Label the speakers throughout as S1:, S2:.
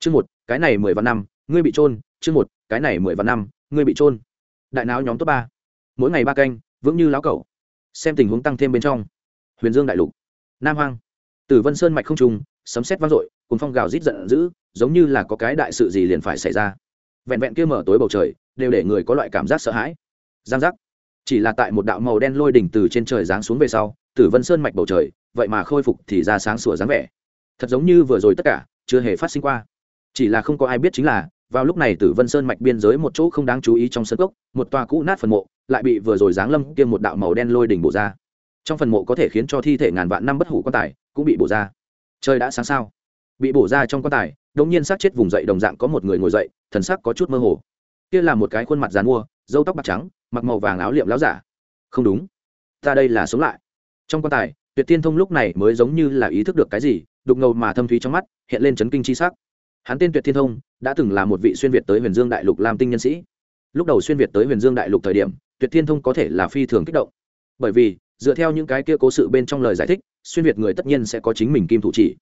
S1: chương một, cái này mười vạn năm, ngươi bị trôn chương một, cái này mười vạn năm, ngươi bị trôn đại não nhóm top ba. Mỗi ngày ba canh, vững như lão cẩu. Xem tình huống tăng thêm bên trong. Huyền dương đại lục. Nam hoang. Tử vân sơn mạch không trùng, sấm sét vang dội cùng phong gào rít giận dữ, giống như là có cái đại sự gì liền phải xảy ra. Vẹn vẹn kia mở tối bầu trời, đều để người có loại cảm giác sợ hãi. Giang giác. Chỉ là tại một đạo màu đen lôi đỉnh từ trên trời giáng xuống về sau, tử vân sơn mạch bầu trời, vậy mà khôi phục thì ra sáng sủa dáng vẻ. Thật giống như vừa rồi tất cả, chưa hề phát sinh qua chỉ là không có ai biết chính là, vào lúc này tử vân sơn mạch biên giới một chỗ không đáng chú ý trong sân cốc, một tòa cũ nát phần mộ, lại bị vừa rồi giáng lâm kiêm một đạo màu đen lôi đỉnh bổ ra. Trong phần mộ có thể khiến cho thi thể ngàn vạn năm bất hủ quan tài cũng bị bổ ra. Trời đã sáng sao? Bị bổ ra trong quan tài đống nhiên xác chết vùng dậy đồng dạng có một người ngồi dậy, thần sắc có chút mơ hồ. Kia là một cái khuôn mặt dàn mua dâu tóc bạc trắng, mặc màu vàng áo liệm láo giả. Không đúng. Ta đây là sống lại. Trong quan tài, tuyệt tiên thông lúc này mới giống như là ý thức được cái gì, đục ngầu mà thâm thúy trong mắt, hiện lên chấn kinh chi sắc hắn tên tuyệt thiên thông, đã từng là một vị xuyên việt tới huyền dương đại lục lam tinh nhân sĩ. Lúc đầu xuyên việt tới huyền dương đại lục thời điểm, tuyệt thiên thông có thể là phi thường kích động. Bởi vì, dựa theo những cái kia cố sự bên trong lời giải thích, xuyên việt người tất nhiên sẽ có chính mình kim thủ chỉ.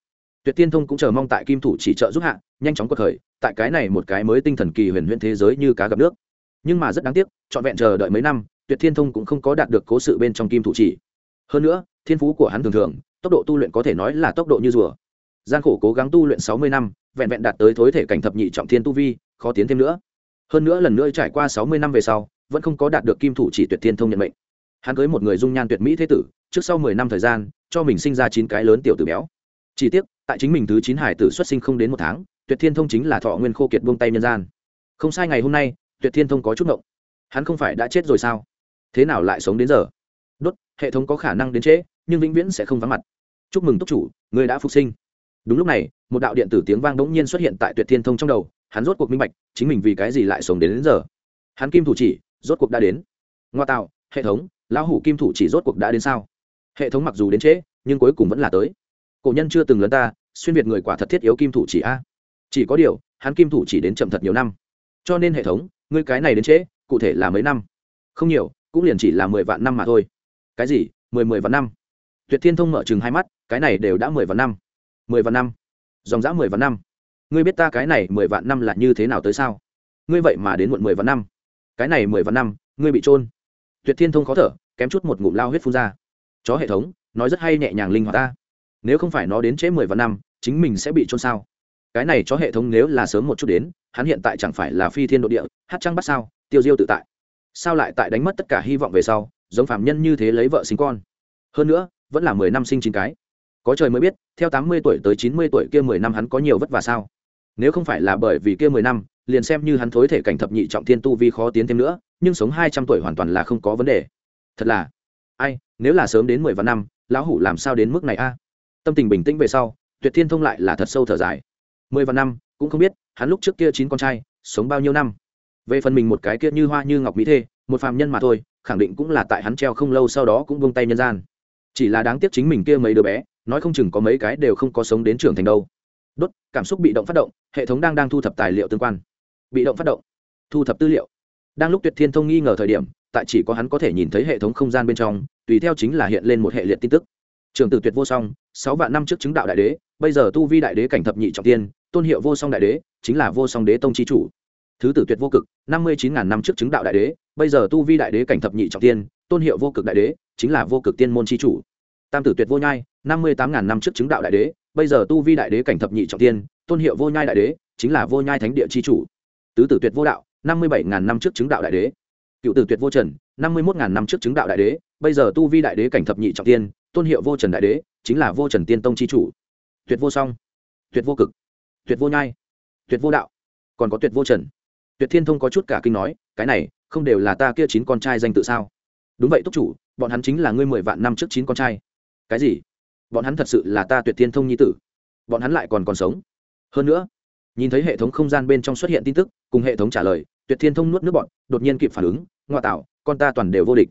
S1: Tuyệt Thiên thông cũng chờ mong tại kim thủ chỉ trợ giúp hạ, nhanh chóng cuộc khởi, tại cái này một cái mới tinh thần kỳ huyền huyền thế giới như cá gặp nước. Nhưng mà rất đáng tiếc, trọn vẹn chờ đợi mấy năm, tuyệt thiên thông cũng không có đạt được cố sự bên trong kim thủ chỉ. Hơn nữa, thiên phú của hắn thường thường, tốc độ tu luyện có thể nói là tốc độ như rùa. Gian khổ cố gắng tu luyện sáu mươi năm vẹn vẹn đạt tới thối thể cảnh thập nhị trọng thiên tu vi, khó tiến thêm nữa. Hơn nữa lần nữa trải qua sáu mươi năm về sau, vẫn không có đạt được kim thủ chỉ tuyệt thiên thông nhận mệnh. Hắn cưới một người dung nhan tuyệt mỹ thế tử, trước sau mười năm thời gian, cho mình sinh ra chín cái lớn tiểu tử béo. Chỉ tiếc, tại chính mình thứ chín hải tử xuất sinh không đến một tháng, tuyệt thiên thông chính là thọ nguyên khô kiệt buông tay nhân gian. Không sai ngày hôm nay, tuyệt thiên thông có chút ngộng. Hắn không phải đã chết rồi sao? Thế nào lại sống đến giờ? Đốt, hệ thống có khả năng đến trễ, nhưng vĩnh viễn sẽ không vắng mặt. Chúc mừng túc chủ, người đã phục sinh đúng lúc này một đạo điện tử tiếng vang bỗng nhiên xuất hiện tại tuyệt thiên thông trong đầu hắn rốt cuộc minh bạch chính mình vì cái gì lại sống đến, đến giờ. Hắn kim thủ chỉ rốt cuộc đã đến. Ngoa tạo hệ thống lão hủ kim thủ chỉ rốt cuộc đã đến sao? Hệ thống mặc dù đến trễ nhưng cuối cùng vẫn là tới. Cổ nhân chưa từng lớn ta xuyên việt người quả thật thiết yếu kim thủ chỉ a. Chỉ có điều hắn kim thủ chỉ đến chậm thật nhiều năm. Cho nên hệ thống ngươi cái này đến trễ cụ thể là mấy năm? Không nhiều cũng liền chỉ là mười vạn năm mà thôi. Cái gì? Mười mười vạn năm. Tuyệt thiên thông mở chừng hai mắt cái này đều đã mười vạn năm mười vạn năm. Dòng dã mười vạn năm. Ngươi biết ta cái này mười vạn năm là như thế nào tới sao? Ngươi vậy mà đến muộn mười vạn năm. Cái này mười vạn năm, ngươi bị trôn tuyệt thiên thông khó thở, kém chút một ngụm lao huyết phun ra. Chó hệ thống, nói rất hay nhẹ nhàng linh hoạt ta. Nếu không phải nó đến trễ mười vạn năm, chính mình sẽ bị trôn sao? Cái này chó hệ thống nếu là sớm một chút đến, hắn hiện tại chẳng phải là phi thiên độ địa, hát trăng bắt sao, tiêu diêu tự tại. Sao lại tại đánh mất tất cả hy vọng về sau, giống phạm nhân như thế lấy vợ sinh con? Hơn nữa, vẫn là mười năm sinh chín cái có trời mới biết, theo tám mươi tuổi tới chín mươi tuổi kia mười năm hắn có nhiều vất vả sao? Nếu không phải là bởi vì kia mười năm, liền xem như hắn thối thể cảnh thập nhị trọng thiên tu vi khó tiến thêm nữa, nhưng sống hai trăm tuổi hoàn toàn là không có vấn đề. Thật là, ai, nếu là sớm đến mười vạn năm, lão hủ làm sao đến mức này a? Tâm tình bình tĩnh về sau, tuyệt thiên thông lại là thật sâu thở dài. Mười vạn năm, cũng không biết, hắn lúc trước kia chín con trai, sống bao nhiêu năm? Về phần mình một cái kia như hoa như ngọc mỹ thê, một phàm nhân mà thôi, khẳng định cũng là tại hắn treo không lâu sau đó cũng vung tay nhân gian. Chỉ là đáng tiếc chính mình kia mấy đứa bé nói không chừng có mấy cái đều không có sống đến trưởng thành đâu. Đốt, cảm xúc bị động phát động, hệ thống đang đang thu thập tài liệu tương quan. Bị động phát động. Thu thập tư liệu. Đang lúc tuyệt thiên thông nghi ngờ thời điểm, tại chỉ có hắn có thể nhìn thấy hệ thống không gian bên trong, tùy theo chính là hiện lên một hệ liệt tin tức. Trường tử tuyệt vô song, sáu vạn năm trước chứng đạo đại đế, bây giờ tu vi đại đế cảnh thập nhị trọng tiên, tôn hiệu vô song đại đế, chính là vô song đế tông chi chủ. Thứ tử tuyệt vô cực, năm mươi chín ngàn năm trước chứng đạo đại đế, bây giờ tu vi đại đế cảnh thập nhị trọng tiên, tôn hiệu vô cực đại đế, chính là vô cực tiên môn chi chủ tam tử tuyệt vô nhai, năm mươi tám ngàn năm trước chứng đạo đại đế, bây giờ tu vi đại đế cảnh thập nhị trọng tiên tôn hiệu vô nhai đại đế, chính là vô nhai thánh địa chi chủ. Tứ tử tuyệt vô đạo, năm mươi bảy ngàn năm trước chứng đạo đại đế. Cựu tử tuyệt vô trần, năm mươi một ngàn năm trước chứng đạo đại đế, bây giờ tu vi đại đế cảnh thập nhị trọng tiên tôn hiệu vô trần đại đế, chính là vô trần tiên tông chi chủ. Tuyệt vô song, tuyệt vô cực, tuyệt vô nhai, tuyệt vô đạo, còn có tuyệt vô trần. Tuyệt thiên thông có chút cả kinh nói, cái này, không đều là ta kia chín con trai danh tự sao? Đúng vậy túc chủ, bọn hắn chính là ngươi mười vạn năm trước chín con trai cái gì? Bọn hắn thật sự là ta tuyệt thiên thông nhi tử. Bọn hắn lại còn còn sống. Hơn nữa, nhìn thấy hệ thống không gian bên trong xuất hiện tin tức, cùng hệ thống trả lời, tuyệt thiên thông nuốt nước bọn, đột nhiên kịp phản ứng, ngoại tạo, con ta toàn đều vô địch.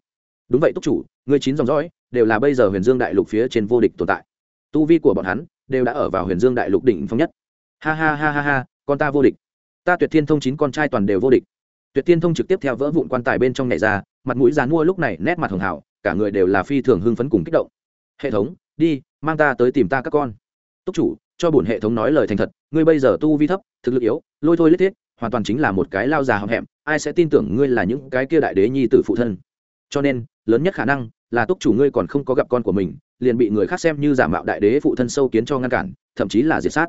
S1: Đúng vậy, túc chủ người chín dòng dõi, đều là bây giờ huyền dương đại lục phía trên vô địch tồn tại. Tu vi của bọn hắn, đều đã ở vào huyền dương đại lục đỉnh phong nhất. Ha ha ha ha ha, con ta vô địch. Ta tuyệt thiên thông chín con trai toàn đều vô địch. Tuyệt thiên thông trực tiếp theo vỡ vụn quan tài bên trong nhảy ra, mặt mũi dán mua lúc này nét mặt hường hảo, cả người đều là phi thường hưng phấn cùng kích động hệ thống, đi, mang ta tới tìm ta các con. Túc chủ, cho bổn hệ thống nói lời thành thật, ngươi bây giờ tu vi thấp, thực lực yếu, lôi thôi lết thiết, hoàn toàn chính là một cái lao già hậm hẹm, ai sẽ tin tưởng ngươi là những cái kia đại đế nhi tử phụ thân? Cho nên, lớn nhất khả năng là túc chủ ngươi còn không có gặp con của mình, liền bị người khác xem như giả mạo đại đế phụ thân sâu kiến cho ngăn cản, thậm chí là diệt sát.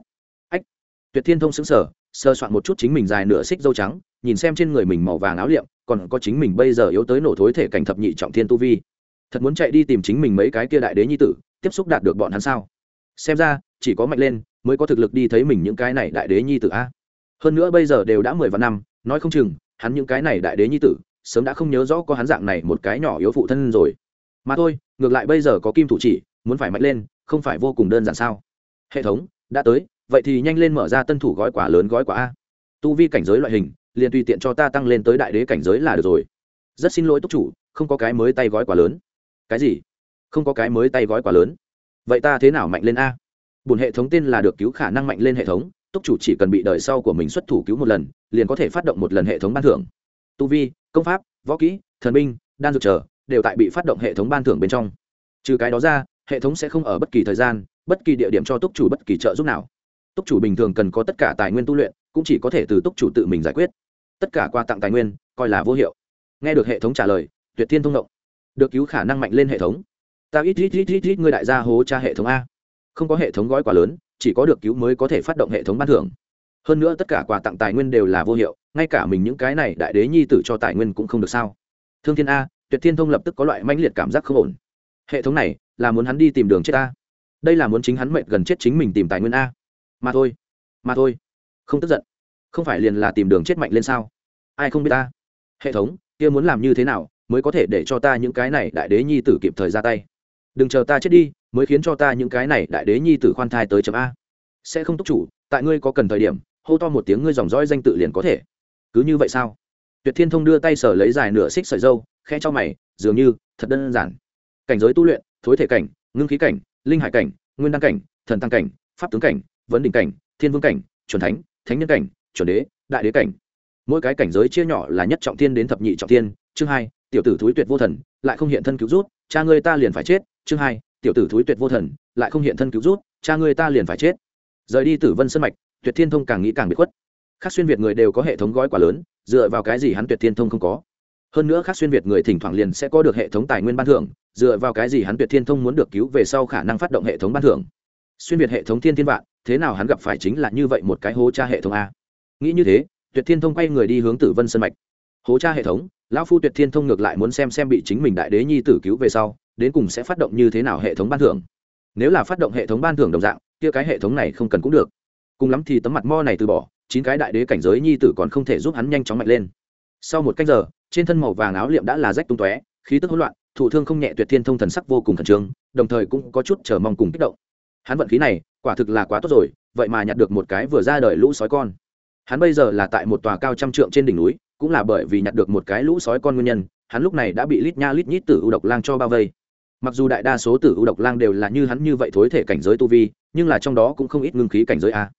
S1: Ách, tuyệt thiên thông xứng sở sơ soạn một chút chính mình dài nửa xích dâu trắng, nhìn xem trên người mình màu vàng áo liệm, còn có chính mình bây giờ yếu tới nổ thối thể cảnh thập nhị trọng thiên tu vi thật muốn chạy đi tìm chính mình mấy cái kia đại đế nhi tử, tiếp xúc đạt được bọn hắn sao? Xem ra, chỉ có mạnh lên, mới có thực lực đi thấy mình những cái này đại đế nhi tử a. Hơn nữa bây giờ đều đã mười vạn năm, nói không chừng, hắn những cái này đại đế nhi tử, sớm đã không nhớ rõ có hắn dạng này một cái nhỏ yếu phụ thân rồi. Mà thôi, ngược lại bây giờ có kim thủ chỉ, muốn phải mạnh lên, không phải vô cùng đơn giản sao? Hệ thống, đã tới, vậy thì nhanh lên mở ra tân thủ gói quả lớn gói quả a. Tu vi cảnh giới loại hình, liền tùy tiện cho ta tăng lên tới đại đế cảnh giới là được rồi. Rất xin lỗi túc chủ, không có cái mới tay gói quả lớn cái gì? Không có cái mới tay gói quả lớn. Vậy ta thế nào mạnh lên a? Bùn hệ thống tên là được cứu khả năng mạnh lên hệ thống, túc chủ chỉ cần bị đợi sau của mình xuất thủ cứu một lần, liền có thể phát động một lần hệ thống ban thưởng. Tu vi, công pháp, võ kỹ, thần binh, đan dược trở, đều tại bị phát động hệ thống ban thưởng bên trong. Trừ cái đó ra, hệ thống sẽ không ở bất kỳ thời gian, bất kỳ địa điểm cho túc chủ bất kỳ trợ giúp nào. Túc chủ bình thường cần có tất cả tài nguyên tu luyện, cũng chỉ có thể từ túc chủ tự mình giải quyết. Tất cả qua tặng tài nguyên, coi là vô hiệu. Nghe được hệ thống trả lời, tuyệt thiên thông động được cứu khả năng mạnh lên hệ thống. Ta ít ít ít ít ít ngươi đại gia hố cha hệ thống a. Không có hệ thống gói quà lớn, chỉ có được cứu mới có thể phát động hệ thống ban thưởng. Hơn nữa tất cả quà tặng tài nguyên đều là vô hiệu, ngay cả mình những cái này đại đế nhi tử cho tài nguyên cũng không được sao. Thương thiên a, tuyệt thiên thông lập tức có loại mãnh liệt cảm giác không ổn. Hệ thống này, là muốn hắn đi tìm đường chết a. Đây là muốn chính hắn mệnh gần chết chính mình tìm tài nguyên a. Mà thôi mà thôi. Không tức giận. Không phải liền là tìm đường chết mạnh lên sao? Ai không biết ta hệ thống, kia muốn làm như thế nào? Mới có thể để cho ta những cái này đại đế nhi tử kịp thời ra tay. Đừng chờ ta chết đi, mới khiến cho ta những cái này đại đế nhi tử khoan thai tới chấm a. Sẽ không túc chủ, tại ngươi có cần thời điểm, hô to một tiếng ngươi dòng dõi danh tự liền có thể. Cứ như vậy sao? Tuyệt thiên thông đưa tay sở lấy dài nửa xích sợi dâu khe cho mày, dường như, thật đơn giản. Cảnh giới tu luyện, thối thể cảnh, ngưng khí cảnh, linh hải cảnh, nguyên đăng cảnh, thần tăng cảnh, pháp tướng cảnh, vấn đỉnh cảnh, thiên vương cảnh, chuẩn thánh thánh nhân cảnh, chuẩn đế, đại đế cảnh. Mỗi cái cảnh giới chia nhỏ là nhất trọng thiên đến thập nhị trọng thiên, chương hai tiểu tử thúi tuyệt vô thần, lại không hiện thân cứu rút, cha ngươi ta liền phải chết. Chương hai, tiểu tử thúi tuyệt vô thần, lại không hiện thân cứu rút, cha ngươi ta liền phải chết. Rời đi tử vân sân mạch, tuyệt thiên thông càng nghĩ càng bị khuất. Khác xuyên việt người đều có hệ thống gói quả lớn, dựa vào cái gì hắn tuyệt thiên thông không có? Hơn nữa khác xuyên việt người thỉnh thoảng liền sẽ có được hệ thống tài nguyên ban thưởng, dựa vào cái gì hắn tuyệt thiên thông muốn được cứu về sau khả năng phát động hệ thống ban thưởng? Xuyên việt hệ thống thiên thiên vạn, thế nào hắn gặp phải chính là như vậy một cái hố cha hệ thống a? Nghĩ như thế, tuyệt thiên thông quay người đi hướng tử vân sân mạch hố cha hệ thống, lão phu tuyệt thiên thông ngược lại muốn xem xem bị chính mình đại đế nhi tử cứu về sau, đến cùng sẽ phát động như thế nào hệ thống ban thưởng. Nếu là phát động hệ thống ban thưởng đồng dạng, kia cái hệ thống này không cần cũng được. Cùng lắm thì tấm mặt mo này từ bỏ, chín cái đại đế cảnh giới nhi tử còn không thể giúp hắn nhanh chóng mạnh lên. Sau một cách giờ, trên thân màu vàng áo liệm đã là rách tung tóe, khí tức hỗn loạn, thụ thương không nhẹ tuyệt thiên thông thần sắc vô cùng khẩn trương, đồng thời cũng có chút chờ mong cùng kích động. Hắn vận khí này, quả thực là quá tốt rồi, vậy mà nhặt được một cái vừa ra đời lũ sói con. Hắn bây giờ là tại một tòa cao trăm trượng trên đỉnh núi cũng là bởi vì nhặt được một cái lũ sói con nguyên nhân, hắn lúc này đã bị lít nha lít nhít tử u độc lang cho bao vây. Mặc dù đại đa số tử u độc lang đều là như hắn như vậy thối thể cảnh giới tu vi, nhưng là trong đó cũng không ít ngưng khí cảnh giới a.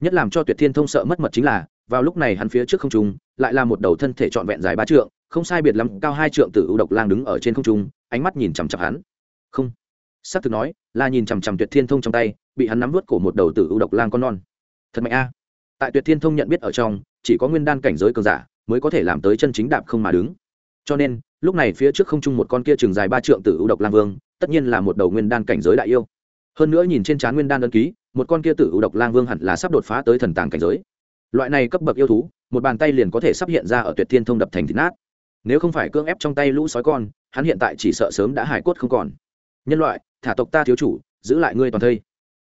S1: Nhất làm cho tuyệt thiên thông sợ mất mật chính là, vào lúc này hắn phía trước không trung, lại là một đầu thân thể trọn vẹn dài ba trượng, không sai biệt lắm, cao hai trượng tử u độc lang đứng ở trên không trung, ánh mắt nhìn chằm chằm hắn. Không. Xác thực nói, là nhìn chằm chằm tuyệt thiên thông trong tay, bị hắn nắm vớt cổ một đầu tử u độc lang con non. Thật mạnh a. Tại tuyệt thiên thông nhận biết ở trong, chỉ có nguyên đan cảnh giới cường giả mới có thể làm tới chân chính đạp không mà đứng. Cho nên, lúc này phía trước không trung một con kia trường dài ba trượng tử ưu độc lang vương, tất nhiên là một đầu nguyên đan cảnh giới đại yêu. Hơn nữa nhìn trên trán nguyên đan đơn ký, một con kia tử ưu độc lang vương hẳn là sắp đột phá tới thần tàng cảnh giới. Loại này cấp bậc yêu thú, một bàn tay liền có thể sắp hiện ra ở tuyệt thiên thông đập thành thịt nát. Nếu không phải cưỡng ép trong tay lũ sói con, hắn hiện tại chỉ sợ sớm đã hải cốt không còn. Nhân loại, thả tộc ta thiếu chủ, giữ lại ngươi toàn thây.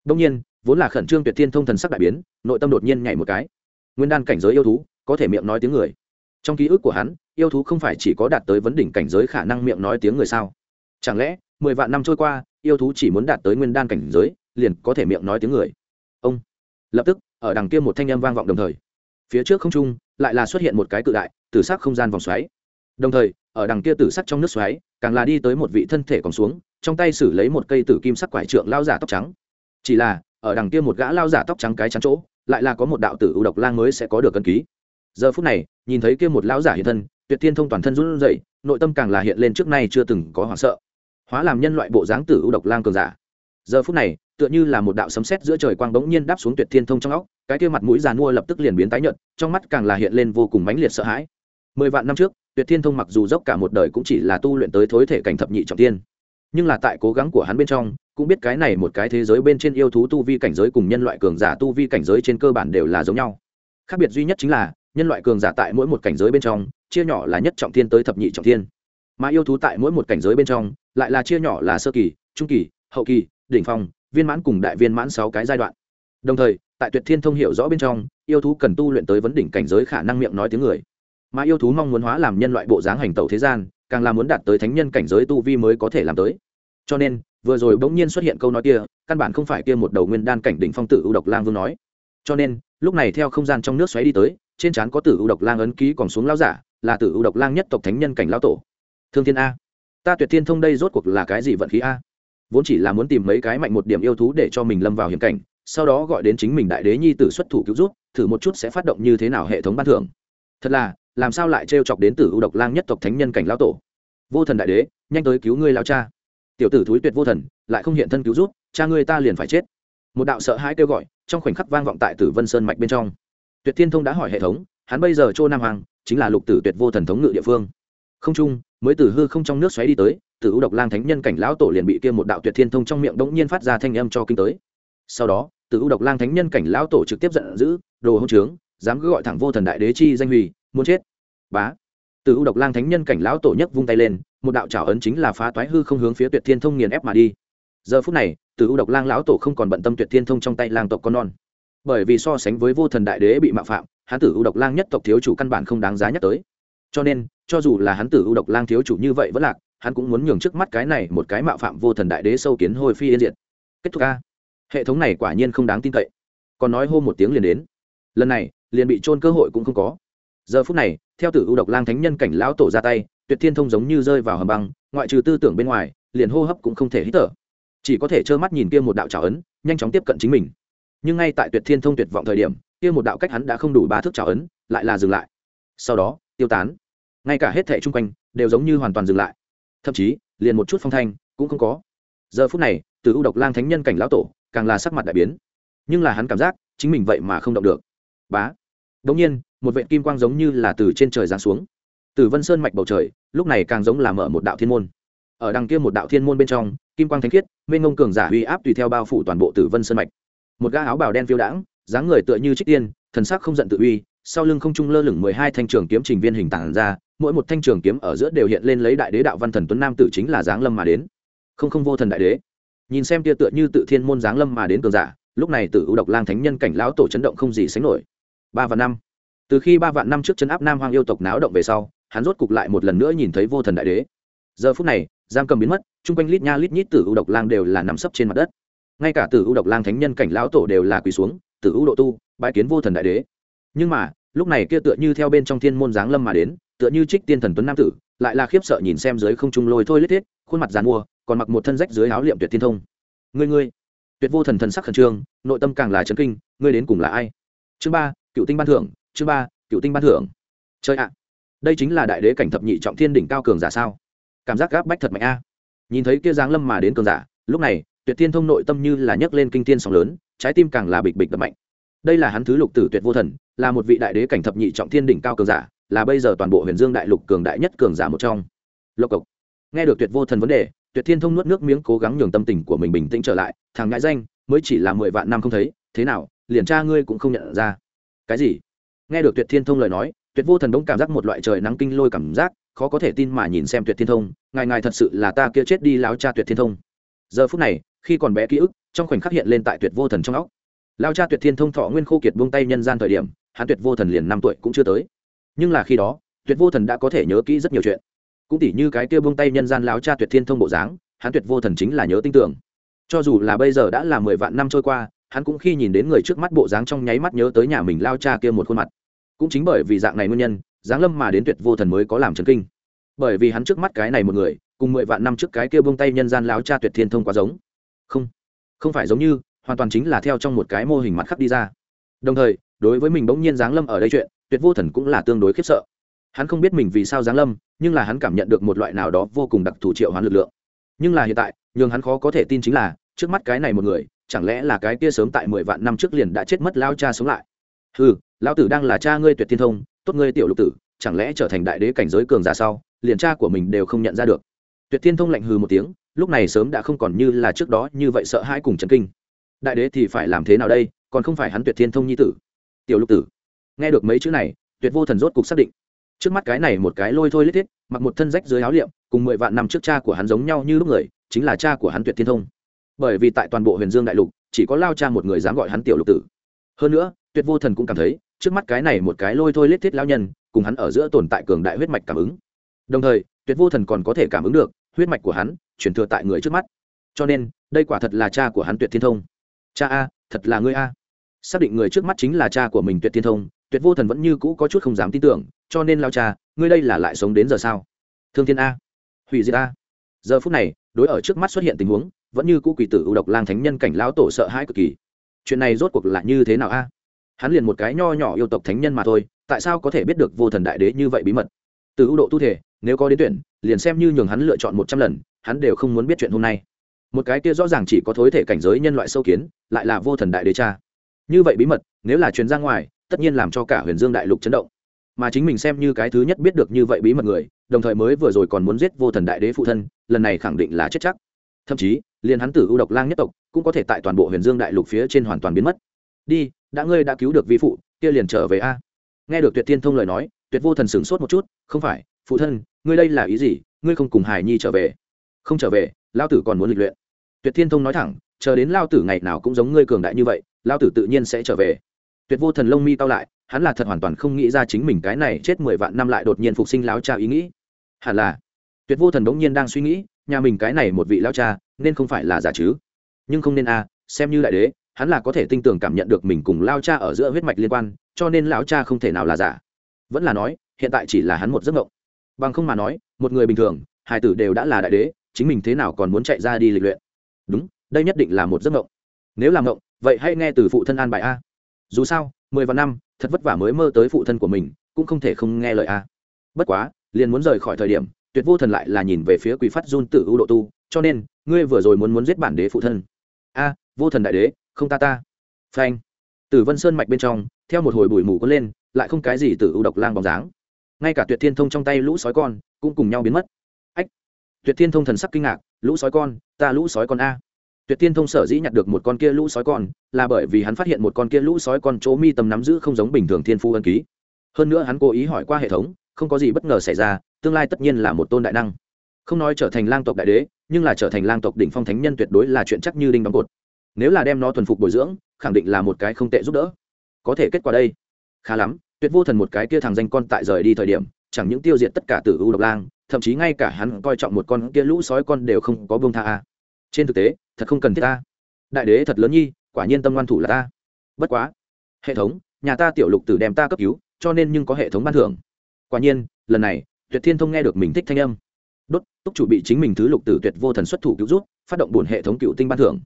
S1: Đông nhiên, vốn là khẩn trương tuyệt thiên thông thần sắc đại biến, nội tâm đột nhiên nhảy một cái. Nguyên đan cảnh giới yêu thú, có thể miệng nói tiếng người trong ký ức của hắn, yêu thú không phải chỉ có đạt tới vấn đỉnh cảnh giới khả năng miệng nói tiếng người sao? Chẳng lẽ, mười vạn năm trôi qua, yêu thú chỉ muốn đạt tới nguyên đan cảnh giới, liền có thể miệng nói tiếng người? Ông! Lập tức, ở đằng kia một thanh âm vang vọng đồng thời. Phía trước không trung, lại là xuất hiện một cái cự đại, tử sắc không gian vòng xoáy. Đồng thời, ở đằng kia tử sắc trong nước xoáy, càng là đi tới một vị thân thể còn xuống, trong tay xử lấy một cây tử kim sắc quải trượng lao giả tóc trắng. Chỉ là, ở đằng kia một gã lao giả tóc trắng cái trắng chỗ, lại là có một đạo tử ưu độc lang mới sẽ có được cân ký giờ phút này, nhìn thấy kia một lão giả hiện thân, tuyệt thiên thông toàn thân run rẩy, nội tâm càng là hiện lên trước nay chưa từng có hoảng sợ. Hóa làm nhân loại bộ dáng tử ưu độc lang cường giả. Giờ phút này, tựa như là một đạo sấm sét giữa trời quang bỗng nhiên đáp xuống tuyệt thiên thông trong óc, cái kia mặt mũi giàn mua lập tức liền biến tái nhợt, trong mắt càng là hiện lên vô cùng mãnh liệt sợ hãi. Mười vạn năm trước, tuyệt thiên thông mặc dù dốc cả một đời cũng chỉ là tu luyện tới thối thể cảnh thập nhị trọng tiên, nhưng là tại cố gắng của hắn bên trong, cũng biết cái này một cái thế giới bên trên yêu thú tu vi cảnh giới cùng nhân loại cường giả tu vi cảnh giới trên cơ bản đều là giống nhau. Khác biệt duy nhất chính là nhân loại cường giả tại mỗi một cảnh giới bên trong, chia nhỏ là nhất trọng thiên tới thập nhị trọng thiên. Mà yêu thú tại mỗi một cảnh giới bên trong, lại là chia nhỏ là sơ kỳ, trung kỳ, hậu kỳ, đỉnh phong, viên mãn cùng đại viên mãn sáu cái giai đoạn. Đồng thời, tại tuyệt thiên thông hiểu rõ bên trong, yêu thú cần tu luyện tới vấn đỉnh cảnh giới khả năng miệng nói tiếng người. Mà yêu thú mong muốn hóa làm nhân loại bộ dáng hành tẩu thế gian, càng là muốn đạt tới thánh nhân cảnh giới tu vi mới có thể làm tới. Cho nên, vừa rồi bỗng nhiên xuất hiện câu nói kia, căn bản không phải kia một đầu nguyên đan cảnh đỉnh phong tử ưu độc lang vương nói. Cho nên lúc này theo không gian trong nước xoáy đi tới, trên trán có tử u độc lang ấn ký còn xuống lao giả, là tử u độc lang nhất tộc thánh nhân cảnh lao tổ. Thương thiên a, ta tuyệt thiên thông đây rốt cuộc là cái gì vận khí a? Vốn chỉ là muốn tìm mấy cái mạnh một điểm yêu thú để cho mình lâm vào hiểm cảnh, sau đó gọi đến chính mình đại đế nhi tử xuất thủ cứu rút thử một chút sẽ phát động như thế nào hệ thống ban thưởng. Thật là, làm sao lại trêu chọc đến tử u độc lang nhất tộc thánh nhân cảnh lao tổ? Vô thần đại đế, nhanh tới cứu ngươi lao cha. Tiểu tử thúi tuyệt vô thần, lại không hiện thân cứu rút cha ngươi ta liền phải chết. Một đạo sợ hãi kêu gọi trong khoảnh khắc vang vọng tại tử vân sơn mạch bên trong. Tuyệt thiên thông đã hỏi hệ thống, hắn bây giờ châu nam hoàng, chính là lục tử tuyệt vô thần thống ngự địa phương. Không trung mới từ hư không trong nước xoáy đi tới từ ưu độc lang thánh nhân cảnh lão tổ liền bị kia một đạo tuyệt thiên thông trong miệng đống nhiên phát ra thanh âm cho kinh tới. Sau đó từ ưu độc lang thánh nhân cảnh lão tổ trực tiếp giận dữ, đồ hỗn trướng, dám cứ gọi thẳng vô thần đại đế chi danh hủy, muốn chết. Bá. Từ ưu độc lang thánh nhân cảnh lão tổ nhấc vung tay lên, một đạo trảo ấn chính là phá toái hư không hướng phía tuyệt thiên thông nghiền ép mà đi. Giờ phút này từ ưu độc lang lão tổ không còn bận tâm tuyệt thiên thông trong tay lang tộc con non. Bởi vì so sánh với vô thần đại đế bị mạo phạm hán tử ưu độc lang nhất tộc thiếu chủ căn bản không đáng giá nhắc tới. Cho nên, cho dù là hắn tử ưu độc lang thiếu chủ như vậy vẫn lạc, hắn cũng muốn nhường trước mắt cái này một cái mạo phạm vô thần đại đế sâu kiến hồi phi yên diệt. Kết thúc a. Hệ thống này quả nhiên không đáng tin cậy. Còn nói hô một tiếng liền đến. Lần này, liền bị trôn cơ hội cũng không có. Giờ phút này, theo tử ưu độc lang thánh nhân cảnh lão tổ ra tay, tuyệt thiên thông giống như rơi vào hầm băng, ngoại trừ tư tưởng bên ngoài, liền hô hấp cũng không thể hít thở chỉ có thể trơ mắt nhìn kia một đạo trào ấn, nhanh chóng tiếp cận chính mình. Nhưng ngay tại tuyệt thiên thông tuyệt vọng thời điểm, kia một đạo cách hắn đã không đủ ba thước trào ấn lại là dừng lại. Sau đó, tiêu tán. Ngay cả hết thẻ chung quanh đều giống như hoàn toàn dừng lại. Thậm chí, liền một chút phong thanh cũng không có. Giờ phút này, từ ưu độc lang thánh nhân cảnh lão tổ càng là sắc mặt đại biến. Nhưng là hắn cảm giác chính mình vậy mà không động được. Bá! Đống nhiên, một vệ kim quang giống như là từ trên trời giáng xuống. Từ vân sơn mạch bầu trời, lúc này càng giống là mở một đạo thiên môn. Ở đằng kia một đạo thiên môn bên trong kim quang thánh khiết mênh ngông cường giả uy áp tùy theo bao phủ toàn bộ tử vân sơn mạch. Một gã áo bào đen phiêu đãng, dáng người tựa như trích tiên, thần sắc không giận tự uy, sau lưng không trung lơ lửng mười hai thanh trường kiếm trình viên hình tản ra, mỗi một thanh trường kiếm ở giữa đều hiện lên lấy đại đế đạo văn thần tuấn nam tử chính là giáng lâm mà đến. Không không vô thần đại đế. Nhìn xem tia tựa như tự thiên môn giáng lâm mà đến cường giả, lúc này tử ưu độc lang thánh nhân cảnh lão tổ chấn động không gì sánh nổi. Ba và năm. Từ khi ba vạn năm trước chấn áp nam hoang yêu tộc náo động về sau, hắn rốt cục lại một lần nữa nhìn thấy vô thần đại đế. Giờ phút này giam cầm biến mất, chung quanh lít nha lít nhít tử u độc lang đều là nằm sấp trên mặt đất. Ngay cả tử u độc lang thánh nhân cảnh lão tổ đều là quỳ xuống, tử u độ tu bãi kiến vô thần đại đế. Nhưng mà, lúc này kia tựa như theo bên trong thiên môn giáng lâm mà đến, tựa như trích tiên thần tuấn nam tử, lại là khiếp sợ nhìn xem dưới không trung lôi thôi lết thiết, khuôn mặt dàn mua, còn mặc một thân rách dưới áo liệm tuyệt thiên thông. Ngươi ngươi, tuyệt vô thần thần sắc khẩn trương, nội tâm càng là chấn kinh, ngươi đến cùng là ai? Chương ba, cựu tinh ban thưởng, chương ba, cựu tinh ban thưởng. Chơi ạ. Đây chính là đại đế cảnh thập nhị trọng thiên đỉnh cao cường giả sao? Cảm giác gáp bách thật mạnh a. Nhìn thấy kia giáng lâm mà đến cường giả, lúc này, tuyệt thiên thông nội tâm như là nhấc lên kinh thiên sóng lớn, trái tim càng là bịch bịch đập mạnh. Đây là hắn thứ lục tử tuyệt vô thần, là một vị đại đế cảnh thập nhị trọng thiên đỉnh cao cường giả, là bây giờ toàn bộ huyền dương đại lục cường đại nhất cường giả một trong. Lộc cộc. Nghe được tuyệt vô thần vấn đề, tuyệt thiên thông nuốt nước miếng cố gắng nhường tâm tình của mình bình tĩnh trở lại, thằng ngại danh, mới chỉ là mười vạn năm không thấy, thế nào, liền cha ngươi cũng không nhận ra. Cái gì? Nghe được tuyệt thiên thông lời nói, tuyệt vô thần đống cảm giác một loại trời nắng kinh lôi cảm giác khó có thể tin mà nhìn xem tuyệt thiên thông, ngài ngài thật sự là ta kia chết đi láo cha tuyệt thiên thông. Giờ phút này, khi còn bé ký ức, trong khoảnh khắc hiện lên tại tuyệt vô thần trong óc. Lao cha tuyệt thiên thông thọ nguyên khô kiệt buông tay nhân gian thời điểm, hắn tuyệt vô thần liền năm tuổi cũng chưa tới. Nhưng là khi đó, tuyệt vô thần đã có thể nhớ kỹ rất nhiều chuyện. Cũng tỉ như cái kia buông tay nhân gian lao cha tuyệt thiên thông bộ dáng, hắn tuyệt vô thần chính là nhớ tin tưởng. Cho dù là bây giờ đã là mười vạn năm trôi qua, hắn cũng khi nhìn đến người trước mắt bộ dáng trong nháy mắt nhớ tới nhà mình lao cha kia một khuôn mặt. Cũng chính bởi vì dạng này nguyên nhân giáng lâm mà đến tuyệt vô thần mới có làm chấn kinh. Bởi vì hắn trước mắt cái này một người, cùng mười vạn năm trước cái kia buông tay nhân gian láo cha tuyệt thiên thông quá giống. Không không phải giống như, hoàn toàn chính là theo trong một cái mô hình mặt khắc đi ra. Đồng thời, đối với mình bỗng nhiên giáng lâm ở đây chuyện, tuyệt vô thần cũng là tương đối khiếp sợ. Hắn không biết mình vì sao giáng lâm, nhưng là hắn cảm nhận được một loại nào đó vô cùng đặc thù triệu hoán lực lượng. Nhưng là hiện tại, nhường hắn khó có thể tin chính là, trước mắt cái này một người, chẳng lẽ là cái kia sớm tại mười vạn năm trước liền đã chết mất lao cha sống lại? Ừ lão tử đang là cha ngươi tuyệt thiên thông tốt ngươi tiểu lục tử, chẳng lẽ trở thành đại đế cảnh giới cường giả sau, liền cha của mình đều không nhận ra được? Tuyệt thiên thông lạnh hừ một tiếng, lúc này sớm đã không còn như là trước đó như vậy sợ hãi cùng chấn kinh. Đại đế thì phải làm thế nào đây, còn không phải hắn tuyệt thiên thông nhi tử? Tiểu lục tử. Nghe được mấy chữ này, tuyệt vô thần rốt cục xác định. Trước mắt cái này một cái lôi thôi lít thiết, mặc một thân rách dưới áo liệm, cùng mười vạn năm trước cha của hắn giống nhau như lúc người, chính là cha của hắn tuyệt thiên thông. Bởi vì tại toàn bộ huyền dương đại lục, chỉ có lao cha một người dám gọi hắn tiểu lục tử. Hơn nữa, tuyệt vô thần cũng cảm thấy trước mắt cái này một cái lôi thôi lết thiết lao nhân, cùng hắn ở giữa tồn tại cường đại huyết mạch cảm ứng. Đồng thời, tuyệt vô thần còn có thể cảm ứng được, huyết mạch của hắn, chuyển thừa tại người trước mắt. Cho nên, đây quả thật là cha của hắn tuyệt thiên thông. Cha a, thật là ngươi a. Xác định người trước mắt chính là cha của mình tuyệt thiên thông, tuyệt vô thần vẫn như cũ có chút không dám tin tưởng, cho nên lao cha, ngươi đây là lại sống đến giờ sao? Thương thiên a. Hủy diệt a. Giờ phút này, đối ở trước mắt xuất hiện tình huống, vẫn như cũ quỷ tử ưu độc lang thánh nhân cảnh lão tổ sợ hãi cực kỳ. Chuyện này rốt cuộc là như thế nào a? Hắn liền một cái nho nhỏ yêu tộc thánh nhân mà thôi, tại sao có thể biết được vô thần đại đế như vậy bí mật? Từ ưu độ tu thể, nếu có đến tuyển, liền xem như nhường hắn lựa chọn một trăm lần, hắn đều không muốn biết chuyện hôm nay. Một cái kia rõ ràng chỉ có thối thể cảnh giới nhân loại sâu kiến, lại là vô thần đại đế cha. Như vậy bí mật, nếu là truyền ra ngoài, tất nhiên làm cho cả huyền dương đại lục chấn động. Mà chính mình xem như cái thứ nhất biết được như vậy bí mật người, đồng thời mới vừa rồi còn muốn giết vô thần đại đế phụ thân, lần này khẳng định là chết chắc. Thậm chí, liền hắn tử ưu độc lang nhất tộc, cũng có thể tại toàn bộ huyền dương đại lục phía trên hoàn toàn biến mất đi, đã ngươi đã cứu được vi phụ, kia liền trở về a. Nghe được tuyệt thiên thông lời nói, tuyệt vô thần sửng sốt một chút, không phải, phụ thân, ngươi đây là ý gì, ngươi không cùng hải nhi trở về? Không trở về lao tử còn muốn lịch luyện. Tuyệt thiên thông nói thẳng, chờ đến lao tử ngày nào cũng giống ngươi cường đại như vậy lao tử tự nhiên sẽ trở về. Tuyệt vô thần lông mi tao lại, hắn là thật hoàn toàn không nghĩ ra chính mình cái này chết mười vạn năm lại đột nhiên phục sinh láo cha ý nghĩ. Hẳn là, tuyệt vô thần đ ỗ n g nhiên đang suy nghĩ, nhà mình cái này một vị lao cha, nên không phải là giả chứ? Nhưng không nên a, xem như đại đế hắn là có thể tinh tường cảm nhận được mình cùng lao cha ở giữa huyết mạch liên quan, cho nên lão cha không thể nào là giả. Vẫn là nói, hiện tại chỉ là hắn một giấc mộng. Bằng không mà nói, một người bình thường, hai tử đều đã là đại đế, chính mình thế nào còn muốn chạy ra đi lịch luyện? Đúng, đây nhất định là một giấc mộng. Nếu là mộng, vậy hãy nghe từ phụ thân an bài a. Dù sao, mười vạn năm, thật vất vả mới mơ tới phụ thân của mình, cũng không thể không nghe lời a. Bất quá, liền muốn rời khỏi thời điểm, tuyệt vô thần lại là nhìn về phía quỷ phát run tử ưu độ tu, cho nên, ngươi vừa rồi muốn muốn giết bản đế phụ thân. A, vô thần đại đế không ta ta. Phanh. Tử vân sơn mạch bên trong, theo một hồi bụi mù có lên, lại không cái gì tử ưu độc lang bóng dáng. Ngay cả tuyệt thiên thông trong tay lũ sói con, cũng cùng nhau biến mất. Ách. Tuyệt thiên thông thần sắc kinh ngạc, lũ sói con, ta lũ sói con a. Tuyệt thiên thông sở dĩ nhặt được một con kia lũ sói con, là bởi vì hắn phát hiện một con kia lũ sói con chỗ mi tầm nắm giữ không giống bình thường thiên phu ân ký. Hơn nữa hắn cố ý hỏi qua hệ thống, không có gì bất ngờ xảy ra, tương lai tất nhiên là một tôn đại năng. Không nói trở thành lang tộc đại đế, nhưng là trở thành lang tộc đỉnh phong thánh nhân tuyệt đối là chuyện chắc như đinh đóng cột nếu là đem nó thuần phục bồi dưỡng, khẳng định là một cái không tệ giúp đỡ. Có thể kết quả đây. Khá lắm, tuyệt vô thần một cái kia thằng danh con tại rời đi thời điểm, chẳng những tiêu diệt tất cả tử u độc lang, thậm chí ngay cả hắn coi trọng một con kia lũ sói con đều không có bông tha a. Trên thực tế, thật không cần thiết ta. Đại đế thật lớn nhi, quả nhiên tâm ngoan thủ là ta. Bất quá, hệ thống, nhà ta tiểu lục tử đem ta cấp cứu, cho nên nhưng có hệ thống ban thưởng. Quả nhiên, lần này, tuyệt thiên thông nghe được mình thích thanh âm. Đốt, túc chủ bị chính mình thứ lục tử tuyệt vô thần xuất thủ cứu rút phát động bổn hệ thống cựu tinh ban thưởng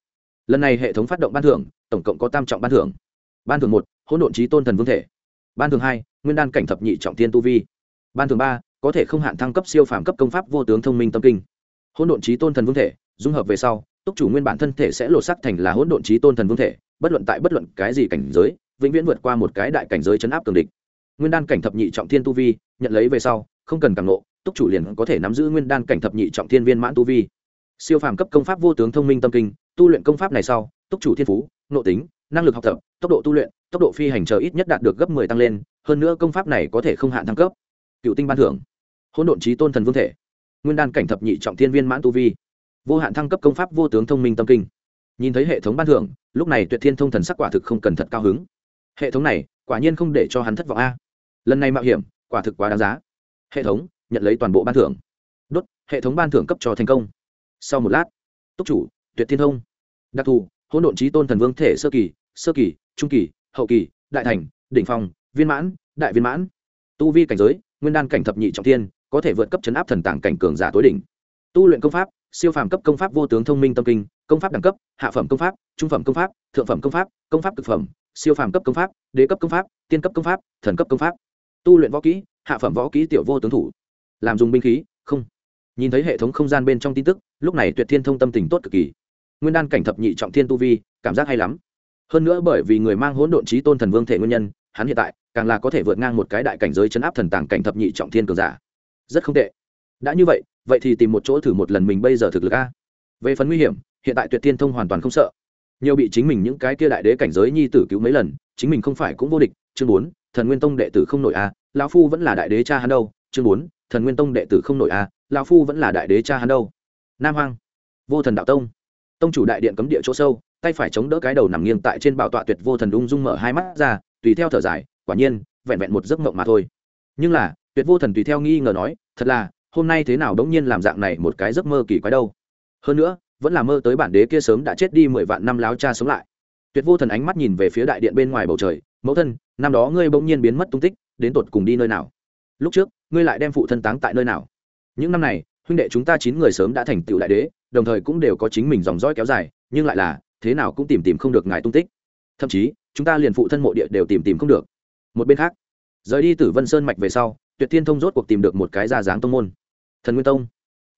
S1: lần này hệ thống phát động ban thưởng, tổng cộng có tam trọng ban thưởng. Ban thưởng một, hỗn độn trí tôn thần vương thể. Ban thưởng hai, nguyên đan cảnh thập nhị trọng tiên tu vi. Ban thưởng ba, có thể không hạn thăng cấp siêu phàm cấp công pháp vô tướng thông minh tâm kinh. Hỗn độn trí tôn thần vương thể, dung hợp về sau, túc chủ nguyên bản thân thể sẽ lột sắc thành là hỗn độn trí tôn thần vương thể, bất luận tại bất luận cái gì cảnh giới, vĩnh viễn vượt qua một cái đại cảnh giới chấn áp cường địch. Nguyên đan cảnh thập nhị trọng thiên tu vi, nhận lấy về sau, không cần càng nộ, túc chủ liền có thể nắm giữ nguyên đan cảnh thập nhị trọng thiên viên mãn tu vi. Siêu phàm cấp công pháp vô tướng thông minh tâm kinh tu luyện công pháp này sau, túc chủ thiên phú, nội tính, năng lực học tập, tốc độ tu luyện, tốc độ phi hành chờ ít nhất đạt được gấp mười tăng lên, hơn nữa công pháp này có thể không hạn thăng cấp. Cựu tinh ban thưởng. Hỗn độn trí tôn thần vương thể. Nguyên đan cảnh thập nhị trọng thiên viên mãn tu vi. Vô hạn thăng cấp công pháp vô tướng thông minh tâm kinh. Nhìn thấy hệ thống ban thưởng, lúc này tuyệt thiên thông thần sắc quả thực không cần thật cao hứng. Hệ thống này, quả nhiên không để cho hắn thất vọng a. Lần này mạo hiểm, quả thực quá đáng giá. Hệ thống, nhận lấy toàn bộ ban thưởng. Đốt, hệ thống ban thưởng cấp cho thành công. Sau một lát, túc chủ tuyệt thiên thông. Đặc thù, hỗn độn trí tôn thần vương thể sơ kỳ sơ kỳ, trung kỳ, hậu kỳ, đại thành, đỉnh phong, viên mãn, đại viên mãn. Tu vi cảnh giới, nguyên đan cảnh thập nhị trọng thiên, có thể vượt cấp chấn áp thần tàng cảnh cường giả tối đỉnh. Tu luyện công pháp, siêu phàm cấp công pháp vô tướng thông minh tâm kinh, công pháp đẳng cấp, hạ phẩm công pháp, trung phẩm công pháp, thượng phẩm công pháp công pháp thực phẩm, siêu phàm cấp công pháp, đế cấp công pháp, tiên cấp công pháp, thần cấp công pháp. Tu luyện võ kỹ, hạ phẩm võ kỹ tiểu vô tướng thủ. Làm dùng binh khí, không. Nhìn thấy hệ thống không gian bên trong tin tức, lúc này tuyệt thiên thông tâm tình tốt cực kỳ nguyên đan cảnh thập nhị trọng thiên tu vi, cảm giác hay lắm. Hơn nữa bởi vì người mang hỗn độn trí tôn thần vương thể nguyên nhân, hắn hiện tại càng là có thể vượt ngang một cái đại cảnh giới chấn áp thần tàng cảnh thập nhị trọng thiên cường giả. Rất không tệ. Đã như vậy vậy thì tìm một chỗ thử một lần mình bây giờ thực lực a. Về phần nguy hiểm, hiện tại tuyệt tiên thông hoàn toàn không sợ. Nhiều bị chính mình những cái kia đại đế cảnh giới nhi tử cứu mấy lần, chính mình không phải cũng vô địch. Chương bốn, thần nguyên tông đệ tử không nổi a. Lão phu vẫn là đại đế cha hắn đâu. Chương bốn, thần nguyên tông đệ tử không nổi a. Lão phu vẫn là đại đế cha hắn đâu. Nam hoang. Vô thần đạo tông tông chủ đại điện cấm địa chỗ sâu, tay phải chống đỡ cái đầu nằm nghiêng tại trên bảo tọa tuyệt vô thần ung dung mở hai mắt ra, tùy theo thở dài, quả nhiên, vẹn vẹn một giấc mộng mà thôi. Nhưng là, tuyệt vô thần tùy theo nghi ngờ nói, thật là, hôm nay thế nào đống nhiên làm dạng này một cái giấc mơ kỳ quái đâu. Hơn nữa, vẫn là mơ tới bản đế kia sớm đã chết đi mười vạn năm láo cha sống lại. Tuyệt vô thần ánh mắt nhìn về phía đại điện bên ngoài bầu trời, mẫu thân, năm đó ngươi bỗng nhiên biến mất tung tích, đến tột cùng đi nơi nào? Lúc trước, ngươi lại đem phụ thân táng tại nơi nào? Những năm này huynh đệ chúng ta chín người sớm đã thành tựu đại đế, đồng thời cũng đều có chính mình dòng dõi kéo dài, nhưng lại là, thế nào cũng tìm tìm không được ngài tung tích. Thậm chí, chúng ta liền phụ thân mộ địa đều tìm tìm không được. Một bên khác, rời đi từ vân sơn mạch về sau, tuyệt thiên thông rốt cuộc tìm được một cái ra dáng tông môn. Thần nguyên tông.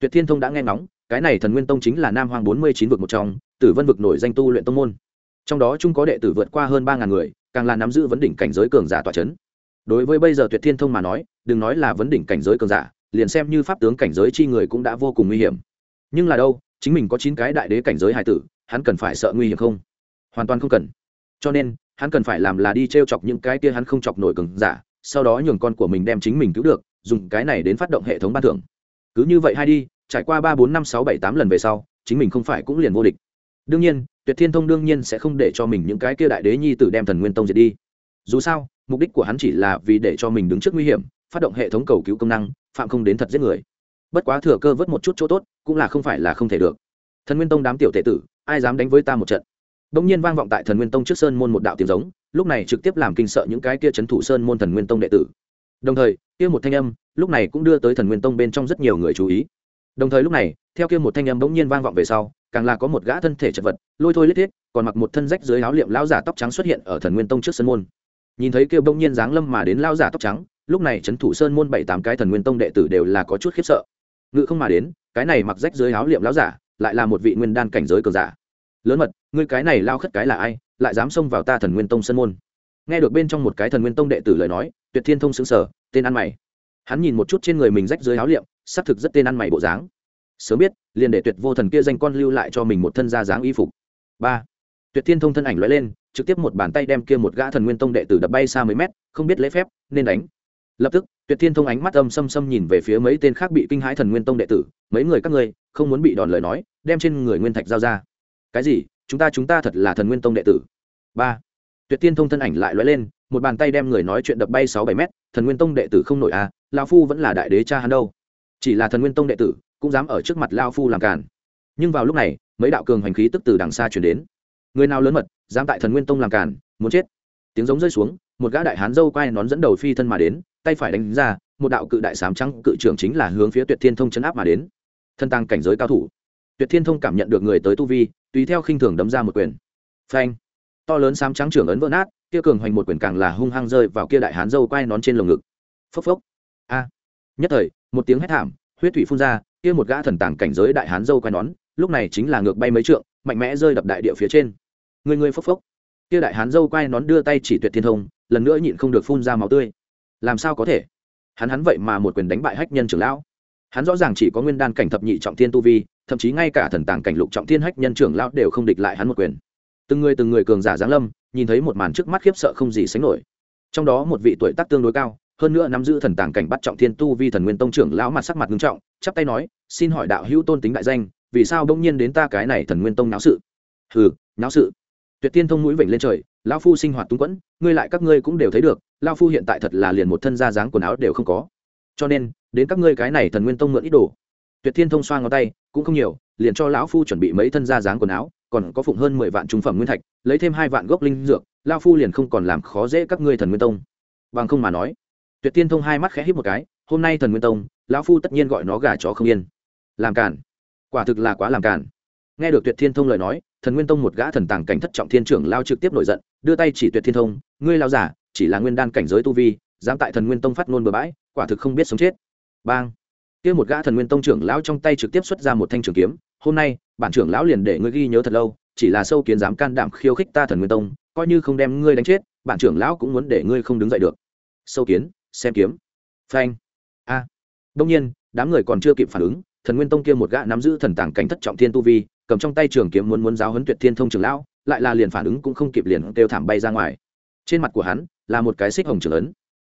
S1: Tuyệt thiên thông đã nghe ngóng, cái này thần nguyên tông chính là nam hoàng bốn mươi chín vực một trong, tử vân vực nổi danh tu luyện tông môn. Trong đó chung có đệ tử vượt qua hơn ba ngàn người, càng là nắm giữ vấn đỉnh cảnh giới cường giả tòa c h ấ n đối với bây giờ tuyệt thiên thông mà nói, đừng nói là vấn đỉnh cảnh giới cường giả liền xem như pháp tướng cảnh giới chi người cũng đã vô cùng nguy hiểm. Nhưng là đâu, chính mình có chín cái đại đế cảnh giới hải tử, hắn cần phải sợ nguy hiểm không? Hoàn toàn không cần. Cho nên, hắn cần phải làm là đi t r e o chọc những cái kia hắn không chọc nổi cường giả, sau đó nhường con của mình đem chính mình cứu được, dùng cái này đến phát động hệ thống ban thưởng. Cứ như vậy hay đi, trải qua ba, bốn, năm, sáu, bảy, tám lần về sau, chính mình không phải cũng liền vô địch. Đương nhiên, tuyệt thiên thông đương nhiên sẽ không để cho mình những cái kia đại đế nhi tử đem thần nguyên tông diệt đi. Dù sao, mục đích của hắn chỉ là vì để cho mình đứng trước nguy hiểm phát động hệ thống cầu cứu công năng, phạm không đến thật giết người. Bất quá thừa cơ vớt một chút chỗ tốt, cũng là không phải là không thể được. Thần nguyên tông đám tiểu tệ tử, ai dám đánh với ta một trận? Đông nhiên vang vọng tại thần nguyên tông trước sơn môn một đạo tiếng giống, lúc này trực tiếp làm kinh sợ những cái kia c h ấ n thủ sơn môn thần nguyên tông đệ tử. Đồng thời, kia một thanh âm, lúc này cũng đưa tới thần nguyên tông bên trong rất nhiều người chú ý. Đồng thời lúc này, theo kia một thanh âm bỗng nhiên vang vọng về sau, càng là có một gã thân thể chật vật, lôi thôi lết thiết, còn mặc một thân rách dưới áo liệm lao giả tóc trắng xuất hiện ở thần nguyên tông trước sân môn. Nhìn thấy kia bỗng nhiên giáng lâm mà đến lao giả tóc trắng lúc này trấn thủ sơn môn bảy tám cái thần nguyên tông đệ tử đều là có chút khiếp sợ. Ngự không mà đến, cái này mặc rách dưới áo liệm láo giả, lại là một vị nguyên đan cảnh giới cường giả. Lớn mật, ngươi cái này lao khất cái là ai, lại dám xông vào ta thần nguyên tông sơn môn? Nghe được bên trong một cái thần nguyên tông đệ tử lời nói, tuyệt thiên thông xứng sở tên ăn mày. Hắn nhìn một chút trên người mình rách dưới áo liệm, xác thực rất tên ăn mày bộ dáng. Sớm biết, liền để tuyệt vô thần kia danh con lưu lại cho mình một thân gia dáng y phục. Ba. Tuyệt thiên thông thân ảnh lóe lên, trực tiếp một bàn tay đem kia một gã thần nguyên tông đệ tử đập bay xa mấy mét, không biết lễ phép, nên đánh lập tức, tuyệt thiên thông ánh mắt âm xâm xâm nhìn về phía mấy tên khác bị kinh hãi thần nguyên tông đệ tử, mấy người các ngươi, không muốn bị đòn lời nói, đem trên người nguyên thạch giao ra. Cái gì? Chúng ta chúng ta thật là thần nguyên tông đệ tử. Ba. Tuyệt thiên thông thân ảnh lại lóe lên, một bàn tay đem người nói chuyện đập bay sáu bảy mét, thần nguyên tông đệ tử không nổi à lao phu vẫn là đại đế cha hắn đâu. Chỉ là thần nguyên tông đệ tử, cũng dám ở trước mặt lao phu làm càn. Nhưng vào lúc này, mấy đạo cường hành khí tức từ đằng xa chuyển đến. Người nào lớn mật, dám tại thần nguyên tông làm càn, muốn chết. Tiếng giống rơi xuống, một gã đại hán dâu quay nón dẫn đầu phi thân mà đến tay phải đánh ra, một đạo cự đại sám trắng cự trưởng chính là hướng phía tuyệt thiên thông chấn áp mà đến. Thân tăng cảnh giới cao thủ. Tuyệt thiên thông cảm nhận được người tới tu vi, tùy theo khinh thường đấm ra một quyền. Phanh. To lớn sám trắng trưởng ấn vỡ nát, kia cường hoành một quyền càng là hung hăng rơi vào kia đại hán dâu quai nón trên lồng ngực. Phốc phốc. A. À. Nhất thời, một tiếng hét thảm, huyết thủy phun ra, kia một gã thần tàng cảnh giới đại hán dâu quai nón, lúc này chính là ngược bay mấy trượng, mạnh mẽ rơi đập đại địa phía trên. Người người phốc phốc. Kia đại hán dâu quai nón đưa tay chỉ tuyệt thiên thông, lần nữa nhịn không được phun ra máu tươi làm sao có thể? Hắn hắn vậy mà một quyền đánh bại hách nhân trưởng lão. Hắn rõ ràng chỉ có nguyên đan cảnh thập nhị trọng thiên tu vi, thậm chí ngay cả thần tàng cảnh lục trọng thiên hách nhân trưởng lão đều không địch lại hắn một quyền. Từng người từng người cường giả giáng lâm, nhìn thấy một màn trước mắt khiếp sợ không gì sánh nổi. Trong đó một vị tuổi tác tương đối cao, hơn nữa nắm giữ thần tàng cảnh bắt trọng thiên tu vi thần nguyên tông trưởng lão mặt sắc mặt nghiêm trọng, chắp tay nói, xin hỏi đạo hữu tôn tính đại danh, vì sao đông nhiên đến ta cái này thần nguyên tông náo sự? Hừ, náo sự. Tuyệt tiên thông mũi vểnh lên trời, lão phu sinh hoạt túng quẫn, ngươi lại các ngươi cũng đều thấy được lão phu hiện tại thật là liền một thân da dáng quần áo đều không có. Cho nên, đến các ngươi cái này thần nguyên tông mượn ít đồ. Tuyệt thiên thông xoa ngón tay, cũng không nhiều, liền cho lão phu chuẩn bị mấy thân da dáng quần áo, còn có phụng hơn mười vạn trung phẩm nguyên thạch, lấy thêm hai vạn gốc linh dược, lão phu liền không còn làm khó dễ các ngươi thần nguyên tông. Bằng không mà nói, tuyệt thiên thông hai mắt khẽ hít một cái, hôm nay thần nguyên tông, lão phu tất nhiên gọi nó gà chó không yên. Làm cản quả thực là quá làm cản nghe được tuyệt thiên thông lời nói, thần nguyên tông một gã thần tàng cảnh thất trọng thiên trưởng lao trực tiếp nổi giận, đưa tay chỉ tuyệt thiên thông, ngươi lao giả chỉ là nguyên đan cảnh giới tu vi, dám tại thần nguyên tông phát ngôn bừa bãi, quả thực không biết sống chết. Bang! Kia một gã thần nguyên tông trưởng lão trong tay trực tiếp xuất ra một thanh trường kiếm. Hôm nay, bản trưởng lão liền để ngươi ghi nhớ thật lâu, chỉ là sâu kiến dám can đảm khiêu khích ta thần nguyên tông, coi như không đem ngươi đánh chết, bản trưởng lão cũng muốn để ngươi không đứng dậy được. Sâu kiến, xem kiếm. Phanh! A! Đông nhiên, đám người còn chưa kịp phản ứng, thần nguyên tông kia một gã nắm giữ thần tàng cảnh thất trọng thiên tu vi, cầm trong tay trường kiếm muốn muốn giáo huấn tuyệt thiên thông trưởng lão, lại là liền phản ứng cũng không kịp liền kêu thảm bay ra ngoài trên mặt của hắn là một cái xích hồng trưởng ấn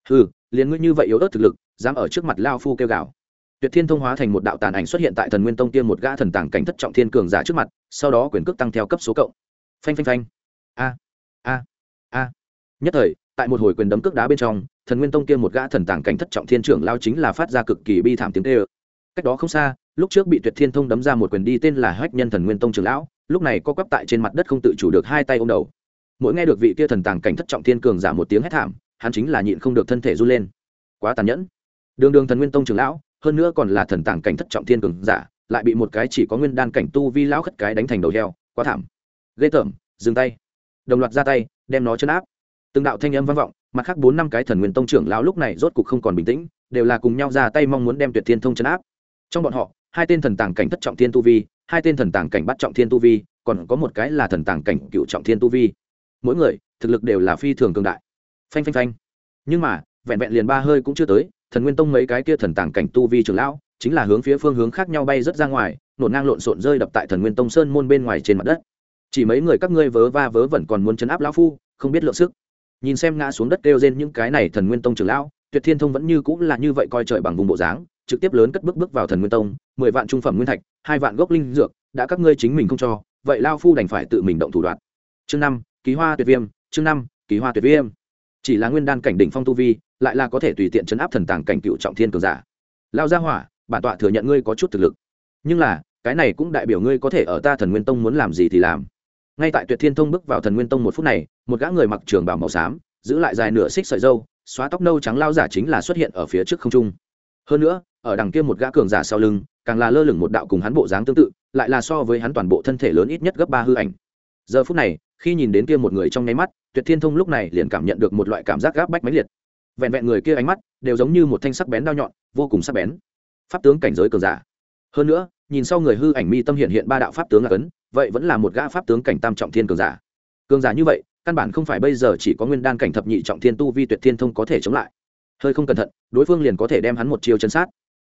S1: ừ liền ngươi như vậy yếu ớt thực lực, dám ở trước mặt lao phu kêu gào. Tuyệt thiên thông hóa thành một đạo tàn ảnh xuất hiện tại thần nguyên tông tiên một gã thần tàng cảnh thất trọng thiên cường giả trước mặt, sau đó quyền cước tăng theo cấp số cộng. Phanh phanh phanh. A a a. Nhất thời, tại một hồi quyền đấm cước đá bên trong, thần nguyên tông kia một gã thần tàng cảnh thất trọng thiên trưởng lao chính là phát ra cực kỳ bi thảm tiếng tê ơ cách đó không xa, lúc trước bị tuyệt thiên thông đấm ra một quyền đi tên là hách nhân thần nguyên tông trưởng lão, lúc này co quắp tại trên mặt đất không tự chủ được hai tay ô m đầu mỗi nghe được vị kia thần tàng cảnh thất trọng thiên cường giả một tiếng hét thảm, hắn chính là nhịn không được thân thể run lên. Quá tàn nhẫn. Đường đường thần nguyên tông trưởng lão, hơn nữa còn là thần tàng cảnh thất trọng thiên cường giả, lại bị một cái chỉ có nguyên đan cảnh tu vi lão khất cái đánh thành đầu heo, quá thảm. Ghê tởm, dừng tay. Đồng loạt ra tay, đem nó chấn áp. Từng đạo thanh âm vang vọng, mặt khác bốn năm cái thần nguyên tông trưởng lão lúc này rốt cục không còn bình tĩnh, đều là cùng nhau ra tay mong muốn đem tuyệt thiên thông chấn áp. Trong bọn họ, hai tên thần tàng cảnh thất trọng thiên tu vi, hai tên thần tàng cảnh bắt trọng thiên tu vi, còn có một cái là thần tàng cảnh cựu trọng thiên tu vi mỗi người, thực lực đều là phi thường cường đại. Phanh phanh phanh. Nhưng mà, vẹn vẹn liền ba hơi cũng chưa tới, thần nguyên tông mấy cái kia thần tàng cảnh tu vi trưởng lão, chính là hướng phía phương hướng khác nhau bay rất ra ngoài, nổn ngang lộn xộn rơi đập tại thần nguyên tông sơn môn bên ngoài trên mặt đất. Chỉ mấy người các ngươi vớ va vớ vẩn còn muốn chấn áp lão phu, không biết lượng sức. Nhìn xem ngã xuống đất kêu trên những cái này thần nguyên tông trưởng lão, tuyệt thiên thông vẫn như cũng là như vậy coi trời bằng vùng bộ dáng, trực tiếp lớn cất bước bước vào thần nguyên tông, mười vạn trung phẩm nguyên thạch, hai vạn gốc linh dược, đã các ngươi chính mình không cho, vậy lao phu đành phải tự mình động thủ đoạn. Chương năm ký hoa tuyệt viêm, chương năm, ký hoa tuyệt viêm. Chỉ là nguyên đan cảnh đỉnh phong tu vi, lại là có thể tùy tiện chấn áp thần tàng cảnh cựu trọng thiên cường giả. Lao gia hỏa, bản tọa thừa nhận ngươi có chút thực lực. Nhưng là, cái này cũng đại biểu ngươi có thể ở ta thần nguyên tông muốn làm gì thì làm. Ngay tại tuyệt thiên thông bước vào thần nguyên tông một phút này, một gã người mặc trường bảo màu xám, giữ lại dài nửa xích sợi dâu xóa tóc nâu trắng lao giả chính là xuất hiện ở phía trước không trung. Hơn nữa, ở đằng kia một gã cường giả sau lưng, càng là lơ lửng một đạo cùng hắn bộ dáng tương tự, lại là so với hắn toàn bộ thân thể lớn ít nhất gấp ba hư ảnh. Giờ phút này khi nhìn đến kia một người trong nháy mắt, tuyệt thiên thông lúc này liền cảm nhận được một loại cảm giác gáp bách mãnh liệt. Vẹn vẹn người kia ánh mắt đều giống như một thanh sắc bén đao nhọn, vô cùng sắc bén. Pháp tướng cảnh giới cường giả. Hơn nữa, nhìn sau người hư ảnh mi tâm hiện hiện ba đạo pháp tướng là cấn, vậy vẫn là một gã pháp tướng cảnh tam trọng thiên cường giả. Cường giả như vậy, căn bản không phải bây giờ chỉ có nguyên đan cảnh thập nhị trọng thiên tu vi tuyệt thiên thông có thể chống lại. Hơi không cẩn thận, đối phương liền có thể đem hắn một chiêu chân sát.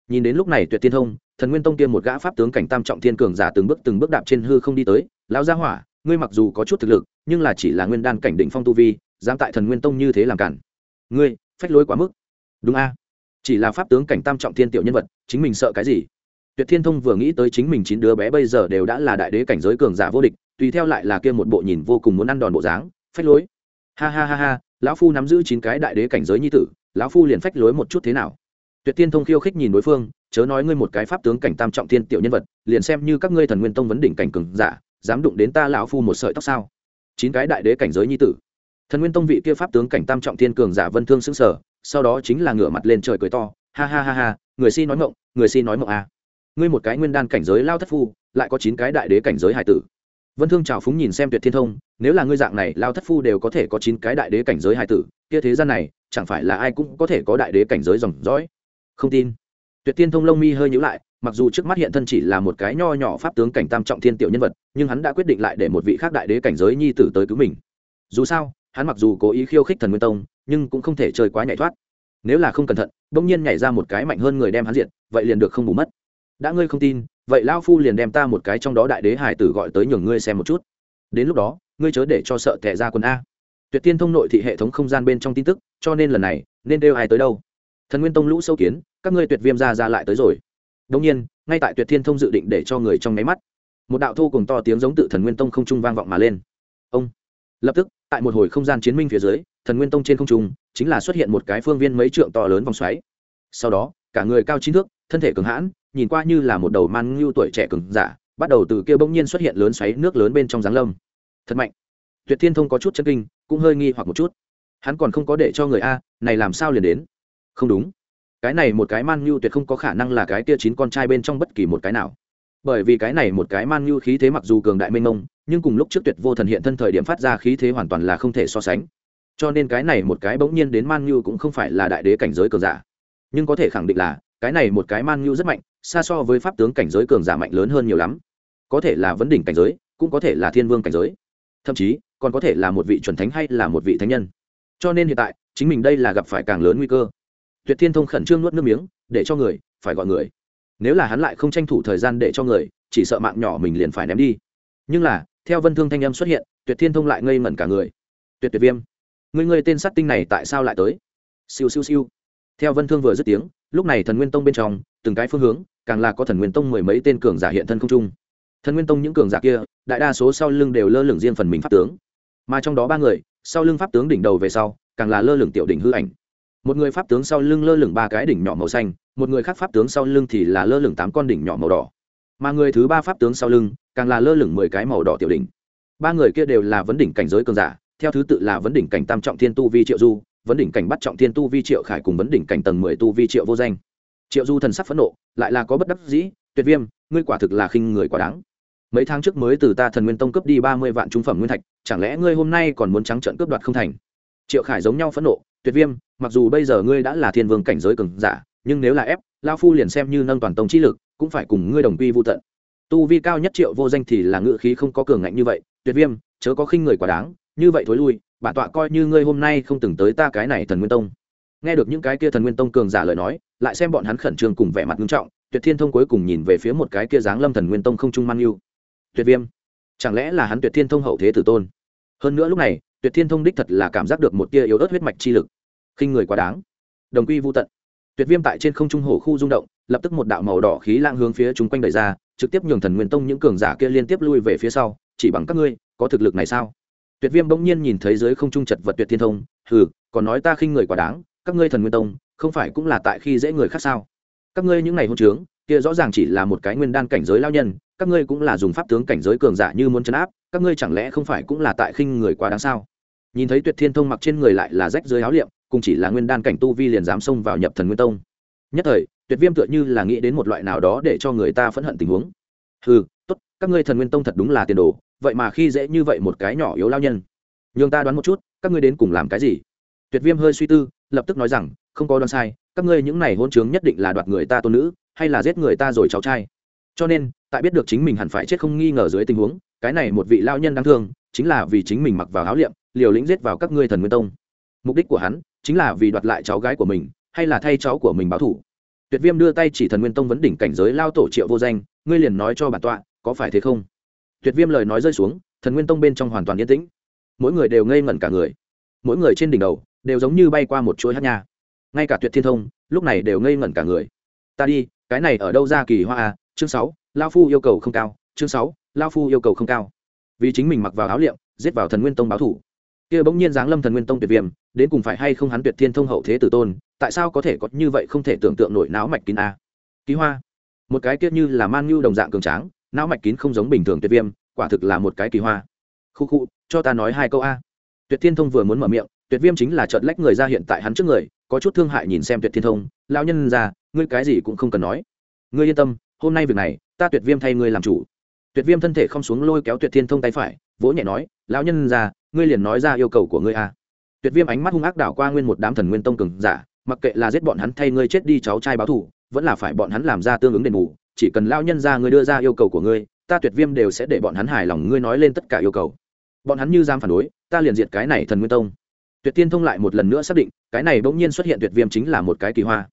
S1: Nhìn đến lúc này tuyệt thiên thông, thần nguyên tông tiêm một gã pháp tướng cảnh tam trọng thiên cường giả từng bước từng bước đạp trên hư không đi tới, lão gia hỏa ngươi mặc dù có chút thực lực, nhưng là chỉ là nguyên đan cảnh đỉnh phong tu vi, dám tại thần nguyên tông như thế làm cản. Ngươi, phách lối quá mức. Đúng a. Chỉ là pháp tướng cảnh tam trọng thiên tiểu nhân vật, chính mình sợ cái gì? Tuyệt thiên thông vừa nghĩ tới chính mình chín đứa bé bây giờ đều đã là đại đế cảnh giới cường giả vô địch, tùy theo lại là kia một bộ nhìn vô cùng muốn ăn đòn bộ dáng, phách lối. Ha ha ha ha, lão phu nắm giữ chín cái đại đế cảnh giới nhi tử, lão phu liền phách lối một chút thế nào? Tuyệt thiên thông khiêu khích nhìn đối phương, chớ nói ngươi một cái pháp tướng cảnh tam trọng thiên tiểu nhân vật, liền xem như các ngươi thần nguyên tông vấn đỉnh cảnh cường giả dám đụng đến ta lão phu một sợi tóc sao? Chín cái đại đế cảnh giới nhi tử. Thần nguyên tông vị kia pháp tướng cảnh tam trọng thiên cường giả vân thương xứng sở sau đó chính là ngửa mặt lên trời cười to, ha ha ha ha, người si nói mộng người si nói mộng à. ngươi một cái nguyên đan cảnh giới lao thất phu, lại có chín cái đại đế cảnh giới hải tử. Vân thương trào phúng nhìn xem tuyệt thiên thông, nếu là ngươi dạng này, lao thất phu đều có thể có chín cái đại đế cảnh giới hải tử, kia thế gian này, chẳng phải là ai cũng có thể có đại đế cảnh giới dòng dõi? Không tin tuyệt thiên thông lông mi hơi nhữ lại, mặc dù trước mắt hiện thân chỉ là một cái nho nhỏ pháp tướng cảnh tam trọng thiên tiểu nhân vật, nhưng hắn đã quyết định lại để một vị khác đại đế cảnh giới nhi tử tới cứu mình. Dù sao, hắn mặc dù cố ý khiêu khích thần nguyên tông, nhưng cũng không thể chơi quá nhảy thoát. Nếu là không cẩn thận, bỗng nhiên nhảy ra một cái mạnh hơn người đem hắn diện vậy liền được không bù mất. Đã ngươi không tin, vậy lao phu liền đem ta một cái trong đó đại đế hải tử gọi tới nhường ngươi xem một chút. Đến lúc đó, ngươi chớ để cho sợ tệ ra quân a. Tuyệt tiên thông nội thị hệ thống không gian bên trong tin tức, cho nên lần này, nên đeo ai tới đâu? Thần nguyên tông lũ sâu kiến, các ngươi tuyệt viêm ra ra lại tới rồi. Đông nhiên, ngay tại tuyệt thiên thông dự định để cho người trong nháy mắt, một đạo thu cùng to tiếng giống tự thần nguyên tông không trung vang vọng mà lên. Ông! Lập tức, tại một hồi không gian chiến minh phía dưới, thần nguyên tông trên không trung chính là xuất hiện một cái phương viên mấy trượng to lớn vòng xoáy. Sau đó, cả người cao chín thước, thân thể cường hãn, nhìn qua như là một đầu man ngưu tuổi trẻ cường giả, bắt đầu từ kia bỗng nhiên xuất hiện lớn xoáy nước lớn bên trong giáng lâm. Thật mạnh! Tuyệt thiên thông có chút chân kinh, cũng hơi nghi hoặc một chút. Hắn còn không có để cho người a, này làm sao liền đến? Không đúng. Cái này một cái man nhu tuyệt không có khả năng là cái kia chín con trai bên trong bất kỳ một cái nào. Bởi vì cái này một cái man nhu khí thế mặc dù cường đại mênh mông, nhưng cùng lúc trước tuyệt vô thần hiện thân thời điểm phát ra khí thế hoàn toàn là không thể so sánh. Cho nên cái này một cái bỗng nhiên đến man nhu cũng không phải là đại đế cảnh giới cường giả. Nhưng có thể khẳng định là, cái này một cái man nhu rất mạnh, xa so với pháp tướng cảnh giới cường giả mạnh lớn hơn nhiều lắm. Có thể là vấn đỉnh cảnh giới, cũng có thể là thiên vương cảnh giới. Thậm chí, còn có thể là một vị chuẩn thánh hay là một vị thánh nhân. Cho nên hiện tại, chính mình đây là gặp phải càng lớn nguy cơ tuyệt thiên thông khẩn trương nuốt nước miếng, để cho người, phải gọi người. Nếu là hắn lại không tranh thủ thời gian để cho người, chỉ sợ mạng nhỏ mình liền phải ném đi. Nhưng là, theo vân thương thanh âm xuất hiện, tuyệt thiên thông lại ngây ngẩn cả người. Tuyệt tuyệt viêm người người tên sát tinh này tại sao lại tới? Siêu siêu siêu. Theo vân thương vừa dứt tiếng, lúc này thần nguyên tông bên trong, từng cái phương hướng, càng là có thần nguyên tông mười mấy tên cường giả hiện thân không trung. Thần nguyên tông những cường giả kia, đại đa số sau lưng đều lơ lửng riêng phần mình pháp tướng. Mà trong đó ba người, sau lưng pháp tướng đỉnh đầu về sau, càng là lơ lửng tiểu đỉnh hư ảnh một người pháp tướng sau lưng lơ lửng ba cái đỉnh nhỏ màu xanh, một người khác pháp tướng sau lưng thì là lơ lửng tám con đỉnh nhỏ màu đỏ. Mà người thứ ba pháp tướng sau lưng, càng là lơ lửng mười cái màu đỏ tiểu đỉnh. Ba người kia đều là vấn đỉnh cảnh giới cường giả, theo thứ tự là vấn đỉnh cảnh tam trọng thiên tu vi triệu du, vấn đỉnh cảnh bắt trọng thiên tu vi triệu khải cùng vấn đỉnh cảnh tầng mười tu vi triệu vô danh. Triệu du thần sắc phẫn nộ, lại là có bất đắc dĩ, tuyệt viêm, ngươi quả thực là khinh người quá đáng. Mấy tháng trước mới từ ta thần nguyên tông cướp đi ba mươi vạn trung phẩm nguyên thạch, chẳng lẽ ngươi hôm nay còn muốn trắng trợn cướp đoạt không thành? Triệu khải giống nhau phẫn nộ tuyệt viêm, mặc dù bây giờ ngươi đã là thiên vương cảnh giới cường giả, nhưng nếu là ép lao phu liền xem như nâng toàn tông chi lực, cũng phải cùng ngươi đồng quy vô tận. Tu vi cao nhất triệu vô danh thì là ngự khí không có cường ngạnh như vậy, tuyệt viêm, chớ có khinh người quá đáng, như vậy thối lui, bản tọa coi như ngươi hôm nay không từng tới ta cái này thần nguyên tông. Nghe được những cái kia thần nguyên tông cường giả lời nói, lại xem bọn hắn khẩn trương cùng vẻ mặt nghiêm trọng, tuyệt thiên thông cuối cùng nhìn về phía một cái kia dáng lâm thần nguyên tông không trung mang yêu. Tuyệt viêm, chẳng lẽ là hắn tuyệt thiên thông hậu thế tử tôn? Hơn nữa lúc này tuyệt thiên thông đích thật là cảm giác được một tia yếu ớt huyết mạch chi lực. Khinh người quá đáng. Đồng quy vô tận. Tuyệt viêm tại trên không trung hổ khu rung động, lập tức một đạo màu đỏ khí lang hướng phía chúng quanh đẩy ra, trực tiếp nhường thần nguyên tông những cường giả kia liên tiếp lui về phía sau, chỉ bằng các ngươi, có thực lực này sao? Tuyệt viêm bỗng nhiên nhìn thấy dưới không trung chật vật tuyệt thiên thông, hừ, còn nói ta khinh người quá đáng, các ngươi thần nguyên tông, không phải cũng là tại khi dễ người khác sao? Các ngươi những ngày hôn trướng kia rõ ràng chỉ là một cái nguyên đan cảnh giới lao nhân, các ngươi cũng là dùng pháp tướng cảnh giới cường giả như muốn chấn áp, các ngươi chẳng lẽ không phải cũng là tại khinh người quá đáng sao? Nhìn thấy tuyệt thiên thông mặc trên người lại là rách dưới áo liệm, cùng chỉ là nguyên đan cảnh tu vi liền dám xông vào nhập thần nguyên tông. Nhất thời, tuyệt viêm tựa như là nghĩ đến một loại nào đó để cho người ta phẫn hận tình huống. Ừ tốt, các ngươi thần nguyên tông thật đúng là tiền đồ, vậy mà khi dễ như vậy một cái nhỏ yếu lao nhân. Nhường ta đoán một chút, các ngươi đến cùng làm cái gì? Tuyệt viêm hơi suy tư, lập tức nói rằng, không có đoán sai, các ngươi những này hôn chướng nhất định là đoạt người ta tôn nữ hay là giết người ta rồi cháu trai? Cho nên, tại biết được chính mình hẳn phải chết không nghi ngờ dưới tình huống, cái này một vị lao nhân đáng thương, chính là vì chính mình mặc vào áo liệm, liều lĩnh giết vào các ngươi thần nguyên tông. Mục đích của hắn, chính là vì đoạt lại cháu gái của mình, hay là thay cháu của mình báo thủ tuyệt viêm đưa tay chỉ thần nguyên tông vấn đỉnh cảnh giới lao tổ triệu vô danh, ngươi liền nói cho bản tọa, có phải thế không? Tuyệt viêm lời nói rơi xuống, thần nguyên tông bên trong hoàn toàn yên tĩnh. Mỗi người đều ngây ngẩn cả người. Mỗi người trên đỉnh đầu, đều giống như bay qua một chuỗi hát nha. Ngay cả tuyệt thiên thông, lúc này đều ngây ngẩn cả người. Ta đi cái này ở đâu ra kỳ hoa à? Chương sáu, lao phu yêu cầu không cao. Chương sáu, lao phu yêu cầu không cao. Vì chính mình mặc vào áo liệm, giết vào thần nguyên tông báo thủ. Kia bỗng nhiên giáng lâm thần nguyên tông tuyệt viêm, đến cùng phải hay không hắn tuyệt thiên thông hậu thế tử tôn, tại sao có thể có như vậy không thể tưởng tượng nổi não mạch kín a? Ký hoa, một cái kia như là man nhu đồng dạng cường tráng, não mạch kín không giống bình thường tuyệt viêm, quả thực là một cái kỳ hoa. Khu khu, cho ta nói hai câu a. Tuyệt thiên thông vừa muốn mở miệng, tuyệt viêm chính là trợt lách người ra hiện tại hắn trước người, có chút thương hại nhìn xem tuyệt thiên thông lao nhân ra ngươi cái gì cũng không cần nói. Ngươi yên tâm, hôm nay việc này, ta tuyệt viêm thay ngươi làm chủ. Tuyệt viêm thân thể không xuống lôi kéo tuyệt thiên thông tay phải, vỗ nhẹ nói, lão nhân ra ngươi liền nói ra yêu cầu của ngươi a tuyệt viêm ánh mắt hung ác đảo qua nguyên một đám thần nguyên tông cường giả, mặc kệ là giết bọn hắn thay ngươi chết đi cháu trai báo thù, vẫn là phải bọn hắn làm ra tương ứng đền bù, chỉ cần lão nhân ra ngươi đưa ra yêu cầu của ngươi, ta tuyệt viêm đều sẽ để bọn hắn hài lòng ngươi nói lên tất cả yêu cầu. Bọn hắn như giam phản đối, ta liền diệt cái này thần nguyên tông. Tuyệt tiên thông lại một lần nữa xác định, cái này bỗng nhiên xuất hiện tuyệt viêm chính là một cái kỳ hoa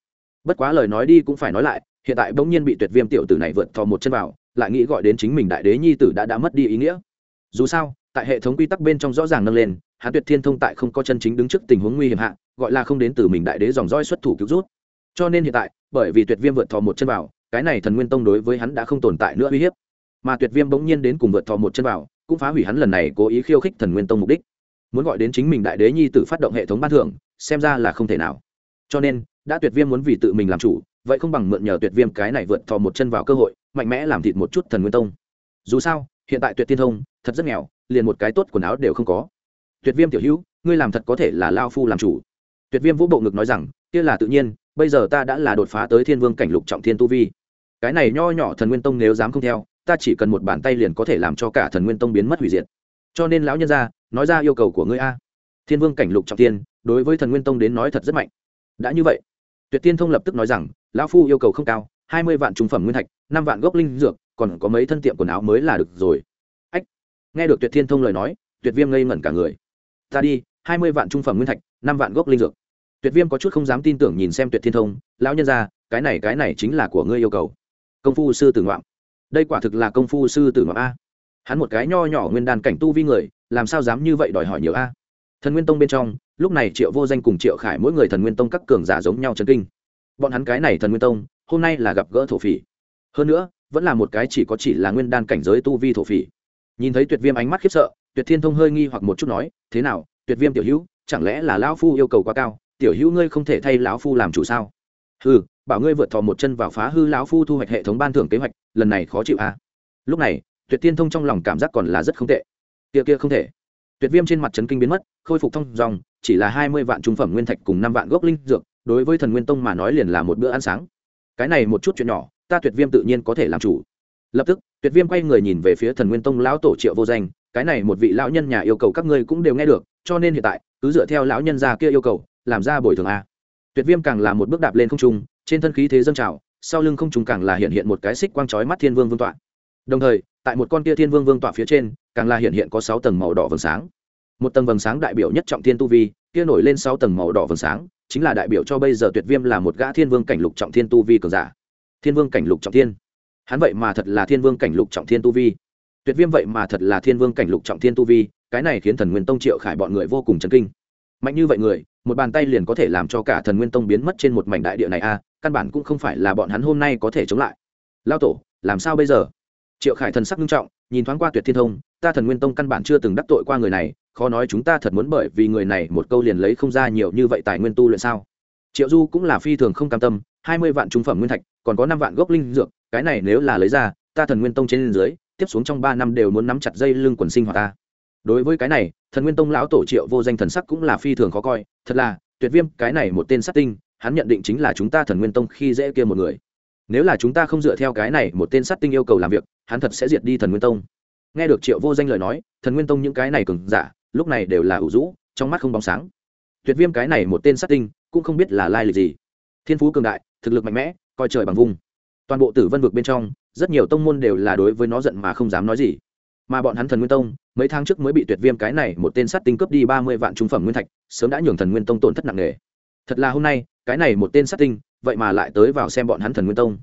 S1: bất quá lời nói đi cũng phải nói lại, hiện tại bỗng nhiên bị tuyệt viêm tiểu tử này vượt thò một chân vào, lại nghĩ gọi đến chính mình đại đế nhi tử đã đã mất đi ý nghĩa. Dù sao, tại hệ thống quy tắc bên trong rõ ràng nâng lên hắn tuyệt thiên thông tại không có chân chính đứng trước tình huống nguy hiểm hạ, gọi là không đến từ mình đại đế dòng roi xuất thủ cứu rút. Cho nên hiện tại, bởi vì tuyệt viêm vượt thò một chân vào, cái này thần nguyên tông đối với hắn đã không tồn tại nữa uy hiếp. Mà tuyệt viêm bỗng nhiên đến cùng vượt thò một chân vào, cũng phá hủy hắn lần này cố ý khiêu khích thần nguyên tông mục đích. Muốn gọi đến chính mình đại đế nhi tử phát động hệ thống ban thưởng, xem ra là không thể nào. Cho nên đã tuyệt viêm muốn vì tự mình làm chủ, vậy không bằng mượn nhờ tuyệt viêm cái này vượt thò một chân vào cơ hội, mạnh mẽ làm thịt một chút thần nguyên tông. Dù sao, hiện tại tuyệt tiên thông, thật rất nghèo, liền một cái tốt quần áo đều không có. Tuyệt viêm tiểu hữu, ngươi làm thật có thể là lao phu làm chủ. Tuyệt viêm vũ bộ ngực nói rằng, kia là tự nhiên, bây giờ ta đã là đột phá tới thiên vương cảnh lục trọng thiên tu vi. Cái này nho nhỏ thần nguyên tông nếu dám không theo, ta chỉ cần một bàn tay liền có thể làm cho cả thần nguyên tông biến mất hủy diệt. Cho nên lão nhân gia, nói ra yêu cầu của ngươi a. Thiên vương cảnh lục trọng tiên đối với thần nguyên tông đến nói thật rất mạnh. Đã như vậy tuyệt tiên thông lập tức nói rằng, lão phu yêu cầu không cao, hai mươi vạn trung phẩm nguyên thạch, năm vạn gốc linh dược, còn có mấy thân tiệm quần áo mới là được rồi. Ách, nghe được tuyệt thiên thông lời nói, tuyệt viêm ngây ngẩn cả người. Ta đi, hai mươi vạn trung phẩm nguyên thạch, năm vạn gốc linh dược. Tuyệt viêm có chút không dám tin tưởng nhìn xem tuyệt thiên thông, lão nhân ra cái này cái này chính là của ngươi yêu cầu. Công phu sư tử ngoạm. Đây quả thực là công phu sư tử ngoạm a. Hắn một cái nho nhỏ nguyên đàn cảnh tu vi người, làm sao dám như vậy đòi hỏi nhiều a? Thần nguyên tông bên trong lúc này triệu vô danh cùng triệu khải mỗi người thần nguyên tông các cường giả giống nhau chân kinh. Bọn hắn cái này thần nguyên tông, hôm nay là gặp gỡ thổ phỉ. Hơn nữa, vẫn là một cái chỉ có chỉ là nguyên đan cảnh giới tu vi thổ phỉ. Nhìn thấy tuyệt viêm ánh mắt khiếp sợ, tuyệt thiên thông hơi nghi hoặc một chút nói, thế nào, tuyệt viêm tiểu hữu, chẳng lẽ là lão phu yêu cầu quá cao, tiểu hữu ngươi không thể thay lão phu làm chủ sao? Ừ bảo ngươi vượt thò một chân vào phá hư lão phu thu hoạch hệ thống ban thưởng kế hoạch, lần này khó chịu à? Lúc này, tuyệt thiên thông trong lòng cảm giác còn là rất không tệ. Kia kia không thể tuyệt viêm trên mặt trấn kinh biến mất, khôi phục thông dòng, chỉ là hai mươi vạn trung phẩm nguyên thạch cùng năm vạn gốc linh dược, đối với thần nguyên tông mà nói liền là một bữa ăn sáng. Cái này một chút chuyện nhỏ, ta tuyệt viêm tự nhiên có thể làm chủ. Lập tức, tuyệt viêm quay người nhìn về phía thần nguyên tông lão tổ triệu vô danh, cái này một vị lão nhân nhà yêu cầu các ngươi cũng đều nghe được, cho nên hiện tại, cứ dựa theo lão nhân già kia yêu cầu, làm ra bồi thường a. Tuyệt viêm càng là một bước đạp lên không trung, trên thân khí thế dâng trào, sau lưng không trung càng là hiện hiện một cái xích quang chói mắt thiên vương vương tọa đồng thời, tại một con kia thiên vương vương tọa phía trên, càng là hiện hiện có sáu tầng màu đỏ vầng sáng. Một tầng vầng sáng đại biểu nhất trọng thiên tu vi, kia nổi lên sáu tầng màu đỏ vầng sáng, chính là đại biểu cho bây giờ tuyệt viêm là một gã thiên vương cảnh lục trọng thiên tu vi cường giả. Thiên vương cảnh lục trọng thiên. Hắn vậy mà thật là thiên vương cảnh lục trọng thiên tu vi. Tuyệt viêm vậy mà thật là thiên vương cảnh lục trọng thiên tu vi, cái này khiến thần nguyên tông triệu khải bọn người vô cùng chấn kinh. Mạnh như vậy người, một bàn tay liền có thể làm cho cả thần nguyên tông biến mất trên một mảnh đại địa này a, căn bản cũng không phải là bọn hắn hôm nay có thể chống lại. Lao tổ, làm sao bây giờ? Triệu khải thần sắc nghiêm trọng, nhìn thoáng qua tuyệt thiên thông, ta thần nguyên tông căn bản chưa từng đắc tội qua người này, khó nói chúng ta thật muốn bởi vì người này một câu liền lấy không ra nhiều như vậy tài nguyên tu luyện sao? Triệu du cũng là phi thường không cam tâm, hai mươi vạn trung phẩm nguyên thạch, còn có năm vạn gốc linh dược, cái này nếu là lấy ra, ta thần nguyên tông trên dưới, tiếp xuống trong ba năm đều muốn nắm chặt dây lưng quần sinh hoạt ta. Đối với cái này, thần nguyên tông lão tổ triệu vô danh thần sắc cũng là phi thường khó coi, thật là, tuyệt viêm, cái này một tên sát tinh, hắn nhận định chính là chúng ta thần nguyên tông khi dễ kia một người. Nếu là chúng ta không dựa theo cái này một tên sát tinh yêu cầu làm việc hắn thật sẽ diệt đi thần nguyên tông. Nghe được triệu vô danh lời nói, thần nguyên tông những cái này cừng giả, lúc này đều là ủ rũ, trong mắt không bóng sáng. Tuyệt viêm cái này một tên sát tinh, cũng không biết là lai lịch gì. Thiên phú cường đại, thực lực mạnh mẽ, coi trời bằng vung toàn bộ tử vân vực bên trong, rất nhiều tông môn đều là đối với nó giận mà không dám nói gì. Mà bọn hắn thần nguyên tông, mấy tháng trước mới bị tuyệt viêm cái này một tên sát tinh cướp đi ba mươi vạn trung phẩm nguyên thạch, sớm đã nhường thần nguyên tông tổn thất nặng nề. Thật là hôm nay, cái này một tên sát tinh, vậy mà lại tới vào xem bọn hắn thần nguyên tông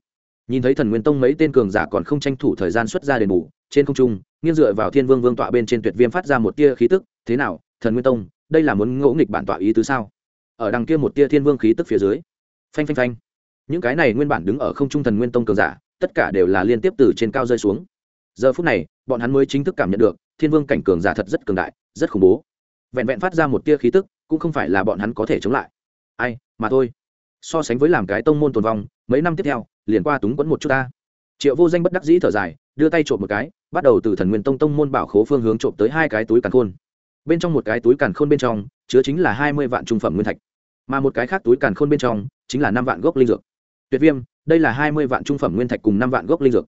S1: nhìn thấy thần nguyên tông mấy tên cường giả còn không tranh thủ thời gian xuất ra đền bù, trên không trung, nghiêng dựa vào thiên vương vương tọa bên trên tuyệt viêm phát ra một tia khí tức, thế nào, thần nguyên tông, đây là muốn ngỗ nghịch bản tọa ý tứ sao? Ở đằng kia một tia thiên vương khí tức phía dưới, phanh phanh phanh. Những cái này nguyên bản đứng ở không trung thần nguyên tông cường giả, tất cả đều là liên tiếp từ trên cao rơi xuống. Giờ phút này, bọn hắn mới chính thức cảm nhận được, thiên vương cảnh cường giả thật rất cường đại, rất khủng bố. Vẹn vẹn phát ra một tia khí tức, cũng không phải là bọn hắn có thể chống lại. Ai, mà thôi. So sánh với làm cái tông môn tồn vong, mấy năm tiếp theo liền qua túng quẫn một chút ta. Triệu vô danh bất đắc dĩ thở dài, đưa tay trộm một cái, bắt đầu từ thần nguyên tông tông môn bảo khố phương hướng trộm tới hai cái túi càn khôn. Bên trong một cái túi càn khôn bên trong, chứa chính là hai mươi vạn trung phẩm nguyên thạch. Mà một cái khác túi càn khôn bên trong, chính là năm vạn gốc linh dược. Tuyệt viêm, đây là hai mươi vạn trung phẩm nguyên thạch cùng năm vạn gốc linh dược.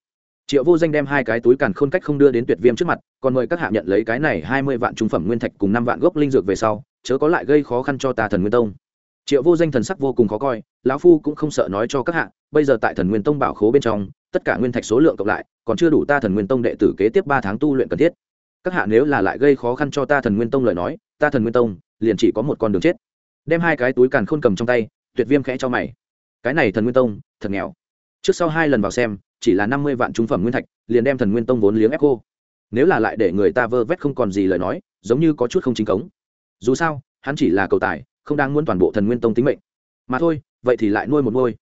S1: Triệu vô danh đem hai cái túi càn khôn cách không đưa đến tuyệt viêm trước mặt, còn mời các hạ nhận lấy cái này hai mươi vạn trung phẩm nguyên thạch cùng năm vạn gốc linh dược về sau, chớ có lại gây khó khăn cho ta thần nguyên tông triệu vô danh thần sắc vô cùng khó coi, lão phu cũng không sợ nói cho các hạ, bây giờ tại thần nguyên tông bảo khố bên trong, tất cả nguyên thạch số lượng cộng lại, còn chưa đủ ta thần nguyên tông đệ tử kế tiếp ba tháng tu luyện cần thiết. Các hạ nếu là lại gây khó khăn cho ta thần nguyên tông lời nói, ta thần nguyên tông liền chỉ có một con đường chết. Đem hai cái túi càn khôn cầm trong tay, tuyệt viêm khẽ cho mày. Cái này thần nguyên tông, thật nghèo. Trước sau hai lần vào xem, chỉ là năm mươi vạn trung phẩm nguyên thạch, liền đem thần nguyên tông vốn liếng ép cô. Nếu là lại để người ta vơ vét không còn gì lời nói, giống như có chút không chính cống. Dù sao, hắn chỉ là cầu tài không đang muốn toàn bộ thần nguyên tông tính mệnh. Mà thôi, vậy thì lại nuôi một nuôi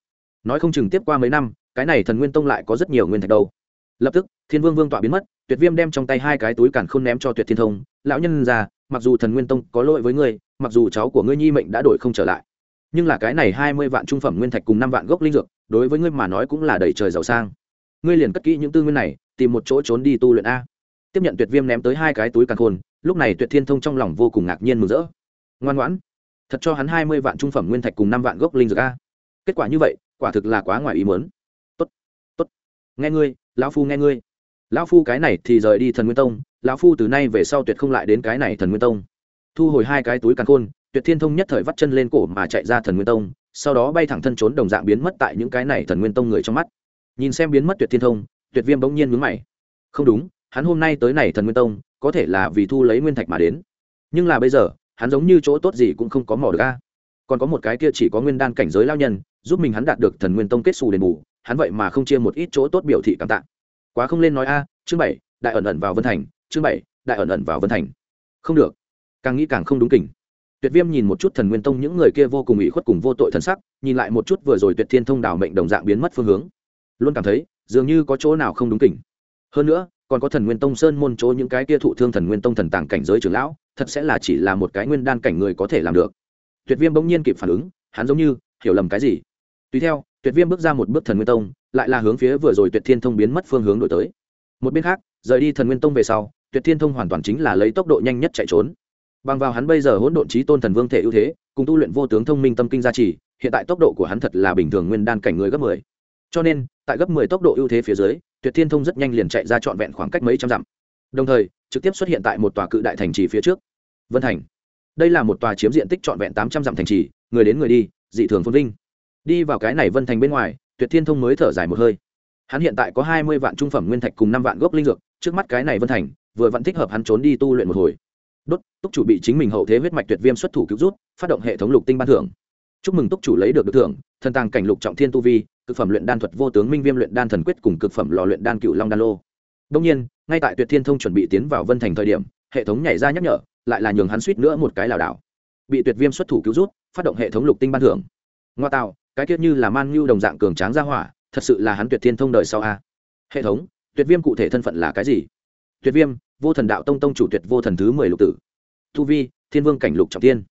S1: nói không chừng tiếp qua mấy năm, cái này thần nguyên tông lại có rất nhiều nguyên thạch đâu. Lập tức, thiên vương vương tọa biến mất, tuyệt viêm đem trong tay hai cái túi càn n ném cho tuyệt thiên thông, lão nhân già, mặc dù thần nguyên tông có lỗi với ngươi, mặc dù cháu của ngươi nhi mệnh đã đổi không trở lại, nhưng là cái này hai mươi vạn trung phẩm nguyên thạch cùng năm vạn gốc linh dược, đối với ngươi mà nói cũng là đầy trời giàu sang. Ngươi liền cất kỹ những tư nguyên này, tìm một chỗ trốn đi tu luyện a. Tiếp nhận tuyệt viêm ném tới hai cái túi càn khôn, lúc này tuyệt thiên thông trong lòng vô cùng ngạc nhiên mừng rỡ. Ngoan ngoãn thật cho hắn hai mươi vạn trung phẩm nguyên thạch cùng năm vạn gốc linh dược a. Kết quả như vậy, quả thực là quá ngoài ý muốn. Tốt tốt. Nghe ngươi, lão phu nghe ngươi. Lão phu cái này thì rời đi thần nguyên tông, lão phu từ nay về sau tuyệt không lại đến cái này thần nguyên tông. Thu hồi hai cái túi càn khôn, tuyệt thiên thông nhất thời vắt chân lên cổ mà chạy ra thần nguyên tông, sau đó bay thẳng thân trốn đồng dạng biến mất tại những cái này thần nguyên tông người trong mắt. Nhìn xem biến mất tuyệt thiên thông, tuyệt viêm bỗng nhiên mướn mày. Không đúng, hắn hôm nay tới này thần nguyên tông, có thể là vì thu lấy nguyên thạch mà đến. Nhưng là bây giờ hắn giống như chỗ tốt gì cũng không có mỏ được a. Còn có một cái kia chỉ có nguyên đan cảnh giới lao nhân, giúp mình hắn đạt được thần nguyên tông kết xù đền bù, hắn vậy mà không chia một ít chỗ tốt biểu thị cảm tạ. Quá không lên nói a, chương bảy, đại ẩn ẩn vào vân thành, chương bảy, đại ẩn ẩn vào vân thành. Không được. Càng nghĩ càng không đúng kỉnh tuyệt viêm nhìn một chút thần nguyên tông những người kia vô cùng ủy khuất cùng vô tội thần sắc, nhìn lại một chút vừa rồi tuyệt thiên thông đảo mệnh đồng dạng biến mất phương hướng. Luôn cảm thấy, dường như có chỗ nào không đúng kỉnh hơn nữa còn có thần nguyên tông sơn môn chỗ những cái kia thụ thương thần nguyên tông thần tàng cảnh giới trưởng lão, thật sẽ là chỉ là một cái nguyên đan cảnh người có thể làm được. Tuyệt viêm bỗng nhiên kịp phản ứng, hắn giống như hiểu lầm cái gì. Tùy theo, tuyệt viêm bước ra một bước thần nguyên tông, lại là hướng phía vừa rồi tuyệt thiên thông biến mất phương hướng đổi tới. Một bên khác, rời đi thần nguyên tông về sau, tuyệt thiên thông hoàn toàn chính là lấy tốc độ nhanh nhất chạy trốn. Bằng vào hắn bây giờ hỗn độn trí tôn thần vương thể ưu thế, cùng tu luyện vô tướng thông minh tâm kinh gia trì, hiện tại tốc độ của hắn thật là bình thường nguyên đan cảnh người gấp mười. Cho nên, tại gấp mười tốc độ ưu thế phía dưới tuyệt thiên thông rất nhanh liền chạy ra trọn vẹn khoảng cách mấy trăm dặm. Đồng thời, trực tiếp xuất hiện tại một tòa cự đại thành trì phía trước. Vân thành. Đây là một tòa chiếm diện tích trọn vẹn tám trăm dặm thành trì, người đến người đi, dị thường phồn vinh. Đi vào cái này vân thành bên ngoài, tuyệt thiên thông mới thở dài một hơi. Hắn hiện tại có hai mươi vạn trung phẩm nguyên thạch cùng năm vạn gốc linh dược, trước mắt cái này vân thành, vừa vẫn thích hợp hắn trốn đi tu luyện một hồi. Đốt, túc chủ bị chính mình hậu thế huyết mạch tuyệt viêm xuất thủ cứu rút, phát động hệ thống lục tinh ban thưởng. Chúc mừng túc chủ lấy được được thưởng, thần tàng cảnh lục trọng thiên tu vi cực phẩm luyện đan thuật vô tướng minh viêm luyện đan thần quyết cùng cực phẩm lò luyện đan cựu long đan lô. Đông nhiên, ngay tại tuyệt thiên thông chuẩn bị tiến vào vân thành thời điểm, hệ thống nhảy ra nhắc nhở, lại là nhường hắn suýt nữa một cái lảo đảo. Bị tuyệt viêm xuất thủ cứu rút, phát động hệ thống lục tinh ban thưởng. Ngoa tạo, cái tiết như là man ngưu đồng dạng cường tráng ra hỏa, thật sự là hắn tuyệt thiên thông đời sau a. Hệ thống, tuyệt viêm cụ thể thân phận là cái gì? Tuyệt viêm, vô thần đạo tông tông chủ tuyệt vô thần thứ mười lục tử. Tu vi, thiên vương cảnh lục trọng tiên.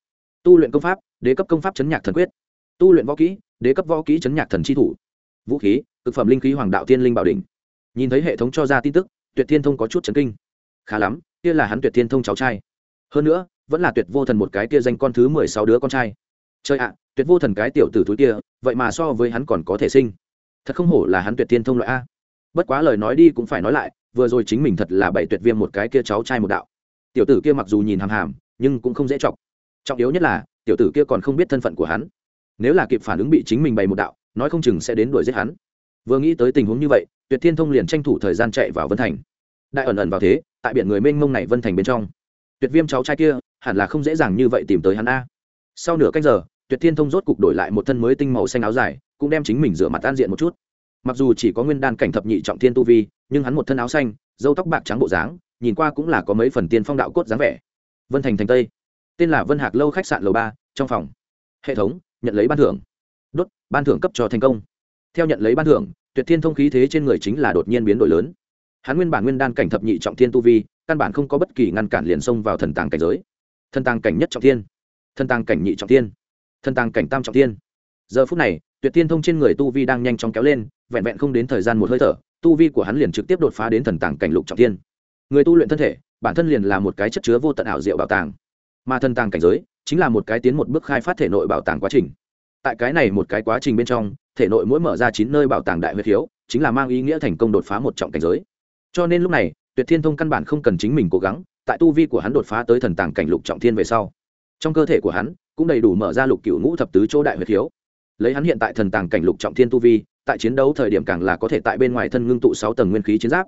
S1: Tu luyện công pháp, đế cấp công pháp chấn nhạc thần quyết tu luyện võ kỹ, đế cấp võ kỹ chấn nhạc thần chi thủ. Vũ khí thực phẩm linh khí hoàng đạo thiên linh bảo đình nhìn thấy hệ thống cho ra tin tức, tuyệt thiên thông có chút chấn kinh. Khá lắm, kia là hắn tuyệt thiên thông cháu trai. Hơn nữa, vẫn là tuyệt vô thần một cái kia danh con thứ mười sáu đứa con trai. Chơi ạ, tuyệt vô thần cái tiểu tử túi kia, vậy mà so với hắn còn có thể sinh. Thật không hổ là hắn tuyệt thiên thông loại a. Bất quá lời nói đi cũng phải nói lại, vừa rồi chính mình thật là bảy tuyệt viêm một cái kia cháu trai một đạo. Tiểu tử kia mặc dù nhìn hàm hàm, nhưng cũng không dễ chọc. Trọng yếu nhất là, tiểu tử kia còn không biết thân phận của hắn nếu là kịp phản ứng bị chính mình bày một đạo, nói không chừng sẽ đến đuổi giết hắn. Vừa nghĩ tới tình huống như vậy, tuyệt thiên thông liền tranh thủ thời gian chạy vào vân thành. Đại ẩn ẩn vào thế, tại biển người mênh mông này vân thành bên trong. Tuyệt viêm cháu trai kia, hẳn là không dễ dàng như vậy tìm tới hắn a. Sau nửa cách giờ, tuyệt thiên thông rốt cục đổi lại một thân mới tinh màu xanh áo dài, cũng đem chính mình rửa mặt an diện một chút. Mặc dù chỉ có nguyên đan cảnh thập nhị trọng thiên tu vi, nhưng hắn một thân áo xanh dâu tóc bạc trắng bộ dáng, nhìn qua cũng là có mấy phần tiên phong đạo cốt dáng vẻ. Vân thành thành tây, tên là vân hạc lâu khách sạn lầu ba, trong phòng. Hệ thống nhận lấy ban thưởng. Đốt, ban thưởng cấp cho thành công. Theo nhận lấy ban thưởng, tuyệt thiên thông khí thế trên người chính là đột nhiên biến đổi lớn. Hắn nguyên bản nguyên đan cảnh thập nhị trọng thiên tu vi, căn bản không có bất kỳ ngăn cản liền xông vào thần tàng cảnh giới. Thần tàng cảnh nhất trọng thiên. Thần tàng cảnh nhị trọng thiên. Thần tàng cảnh tam trọng thiên. Giờ phút này, tuyệt thiên thông trên người tu vi đang nhanh chóng kéo lên, vẹn vẹn không đến thời gian một hơi thở, tu vi của hắn liền trực tiếp đột phá đến thần tàng cảnh lục trọng thiên. Người tu luyện thân thể, bản thân liền là một cái chất chứa vô tận ảo diệu bảo tàng. Mà thần tàng cảnh giới chính là một cái tiến một bước khai phát thể nội bảo tàng quá trình. Tại cái này một cái quá trình bên trong, thể nội mỗi mở ra chín nơi bảo tàng đại huyết hiếu chính là mang ý nghĩa thành công đột phá một trọng cảnh giới. Cho nên lúc này, tuyệt thiên thông căn bản không cần chính mình cố gắng, tại tu vi của hắn đột phá tới thần tàng cảnh lục trọng thiên về sau. Trong cơ thể của hắn, cũng đầy đủ mở ra lục cựu ngũ thập tứ chỗ đại huyết hiếu lấy hắn hiện tại thần tàng cảnh lục trọng thiên tu vi, tại chiến đấu thời điểm càng là có thể tại bên ngoài thân ngưng tụ sáu tầng nguyên khí chiến giáp.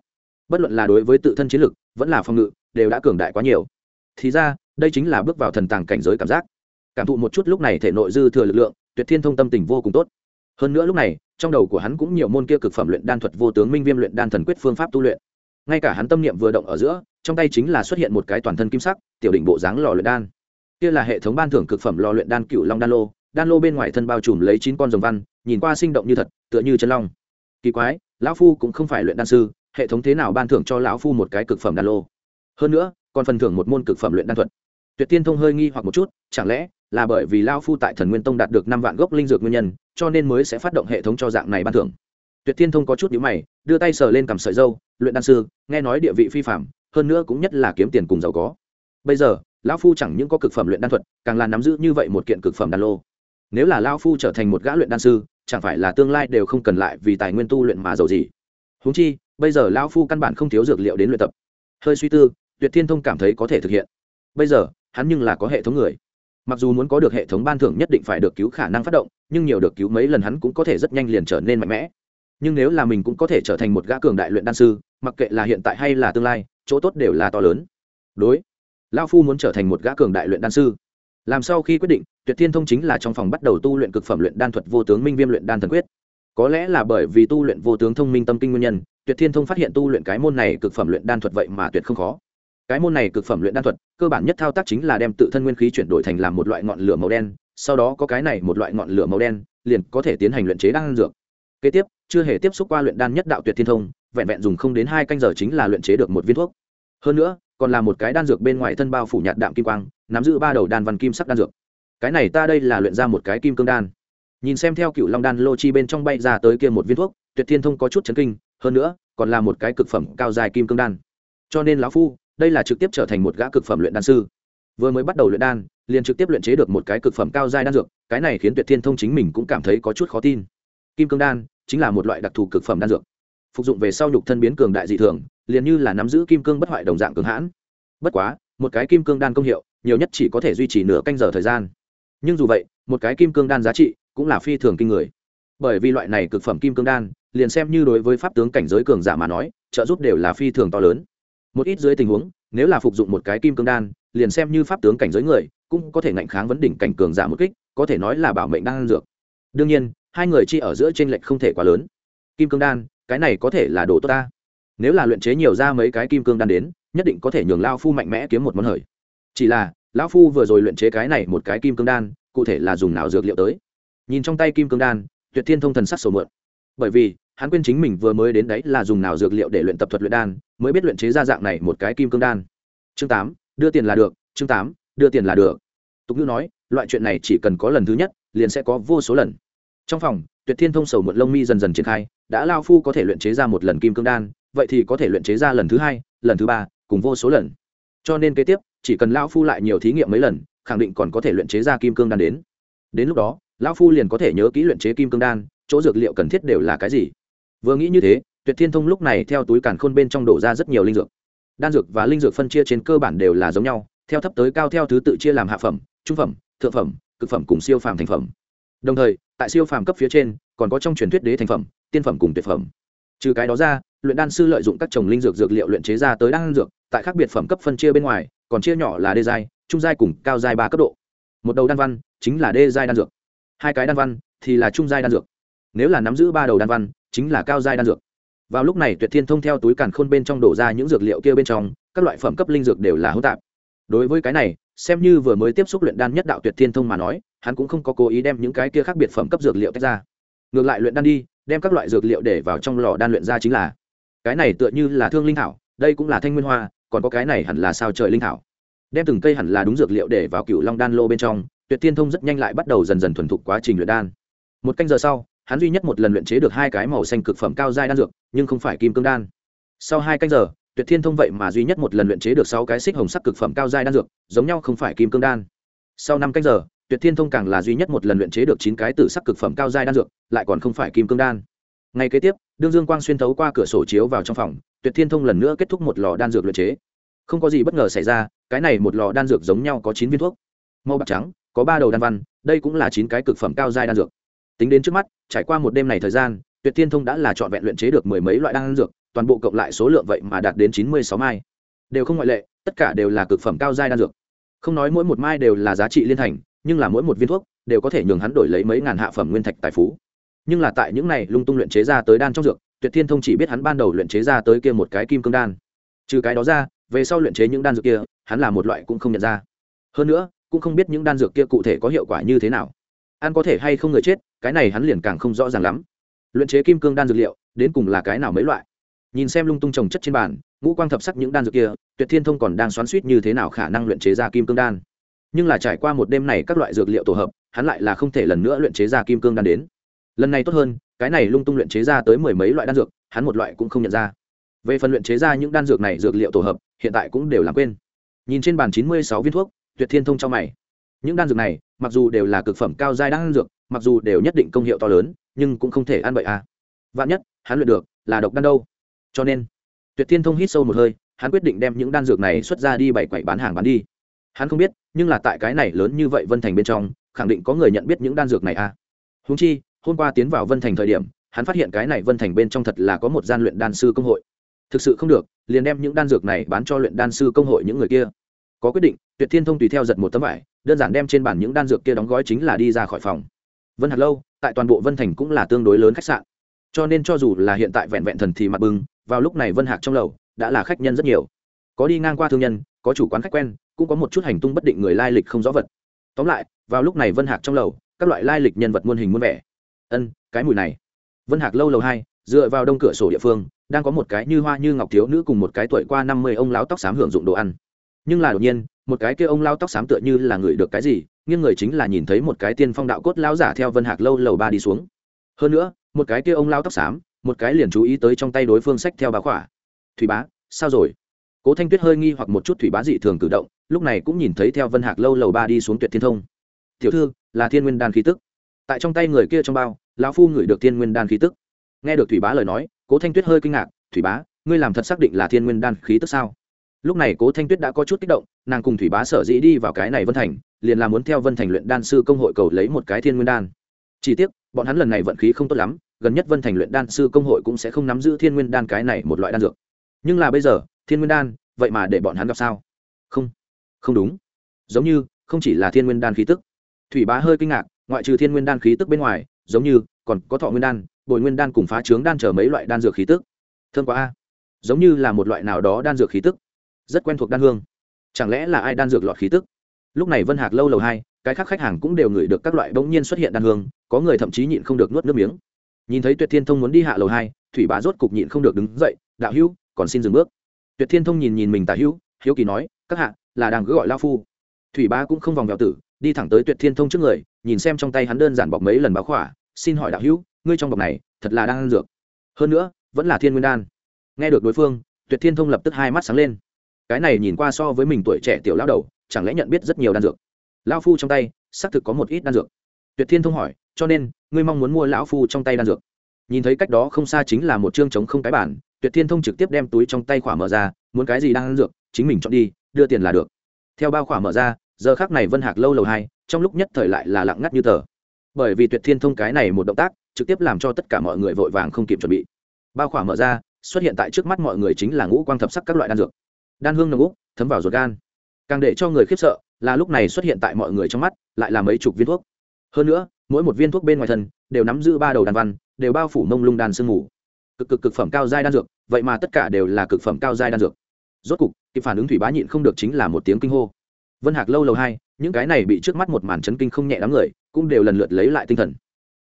S1: Bất luận là đối với tự thân chiến lực, vẫn là phòng ngự, đều đã cường đại quá nhiều. Thì ra đây chính là bước vào thần tàng cảnh giới cảm giác. Cảm thụ một chút lúc này thể nội dư thừa lực lượng, tuyệt thiên thông tâm tình vô cùng tốt. Hơn nữa lúc này, trong đầu của hắn cũng nhiều môn kia cực phẩm luyện đan thuật vô tướng minh viêm luyện đan thần quyết phương pháp tu luyện. Ngay cả hắn tâm niệm vừa động ở giữa, trong tay chính là xuất hiện một cái toàn thân kim sắc, tiểu đỉnh bộ dáng lò luyện đan. Kia là hệ thống ban thưởng cực phẩm lò luyện đan cựu long đan lô đan lô bên ngoài thân bao trùm lấy chín con rồng văn, nhìn qua sinh động như thật, tựa như chân long. Kỳ quái, lão phu cũng không phải luyện đan sư, hệ thống thế nào ban thưởng cho lão phu một cái cực phẩm đan lô? Hơn nữa, còn phần thưởng một môn cực phẩm luyện đan thuật tuyệt tiên thông hơi nghi hoặc một chút, chẳng lẽ là bởi vì lao phu tại thần nguyên tông đạt được năm vạn gốc linh dược nguyên nhân, cho nên mới sẽ phát động hệ thống cho dạng này ban thưởng? Tuyệt tiên thông có chút nhữ mày, đưa tay sờ lên cầm sợi dâu, luyện đan sư, nghe nói địa vị phi phạm hơn nữa cũng nhất là kiếm tiền cùng giàu có. Bây giờ lão phu chẳng những có cực phẩm luyện đan thuật, càng là nắm giữ như vậy một kiện cực phẩm đan lô. Nếu là lao phu trở thành một gã luyện đan sư, chẳng phải là tương lai đều không cần lại vì tài nguyên tu luyện mà giàu gì? Húng chi, bây giờ lao phu căn bản không thiếu dược liệu đến luyện tập. Hơi suy tư, tuyệt thiên thông cảm thấy có thể thực hiện. Bây giờ hắn nhưng là có hệ thống người. Mặc dù muốn có được hệ thống ban thưởng nhất định phải được cứu khả năng phát động, nhưng nhiều được cứu mấy lần hắn cũng có thể rất nhanh liền trở nên mạnh mẽ. Nhưng nếu là mình cũng có thể trở thành một gã cường đại luyện đan sư, mặc kệ là hiện tại hay là tương lai, chỗ tốt đều là to lớn. Đối lao phu muốn trở thành một gã cường đại luyện đan sư. Làm sau khi quyết định, tuyệt thiên thông chính là trong phòng bắt đầu tu luyện cực phẩm luyện đan thuật vô tướng minh viêm luyện đan thần quyết. Có lẽ là bởi vì tu luyện vô tướng thông minh tâm kinh nguyên nhân, tuyệt thiên thông phát hiện tu luyện cái môn này cực phẩm luyện đan thuật vậy mà tuyệt không khó cái môn này cực phẩm luyện đan thuật, cơ bản nhất thao tác chính là đem tự thân nguyên khí chuyển đổi thành làm một loại ngọn lửa màu đen, sau đó có cái này một loại ngọn lửa màu đen, liền có thể tiến hành luyện chế đan dược. Kế tiếp, chưa hề tiếp xúc qua luyện đan nhất đạo tuyệt thiên thông, vẹn vẹn dùng không đến hai canh giờ chính là luyện chế được một viên thuốc. Hơn nữa, còn là một cái đan dược bên ngoài thân bao phủ nhạt đạm kim quang, nắm giữ ba đầu đan văn kim sắc đan dược. Cái này ta đây là luyện ra một cái kim cương đan. Nhìn xem theo cựu long đan lô chi bên trong bay ra tới kia một viên thuốc, tuyệt thiên thông có chút chấn kinh, hơn nữa, còn là một cái cực phẩm cao dài kim cương đan. Cho nên lão phu đây là trực tiếp trở thành một gã cực phẩm luyện đan sư. Vừa mới bắt đầu luyện đan, liền trực tiếp luyện chế được một cái cực phẩm cao giai đan dược, cái này khiến tuyệt thiên thông chính mình cũng cảm thấy có chút khó tin. Kim cương đan chính là một loại đặc thù cực phẩm đan dược. Phục dụng về sau nhục thân biến cường đại dị thường, liền như là nắm giữ kim cương bất hoại đồng dạng cường hãn. Bất quá, một cái kim cương đan công hiệu, nhiều nhất chỉ có thể duy trì nửa canh giờ thời gian. Nhưng dù vậy, một cái kim cương đan giá trị cũng là phi thường kinh người. Bởi vì loại này cực phẩm kim cương đan, liền xem như đối với pháp tướng cảnh giới cường giả mà nói, trợ giúp đều là phi thường to lớn một ít dưới tình huống, nếu là phục dụng một cái kim cương đan, liền xem như pháp tướng cảnh giới người, cũng có thể ngạnh kháng vấn đỉnh cảnh cường giả một kích, có thể nói là bảo mệnh đan dược. Đương nhiên, hai người chi ở giữa t r ê n lệch không thể quá lớn. Kim cương đan, cái này có thể là đồ tốt ta. Nếu là luyện chế nhiều ra mấy cái kim cương đan đến, nhất định có thể nhường lao phu mạnh mẽ kiếm một món hời. Chỉ là, lão phu vừa rồi luyện chế cái này một cái kim cương đan, cụ thể là dùng nào dược liệu tới? Nhìn trong tay kim cương đan, tuyệt thiên thông thần sắc sổ mượn bởi vì, hắn quên chính mình vừa mới đến đấy là dùng nào dược liệu để luyện tập thuật luyện đan mới biết luyện chế ra dạng này một cái kim cương đan. Chương tám, đưa tiền là được, chương tám, đưa tiền là được. Tục ngữ nói, loại chuyện này chỉ cần có lần thứ nhất, liền sẽ có vô số lần. Trong phòng, tuyệt thiên thông sầu muộn lông mi dần dần triển khai, đã lao phu có thể luyện chế ra một lần kim cương đan, vậy thì có thể luyện chế ra lần thứ hai, lần thứ ba, cùng vô số lần. Cho nên kế tiếp, chỉ cần lao phu lại nhiều thí nghiệm mấy lần, khẳng định còn có thể luyện chế ra kim cương đan đến. Đến lúc đó lão phu liền có thể nhớ kỹ luyện chế kim cương đan, chỗ dược liệu cần thiết đều là cái gì. Vừa nghĩ như thế tuyệt thiên thông lúc này theo túi càn khôn bên trong đổ ra rất nhiều linh dược. Đan dược và linh dược phân chia trên cơ bản đều là giống nhau, theo thấp tới cao theo thứ tự chia làm hạ phẩm, trung phẩm, thượng phẩm, cực phẩm cùng siêu phàm thành phẩm. Đồng thời, tại siêu phàm cấp phía trên, còn có trong truyền thuyết đế thành phẩm, tiên phẩm cùng tuyệt phẩm. Trừ cái đó ra, luyện đan sư lợi dụng các trồng linh dược dược liệu luyện chế ra tới đan dược, tại khác biệt phẩm cấp phân chia bên ngoài, còn chia nhỏ là đê giai, trung giai cùng cao giai ba cấp độ. Một đầu đan văn chính là đê giai đan dược. Hai cái đan văn thì là trung giai đan dược. Nếu là nắm giữ ba đầu đan văn chính là cao giai đan dược vào lúc này tuyệt thiên thông theo túi càn khôn bên trong đổ ra những dược liệu kia bên trong, các loại phẩm cấp linh dược đều là hỗn tạp. Đối với cái này, xem như vừa mới tiếp xúc luyện đan nhất đạo tuyệt thiên thông mà nói, hắn cũng không có cố ý đem những cái kia khác biệt phẩm cấp dược liệu tách ra. Ngược lại luyện đan đi, đem các loại dược liệu để vào trong lò đan luyện ra chính là. Cái này tựa như là thương linh thảo, đây cũng là thanh nguyên hoa, còn có cái này hẳn là sao trời linh thảo. Đem từng cây hẳn là đúng dược liệu để vào cựu long đan lô bên trong, tuyệt thiên thông rất nhanh lại bắt đầu dần dần thuần thục quá trình luyện đan. Một canh giờ sau hắn duy nhất một lần luyện chế được hai cái màu xanh cực phẩm cao giai đan dược, nhưng không phải kim cương đan. Sau hai canh giờ, tuyệt thiên thông vậy mà duy nhất một lần luyện chế được sáu cái xích hồng sắc cực phẩm cao giai đan dược, giống nhau không phải kim cương đan. Sau năm canh giờ, tuyệt thiên thông càng là duy nhất một lần luyện chế được chín cái tử sắc cực phẩm cao giai đan dược, lại còn không phải kim cương đan. Ngày kế tiếp, đương dương quang xuyên thấu qua cửa sổ chiếu vào trong phòng, tuyệt thiên thông lần nữa kết thúc một lò đan dược luyện chế. Không có gì bất ngờ xảy ra, cái này một lò đan dược giống nhau có chín viên thuốc. Màu bạc trắng, có ba đầu đan văn, đây cũng là chín cái cực phẩm cao giai đan dược tính đến trước mắt, trải qua một đêm này thời gian, tuyệt thiên thông đã là trọn vẹn luyện chế được mười mấy loại đan dược, toàn bộ cộng lại số lượng vậy mà đạt đến chín mươi sáu mai. Đều không ngoại lệ, tất cả đều là cực phẩm cao giai đan dược. Không nói mỗi một mai đều là giá trị liên thành, nhưng là mỗi một viên thuốc đều có thể nhường hắn đổi lấy mấy ngàn hạ phẩm nguyên thạch tài phú. Nhưng là tại những này lung tung luyện chế ra tới đan trong dược, tuyệt thiên thông chỉ biết hắn ban đầu luyện chế ra tới kia một cái kim cương đan. Trừ cái đó ra, về sau luyện chế những đan dược kia, hắn là một loại cũng không nhận ra. Hơn nữa, cũng không biết những đan dược kia cụ thể có hiệu quả như thế nào ăn có thể hay không người chết, cái này hắn liền càng không rõ ràng lắm. Luyện chế kim cương đan dược liệu, đến cùng là cái nào mấy loại? Nhìn xem lung tung trồng chất trên bàn, ngũ quang thập sắc những đan dược kia, tuyệt thiên thông còn đang xoắn suýt như thế nào khả năng luyện chế ra kim cương đan. Nhưng là trải qua một đêm này các loại dược liệu tổ hợp, hắn lại là không thể lần nữa luyện chế ra kim cương đan đến. Lần này tốt hơn, cái này lung tung luyện chế ra tới mười mấy loại đan dược, hắn một loại cũng không nhận ra. Về phần luyện chế ra những đan dược này dược liệu tổ hợp, hiện tại cũng đều làm quên. Nhìn trên bàn chín mươi sáu viên thuốc, tuyệt thiên thông cho mày. Những đan dược này mặc dù đều là cực phẩm cao giai đan dược, mặc dù đều nhất định công hiệu to lớn, nhưng cũng không thể ăn bậy à. vạn nhất, hắn luyện được, là độc đan đâu? Cho nên, tuyệt thiên thông hít sâu một hơi, hắn quyết định đem những đan dược này xuất ra đi bảy quậy bán hàng bán đi. Hắn không biết, nhưng là tại cái này lớn như vậy vân thành bên trong, khẳng định có người nhận biết những đan dược này à. Húng chi, hôm qua tiến vào vân thành thời điểm, hắn phát hiện cái này vân thành bên trong thật là có một gian luyện đan sư công hội. Thực sự không được, liền đem những đan dược này bán cho luyện đan sư công hội những người kia có quyết định, tuyệt thiên thông tùy theo giật một tấm vải, đơn giản đem trên bản những đan dược kia đóng gói chính là đi ra khỏi phòng. Vân hạt lâu, tại toàn bộ vân thành cũng là tương đối lớn khách sạn. Cho nên cho dù là hiện tại vẹn vẹn thần thì mặt bừng, vào lúc này vân hạc trong lầu, đã là khách nhân rất nhiều. Có đi ngang qua thương nhân, có chủ quán khách quen, cũng có một chút hành tung bất định người lai lịch không rõ vật. Tóm lại, vào lúc này vân hạc trong lầu, các loại lai lịch nhân vật muôn hình muôn vẻ. Ân, cái mùi này. Vân hạc lâu lầu hai, dựa vào đông cửa sổ địa phương, đang có một cái như hoa như ngọc thiếu nữ cùng một cái tuổi qua năm mươi ông lão tóc xám hưởng dụng đồ ăn nhưng là đột nhiên, một cái kia ông lao tóc xám tựa như là người được cái gì, nghiêng người chính là nhìn thấy một cái tiên phong đạo cốt lao giả theo vân hạc lâu lầu ba đi xuống. Hơn nữa, một cái kia ông lao tóc xám, một cái liền chú ý tới trong tay đối phương sách theo bá khỏa. Thủy bá, sao rồi? Cố thanh tuyết hơi nghi hoặc một chút thủy bá dị thường cử động, lúc này cũng nhìn thấy theo vân hạc lâu lầu ba đi xuống tuyệt thiên thông. Tiểu thư, là thiên nguyên đan khí tức. Tại trong tay người kia trong bao, lão phu ngửi được thiên nguyên đan khí tức. Nghe được thủy bá lời nói, cố thanh tuyết hơi kinh ngạc, thủy bá, ngươi làm thật xác định là thiên nguyên đan khí tức sao? Lúc này cố thanh tuyết đã có chút kích động, nàng cùng thủy bá sở dĩ đi vào cái này vân thành, liền là muốn theo vân thành luyện đan sư công hội cầu lấy một cái thiên nguyên đan. Chỉ tiếc, bọn hắn lần này vận khí không tốt lắm, gần nhất vân thành luyện đan sư công hội cũng sẽ không nắm giữ thiên nguyên đan cái này một loại đan dược. Nhưng là bây giờ, thiên nguyên đan, vậy mà để bọn hắn gặp sao? Không không đúng. Giống như, không chỉ là thiên nguyên đan khí tức. Thủy bá hơi kinh ngạc, ngoại trừ thiên nguyên đan khí tức bên ngoài, giống như, còn có thọ nguyên đan, bồi nguyên đan cùng phá trướng đan chờ mấy loại đan dược khí tức. Thương quá a. Giống như là một loại nào đó đan dược khí tức rất quen thuộc đan hương. Chẳng lẽ là ai đan dược lọt khí tức? Lúc này vân hạc lâu lầu hai, cái khác khách hàng cũng đều ngửi được các loại bỗng nhiên xuất hiện đan hương, có người thậm chí nhịn không được nuốt nước miếng. Nhìn thấy tuyệt thiên thông muốn đi hạ lầu hai, thủy bá rốt cục nhịn không được đứng dậy, đạo hữu, còn xin dừng bước. Tuyệt thiên thông nhìn nhìn mình tả hữu, hiếu kỳ nói, các hạ, là đang cứ gọi lao phu. Thủy bá cũng không vòng vèo tử, đi thẳng tới tuyệt thiên thông trước người, nhìn xem trong tay hắn đơn giản bọc mấy lần báo khỏa, xin hỏi đạo hữu, ngươi trong bọc này, thật là đang ăn dược? Hơn nữa, vẫn là thiên nguyên đan. Nghe được đối phương, tuyệt thiên thông lập tức hai mắt sáng lên cái này nhìn qua so với mình tuổi trẻ tiểu lao đầu, chẳng lẽ nhận biết rất nhiều đan dược? Lao phu trong tay, xác thực có một ít đan dược. Tuyệt thiên thông hỏi, cho nên, ngươi mong muốn mua lão phu trong tay đan dược? Nhìn thấy cách đó không xa chính là một chương chống không cái bản, tuyệt thiên thông trực tiếp đem túi trong tay khỏa mở ra, muốn cái gì đan dược, chính mình chọn đi, đưa tiền là được. Theo bao khỏa mở ra, giờ khác này vân hạc lâu lầu hai, trong lúc nhất thời lại là lặng ngắt như tờ. Bởi vì tuyệt thiên thông cái này một động tác, trực tiếp làm cho tất cả mọi người vội vàng không kịp chuẩn bị. Bao khỏa mở ra, xuất hiện tại trước mắt mọi người chính là ngũ quang thập sắc các loại đan dược đan hương nồng úc, thấm vào ruột gan. Càng để cho người khiếp sợ là lúc này xuất hiện tại mọi người trong mắt lại là mấy chục viên thuốc. Hơn nữa, mỗi một viên thuốc bên ngoài thân đều nắm giữ ba đầu đan văn, đều bao phủ mông lung đan sương mù. Cực cực cực phẩm cao giai đan dược, vậy mà tất cả đều là cực phẩm cao giai đan dược. Rốt cục, kịp phản ứng thủy bá nhịn không được chính là một tiếng kinh hô. Vân hạc lâu lâu hai, những cái này bị trước mắt một màn chấn kinh không nhẹ đám người, cũng đều lần lượt lấy lại tinh thần.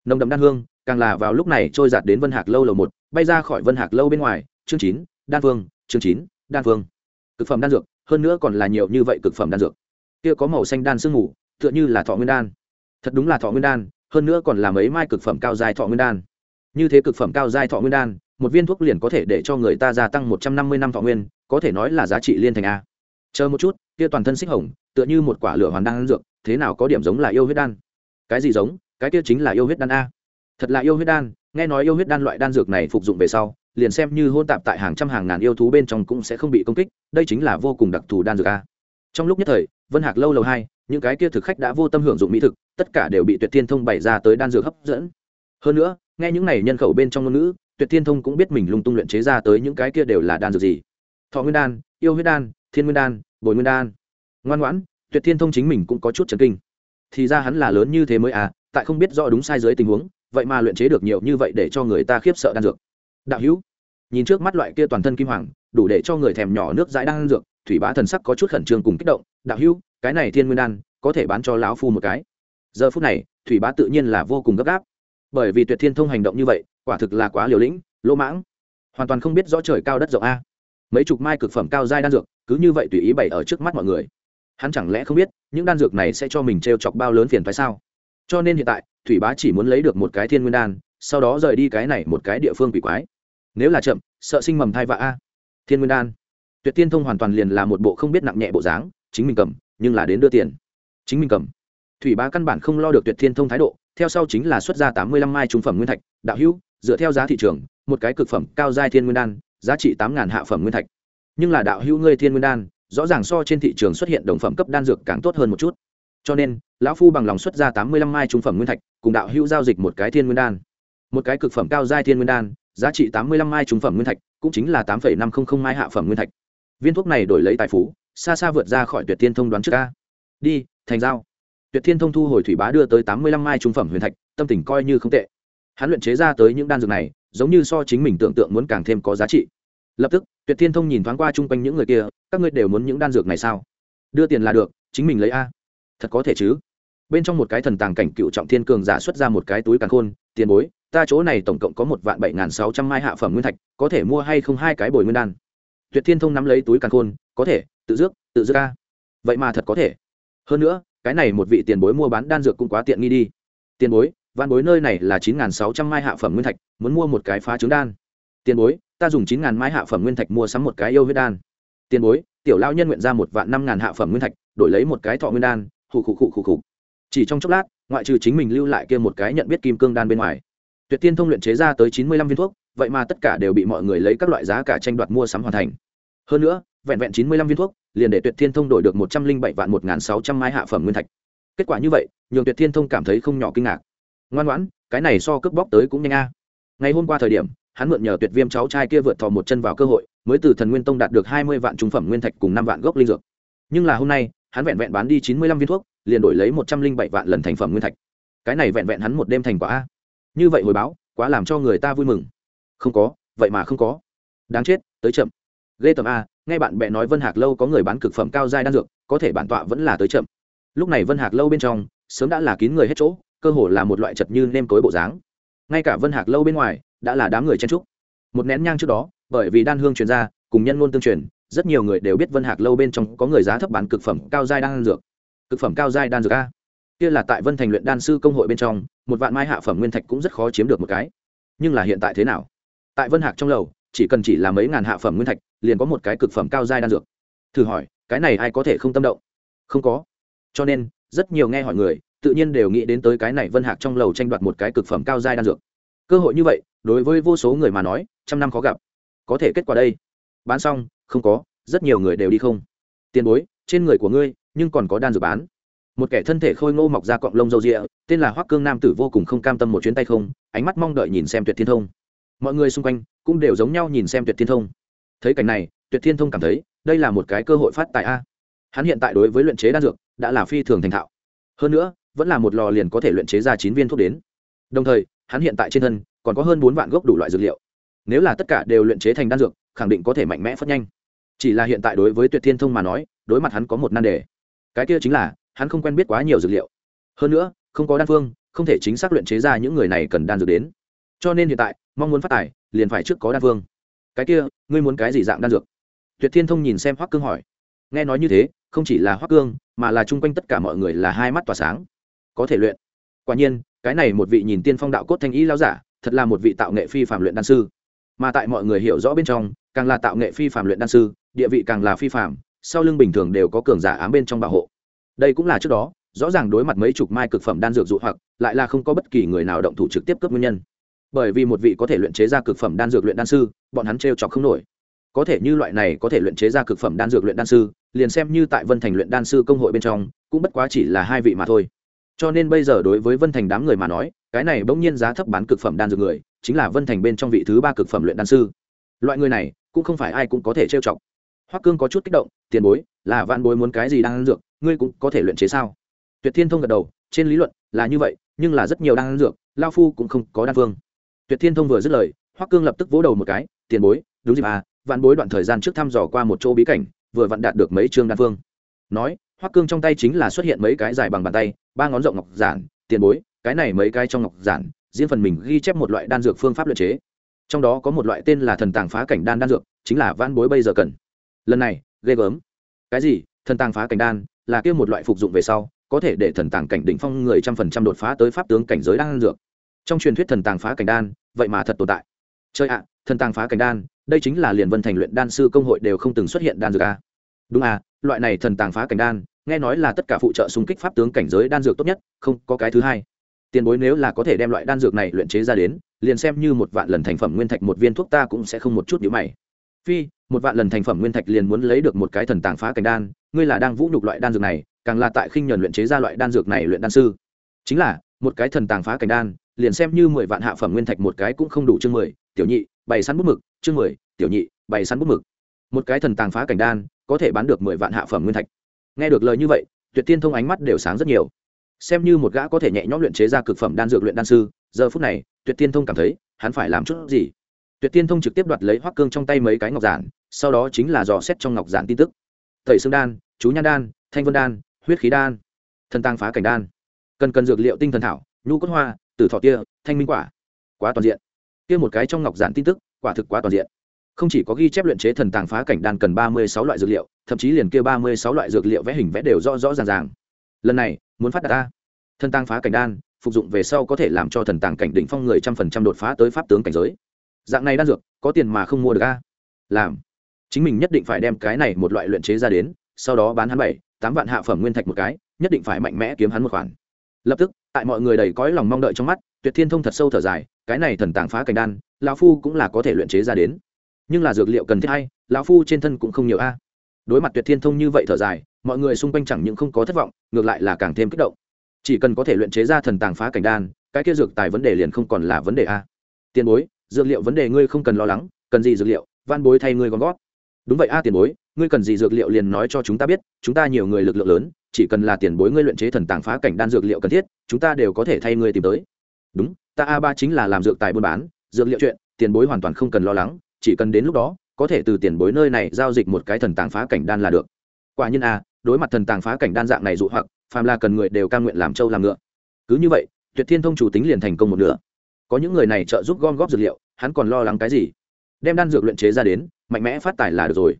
S1: Nồng đậm đan hương, càng là vào lúc này trôi giạt đến vân hạc lâu lầu một, bay ra khỏi vân hạc lâu bên ngoài, chương chín, đan phương chương chín, đan phương cực phẩm đan dược, hơn nữa còn là nhiều như vậy cực phẩm đan dược. Kia có màu xanh đan sương ngủ tựa như là thọ nguyên đan. Thật đúng là thọ nguyên đan, hơn nữa còn là mấy mai cực phẩm cao dài thọ nguyên đan. Như thế cực phẩm cao dài thọ nguyên đan, một viên thuốc liền có thể để cho người ta gia tăng một trăm năm mươi năm thọ nguyên, có thể nói là giá trị liên thành a. Chờ một chút, kia toàn thân xích hồng, tựa như một quả lửa hoàn đan dược, thế nào có điểm giống là yêu huyết đan? Cái gì giống? Cái kia chính là yêu huyết đan a. Thật là yêu huyết đan, nghe nói yêu huyết đan loại đan dược này phục dụng về sau liền xem như hôn tạp tại hàng trăm hàng ngàn yêu thú bên trong cũng sẽ không bị công kích, đây chính là vô cùng đặc thù đan dược a. Trong lúc nhất thời, vân hạc lâu lâu hai, những cái kia thực khách đã vô tâm hưởng dụng mỹ thực, tất cả đều bị tuyệt thiên thông bày ra tới đan dược hấp dẫn. Hơn nữa, nghe những này nhân khẩu bên trong ngôn ngữ, tuyệt thiên thông cũng biết mình lung tung luyện chế ra tới những cái kia đều là đan dược gì. Thọ nguyên đan, yêu huyết đan, thiên nguyên đan, bồi nguyên đan. Ngoan ngoãn, tuyệt thiên thông chính mình cũng có chút chấn kinh. Thì ra hắn là lớn như thế mới à tại không biết rõ đúng sai dưới tình huống, vậy mà luyện chế được nhiều như vậy để cho người ta khiếp sợ đan dược đạo hữu, nhìn trước mắt loại kia toàn thân kim hoàng, đủ để cho người thèm nhỏ nước dãi đan dược, thủy bá thần sắc có chút khẩn trương cùng kích động. Đạo hữu, cái này thiên nguyên đan, có thể bán cho lão phu một cái. Giờ phút này, thủy bá tự nhiên là vô cùng gấp gáp. Bởi vì tuyệt thiên thông hành động như vậy, quả thực là quá liều lĩnh, lỗ mãng. Hoàn toàn không biết rõ trời cao đất rộng a. Mấy chục mai cực phẩm cao giai đan dược, cứ như vậy tùy ý bày ở trước mắt mọi người. Hắn chẳng lẽ không biết, những đan dược này sẽ cho mình t r e o chọc bao lớn phiền phải sao? Cho nên hiện tại, thủy bá chỉ muốn lấy được một cái thiên nguyên đan sau đó rời đi cái này một cái địa phương quỷ quái. Nếu là chậm, sợ sinh mầm thai vạ a. Thiên nguyên đan. Tuyệt tiên thông hoàn toàn liền là một bộ không biết nặng nhẹ bộ dáng, chính mình cầm, nhưng là đến đưa tiền. Chính mình cầm. Thủy bá căn bản không lo được tuyệt thiên thông thái độ, theo sau chính là xuất ra tám mươi lăm mai trung phẩm nguyên thạch, đạo hữu, dựa theo giá thị trường, một cái cực phẩm cao giai thiên nguyên đan, giá trị tám ngàn hạ phẩm nguyên thạch. Nhưng là đạo hữu ngươi thiên nguyên đan, rõ ràng so trên thị trường xuất hiện đồng phẩm cấp đan dược càng tốt hơn một chút. Cho nên, lão phu bằng lòng xuất ra tám mươi lăm mai trung phẩm nguyên thạch, cùng đạo hữu giao dịch một cái thiên nguyên đan một cái cực phẩm cao giai thiên nguyên đan, giá trị tám mươi lăm mai trung phẩm nguyên thạch, cũng chính là tám phẩy năm không không mai hạ phẩm nguyên thạch. Viên thuốc này đổi lấy tài phú, xa xa vượt ra khỏi tuyệt thiên thông đoán trước ca đi, thành giao. Tuyệt thiên thông thu hồi thủy bá đưa tới tám mươi lăm mai trung phẩm huyền thạch, tâm tình coi như không tệ. Hắn luyện chế ra tới những đan dược này, giống như so chính mình tưởng tượng muốn càng thêm có giá trị. Lập tức, tuyệt thiên thông nhìn thoáng qua chung quanh những người kia, các ngươi đều muốn những đan dược này sao? Đưa tiền là được, chính mình lấy a. Thật có thể chứ? Bên trong một cái thần tàng cảnh cựu trọng thiên cường giả xuất ra một cái túi càn khôn, tiền bối ta chỗ này tổng cộng có một vạn bảy n g h n sáu trăm mai hạ phẩm nguyên thạch, có thể mua hay không hai cái bồi nguyên đan. Tuyệt thiên thông nắm lấy túi càn khôn, có thể, tự dước tự dước ca. Vậy mà thật có thể. Hơn nữa, cái này một vị tiền bối mua bán đan dược cũng quá tiện nghi đi. Tiền bối văn bối nơi này là chín n g h n sáu trăm mai hạ phẩm nguyên thạch, muốn mua một cái phá trứng đan. Tiền bối, ta dùng chín n g h n mai hạ phẩm nguyên thạch mua sắm một cái yêu huyết đan. Tiền bối, tiểu lao nhân nguyện ra một vạn năm ngàn hạ phẩm nguyên thạch, đổi lấy một cái thọ nguyên đan, khụ khụ khụ khụ khụ. Chỉ trong chốc lát, ngoại trừ chính mình lưu lại kia một cái nhận biết kim cương đan bên ngoài tuyệt tiên thông luyện chế ra tới chín mươi lăm viên thuốc, vậy mà tất cả đều bị mọi người lấy các loại giá cả tranh đoạt mua sắm hoàn thành. Hơn nữa, vẹn vẹn chín mươi lăm viên thuốc, liền để tuyệt thiên thông đổi được một trăm linh bảy vạn một n g h n sáu trăm mai hạ phẩm nguyên thạch. Kết quả như vậy, nhường tuyệt thiên thông cảm thấy không nhỏ kinh ngạc. Ngoan ngoãn, cái này so cướp bóc tới cũng nhanh a. Ngày hôm qua thời điểm, hắn mượn nhờ tuyệt viêm cháu trai kia vượt thò một chân vào cơ hội, mới từ thần nguyên tông đạt được hai mươi vạn trung phẩm nguyên thạch cùng năm vạn gốc linh dược. Nhưng là hôm nay, hắn vẹn vẹn bán đi chín mươi lăm viên thuốc, liền đổi lấy một trăm linh bảy vạn lần thành phẩm nguyên thạch. Cái này vẹn vẹn hắn một đêm thành quả a như vậy hồi báo, quá làm cho người ta vui mừng. Không có, vậy mà không có. Đáng chết, tới chậm. Ghê tầm a, nghe bạn bè nói vân hạc lâu có người bán cực phẩm cao giai đan dược, có thể bản tọa vẫn là tới chậm. Lúc này vân hạc lâu bên trong, sớm đã là kín người hết chỗ, cơ hồ là một loại chật như nêm tối bộ dáng. Ngay cả vân hạc lâu bên ngoài, đã là đám người chen trúc một nén nhang trước đó, bởi vì đan hương truyền ra, cùng nhân ngôn tương truyền, rất nhiều người đều biết vân hạc lâu bên trong có người giá thấp bán cực phẩm cao giai đan dược. Cực phẩm cao giai đan dược a. Kia là tại vân thành luyện đan sư công hội bên trong một vạn mai hạ phẩm nguyên thạch cũng rất khó chiếm được một cái. Nhưng là hiện tại thế nào? Tại vân hạc trong lầu, chỉ cần chỉ là mấy ngàn hạ phẩm nguyên thạch, liền có một cái cực phẩm cao giai đan dược. Thử hỏi, cái này ai có thể không tâm động? Không có. Cho nên, rất nhiều nghe hỏi người, tự nhiên đều nghĩ đến tới cái này vân hạc trong lầu tranh đoạt một cái cực phẩm cao giai đan dược. Cơ hội như vậy, đối với vô số người mà nói, trăm năm khó gặp. Có thể kết quả đây. Bán xong, không có, rất nhiều người đều đi không. Tiền bối, trên người của ngươi, nhưng còn có đan dược bán một kẻ thân thể khôi ngô mọc ra cọng lông râu rịa, tên là hoắc cương nam tử vô cùng không cam tâm một chuyến tay không, ánh mắt mong đợi nhìn xem tuyệt thiên thông. Mọi người xung quanh cũng đều giống nhau nhìn xem tuyệt thiên thông. Thấy cảnh này, tuyệt thiên thông cảm thấy đây là một cái cơ hội phát tài a. Hắn hiện tại đối với luyện chế đan dược đã là phi thường thành thạo. Hơn nữa, vẫn là một lò liền có thể luyện chế ra chín viên thuốc đến. Đồng thời, hắn hiện tại trên thân còn có hơn bốn vạn gốc đủ loại dược liệu. Nếu là tất cả đều luyện chế thành đan dược, khẳng định có thể mạnh mẽ phất nhanh. Chỉ là hiện tại đối với tuyệt thiên thông mà nói, đối mặt hắn có một nan đề. Cái kia chính là hắn không quen biết quá nhiều dược liệu. Hơn nữa, không có đan phương, không thể chính xác luyện chế ra những người này cần đan dược đến. Cho nên hiện tại, mong muốn phát tài, liền phải trước có đan phương. Cái kia, ngươi muốn cái gì dạng đan dược? Tuyệt thiên thông nhìn xem hoắc cương hỏi. Nghe nói như thế, không chỉ là hoắc cương, mà là chung quanh tất cả mọi người là hai mắt tỏa sáng. Có thể luyện. Quả nhiên, cái này một vị nhìn tiên phong đạo cốt thanh ý lao giả, thật là một vị tạo nghệ phi phạm luyện đan sư. Mà tại mọi người hiểu rõ bên trong, càng là tạo nghệ phi phạm luyện đan sư, địa vị càng là phi phạm sau lưng bình thường đều có cường giả ám bên trong bảo hộ đây cũng là trước đó, rõ ràng đối mặt mấy chục mai cực phẩm đan dược dụ hoặc, lại là không có bất kỳ người nào động thủ trực tiếp cướp nguyên nhân. Bởi vì một vị có thể luyện chế ra cực phẩm đan dược luyện đan sư, bọn hắn t r e o chọc không nổi. Có thể như loại này có thể luyện chế ra cực phẩm đan dược luyện đan sư, liền xem như tại vân thành luyện đan sư công hội bên trong, cũng bất quá chỉ là hai vị mà thôi. Cho nên bây giờ đối với vân thành đám người mà nói, cái này bỗng nhiên giá thấp bán cực phẩm đan dược người, chính là vân thành bên trong vị thứ ba cực phẩm luyện đan sư. Loại người này, cũng không phải ai cũng có thể trêu chọc. Hoắc cương có chút kích động, tiền bối, là vạn bối muốn cái gì đan dược ngươi cũng có thể luyện chế sao? Tuyệt thiên thông gật đầu, trên lý luận là như vậy, nhưng là rất nhiều đan dược, lao phu cũng không có đan phương. Tuyệt thiên thông vừa dứt lời, hoắc cương lập tức vỗ đầu một cái, tiền bối, đúng dịp à vạn bối đoạn thời gian trước thăm dò qua một chỗ bí cảnh, vừa vặn đạt được mấy chương đan phương. Nói, hoắc cương trong tay chính là xuất hiện mấy cái dài bằng bàn tay, ba ngón rộng ngọc giản, tiền bối, cái này mấy cái trong ngọc giản, riêng phần mình ghi chép một loại đan dược phương pháp luyện chế. Trong đó có một loại tên là thần tàng phá cảnh đan đan dược, chính là vạn bối bây giờ cần. Lần này, ghê gớm. Cái gì? Thần tàng phá cảnh đan? Là kia một loại phục dụng về sau, có thể để thần tàng cảnh đỉnh phong người trăm phần trăm đột phá tới pháp tướng cảnh giới đan dược. Trong truyền thuyết thần tàng phá cảnh đan, vậy mà thật tồn tại. Chơi ạ, thần tàng phá cảnh đan, đây chính là liền vân thành luyện đan sư công hội đều không từng xuất hiện đan dược a đúng à loại này thần tàng phá cảnh đan, nghe nói là tất cả phụ trợ xung kích pháp tướng cảnh giới đan dược tốt nhất, không, có cái thứ hai. Tiền bối nếu là có thể đem loại đan dược này luyện chế ra đến, liền xem như một vạn lần thành phẩm nguyên thạch một viên thuốc ta cũng sẽ không một chút nhữ mày. Phi, một vạn lần thành phẩm nguyên thạch liền muốn lấy được một cái thần tàng phá cảnh đan ngươi là đang vũ nhục loại đan dược này, càng là tại khinh nhuần luyện chế ra loại đan dược này luyện đan sư. Chính là, một cái thần tàng phá cảnh đan, liền xem như mười vạn hạ phẩm nguyên thạch một cái cũng không đủ chương mười, tiểu nhị, bày sẵn bút mực, chương mười, tiểu nhị, bày sẵn bút mực. Một cái thần tàng phá cảnh đan, có thể bán được mười vạn hạ phẩm nguyên thạch. Nghe được lời như vậy, tuyệt tiên thông ánh mắt đều sáng rất nhiều. Xem như một gã có thể nhẹ nhõm luyện chế ra cực phẩm đan dược luyện đan sư, giờ phút này, tuyệt tiên thông cảm thấy, hắn phải làm chút gì? Tuyệt tiên thông trực tiếp đoạt lấy hoắc cương trong tay mấy cái ngọc giản, sau đó chính là dò xét trong ngọc giản tin tức tẩy xương đan, chú nhan đan, thanh vân đan, huyết khí đan, thần tăng phá cảnh đan. Cần cần dược liệu tinh thần thảo, nhu cốt hoa, tử thọ tia, thanh minh quả. Quá toàn diện. Kia một cái trong ngọc giản tin tức, quả thực quá toàn diện. Không chỉ có ghi chép luyện chế thần tàng phá cảnh đan cần ba mươi sáu loại dược liệu, thậm chí liền kia ba mươi sáu loại dược liệu vẽ hình vẽ đều rõ rõ ràng ràng. Lần này, muốn phát đạt ta. Thần tàng phá cảnh đan, phục dụng về sau có thể làm cho thần tàng cảnh đỉnh phong người trăm phần trăm đột phá tới pháp tướng cảnh giới. Dạng này đan dược, có tiền mà không mua được a. Làm chính mình nhất định phải đem cái này một loại luyện chế ra đến, sau đó bán hắn bảy, tám vạn hạ phẩm nguyên thạch một cái, nhất định phải mạnh mẽ kiếm hắn một khoản. Lập tức, tại mọi người đầy cõi lòng mong đợi trong mắt, tuyệt thiên thông thật sâu thở dài, cái này thần tàng phá cảnh đan, lão phu cũng là có thể luyện chế ra đến. Nhưng là dược liệu cần thiết hay, lão phu trên thân cũng không nhiều a. Đối mặt tuyệt thiên thông như vậy thở dài, mọi người xung quanh chẳng những không có thất vọng, ngược lại là càng thêm kích động. Chỉ cần có thể luyện chế ra thần tàng phá cảnh đan, cái kia dược tài vấn đề liền không còn là vấn đề a. Tiền bối, dược liệu vấn đề ngươi không cần lo lắng, cần gì dược liệu, van bối thay ngươi gom gót đúng vậy a tiền bối, ngươi cần gì dược liệu liền nói cho chúng ta biết, chúng ta nhiều người lực lượng lớn, chỉ cần là tiền bối ngươi luyện chế thần tàng phá cảnh đan dược liệu cần thiết, chúng ta đều có thể thay ngươi tìm tới. Đúng, ta a ba chính là làm dược tài buôn bán, dược liệu chuyện, tiền bối hoàn toàn không cần lo lắng, chỉ cần đến lúc đó, có thể từ tiền bối nơi này giao dịch một cái thần tàng phá cảnh đan là được. Quả nhiên a, đối mặt thần tàng phá cảnh đan dạng này dụ hoặc, phàm là cần người đều ca nguyện làm trâu làm ngựa. Cứ như vậy, tuyệt thiên thông chủ tính liền thành công một nửa. Có những người này trợ giúp gom góp dược liệu, hắn còn lo lắng cái gì? Đem đan dược luyện chế ra đến, mạnh mẽ phát tài là được rồi.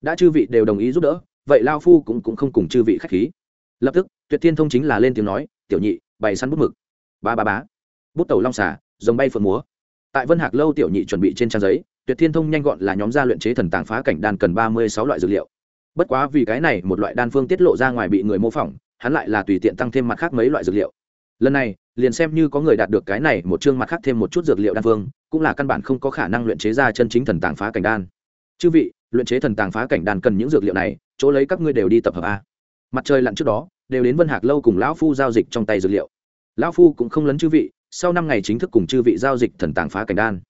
S1: Đã chư vị đều đồng ý giúp đỡ, vậy lao phu cũng cũng không cùng chư vị khách khí. Lập tức, tuyệt thiên thông chính là lên tiếng nói, tiểu nhị, bày săn bút mực. Ba ba bá bút tàu long xà dòng bay phượng múa. Tại vân hạc lâu tiểu nhị chuẩn bị trên trang giấy, tuyệt thiên thông nhanh gọn là nhóm gia luyện chế thần tàng phá cảnh đan cần ba mươi sáu loại dược liệu. Bất quá vì cái này một loại đan phương tiết lộ ra ngoài bị người mô phỏng, hắn lại là tùy tiện tăng thêm mặt khác mấy loại dược liệu lần này, liền xem như có người đạt được cái này, một chương mặt khác thêm một chút dược liệu đan phương, cũng là căn bản không có khả năng luyện chế ra chân chính thần tàng phá cảnh đan. Chư vị, luyện chế thần tàng phá cảnh đan cần những dược liệu này, chỗ lấy các ngươi đều đi tập hợp a. Mặt trời lặn trước đó, đều đến vân hạc lâu cùng lão phu giao dịch trong tay dược liệu. Lão phu cũng không lấn chư vị, sau năm ngày chính thức cùng chư vị giao dịch thần tàng phá cảnh đan.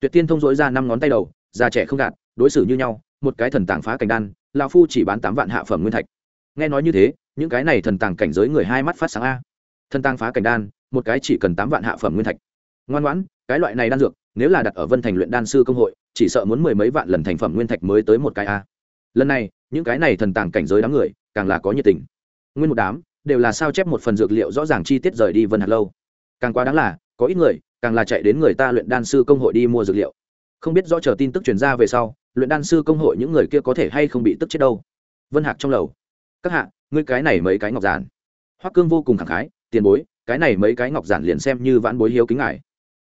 S1: Tuyệt tiên thông dối ra năm ngón tay đầu, già trẻ không gạt, đối xử như nhau, một cái thần tàng phá cảnh đan, lão phu chỉ bán tám vạn hạ phẩm nguyên thạch. Nghe nói như thế, những cái này thần tàng cảnh giới người hai mắt phát sáng a thần tăng phá cảnh đan, một cái chỉ cần tám vạn hạ phẩm nguyên thạch. Ngoan ngoãn, cái loại này đan dược, nếu là đặt ở vân thành luyện đan sư công hội, chỉ sợ muốn mười mấy vạn lần thành phẩm nguyên thạch mới tới một cái a. Lần này, những cái này thần tàng cảnh giới đám người, càng là có nhiệt tình. Nguyên một đám, đều là sao chép một phần dược liệu rõ ràng chi tiết rời đi vân hạt lâu. Càng quá đáng là, có ít người, càng là chạy đến người ta luyện đan sư công hội đi mua dược liệu. Không biết rõ chờ tin tức truyền ra về sau, luyện đan sư công hội những người kia có thể hay không bị tức chết đâu. Vân hạc trong lầu. Các hạ, ngươi cái này mấy cái ngọc giản. Hoắc cương vô cùng khẳng khái tiền bối, cái này mấy cái ngọc giản liền xem như vãn bối hiếu kính ngài.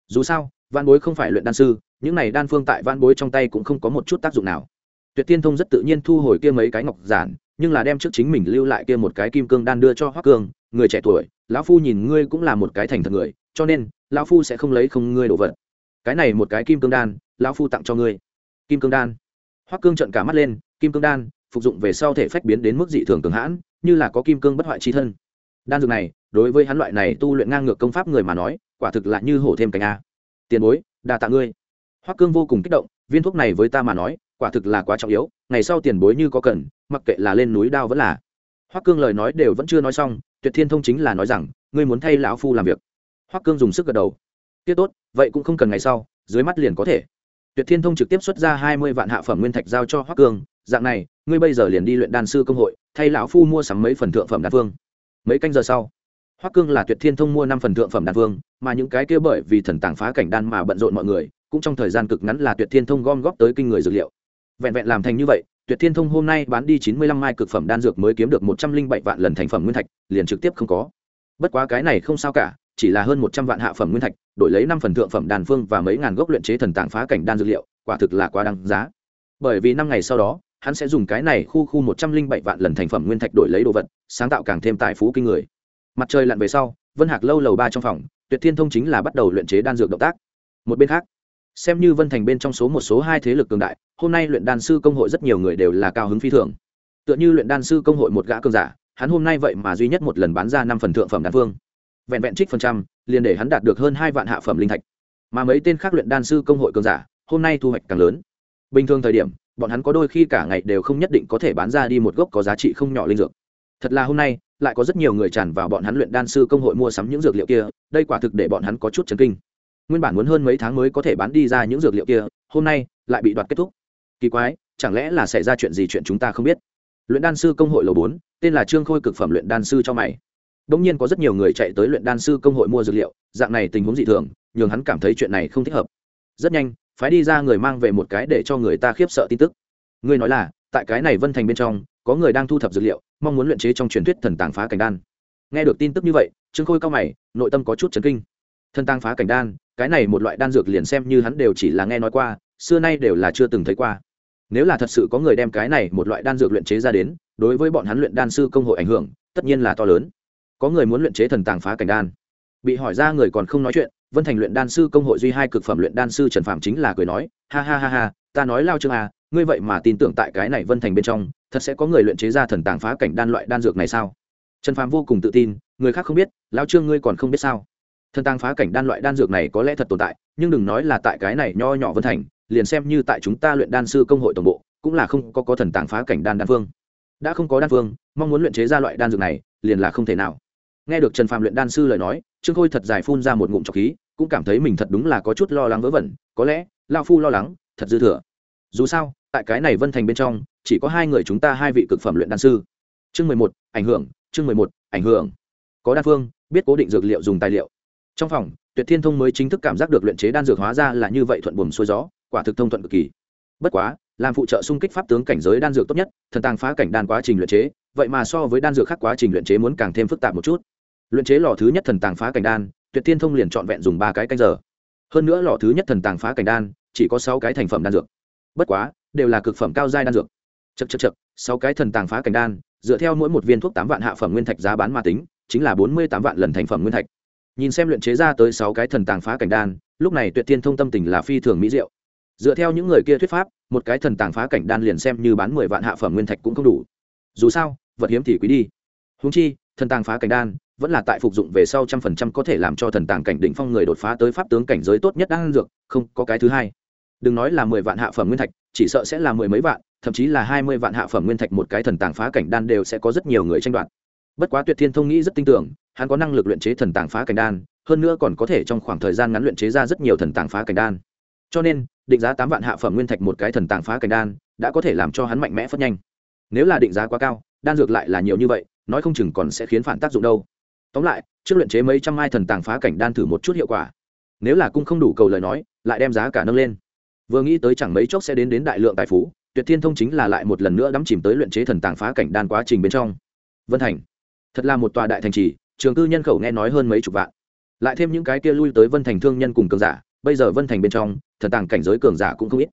S1: Dù sao, vãn bối không phải luyện đan sư, những này đan phương tại vãn bối trong tay cũng không có một chút tác dụng nào. Tuyệt tiên thông rất tự nhiên thu hồi kia mấy cái ngọc giản, nhưng là đem trước chính mình lưu lại kia một cái kim cương đan đưa cho hoắc cương người trẻ tuổi, lão phu nhìn ngươi cũng là một cái thành thật người, cho nên, lão phu sẽ không lấy không ngươi đồ vật. Cái này một cái kim cương đan, lão phu tặng cho ngươi. Kim cương đan. Hoắc cương trợn cả mắt lên, kim cương đan, phục dụng về sau thể phách biến đến mức dị thường cường hãn, như là có kim cương bất hoại chi thân. Đan dược này đối với hắn loại này tu luyện ngang ngược công pháp người mà nói, quả thực là như hổ thêm cánh a. Tiền bối, đa tạ ngươi. Hoắc cương vô cùng kích động, viên thuốc này với ta mà nói, quả thực là quá trọng yếu, ngày sau tiền bối như có cần, mặc kệ là lên núi đao vẫn là. Hoắc cương lời nói đều vẫn chưa nói xong, tuyệt thiên thông chính là nói rằng, ngươi muốn thay lão phu làm việc. Hoắc cương dùng sức gật đầu. Tiết tốt, vậy cũng không cần ngày sau, dưới mắt liền có thể. Tuyệt thiên thông trực tiếp xuất ra hai mươi vạn hạ phẩm nguyên thạch giao cho hoắc cương, dạng này, ngươi bây giờ liền đi luyện đan sư công hội, thay lão phu mua sắm mấy phần thượng phẩm đan phương mấy canh giờ sau hoắc cương là tuyệt thiên thông mua năm phần thượng phẩm đan vương, mà những cái kia bởi vì thần tàng phá cảnh đan mà bận rộn mọi người cũng trong thời gian cực ngắn là tuyệt thiên thông gom góp tới kinh người dược liệu. Vẹn vẹn làm thành như vậy tuyệt thiên thông hôm nay bán đi chín mươi lăm mai cực phẩm đan dược mới kiếm được một trăm linh bảy vạn lần thành phẩm nguyên thạch liền trực tiếp không có. Bất quá cái này không sao cả chỉ là hơn một trăm vạn hạ phẩm nguyên thạch đổi lấy năm phần thượng phẩm đan phương và mấy ngàn gốc luyện chế thần tàng phá cảnh đan dược liệu quả thực là quá đáng giá. Bởi vì năm ngày sau đó hắn sẽ dùng cái này khu khu một trăm linh bảy vạn lần thành phẩm nguyên thạch đổi lấy đồ vật sáng tạo càng thêm tài phú kinh người mặt trời lặn về sau, vân hạc lâu lầu ba trong phòng, tuyệt thiên thông chính là bắt đầu luyện chế đan dược động tác. Một bên khác, xem như vân thành bên trong số một số hai thế lực cường đại, hôm nay luyện đan sư công hội rất nhiều người đều là cao hứng phi thường. Tựa như luyện đan sư công hội một gã cường giả, hắn hôm nay vậy mà duy nhất một lần bán ra năm phần thượng phẩm đan phương vẹn vẹn trích phần trăm, liền để hắn đạt được hơn hai vạn hạ phẩm linh thạch. Mà mấy tên khác luyện đan sư công hội cường giả, hôm nay thu hoạch càng lớn. Bình thường thời điểm, bọn hắn có đôi khi cả ngày đều không nhất định có thể bán ra đi một gốc có giá trị không nhỏ linh dược thật là hôm nay, lại có rất nhiều người tràn vào bọn hắn luyện đan sư công hội mua sắm những dược liệu kia, đây quả thực để bọn hắn có chút chấn kinh. Nguyên bản muốn hơn mấy tháng mới có thể bán đi ra những dược liệu kia, hôm nay lại bị đoạt kết thúc. Kỳ quái, chẳng lẽ là xảy ra chuyện gì chuyện chúng ta không biết? Luyện đan sư công hội lầu bốn, tên là trương khôi cực phẩm luyện đan sư cho mày. Đông nhiên có rất nhiều người chạy tới luyện đan sư công hội mua dược liệu, dạng này tình huống dị thường, nhường hắn cảm thấy chuyện này không thích hợp. Rất nhanh, phái đi ra người mang về một cái để cho người ta khiếp sợ tin tức. Ngươi nói là, tại cái này vân thành bên trong có người đang thu thập dược liệu, mong muốn luyện chế trong truyền thuyết thần tàng phá cảnh đan. Nghe được tin tức như vậy, trương khôi cao mày, nội tâm có chút chấn kinh. Thần tàng phá cảnh đan, cái này một loại đan dược liền xem như hắn đều chỉ là nghe nói qua, xưa nay đều là chưa từng thấy qua. Nếu là thật sự có người đem cái này một loại đan dược luyện chế ra đến, đối với bọn hắn luyện đan sư công hội ảnh hưởng, tất nhiên là to lớn. Có người muốn luyện chế thần tàng phá cảnh đan. Bị hỏi ra người còn không nói chuyện, vân thành luyện đan sư công hội duy hai cực phẩm luyện đan sư trần phạm chính là cười nói, ha ha ha ha ta nói lao trương à ngươi vậy mà tin tưởng tại cái này vân thành bên trong, thật sẽ có người luyện chế ra thần tàng phá cảnh đan loại đan dược này sao? Trần Phàm vô cùng tự tin, người khác không biết, lao trương ngươi còn không biết sao? Thần tàng phá cảnh đan loại đan dược này có lẽ thật tồn tại, nhưng đừng nói là tại cái này nho nhỏ vân thành, liền xem như tại chúng ta luyện đan sư công hội tổng bộ, cũng là không có có thần tàng phá cảnh đan đan phương đã không có đan phương mong muốn luyện chế ra loại đan dược này, liền là không thể nào. Nghe được trần Phàm luyện đan sư lời nói, trương khôi thật dài phun ra một ngụm trọc khí, cũng cảm thấy mình thật đúng là có chút lo lắng vớ vẩn, có lẽ, lao phu lo lắng thật dư thừa. Dù sao, tại cái này vân thành bên trong, chỉ có hai người chúng ta hai vị cực phẩm luyện đan sư. Chương mười một, ảnh hưởng, chương mười một, ảnh hưởng. Có đan phương, biết cố định dược liệu dùng tài liệu. Trong phòng, tuyệt thiên thông mới chính thức cảm giác được luyện chế đan dược hóa ra là như vậy thuận buồm xuôi gió, quả thực thông thuận cực kỳ. Bất quá, làm phụ trợ xung kích pháp tướng cảnh giới đan dược tốt nhất, thần tàng phá cảnh đan quá trình luyện chế, vậy mà so với đan dược khác quá trình luyện chế muốn càng thêm phức tạp một chút. Luyện chế lò thứ nhất thần tàng phá cảnh đan, tuyệt thiên thông liền trọn vẹn dùng ba cái canh giờ. Hơn nữa lò thứ nhất thần tàng phá cảnh đan chỉ có sáu cái thành phẩm đan dược. Bất quá, đều là cực phẩm cao giai đan dược. Chật chật chật sáu cái thần tàng phá cảnh đan, dựa theo mỗi một viên thuốc tám vạn hạ phẩm nguyên thạch giá bán mà tính, chính là bốn mươi tám vạn lần thành phẩm nguyên thạch. Nhìn xem luyện chế ra tới sáu cái thần tàng phá cảnh đan, lúc này tuyệt thiên thông tâm tình là phi thường mỹ diệu. Dựa theo những người kia thuyết pháp, một cái thần tàng phá cảnh đan liền xem như bán mười vạn hạ phẩm nguyên thạch cũng không đủ. Dù sao, vật hiếm thì quý đi. Húng chi, thần tàng phá cảnh đan vẫn là tại phục dụng về sau trăm phần trăm có thể làm cho thần tàng cảnh đỉnh phong người đột phá tới pháp tướng cảnh giới tốt nhất đang dược, không có cái thứ hai đừng nói là mười vạn hạ phẩm nguyên thạch, chỉ sợ sẽ là mười mấy vạn, thậm chí là hai mươi vạn hạ phẩm nguyên thạch một cái thần tàng phá cảnh đan đều sẽ có rất nhiều người tranh đoạt. Bất quá tuyệt thiên thông nghĩ rất tin tưởng, hắn có năng lực luyện chế thần tàng phá cảnh đan, hơn nữa còn có thể trong khoảng thời gian ngắn luyện chế ra rất nhiều thần tàng phá cảnh đan. Cho nên, định giá tám vạn hạ phẩm nguyên thạch một cái thần tàng phá cảnh đan đã có thể làm cho hắn mạnh mẽ phất nhanh. Nếu là định giá quá cao, đan dược lại là nhiều như vậy, nói không chừng còn sẽ khiến phản tác dụng đâu. Tóm lại, trước luyện chế mấy trăm mai thần tàng phá cảnh đan thử một chút hiệu quả. Nếu là cung không đủ cầu lời nói, lại đem giá cả nâng lên vừa nghĩ tới chẳng mấy chốc sẽ đến đến đại lượng tài phú, tuyệt thiên thông chính là lại một lần nữa đắm chìm tới luyện chế thần tàng phá cảnh đan quá trình bên trong. Vân thành, thật là một tòa đại thành trì, trường cư nhân khẩu nghe nói hơn mấy chục vạn. Lại thêm những cái kia lui tới vân thành thương nhân cùng cường giả, bây giờ vân thành bên trong, thần tàng cảnh giới cường giả cũng không ít.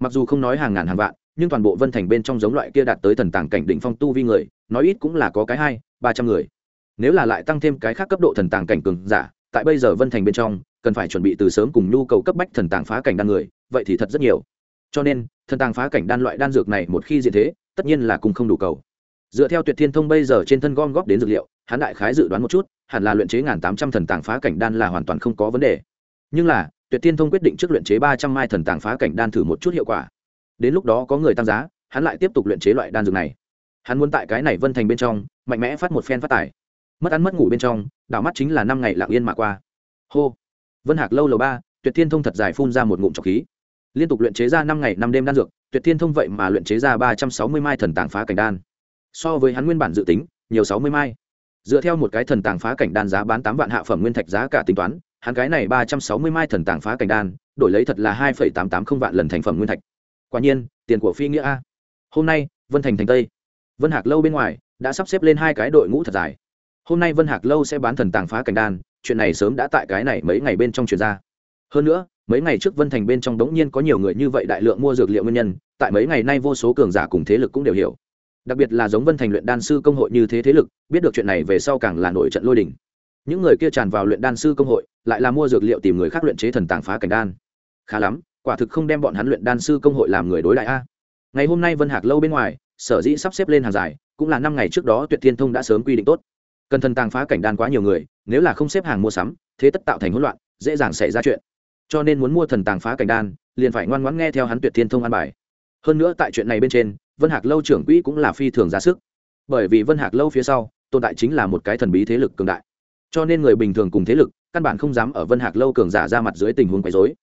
S1: Mặc dù không nói hàng ngàn hàng vạn, nhưng toàn bộ vân thành bên trong giống loại kia đạt tới thần tàng cảnh đỉnh phong tu vi người, nói ít cũng là có cái hai, ba trăm người. Nếu là lại tăng thêm cái khác cấp độ thần tàng cảnh cường giả, tại bây giờ vân thành bên trong cần phải chuẩn bị từ sớm cùng nhu cầu cấp bách thần tàng phá cảnh đan người, vậy thì thật rất nhiều. Cho nên, thần tàng phá cảnh đan loại đan dược này một khi diện thế, tất nhiên là cùng không đủ cầu. Dựa theo tuyệt thiên thông bây giờ trên thân gom góp đến dược liệu, hắn đại khái dự đoán một chút, hẳn là luyện chế ngàn tám trăm thần tàng phá cảnh đan là hoàn toàn không có vấn đề. Nhưng là, tuyệt thiên thông quyết định trước luyện chế ba trăm mai thần tàng phá cảnh đan thử một chút hiệu quả. Đến lúc đó có người tăng giá, hắn lại tiếp tục luyện chế loại đan dược này. Hắn muốn tại cái này vân thành bên trong, mạnh mẽ phát một phen phát tài. Mất ăn mất ngủ bên trong, đảo mắt chính là năm ngày lạng yên mà qua. Hô vân hạc lâu lầu ba, tuyệt thiên thông thật dài phun ra một ngụm trọc khí. Liên tục luyện chế ra năm ngày năm đêm đan dược, tuyệt thiên thông vậy mà luyện chế ra ba trăm sáu mươi mai thần tàng phá cảnh đan. So với hắn nguyên bản dự tính, nhiều sáu mươi mai. Dựa theo một cái thần tàng phá cảnh đan giá bán tám vạn hạ phẩm nguyên thạch giá cả tính toán, hắn cái này ba trăm sáu mươi mai thần tàng phá cảnh đan, đổi lấy thật là hai phẩy tám tám không vạn lần thành phẩm nguyên thạch. Quả nhiên, tiền của phi nghĩa a. Hôm nay, vân thành thành tây. Vân hạc lâu bên ngoài, đã sắp xếp lên hai cái đội ngũ thật dài. Hôm nay vân hạc lâu sẽ bán thần tàng phá cảnh đan chuyện này sớm đã tại cái này mấy ngày bên trong truyền ra. Hơn nữa, mấy ngày trước vân thành bên trong đống nhiên có nhiều người như vậy đại lượng mua dược liệu nguyên nhân, tại mấy ngày nay vô số cường giả cùng thế lực cũng đều hiểu. Đặc biệt là giống vân thành luyện đan sư công hội như thế thế lực, biết được chuyện này về sau càng là nổi trận lôi đình. Những người kia tràn vào luyện đan sư công hội, lại là mua dược liệu tìm người khác luyện chế thần tàng phá cảnh đan. Khá lắm, quả thực không đem bọn hắn luyện đan sư công hội làm người đối đại a. Ngày hôm nay vân hạc lâu bên ngoài, sở dĩ sắp xếp lên hàng dài, cũng là năm ngày trước đó tuyệt thiên thông đã sớm quy định tốt cần thần tàng phá cảnh đan quá nhiều người, nếu là không xếp hàng mua sắm, thế tất tạo thành hỗn loạn, dễ dàng xảy ra chuyện. Cho nên muốn mua thần tàng phá cảnh đan, liền phải ngoan ngoãn nghe theo hắn tuyệt thiên thông an bài. Hơn nữa tại chuyện này bên trên, vân hạc lâu trưởng quỹ cũng là phi thường ra sức. Bởi vì vân hạc lâu phía sau, tồn tại chính là một cái thần bí thế lực cường đại. Cho nên người bình thường cùng thế lực, căn bản không dám ở vân hạc lâu cường giả ra mặt dưới tình huống quấy dối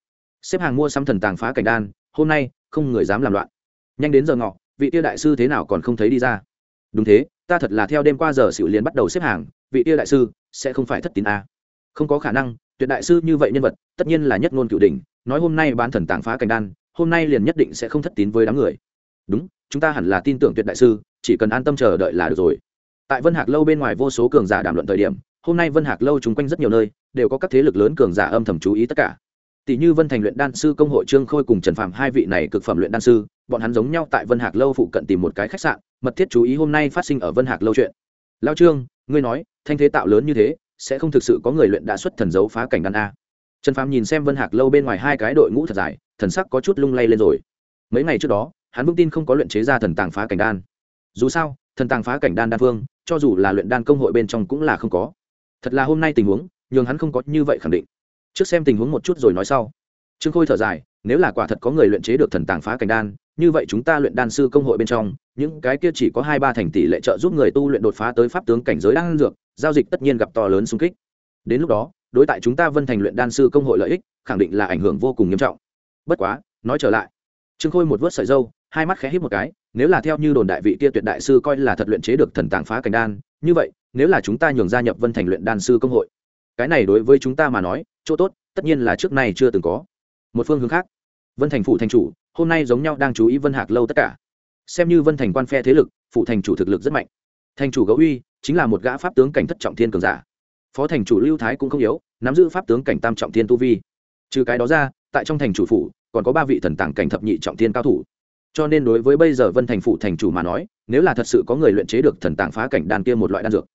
S1: xếp hàng mua sắm thần tàng phá cảnh đan, hôm nay, không người dám làm loạn. Nhanh đến giờ ngọ, vị tiêu đại sư thế nào còn không thấy đi ra. Đúng thế ta thật là theo đêm qua giờ xỉu liền bắt đầu xếp hàng, vị tia đại sư sẽ không phải thất tín à. không có khả năng, tuyệt đại sư như vậy nhân vật, tất nhiên là nhất ngôn cửu đỉnh, nói hôm nay bán thần tàng phá cảnh đan, hôm nay liền nhất định sẽ không thất tín với đám người. Đúng, chúng ta hẳn là tin tưởng tuyệt đại sư, chỉ cần an tâm chờ đợi là được rồi. Tại vân hạc lâu bên ngoài vô số cường giả đàm luận thời điểm, hôm nay vân hạc lâu chung quanh rất nhiều nơi, đều có các thế lực lớn cường giả âm thầm chú ý tất cả. Tỷ như vân thành luyện đan sư công hội trương khôi cùng trần phạm hai vị này cực phẩm luyện đan sư bọn hắn giống nhau tại vân hạc lâu phụ cận tìm một cái khách sạn, mật thiết chú ý hôm nay phát sinh ở vân hạc lâu chuyện. Lao trương, ngươi nói, thanh thế tạo lớn như thế, sẽ không thực sự có người luyện đã xuất thần dấu phá cảnh đan a? Trần Phàm nhìn xem vân hạc lâu bên ngoài hai cái đội ngũ thật dài, thần sắc có chút lung lay lên rồi. Mấy ngày trước đó, hắn vững tin không có luyện chế ra thần tàng phá cảnh đan. Dù sao, thần tàng phá cảnh đan đan phương cho dù là luyện đan công hội bên trong cũng là không có. Thật là hôm nay tình huống, nhường hắn không có như vậy khẳng định. Trước xem tình huống một chút rồi nói sau. Trương khôi thở dài, nếu là quả thật có người luyện chế được thần tàng phá cảnh đan như vậy chúng ta luyện đan sư công hội bên trong, những cái kia chỉ có hai ba thành tỷ lệ trợ giúp người tu luyện đột phá tới pháp tướng cảnh giới đan dược, giao dịch tất nhiên gặp to lớn xung kích. Đến lúc đó, đối tại chúng ta vân thành luyện đan sư công hội lợi ích, khẳng định là ảnh hưởng vô cùng nghiêm trọng. Bất quá, nói trở lại. Trương khôi một vớt sợi dâu, hai mắt khẽ hít một cái, nếu là theo như đồn đại vị kia tuyệt đại sư coi là thật luyện chế được thần tàng phá cảnh đan, như vậy, nếu là chúng ta nhường gia nhập vân thành luyện đan sư công hội, cái này đối với chúng ta mà nói, chỗ tốt, tất nhiên là trước nay chưa từng có. Một phương hướng khác, vân thành phụ thành chủ hôm nay giống nhau đang chú ý vân hạc lâu tất cả. Xem như vân thành quan phe thế lực, phụ thành chủ thực lực rất mạnh. Thành chủ gấu uy chính là một gã pháp tướng cảnh thất trọng thiên cường giả. Phó thành chủ lưu thái cũng không yếu, nắm giữ pháp tướng cảnh tam trọng thiên tu vi. Trừ cái đó ra, tại trong thành chủ phủ, còn có ba vị thần tàng cảnh thập nhị trọng thiên cao thủ. Cho nên đối với bây giờ vân thành phụ thành chủ mà nói, nếu là thật sự có người luyện chế được thần tàng phá cảnh đan kia một loại đan dược,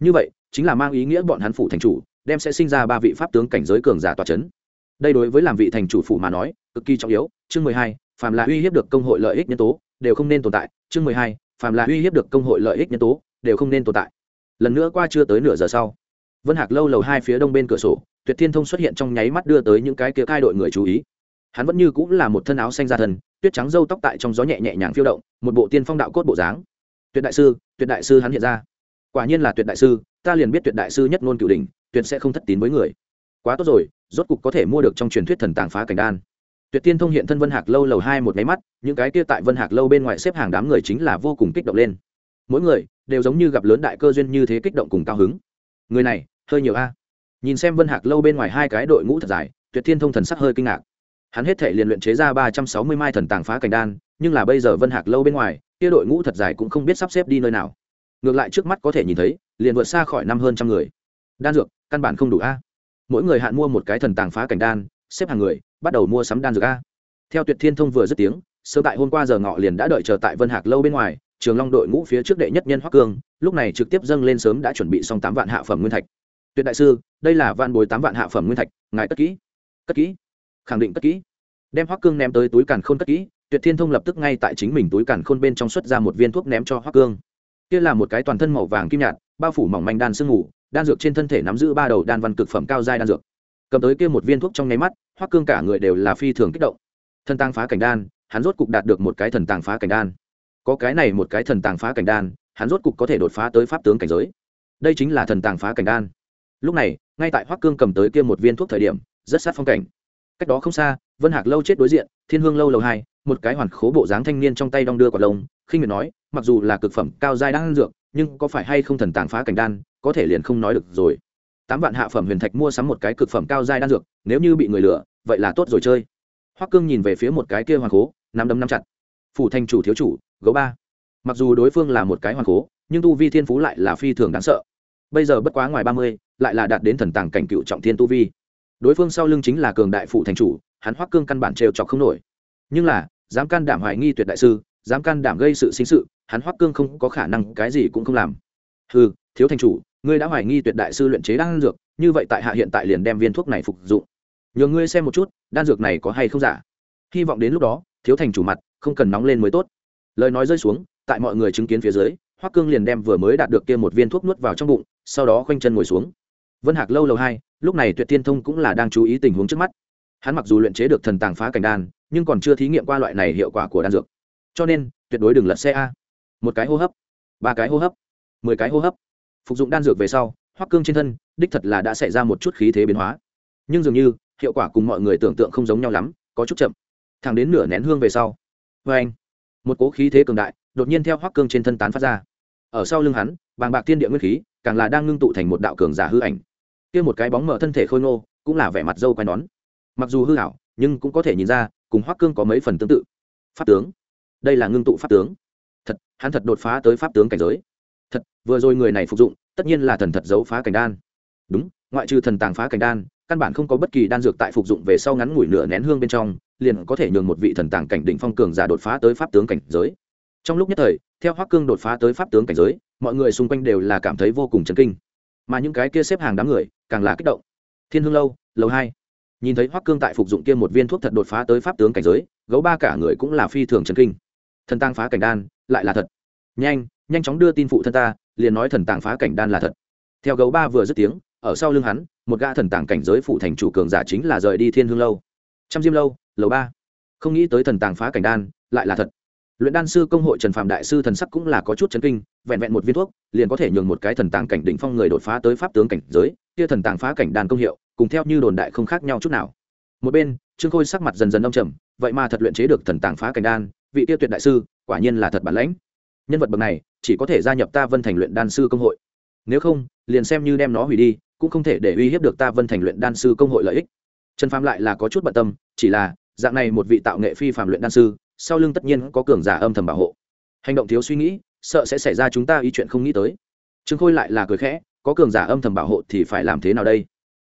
S1: như vậy, chính là mang ý nghĩa bọn hắn phụ thành chủ đem sẽ sinh ra ba vị pháp tướng cảnh giới cường giả tòa c h ấ n đây đối với làm vị thành chủ phủ mà nói, cực kỳ trọng yếu. Chương mười hai phàm là uy hiếp được công hội lợi ích nhân tố đều không nên tồn tại. Chương mười hai phàm là uy hiếp được công hội lợi ích nhân tố đều không nên tồn tại. Lần nữa qua chưa tới nửa giờ sau vân hạc lâu lầu hai phía đông bên cửa sổ tuyệt thiên thông xuất hiện trong nháy mắt đưa tới những cái kia cai đội người chú ý. Hắn vẫn như cũng là một thân áo xanh da thần, tuyết trắng râu tóc tại trong gió nhẹ nhẹ nhàng phiêu động một bộ tiên phong đạo cốt bộ dáng. Tuyệt đại sư tuyệt đại sư hắn hiện ra. Quả nhiên là tuyệt đại sư ta liền biết tuyệt đại sư nhất ngôn cửu đình tuyệt sẽ không thất tín với người. Quá tốt rồi rốt cục có thể mua được trong truyền thuyết thần tàng phá cảnh đan tuyệt tiên thông hiện thân vân hạc lâu lầu hai một máy mắt, những cái kia tại vân hạc lâu bên ngoài xếp hàng đám người chính là vô cùng kích động lên. Mỗi người đều giống như gặp lớn đại cơ duyên như thế kích động cùng cao hứng. Người này, hơi nhiều a. Nhìn xem vân hạc lâu bên ngoài hai cái đội ngũ thật dài, tuyệt thiên thông thần sắc hơi kinh ngạc. Hắn hết thể liền luyện chế ra ba trăm sáu mươi mai thần tàng phá cảnh đan, nhưng là bây giờ vân hạc lâu bên ngoài, kia đội ngũ thật dài cũng không biết sắp xếp đi nơi nào. Ngược lại trước mắt có thể nhìn thấy, liền vượt xa khỏi năm hơn trăm người. Đan dược, căn bản không đủ a. Mỗi người hạn mua một cái thần tàng phá cảnh đan, xếp hàng người bắt đầu mua sắm đan dược a. Theo tuyệt thiên thông vừa dứt tiếng sớm tại hôm qua giờ ngọ liền đã đợi chờ tại vân hạc lâu bên ngoài, trường long đội ngũ phía trước đệ nhất nhân hoắc cương, lúc này trực tiếp dâng lên sớm đã chuẩn bị xong tám vạn hạ phẩm nguyên thạch. Tuyệt đại sư, đây là vạn bồi tám vạn hạ phẩm nguyên thạch, ngài cất kỹ. Cất kỹ? Khẳng định cất kỹ. Đem hoắc cương ném tới túi càn khôn cất kỹ, tuyệt thiên thông lập tức ngay tại chính mình túi càn khôn bên trong xuất ra một viên thuốc ném cho hoắc cương. Kia là một cái toàn thân màu vàng kim nhạt, bao phủ mỏng manh đan sương ngủ đan dược trên thân thể nắm giữ ba đầu đan văn cực phẩm cao giai đan dược cầm tới kia một viên thuốc trong nháy mắt, hoắc cương cả người đều là phi thường kích động. Thần tàng phá cảnh đan, hắn rốt cục đạt được một cái thần tàng phá cảnh đan. Có cái này một cái thần tàng phá cảnh đan, hắn rốt cục có thể đột phá tới pháp tướng cảnh giới. Đây chính là thần tàng phá cảnh đan. Lúc này, ngay tại hoắc cương cầm tới kia một viên thuốc thời điểm, rất sát phong cảnh. Cách đó không xa, vân hạc lâu chết đối diện, thiên hương lâu lầu hai, một cái hoàn khố bộ dáng thanh niên trong tay đong đưa quả lông, khinh miệt nói, mặc dù là cực phẩm cao giai đang dược, nhưng có phải hay không thần tàng phá cảnh đan, có thể liền không nói được rồi tám vạn hạ phẩm huyền thạch mua sắm một cái cực phẩm cao giai đan dược, nếu như bị người lừa, vậy là tốt rồi chơi. Hoắc cương nhìn về phía một cái kia hoàng cố nắm đấm nắm chặt. Phủ thành chủ thiếu chủ, gấu ba. Mặc dù đối phương là một cái hoàng cố nhưng tu vi thiên phú lại là phi thường đáng sợ. Bây giờ bất quá ngoài ba mươi, lại là đạt đến thần tàng cảnh cựu trọng thiên tu vi. Đối phương sau lưng chính là cường đại phụ thành chủ, hắn hoắc cương căn bản trêu chọc không nổi. Nhưng là, dám can đảm hoài nghi tuyệt đại sư, dám can đảm gây sự sinh sự, hắn hoắc cương không có khả năng, cái gì cũng không làm ừ thiếu thành chủ, ngươi đã hoài nghi tuyệt đại sư luyện chế đan dược, như vậy tại hạ hiện tại liền đem viên thuốc này phục dụng. Nhờ ngươi xem một chút, đan dược này có hay không giả. Hy vọng đến lúc đó, thiếu thành chủ mặt không cần nóng lên mới tốt. Lời nói rơi xuống, tại mọi người chứng kiến phía dưới, hoắc cương liền đem vừa mới đạt được kia một viên thuốc nuốt vào trong bụng, sau đó khoanh chân ngồi xuống. Vân hạc lâu lâu hai, lúc này tuyệt thiên thông cũng là đang chú ý tình huống trước mắt. Hắn mặc dù luyện chế được thần tàng phá cảnh đan, nhưng còn chưa thí nghiệm qua loại này hiệu quả của đan dược. Cho nên, tuyệt đối đừng lật xe a. Một cái hô hấp, ba cái hô hấp mười cái hô hấp. Phục dụng đan dược về sau, hoắc cương trên thân, đích thật là đã xảy ra một chút khí thế biến hóa. Nhưng dường như, hiệu quả cùng mọi người tưởng tượng không giống nhau lắm, có chút chậm. Thẳng đến nửa nén hương về sau. Vê anh, một cố khí thế cường đại, đột nhiên theo hoắc cương trên thân tán phát ra. Ở sau lưng hắn, bàng bạc thiên địa nguyên khí, càng là đang ngưng tụ thành một đạo cường giả hư ảnh. Kia một cái bóng mở thân thể khôi ngô, cũng là vẻ mặt dâu quai nón. Mặc dù hư hảo nhưng cũng có thể nhìn ra, cùng hoắc cương có mấy phần tương tự. Pháp tướng. Đây là ngưng tụ pháp tướng. Thật, hắn thật đột phá tới pháp tướng cảnh giới thật, vừa rồi người này phục dụng, tất nhiên là thần thật giấu phá cảnh đan. Đúng, ngoại trừ thần tàng phá cảnh đan, căn bản không có bất kỳ đan dược tại phục dụng về sau ngắn ngủi nửa nén hương bên trong, liền có thể nhường một vị thần tàng cảnh đỉnh phong cường giả đột phá tới pháp tướng cảnh giới. Trong lúc nhất thời, theo hoắc cương đột phá tới pháp tướng cảnh giới, mọi người xung quanh đều là cảm thấy vô cùng chấn kinh. Mà những cái kia xếp hàng đám người, càng là kích động. Thiên hương lâu, lầu hai. Nhìn thấy hoắc cương tại phục dụng kia một viên thuốc thật đột phá tới pháp tướng cảnh giới, gấu ba cả người cũng là phi thường chấn kinh. Thần tàng phá cảnh đan, lại là thật. Nhanh nhanh chóng đưa tin phụ thân ta, liền nói thần tàng phá cảnh đan là thật. Theo gấu ba vừa dứt tiếng, ở sau lưng hắn, một gã thần tàng cảnh giới phụ thành chủ cường giả chính là rời đi thiên hương lâu. Trăm diêm lâu, lầu ba. Không nghĩ tới thần tàng phá cảnh đan, lại là thật. Luyện đan sư công hội trần phạm đại sư thần sắc cũng là có chút chấn kinh, vẹn vẹn một viên thuốc, liền có thể nhường một cái thần tàng cảnh đỉnh phong người đột phá tới pháp tướng cảnh giới, kia thần tàng phá cảnh đan công hiệu, cùng theo như đồn đại không khác nhau chút nào. Một bên, trương khôi sắc mặt dần dần đông trầm, vậy mà thật luyện chế được thần tàng phá cảnh đan, vị tiêu tuyệt đại sư, quả nhiên là thật bản lãnh nhân vật bậc này chỉ có thể gia nhập ta vân thành luyện đan sư công hội. Nếu không, liền xem như đem nó hủy đi, cũng không thể để uy hiếp được ta vân thành luyện đan sư công hội lợi ích. Trần phàm lại là có chút bận tâm, chỉ là, dạng này một vị tạo nghệ phi phạm luyện đan sư, sau lưng tất nhiên có cường giả âm thầm bảo hộ. Hành động thiếu suy nghĩ, sợ sẽ xảy ra chúng ta ý chuyện không nghĩ tới. Trương khôi lại là cười khẽ, có cường giả âm thầm bảo hộ thì phải làm thế nào đây?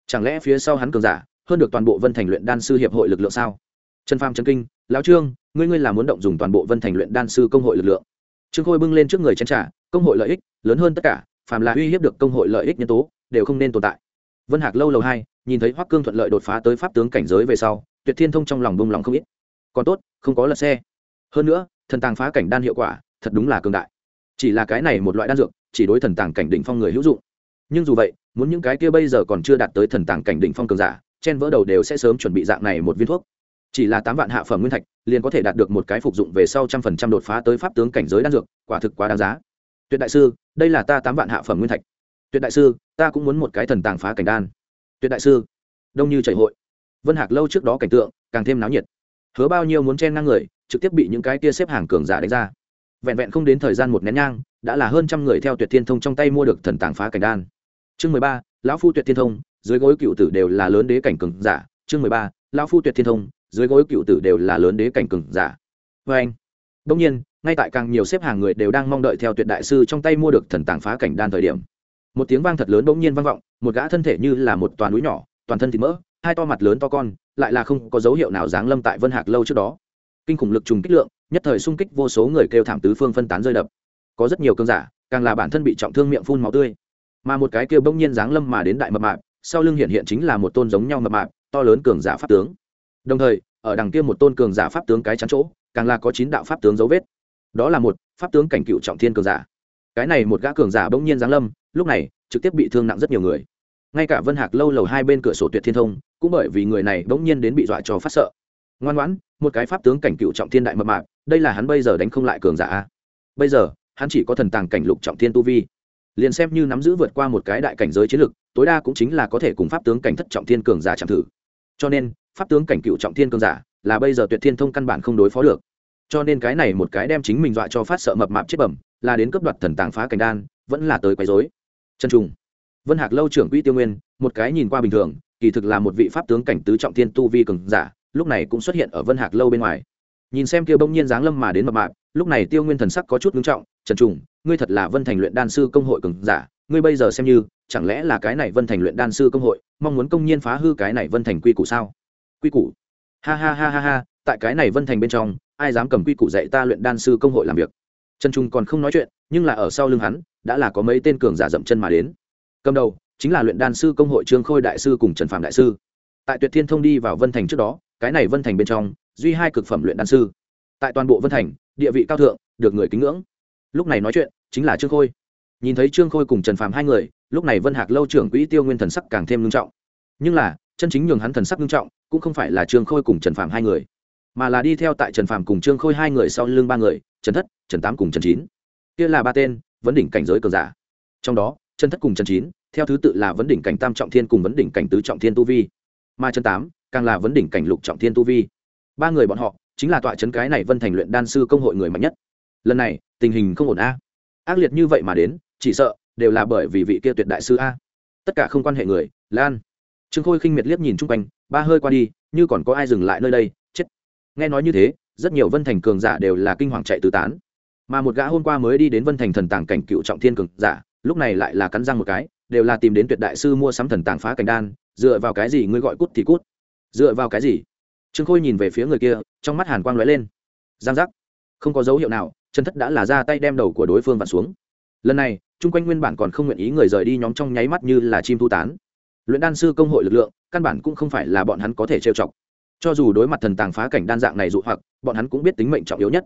S1: Chẳng lẽ phía sau hắn cường giả hơn được toàn bộ vân thành luyện đan sư hiệp hội lực lượng sao? Trần phàm trần kinh, lão trương, ngươi ngươi là muốn động dùng toàn bộ vân thành luyện đan sư công hội lực lượng? Trương khôi bưng lên trước người chén trả công hội lợi ích, lớn hơn tất cả, phàm là uy hiếp được công hội lợi ích nhân tố, đều không nên tồn tại. Vân hạc lâu lâu hai, nhìn thấy hoắc cương thuận lợi đột phá tới pháp tướng cảnh giới về sau, tuyệt thiên thông trong lòng bông lòng không ít. Còn tốt, không có lật xe. Hơn nữa, thần tàng phá cảnh đan hiệu quả, thật đúng là cường đại. Chỉ là cái này một loại đan dược, chỉ đối thần tàng cảnh đỉnh phong người hữu dụng. Nhưng dù vậy, muốn những cái kia bây giờ còn chưa đạt tới thần tàng cảnh đỉnh phong cường giả, chen vỡ đầu đều sẽ sớm chuẩn bị dạng này một viên thuốc chỉ là tám vạn hạ phẩm nguyên thạch, liền có thể đạt được một cái phục dụng về sau trăm phần trăm đột phá tới pháp tướng cảnh giới đan dược, quả thực quá đáng giá. Tuyệt đại sư, đây là ta tám vạn hạ phẩm nguyên thạch. Tuyệt đại sư, ta cũng muốn một cái thần tàng phá cảnh đan. Tuyệt đại sư, đông như chảy hội. Vân hạc lâu trước đó cảnh tượng, càng thêm náo nhiệt. Hứa bao nhiêu muốn chen ngang người, trực tiếp bị những cái kia xếp hàng cường giả đánh ra. Vẹn vẹn không đến thời gian một nén nhang, đã là hơn trăm người theo tuyệt thiên thông trong tay mua được thần tàng phá cảnh đan. Chương mười ba, lão phu tuyệt thiên thông, dưới gối cựu tử đều là lớn đế cảnh cường giả. Chương mười ba, lão phu tuyệt thiên thông dưới gối cựu tử đều là lớn đế cảnh cường giả. Vê anh đông nhiên, ngay tại càng nhiều xếp hàng người đều đang mong đợi theo tuyệt đại sư trong tay mua được thần tàng phá cảnh đan thời điểm. Một tiếng vang thật lớn bỗng nhiên vang vọng, một gã thân thể như là một toàn núi nhỏ, toàn thân thịt mỡ, hai to mặt lớn to con, lại là không có dấu hiệu nào giáng lâm tại vân hạc lâu trước đó. Kinh khủng lực trùng kích lượng, nhất thời xung kích vô số người kêu thảm tứ phương phân tán rơi đập. Có rất nhiều cơn giả, càng là bản thân bị trọng thương miệng phun máu tươi. Mà một cái kêu bỗng nhiên giáng lâm mà đến đại mập mạp, sau lưng hiện hiện chính là một tôn giống nhau mập mạp, to lớn cường giả pháp tướng đồng thời, ở đằng kia một tôn cường giả pháp tướng cái chắn chỗ, càng là có chín đạo pháp tướng dấu vết. Đó là một, pháp tướng cảnh cựu trọng thiên cường giả. Cái này một gã cường giả bỗng nhiên giáng lâm, lúc này, trực tiếp bị thương nặng rất nhiều người. Ngay cả vân hạc lâu lầu hai bên cửa sổ tuyệt thiên thông, cũng bởi vì người này bỗng nhiên đến bị dọa cho phát sợ. Ngoan ngoãn, một cái pháp tướng cảnh cựu trọng thiên đại mập mạc đây là hắn bây giờ đánh không lại cường giả bây giờ, hắn chỉ có thần tàng cảnh lục trọng thiên tu vi. Liền xem như nắm giữ vượt qua một cái đại cảnh giới chiến lực tối đa cũng chính là có thể cùng pháp tướng cảnh thất trọng thiên cường giả chẳng thử. Cho nên pháp tướng cảnh cựu trọng thiên cường giả, là bây giờ tuyệt thiên thông căn bản không đối phó được. Cho nên cái này một cái đem chính mình dọa cho phát sợ mập mạp chết bẩm, là đến cướp đoạt thần tàng phá cảnh đan, vẫn là tới quấy rối. Chân trùng, vân hạc lâu trưởng quỹ tiêu nguyên, một cái nhìn qua bình thường, kỳ thực là một vị pháp tướng cảnh tứ trọng thiên tu vi cường giả, lúc này cũng xuất hiện ở vân hạc lâu bên ngoài. Nhìn xem kia bỗng nhiên giáng lâm mà đến mập mạp, lúc này tiêu nguyên thần sắc có chút ngưng trọng, trần trùng, ngươi thật là vân thành luyện đan sư công hội cường giả, ngươi bây giờ xem như, chẳng lẽ là cái này vân thành luyện đan sư công hội, mong muốn công nhiên phá hư cái này vân thành quy củ sao? Quy củ. Ha ha ha ha ha, tại cái này vân thành bên trong, ai dám cầm quy củ dạy ta luyện đan sư công hội làm việc? Trần trung còn không nói chuyện, nhưng là ở sau lưng hắn, đã là có mấy tên cường giả dậm chân mà đến. Cầm đầu, chính là luyện đan sư công hội trương khôi đại sư cùng trần phạm đại sư. Tại tuyệt thiên thông đi vào vân thành trước đó, cái này vân thành bên trong, duy hai cực phẩm luyện đan sư. Tại toàn bộ vân thành, địa vị cao thượng, được người kính ngưỡng. Lúc này nói chuyện, chính là trương khôi. Nhìn thấy trương khôi cùng trần phạm hai người, lúc này vân hạc lâu trưởng quỹ tiêu nguyên thần sắc càng thêm ngưng trọng. Nhưng là chân chính nhường hắn thần sắc ngưng trọng, cũng không phải là trương khôi cùng trần phạm hai người, mà là đi theo tại trần phạm cùng trương khôi hai người sau lưng ba người, trần thất, trần tám cùng trần chín. Kia là ba tên, vấn đỉnh cảnh giới cường giả. Trong đó, trần thất cùng trần chín, theo thứ tự là vấn đỉnh cảnh tam trọng thiên cùng vấn đỉnh cảnh tứ trọng thiên tu vi. Mà trần tám, càng là vấn đỉnh cảnh lục trọng thiên tu vi. Ba người bọn họ, chính là tọa trấn cái này vân thành luyện đan sư công hội người mạnh nhất. Lần này, tình hình không ổn a. Ác liệt như vậy mà đến, chỉ sợ, đều là bởi vì vị kia tuyệt đại sư a. Tất cả không quan hệ người, lan trương khôi khinh miệt liếc nhìn chung quanh, ba hơi qua đi, như còn có ai dừng lại nơi đây, chết. Nghe nói như thế, rất nhiều vân thành cường giả đều là kinh hoàng chạy tứ tán. Mà một gã hôm qua mới đi đến vân thành thần tàng cảnh cựu trọng thiên cường giả, lúc này lại là cắn răng một cái, đều là tìm đến tuyệt đại sư mua sắm thần tàng phá cảnh đan, dựa vào cái gì ngươi gọi cút thì cút? Dựa vào cái gì? Trương khôi nhìn về phía người kia, trong mắt hàn quang lóe lên. Giang giác. Không có dấu hiệu nào chân thất đã là ra tay đem đầu của đối phương vặn xuống. Lần này, chung quanh nguyên bản còn không nguyện ý người rời đi nhóm trong nháy mắt như là chim thu tán luyện đan sư công hội lực lượng, căn bản cũng không phải là bọn hắn có thể trêu chọc. Cho dù đối mặt thần tàng phá cảnh đan dạng này dụ hoặc, bọn hắn cũng biết tính mệnh trọng yếu nhất.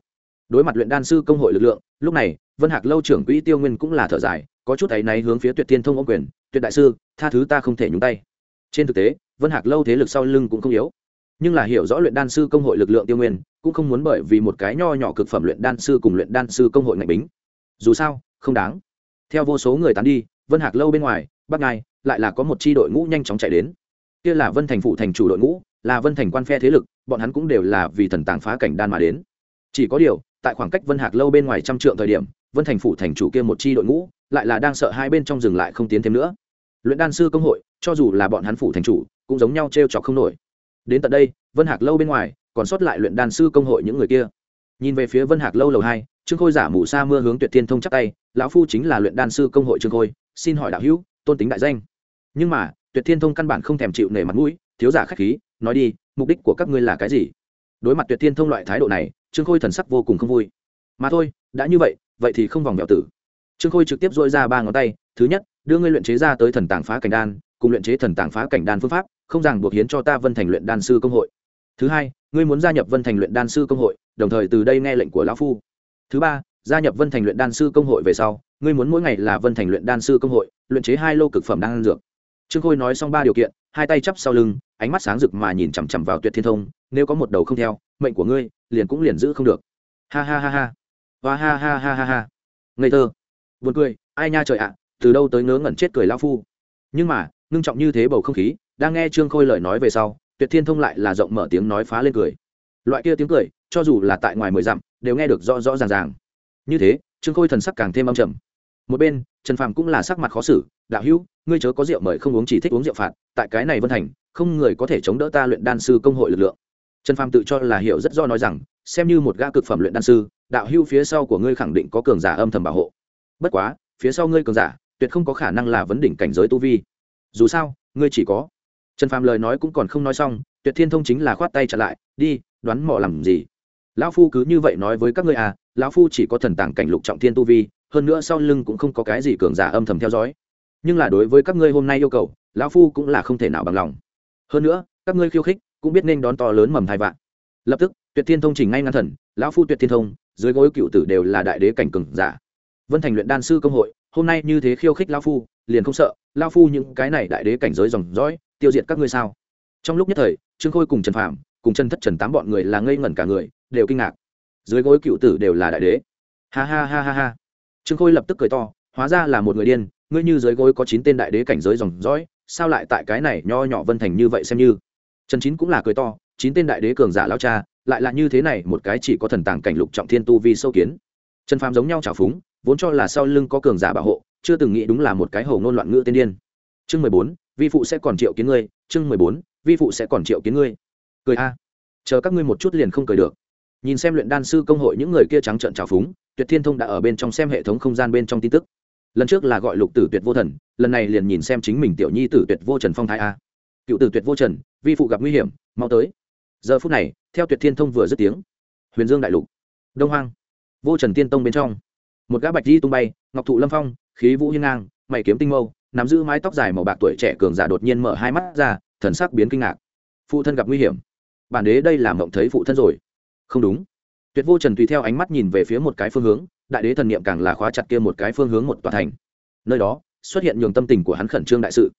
S1: Đối mặt luyện đan sư công hội lực lượng, lúc này, vân hạc lâu trưởng quỹ tiêu nguyên cũng là thở dài, có chút ấy náy hướng phía tuyệt tiên thông ông quyền, tuyệt đại sư, tha thứ ta không thể nhúng tay. Trên thực tế, vân hạc lâu thế lực sau lưng cũng không yếu. Nhưng là hiểu rõ luyện đan sư công hội lực lượng tiêu nguyên, cũng không muốn bởi vì một cái nho nhỏ cực phẩm luyện đan sư cùng luyện đan sư công hội ngạch bính. Dù sao, không đáng. Theo vô số người tán đi, vân hạc lâu bên ngoài bắc ngai lại là có một chi đội ngũ nhanh chóng chạy đến. Kia là vân thành phụ thành chủ đội ngũ, là vân thành quan phe thế lực, bọn hắn cũng đều là vì thần tàng phá cảnh đan mà đến. Chỉ có điều, tại khoảng cách vân hạc lâu bên ngoài trăm trượng thời điểm, vân thành phủ thành chủ kia một chi đội ngũ, lại là đang sợ hai bên trong dừng lại không tiến thêm nữa. Luyện đan sư công hội, cho dù là bọn hắn phủ thành chủ, cũng giống nhau t r e o chọc không nổi. Đến tận đây, vân hạc lâu bên ngoài, còn sót lại luyện đan sư công hội những người kia. Nhìn về phía vân hạc lâu lầu hai, trương khôi giả mù sa mưa hướng tuyệt thiên thông chắc tay, lão phu chính là luyện đan sư công hội trương khôi, xin hỏi đạo hữu, tôn tính đại danh nhưng mà, tuyệt thiên thông căn bản không thèm chịu nể mặt mũi, thiếu giả k h á c h khí, nói đi, mục đích của các ngươi là cái gì? Đối mặt tuyệt thiên thông loại thái độ này, trương khôi thần sắc vô cùng không vui. Mà thôi, đã như vậy vậy thì không vòng vẹo tử. Trương khôi trực tiếp dội ra ba ngón tay, thứ nhất, đưa ngươi luyện chế ra tới thần tàng phá cảnh đan, cùng luyện chế thần tàng phá cảnh đan phương pháp, không ràng buộc hiến cho ta vân thành luyện đan sư công hội. Thứ hai, ngươi muốn gia nhập vân thành luyện đan sư công hội, đồng thời từ đây nghe lệnh của lão phu. Thứ ba, gia nhập vân thành luyện đan sư công hội về sau, ngươi muốn mỗi ngày là vân thành luyện đan sư công hội, luyện chế hai lô cực phẩm đan dược trương khôi nói xong ba điều kiện, hai tay chắp sau lưng, ánh mắt sáng rực mà nhìn chằm chằm vào tuyệt thiên thông, nếu có một đầu không theo, mệnh của ngươi, liền cũng liền giữ không được. Ha ha ha ha. Và ha ha ha ha ha. Ngây thơ. Buồn cười, ai nha trời ạ, từ đâu tới ngớ ngẩn chết cười lao phu. Nhưng mà, ngưng trọng như thế bầu không khí, đang nghe trương khôi lời nói về sau, tuyệt thiên thông lại là rộng mở tiếng nói phá lên cười. Loại kia tiếng cười, cho dù là tại ngoài mười dặm, đều nghe được rõ rõ ràng ràng. Như thế, trương khôi thần sắc càng thêm âm trầm một bên, trần phàm cũng là sắc mặt khó xử, đạo hữu, ngươi chớ có rượu mời không uống, chỉ thích uống rượu phạt, tại cái này vân thành, không người có thể chống đỡ ta luyện đan sư công hội lực lượng. Trần phàm tự cho là hiểu rất do nói rằng, xem như một gã cực phẩm luyện đan sư, đạo hưu phía sau của ngươi khẳng định có cường giả âm thầm bảo hộ. Bất quá, phía sau ngươi cường giả, tuyệt không có khả năng là vấn đỉnh cảnh giới tu vi. Dù sao, ngươi chỉ có trần phàm lời nói cũng còn không nói xong, tuyệt thiên thông chính là khoát tay trả lại, đi, đoán mò làm gì? Lão phu cứ như vậy nói với các ngươi à lão phu chỉ có thần tàng cảnh lục trọng thiên tu vi hơn nữa sau lưng cũng không có cái gì cường giả âm thầm theo dõi. Nhưng là đối với các ngươi hôm nay yêu cầu, lão phu cũng là không thể nào bằng lòng. Hơn nữa, các ngươi khiêu khích, cũng biết nên đón to lớn mầm thai vạn. Lập tức, tuyệt thiên thông chỉnh ngay ngăn thần, lão phu tuyệt thiên thông, dưới gối cựu tử đều là đại đế cảnh cường giả. Vân thành luyện đan sư công hội, hôm nay như thế khiêu khích lão phu, liền không sợ, lão phu những cái này đại đế cảnh giới dòng dõi, tiêu diệt các ngươi sao? Trong lúc nhất thời, trương khôi cùng trần phạm cùng chân thất trần tám bọn người là ngây ngẩn cả người, đều kinh ngạc. Dưới gối cựu tử đều là đại đế. Ha ha ha ha ha trương khôi lập tức cười to, hóa ra là một người điên, ngươi như dưới gối có chín tên đại đế cảnh giới dòng dõi, sao lại tại cái này nho nhỏ vân thành như vậy xem như? Trần chín cũng là cười to, chín tên đại đế cường giả lao cha, lại là như thế này, một cái chỉ có thần tàng cảnh lục trọng thiên tu vi sâu kiến. Trần phàm giống nhau trào phúng, vốn cho là sau lưng có cường giả bảo hộ, chưa từng nghĩ đúng là một cái hầu ngôn loạn ngữ tiên điên. Chương mười bốn, vi phụ sẽ còn triệu kiến ngươi, chương mười bốn, vi phụ sẽ còn triệu kiến ngươi. Cười a. Chờ các ngươi một chút liền không cười được. Nhìn xem luyện đan sư công hội những người kia trắng trợn trào phúng tuyệt thiên thông đã ở bên trong xem hệ thống không gian bên trong tin tức. Lần trước là gọi lục tử tuyệt vô thần, lần này liền nhìn xem chính mình tiểu nhi tử tuyệt vô trần phong thái a. Cựu tử tuyệt vô trần, vi phụ gặp nguy hiểm, mau tới. Giờ phút này, theo tuyệt thiên thông vừa dứt tiếng, huyền dương đại lục, đông hoang, vô trần tiên tông bên trong. Một gã bạch di tung bay, ngọc thụ lâm phong, khí vũ hiên ngang, mày kiếm tinh mâu, nắm giữ mái tóc dài màu bạc tuổi trẻ cường giả đột nhiên mở hai mắt ra, thần sắc biến kinh ngạc. Phụ thân gặp nguy hiểm. Bản đế đây là mộng thấy phụ thân rồi. Không đúng tuyệt vô trần tùy theo ánh mắt nhìn về phía một cái phương hướng, đại đế thần niệm càng là khóa chặt kia một cái phương hướng một tòa thành. Nơi đó, xuất hiện nhường tâm tình của hắn khẩn trương đại sự.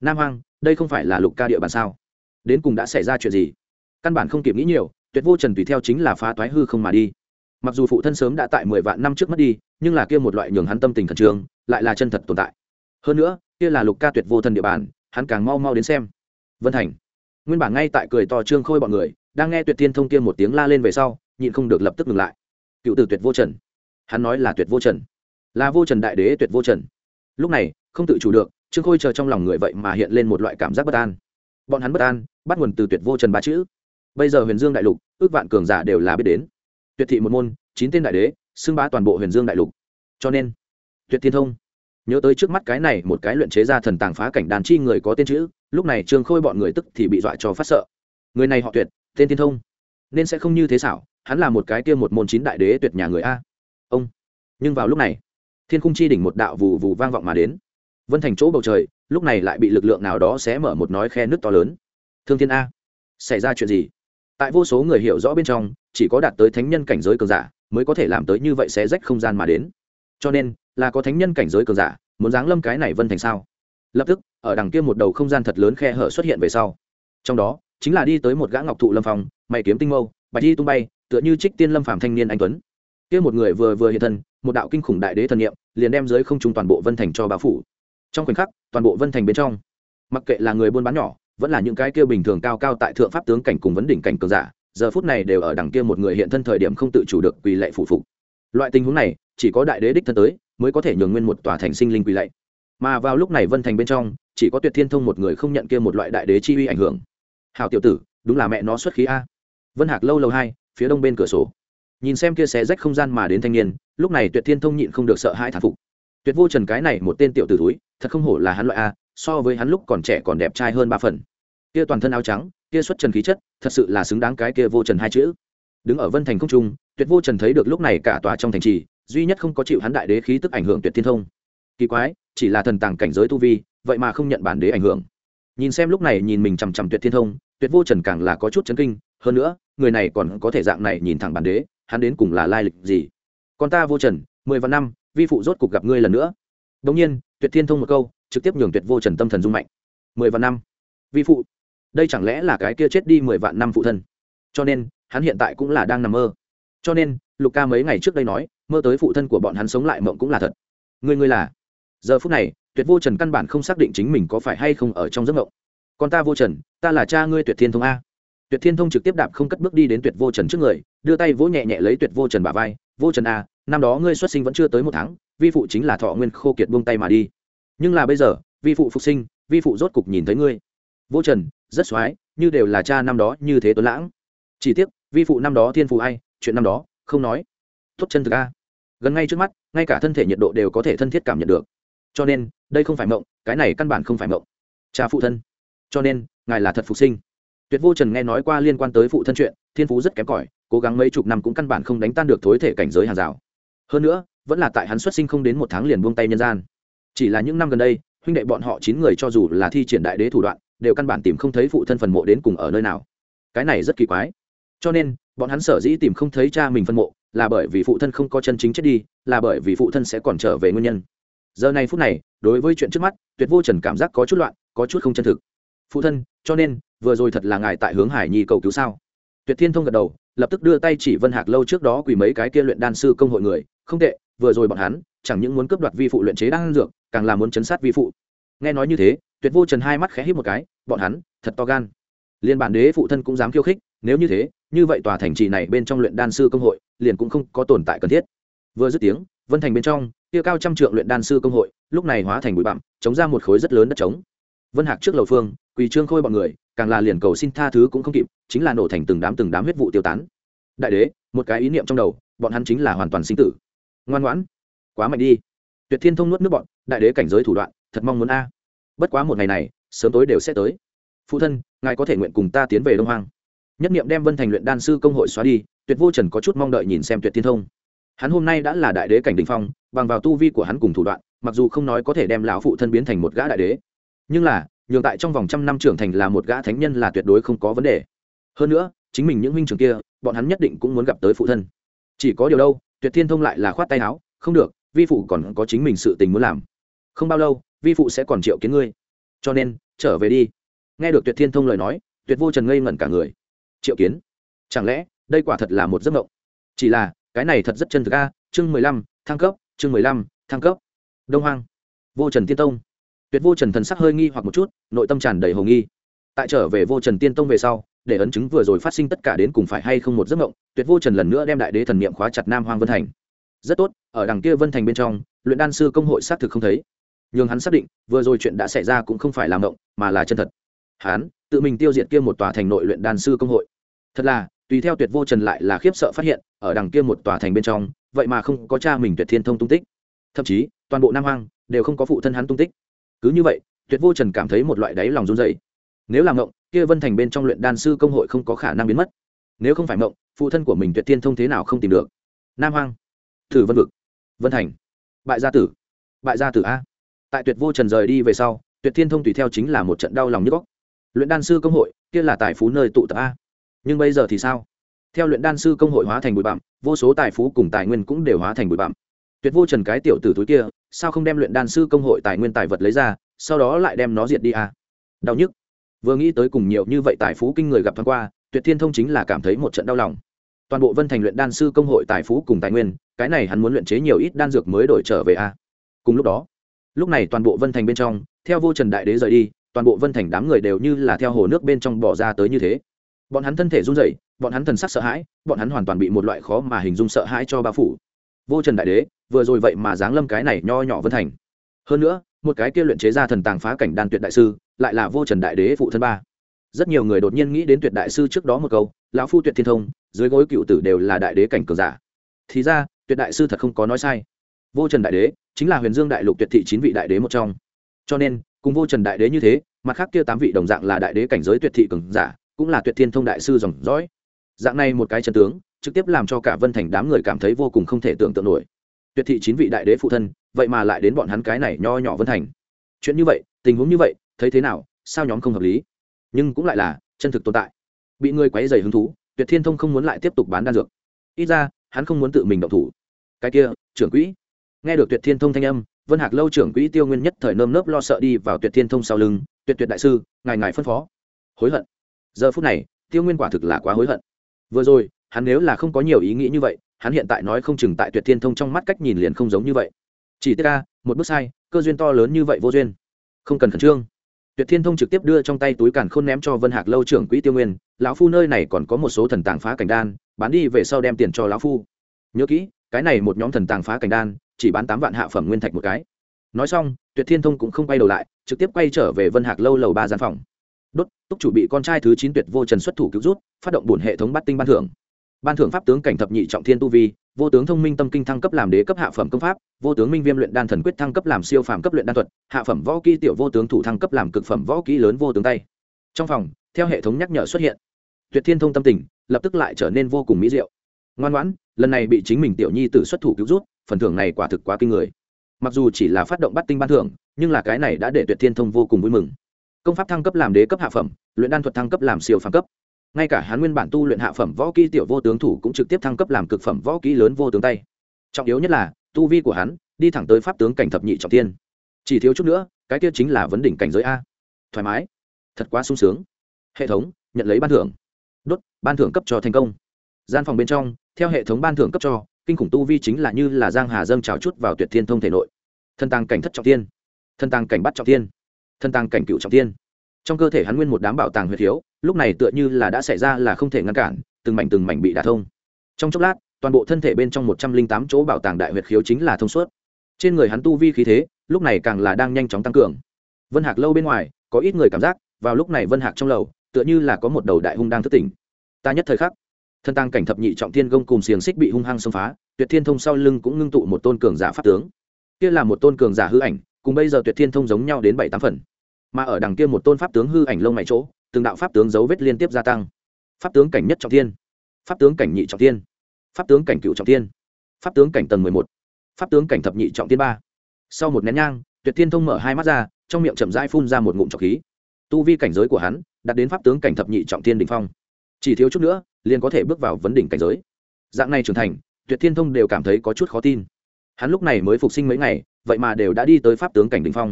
S1: Nam hoang, đây không phải là lục ca địa bàn sao? Đến cùng đã xảy ra chuyện gì? Căn bản không kịp nghĩ nhiều, tuyệt vô trần tùy theo chính là phá toái hư không mà đi. Mặc dù phụ thân sớm đã tại mười vạn năm trước mất đi, nhưng là kia một loại nhường hắn tâm tình khẩn trương, lại là chân thật tồn tại. Hơn nữa, kia là lục ca tuyệt vô thần địa bàn, hắn càng mau mau đến xem. Vân thành. Nguyên bản ngay tại cười to trương khôi bọn người, đang nghe tuyệt tiên thông kia một tiếng la lên về sau nhịn không được lập tức ngừng lại. Cựu tử tuyệt vô trần. Hắn nói là tuyệt vô trần. Là vô trần đại đế tuyệt vô trần. Lúc này, không tự chủ được, trương khôi chờ trong lòng người vậy mà hiện lên một loại cảm giác bất an. Bọn hắn bất an, bắt nguồn từ tuyệt vô trần ba chữ. Bây giờ huyền dương đại lục, ước vạn cường giả đều là biết đến. Tuyệt thị một môn, chín tên đại đế, xưng bá toàn bộ huyền dương đại lục. Cho nên, tuyệt thiên thông, nhớ tới trước mắt cái này một cái luyện chế ra thần tàng phá cảnh đàn chi người có tên chữ, lúc này trương khôi bọn người tức thì bị dọa cho phát sợ. Người này họ tuyệt, tên thiên thông nên sẽ không như thế xảo, hắn là một cái kia một môn chín đại đế tuyệt nhà người a. Ông. Nhưng vào lúc này, thiên khung chi đỉnh một đạo vù vù vang vọng mà đến. Vân thành chỗ bầu trời, lúc này lại bị lực lượng nào đó sẽ mở một nói khe nước to lớn. Thương thiên a, xảy ra chuyện gì? Tại vô số người hiểu rõ bên trong, chỉ có đạt tới thánh nhân cảnh giới cường giả mới có thể làm tới như vậy sẽ rách không gian mà đến. Cho nên, là có thánh nhân cảnh giới cường giả muốn giáng lâm cái này vân thành sao? Lập tức, ở đằng kia một đầu không gian thật lớn khe hở xuất hiện về sau. Trong đó, chính là đi tới một gã ngọc thụ lâm phong mày kiếm tinh mâu, bạch di tung bay, tựa như trích tiên lâm phàm thanh niên anh tuấn. Kia một người vừa vừa hiện thân, một đạo kinh khủng đại đế thần niệm, liền đem dưới không trung toàn bộ vân thành cho bao phủ. Trong khoảnh khắc, toàn bộ vân thành bên trong, mặc kệ là người buôn bán nhỏ, vẫn là những cái kia bình thường cao cao tại thượng pháp tướng cảnh cùng vấn đỉnh cảnh cường giả, giờ phút này đều ở đằng kia một người hiện thân thời điểm không tự chủ được quỳ lệ phụ phục loại tình huống này, chỉ có đại đế đích thân tới, mới có thể nhường nguyên một tòa thành sinh linh quỳ lệ mà vào lúc này vân thành bên trong, chỉ có tuyệt thiên thông một người không nhận kia một loại đại đế chi uy ảnh hưởng. Hào tiểu tử, đúng là mẹ nó xuất khí a vân hạc lâu lâu hai, phía đông bên cửa sổ. Nhìn xem kia xé rách không gian mà đến thanh niên, lúc này tuyệt thiên thông nhịn không được sợ hãi thản phục. Tuyệt vô trần cái này một tên tiểu t ử túi thật không hổ là hắn loại a, so với hắn lúc còn trẻ còn đẹp trai hơn ba phần. Kia toàn thân áo trắng, kia xuất trần khí chất, thật sự là xứng đáng cái kia vô trần hai chữ. Đứng ở vân thành không trung, tuyệt vô trần thấy được lúc này cả tòa trong thành trì, duy nhất không có chịu hắn đại đế khí tức ảnh hưởng tuyệt thiên thông. Kỳ quái, chỉ là thần tàng cảnh giới tu vi, vậy mà không nhận bản đế ảnh hưởng. Nhìn xem lúc này nhìn mình chằm chằm tuyệt thiên thông, tuyệt vô trần càng là có chút chấn kinh, hơn nữa người này còn có thể dạng này nhìn thẳng bản đế, hắn đến cùng là lai lịch gì? Còn ta vô trần, mười vạn năm, vi phụ rốt cục gặp ngươi lần nữa. Đống nhiên, tuyệt thiên thông một câu, trực tiếp nhường tuyệt vô trần tâm thần dung mạnh. Mười vạn năm, vi phụ, đây chẳng lẽ là cái kia chết đi mười vạn năm phụ thân? Cho nên, hắn hiện tại cũng là đang nằm mơ. Cho nên, lục ca mấy ngày trước đây nói, mơ tới phụ thân của bọn hắn sống lại mộng cũng là thật. Ngươi ngươi là? Giờ phút này, tuyệt vô trần căn bản không xác định chính mình có phải hay không ở trong giấc mộng. Còn ta vô trần, ta là cha ngươi tuyệt thiên thông a tuyệt thiên thông trực tiếp đạp không cất bước đi đến tuyệt vô trần trước người, đưa tay vỗ nhẹ nhẹ lấy tuyệt vô trần bà vai, vô trần a năm đó ngươi xuất sinh vẫn chưa tới một tháng, vi phụ chính là thọ nguyên khô kiệt buông tay mà đi. Nhưng là bây giờ, vi phụ phục sinh, vi phụ rốt cục nhìn thấy ngươi. Vô trần, rất x như đều là cha năm đó như thế tuấn lãng. Chỉ tiếc, vi phụ năm đó thiên phụ ai, chuyện năm đó, không nói. Tốt chân thực a. Gần ngay trước mắt, ngay cả thân thể nhiệt độ đều có thể thân thiết cảm nhận được. Cho nên, đây không phải mộng, cái này căn bản không phải mộng. Cha phụ thân, cho nên, ngài là thật phục sinh tuyệt vô trần nghe nói qua liên quan tới phụ thân chuyện, thiên phú rất kém cỏi, cố gắng mấy chục năm cũng căn bản không đánh tan được thối thể cảnh giới hàng rào. Hơn nữa, vẫn là tại hắn xuất sinh không đến một tháng liền buông tay nhân gian. Chỉ là những năm gần đây, huynh đệ bọn họ chín người cho dù là thi triển đại đế thủ đoạn, đều căn bản tìm không thấy phụ thân phần mộ đến cùng ở nơi nào. Cái này rất kỳ quái. Cho nên, bọn hắn sở dĩ tìm không thấy cha mình phân mộ, là bởi vì phụ thân không có chân chính chết đi, là bởi vì phụ thân sẽ còn trở về nguyên nhân. Giờ này phút này, đối với chuyện trước mắt, tuyệt vô trần cảm giác có chút loạn, có chút không chân thực. Phụ thân, cho nên vừa rồi thật là ngài tại hướng hải nhi cầu cứu sao? Tuyệt thiên thông gật đầu, lập tức đưa tay chỉ vân hạc lâu trước đó quỳ mấy cái kia luyện đan sư công hội người. Không tệ, vừa rồi bọn hắn, chẳng những muốn cướp đoạt vi phụ luyện chế đan dược, càng là muốn chấn sát vi phụ. Nghe nói như thế, tuyệt vô trần hai mắt khẽ hít một cái, bọn hắn, thật to gan. Liên bản đế phụ thân cũng dám khiêu khích, nếu như thế, như vậy tòa thành trì này bên trong luyện đan sư công hội, liền cũng không có tồn tại cần thiết. Vừa dứt tiếng, vân thành bên trong, kia cao trăm trượng luyện đan sư công hội, lúc này hóa thành bụi bặm, chống ra một khối rất lớn đất trống. Vân hạc trước lầu phương, quỳ trương khôi bọn người càng là liền cầu xin tha thứ cũng không kịp, chính là nổ thành từng đám từng đám huyết vụ tiêu tán. Đại đế, một cái ý niệm trong đầu, bọn hắn chính là hoàn toàn sinh tử. Ngoan ngoãn, quá mạnh đi. Tuyệt thiên thông nuốt nước bọn, đại đế cảnh giới thủ đoạn, thật mong muốn a. Bất quá một ngày này, sớm tối đều sẽ tới. Phụ thân, ngài có thể nguyện cùng ta tiến về đông hoang. Nhất niệm đem vân thành luyện đan sư công hội xóa đi, tuyệt vô trần có chút mong đợi nhìn xem tuyệt thiên thông. Hắn hôm nay đã là đại đế cảnh đình phong, bằng vào tu vi của hắn cùng thủ đoạn, mặc dù không nói có thể đem lão phụ thân biến thành một gã đại đế, nhưng là nhường tại trong vòng trăm năm trưởng thành là một gã thánh nhân là tuyệt đối không có vấn đề. Hơn nữa, chính mình những huynh trưởng kia, bọn hắn nhất định cũng muốn gặp tới phụ thân. Chỉ có điều đâu, tuyệt thiên thông lại là khoát tay áo, không được, vi phụ còn có chính mình sự tình muốn làm. Không bao lâu, vi phụ sẽ còn triệu kiến ngươi. Cho nên, trở về đi. Nghe được tuyệt thiên thông lời nói, tuyệt vô trần ngây ngẩn cả người. Triệu kiến? Chẳng lẽ, đây quả thật là một giấc mộng? Chỉ là, cái này thật rất chân thực a, chương mười lăm, thăng cấp, chương mười lăm, thăng cấp. Đông hoang. Vô trần tiên tông tuyệt vô trần thần sắc hơi nghi hoặc một chút, nội tâm tràn đầy hồ nghi. Tại trở về vô trần tiên tông về sau, để ấn chứng vừa rồi phát sinh tất cả đến cùng phải hay không một giấc mộng, tuyệt vô trần lần nữa đem đại đế thần niệm khóa chặt nam hoang vân thành. Rất tốt, ở đằng kia vân thành bên trong, luyện đan sư công hội xác thực không thấy. Nhưng hắn xác định, vừa rồi chuyện đã xảy ra cũng không phải là mộng, mà là chân thật. Hắn, tự mình tiêu diệt kia một tòa thành nội luyện đan sư công hội. Thật là, tùy theo tuyệt vô trần lại là khiếp sợ phát hiện, ở đằng kia một tòa thành bên trong, vậy mà không có cha mình tuyệt thiên thông tung tích. Thậm chí, toàn bộ nam hoang đều không có phụ thân hắn tung tích cứ như vậy, tuyệt vô trần cảm thấy một loại đáy lòng run dày nếu làm ngộng kia vân thành bên trong luyện đan sư công hội không có khả năng biến mất. Nếu không phải ngộng phụ thân của mình tuyệt thiên thông thế nào không tìm được. Nam hoang thử vân vực, vân thành, bại gia tử, bại gia tử a. Tại tuyệt vô trần rời đi về sau, tuyệt thiên thông tùy theo chính là một trận đau lòng như góc luyện đan sư công hội, kia là tài phú nơi tụ tập a. Nhưng bây giờ thì sao? Theo luyện đan sư công hội hóa thành bụi bặm, vô số tài phú cùng tài nguyên cũng đều hóa thành bụi bặm tuyệt vô trần cái tiểu tử túi kia, sao không đem luyện đan sư công hội tài nguyên tài vật lấy ra, sau đó lại đem nó diệt đi à? đau nhức. Vừa nghĩ tới cùng nhiều như vậy tài phú kinh người gặp thoáng qua, tuyệt thiên thông chính là cảm thấy một trận đau lòng. Toàn bộ vân thành luyện đan sư công hội tài phú cùng tài nguyên, cái này hắn muốn luyện chế nhiều ít đan dược mới đổi trở về a cùng lúc đó, lúc này toàn bộ vân thành bên trong, theo vô trần đại đế rời đi, toàn bộ vân thành đám người đều như là theo hồ nước bên trong bỏ ra tới như thế. Bọn hắn thân thể run rẩy, bọn hắn thần sắc sợ hãi, bọn hắn hoàn toàn bị một loại khó mà hình dung sợ hãi cho bao phủ. Vô trần đại đế vừa rồi vậy mà giáng lâm cái này nho nhỏ vân thành. Hơn nữa, một cái kia luyện chế ra thần tàng phá cảnh đan tuyệt đại sư, lại là vô trần đại đế phụ thân ba. Rất nhiều người đột nhiên nghĩ đến tuyệt đại sư trước đó một câu, lão phu tuyệt thiên thông, dưới gối cựu tử đều là đại đế cảnh cường giả. Thì ra, tuyệt đại sư thật không có nói sai. Vô trần đại đế chính là huyền dương đại lục tuyệt thị chín vị đại đế một trong. Cho nên, cùng vô trần đại đế như thế, mặt khác kia tám vị đồng dạng là đại đế cảnh giới tuyệt thị cường giả, cũng là tuyệt thiên thông đại sư dòng dõi. Dạng này một cái chân tướng, trực tiếp làm cho cả vân thành đám người cảm thấy vô cùng không thể tưởng tượng nổi tuyệt thị chín vị đại đế phụ thân, vậy mà lại đến bọn hắn cái này nho nhỏ vân thành. Chuyện như vậy, tình huống như vậy, thấy thế nào, sao nhóm không hợp lý? Nhưng cũng lại là, chân thực tồn tại. Bị người quấy dày hứng thú, tuyệt thiên thông không muốn lại tiếp tục bán đan dược. Ít ra, hắn không muốn tự mình động thủ. Cái kia, trưởng quỹ. Nghe được tuyệt thiên thông thanh âm, vân hạc lâu trưởng quỹ tiêu nguyên nhất thời nơm nớp lo sợ đi vào tuyệt thiên thông sau lưng, tuyệt tuyệt đại sư, ngài ngài phân phó. Hối hận. Giờ phút này, tiêu nguyên quả thực là quá hối hận. Vừa rồi, hắn nếu là không có nhiều ý nghĩ như vậy hắn hiện tại nói không chừng tại tuyệt thiên thông trong mắt cách nhìn liền không giống như vậy. Chỉ tiết ra một bước sai, cơ duyên to lớn như vậy vô duyên. Không cần khẩn trương. Tuyệt thiên thông trực tiếp đưa trong tay túi càn khôn ném cho vân hạc lâu trưởng quỹ tiêu nguyên, lão phu nơi này còn có một số thần tàng phá cảnh đan, bán đi về sau đem tiền cho lão phu. Nhớ kỹ, cái này một nhóm thần tàng phá cảnh đan, chỉ bán tám vạn hạ phẩm nguyên thạch một cái. Nói xong, tuyệt thiên thông cũng không quay đầu lại, trực tiếp quay trở về vân hạc lâu lầu ba gian phòng. Đốt, túc chủ bị con trai thứ chín tuyệt vô trần xuất thủ cứu rút, phát động bổn hệ thống bắt tinh ban thưởng ban thưởng pháp tướng cảnh thập nhị trọng thiên tu vi, vô tướng thông minh tâm kinh thăng cấp làm đế cấp hạ phẩm công pháp, vô tướng minh viêm luyện đan thần quyết thăng cấp làm siêu phàm cấp luyện đan thuật, hạ phẩm võ kỹ tiểu vô tướng thủ thăng cấp làm cực phẩm võ kỹ lớn vô tướng tay. Trong phòng, theo hệ thống nhắc nhở xuất hiện, tuyệt thiên thông tâm tình, lập tức lại trở nên vô cùng mỹ diệu. Ngoan ngoãn, lần này bị chính mình tiểu nhi tử xuất thủ cứu rút, phần thưởng này quả thực quá kinh người. Mặc dù chỉ là phát động bắt tinh ban thưởng, nhưng là cái này đã để tuyệt thiên thông vô cùng vui mừng. Công pháp thăng cấp làm đế cấp hạ phẩm, luyện đan thuật thăng cấp làm siêu phàm cấp ngay cả hắn nguyên bản tu luyện hạ phẩm võ kỹ tiểu vô tướng thủ cũng trực tiếp thăng cấp làm cực phẩm võ kỹ lớn vô tướng tay. Trọng yếu nhất là, tu vi của hắn, đi thẳng tới pháp tướng cảnh thập nhị trọng tiên. Chỉ thiếu chút nữa, cái kia chính là vấn đỉnh cảnh giới a. Thoải mái. Thật quá sung sướng. Hệ thống, nhận lấy ban thưởng. Đốt, ban thưởng cấp cho thành công. Gian phòng bên trong, theo hệ thống ban thưởng cấp cho, kinh khủng tu vi chính là như là giang hà dâng trào chút vào tuyệt thiên thông thể nội. Thân tăng cảnh thất trọng tiên. Thân tăng cảnh bắt trọng tiên. Thân tăng cảnh cựu trọng tiên trong cơ thể hắn nguyên một đám bảo tàng huyệt thiếu lúc này tựa như là đã xảy ra là không thể ngăn cản, từng mảnh từng mảnh bị đả thông. Trong chốc lát, toàn bộ thân thể bên trong một trăm linh tám chỗ bảo tàng đại huyệt khiếu chính là thông suốt. Trên người hắn tu vi khí thế, lúc này càng là đang nhanh chóng tăng cường. Vân hạc lâu bên ngoài, có ít người cảm giác, vào lúc này vân hạc trong lầu, tựa như là có một đầu đại hung đang thất tỉnh. Ta nhất thời khắc, thân tăng cảnh thập nhị trọng thiên gông cùng xiềng xích bị hung hăng xông phá, tuyệt thiên thông sau lưng cũng ngưng tụ một tôn cường giả pháp tướng. Kia là một tôn cường giả hư ảnh, cùng bây giờ tuyệt thiên thông giống nhau đến bảy tám phần mà ở đằng kia một tôn pháp tướng hư ảnh lông mày chỗ, từng đạo pháp tướng dấu vết liên tiếp gia tăng. Pháp tướng cảnh nhất trọng thiên. Pháp tướng cảnh nhị trọng thiên. Pháp tướng cảnh cựu trọng thiên. Pháp tướng cảnh tầng mười một. Pháp tướng cảnh thập nhị trọng thiên ba. Sau một nén nhang, tuyệt thiên thông mở hai mắt ra, trong miệng chậm rãi phun ra một ngụm trọc khí. Tu vi cảnh giới của hắn đạt đến pháp tướng cảnh thập nhị trọng thiên đ ỉ n h phong. Chỉ thiếu chút nữa, liền có thể bước vào vấn đỉnh cảnh giới. Dạng này trưởng thành, tuyệt thiên thông đều cảm thấy có chút khó tin. Hắn lúc này mới phục sinh mấy ngày, vậy mà đều đã đi tới pháp tướng cảnh đ ỉ n h phong.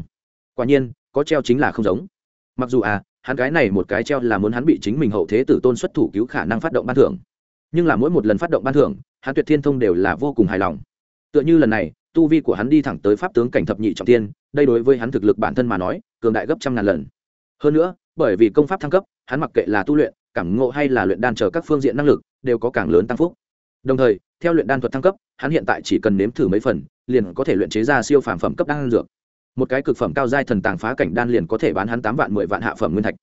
S1: Quả nhiên có treo chính là không giống. Mặc dù à hắn cái này một cái treo là muốn hắn bị chính mình hậu thế tử tôn xuất thủ cứu khả năng phát động ban thưởng. Nhưng là mỗi một lần phát động ban thưởng, hắn tuyệt thiên thông đều là vô cùng hài lòng. Tựa như lần này, tu vi của hắn đi thẳng tới pháp tướng cảnh thập nhị trọng tiên, đây đối với hắn thực lực bản thân mà nói, cường đại gấp trăm ngàn lần. Hơn nữa, bởi vì công pháp thăng cấp, hắn mặc kệ là tu luyện, cảm ngộ hay là luyện đan chờ các phương diện năng lực, đều có càng lớn tăng phúc. Đồng thời, theo luyện đan thuật thăng cấp, hắn hiện tại chỉ cần nếm thử mấy phần, liền có thể luyện chế ra siêu phàm phẩm cấp đan dược một cái cực phẩm cao giai thần tàng phá cảnh đan liền có thể bán hắn tám vạn mười vạn hạ phẩm nguyên thạch.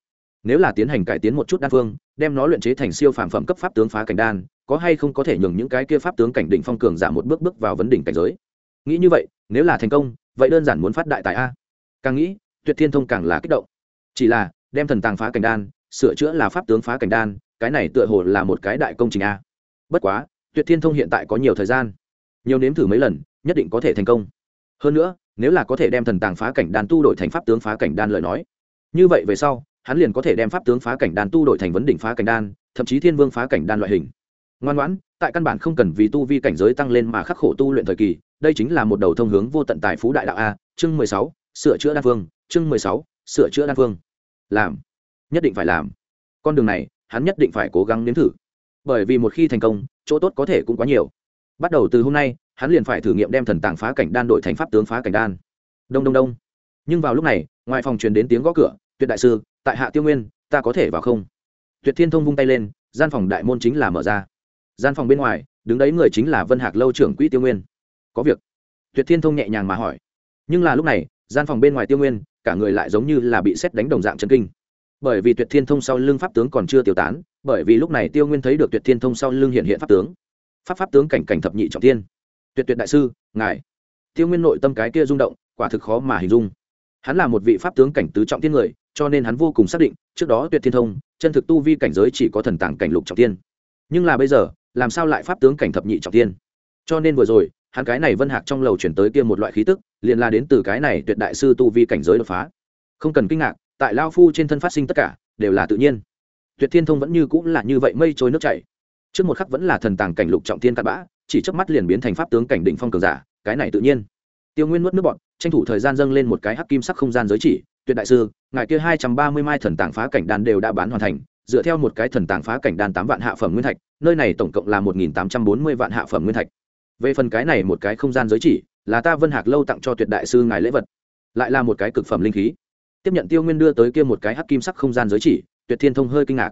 S1: Nếu là tiến hành cải tiến một chút đan phương, đem nó luyện chế thành siêu phàm phẩm cấp pháp tướng phá cảnh đan, có hay không có thể nhường những cái kia pháp tướng cảnh đỉnh phong cường giảm một bước bước vào vấn đỉnh cảnh giới? Nghĩ như vậy, nếu là thành công, vậy đơn giản muốn phát đại tài a. Càng nghĩ, tuyệt thiên thông càng là kích động. Chỉ là, đem thần tàng phá cảnh đan, sửa chữa là pháp tướng phá cảnh đan, cái này tựa hồ là một cái đại công trình a. Bất quá, tuyệt thiên thông hiện tại có nhiều thời gian, nhiều nếm thử mấy lần, nhất định có thể thành công. Hơn nữa nếu là có thể đem thần tàng phá cảnh đan tu đổi thành pháp tướng phá cảnh đan lời nói. Như vậy về sau, hắn liền có thể đem pháp tướng phá cảnh đan tu đổi thành vấn đỉnh phá cảnh đan, thậm chí thiên vương phá cảnh đan loại hình. Ngoan ngoãn, tại căn bản không cần vì tu vi cảnh giới tăng lên mà khắc khổ tu luyện thời kỳ, đây chính là một đầu thông hướng vô tận tài phú đại đạo a, chương mười sáu, sửa chữa đan phương, chương mười sáu, sửa chữa đan phương. Làm. Nhất định phải làm. Con đường này, hắn nhất định phải cố gắng nếm thử. Bởi vì một khi thành công, chỗ tốt có thể cũng quá nhiều bắt đầu từ hôm nay, hắn liền phải thử nghiệm đem thần tàng phá cảnh đan đổi thành pháp tướng phá cảnh đan. Đông đông đông. Nhưng vào lúc này, ngoài phòng truyền đến tiếng gõ cửa, tuyệt đại sư, tại hạ tiêu nguyên, ta có thể vào không? Tuyệt thiên thông vung tay lên, gian phòng đại môn chính là mở ra. Gian phòng bên ngoài, đứng đấy người chính là vân hạc lâu trưởng quỹ tiêu nguyên. Có việc. Tuyệt thiên thông nhẹ nhàng mà hỏi. Nhưng là lúc này, gian phòng bên ngoài tiêu nguyên, cả người lại giống như là bị xét đánh đồng dạng chân kinh. Bởi vì tuyệt thiên thông sau lưng pháp tướng còn chưa tiêu tán, bởi vì lúc này tiêu nguyên thấy được tuyệt thiên thông sau lưng hiện hiện pháp tướng pháp pháp tướng cảnh cảnh thập nhị trọng thiên. Tuyệt tuyệt đại sư, ngài. Tiêu nguyên nội tâm cái kia rung động, quả thực khó mà hình dung. Hắn là một vị pháp tướng cảnh tứ trọng thiên người, cho nên hắn vô cùng xác định, trước đó tuyệt thiên thông, chân thực tu vi cảnh giới chỉ có thần tàng cảnh lục trọng thiên. Nhưng là bây giờ, làm sao lại pháp tướng cảnh thập nhị trọng thiên? Cho nên vừa rồi, hắn cái này vân hạc trong lầu chuyển tới kia một loại khí tức, liền là đến từ cái này tuyệt đại sư tu vi cảnh giới đột phá. Không cần kinh ngạc, tại lao phu trên thân phát sinh tất cả, đều là tự nhiên. Tuyệt thiên thông vẫn như cũng là như vậy mây trôi nước chảy trước một khắc vẫn là thần tàng cảnh lục trọng thiên cắt bã, chỉ chớp mắt liền biến thành pháp tướng cảnh đỉnh phong cường giả, cái này tự nhiên. Tiêu nguyên nuốt nước bọn tranh thủ thời gian dâng lên một cái hắc kim sắc không gian giới chỉ, tuyệt đại sư, ngài kia hai trăm ba mươi mai thần tàng phá cảnh đan đều đã bán hoàn thành, dựa theo một cái thần tàng phá cảnh đan tám vạn hạ phẩm nguyên thạch, nơi này tổng cộng là một nghìn tám trăm bốn mươi vạn hạ phẩm nguyên thạch. Về phần cái này một cái không gian giới chỉ, là ta vân hạc lâu tặng cho tuyệt đại sư ngài lễ vật, lại là một cái cực phẩm linh khí. Tiếp nhận tiêu nguyên đưa tới kia một cái hắc kim sắc không gian giới chỉ, tuyệt thiên thông hơi kinh ngạc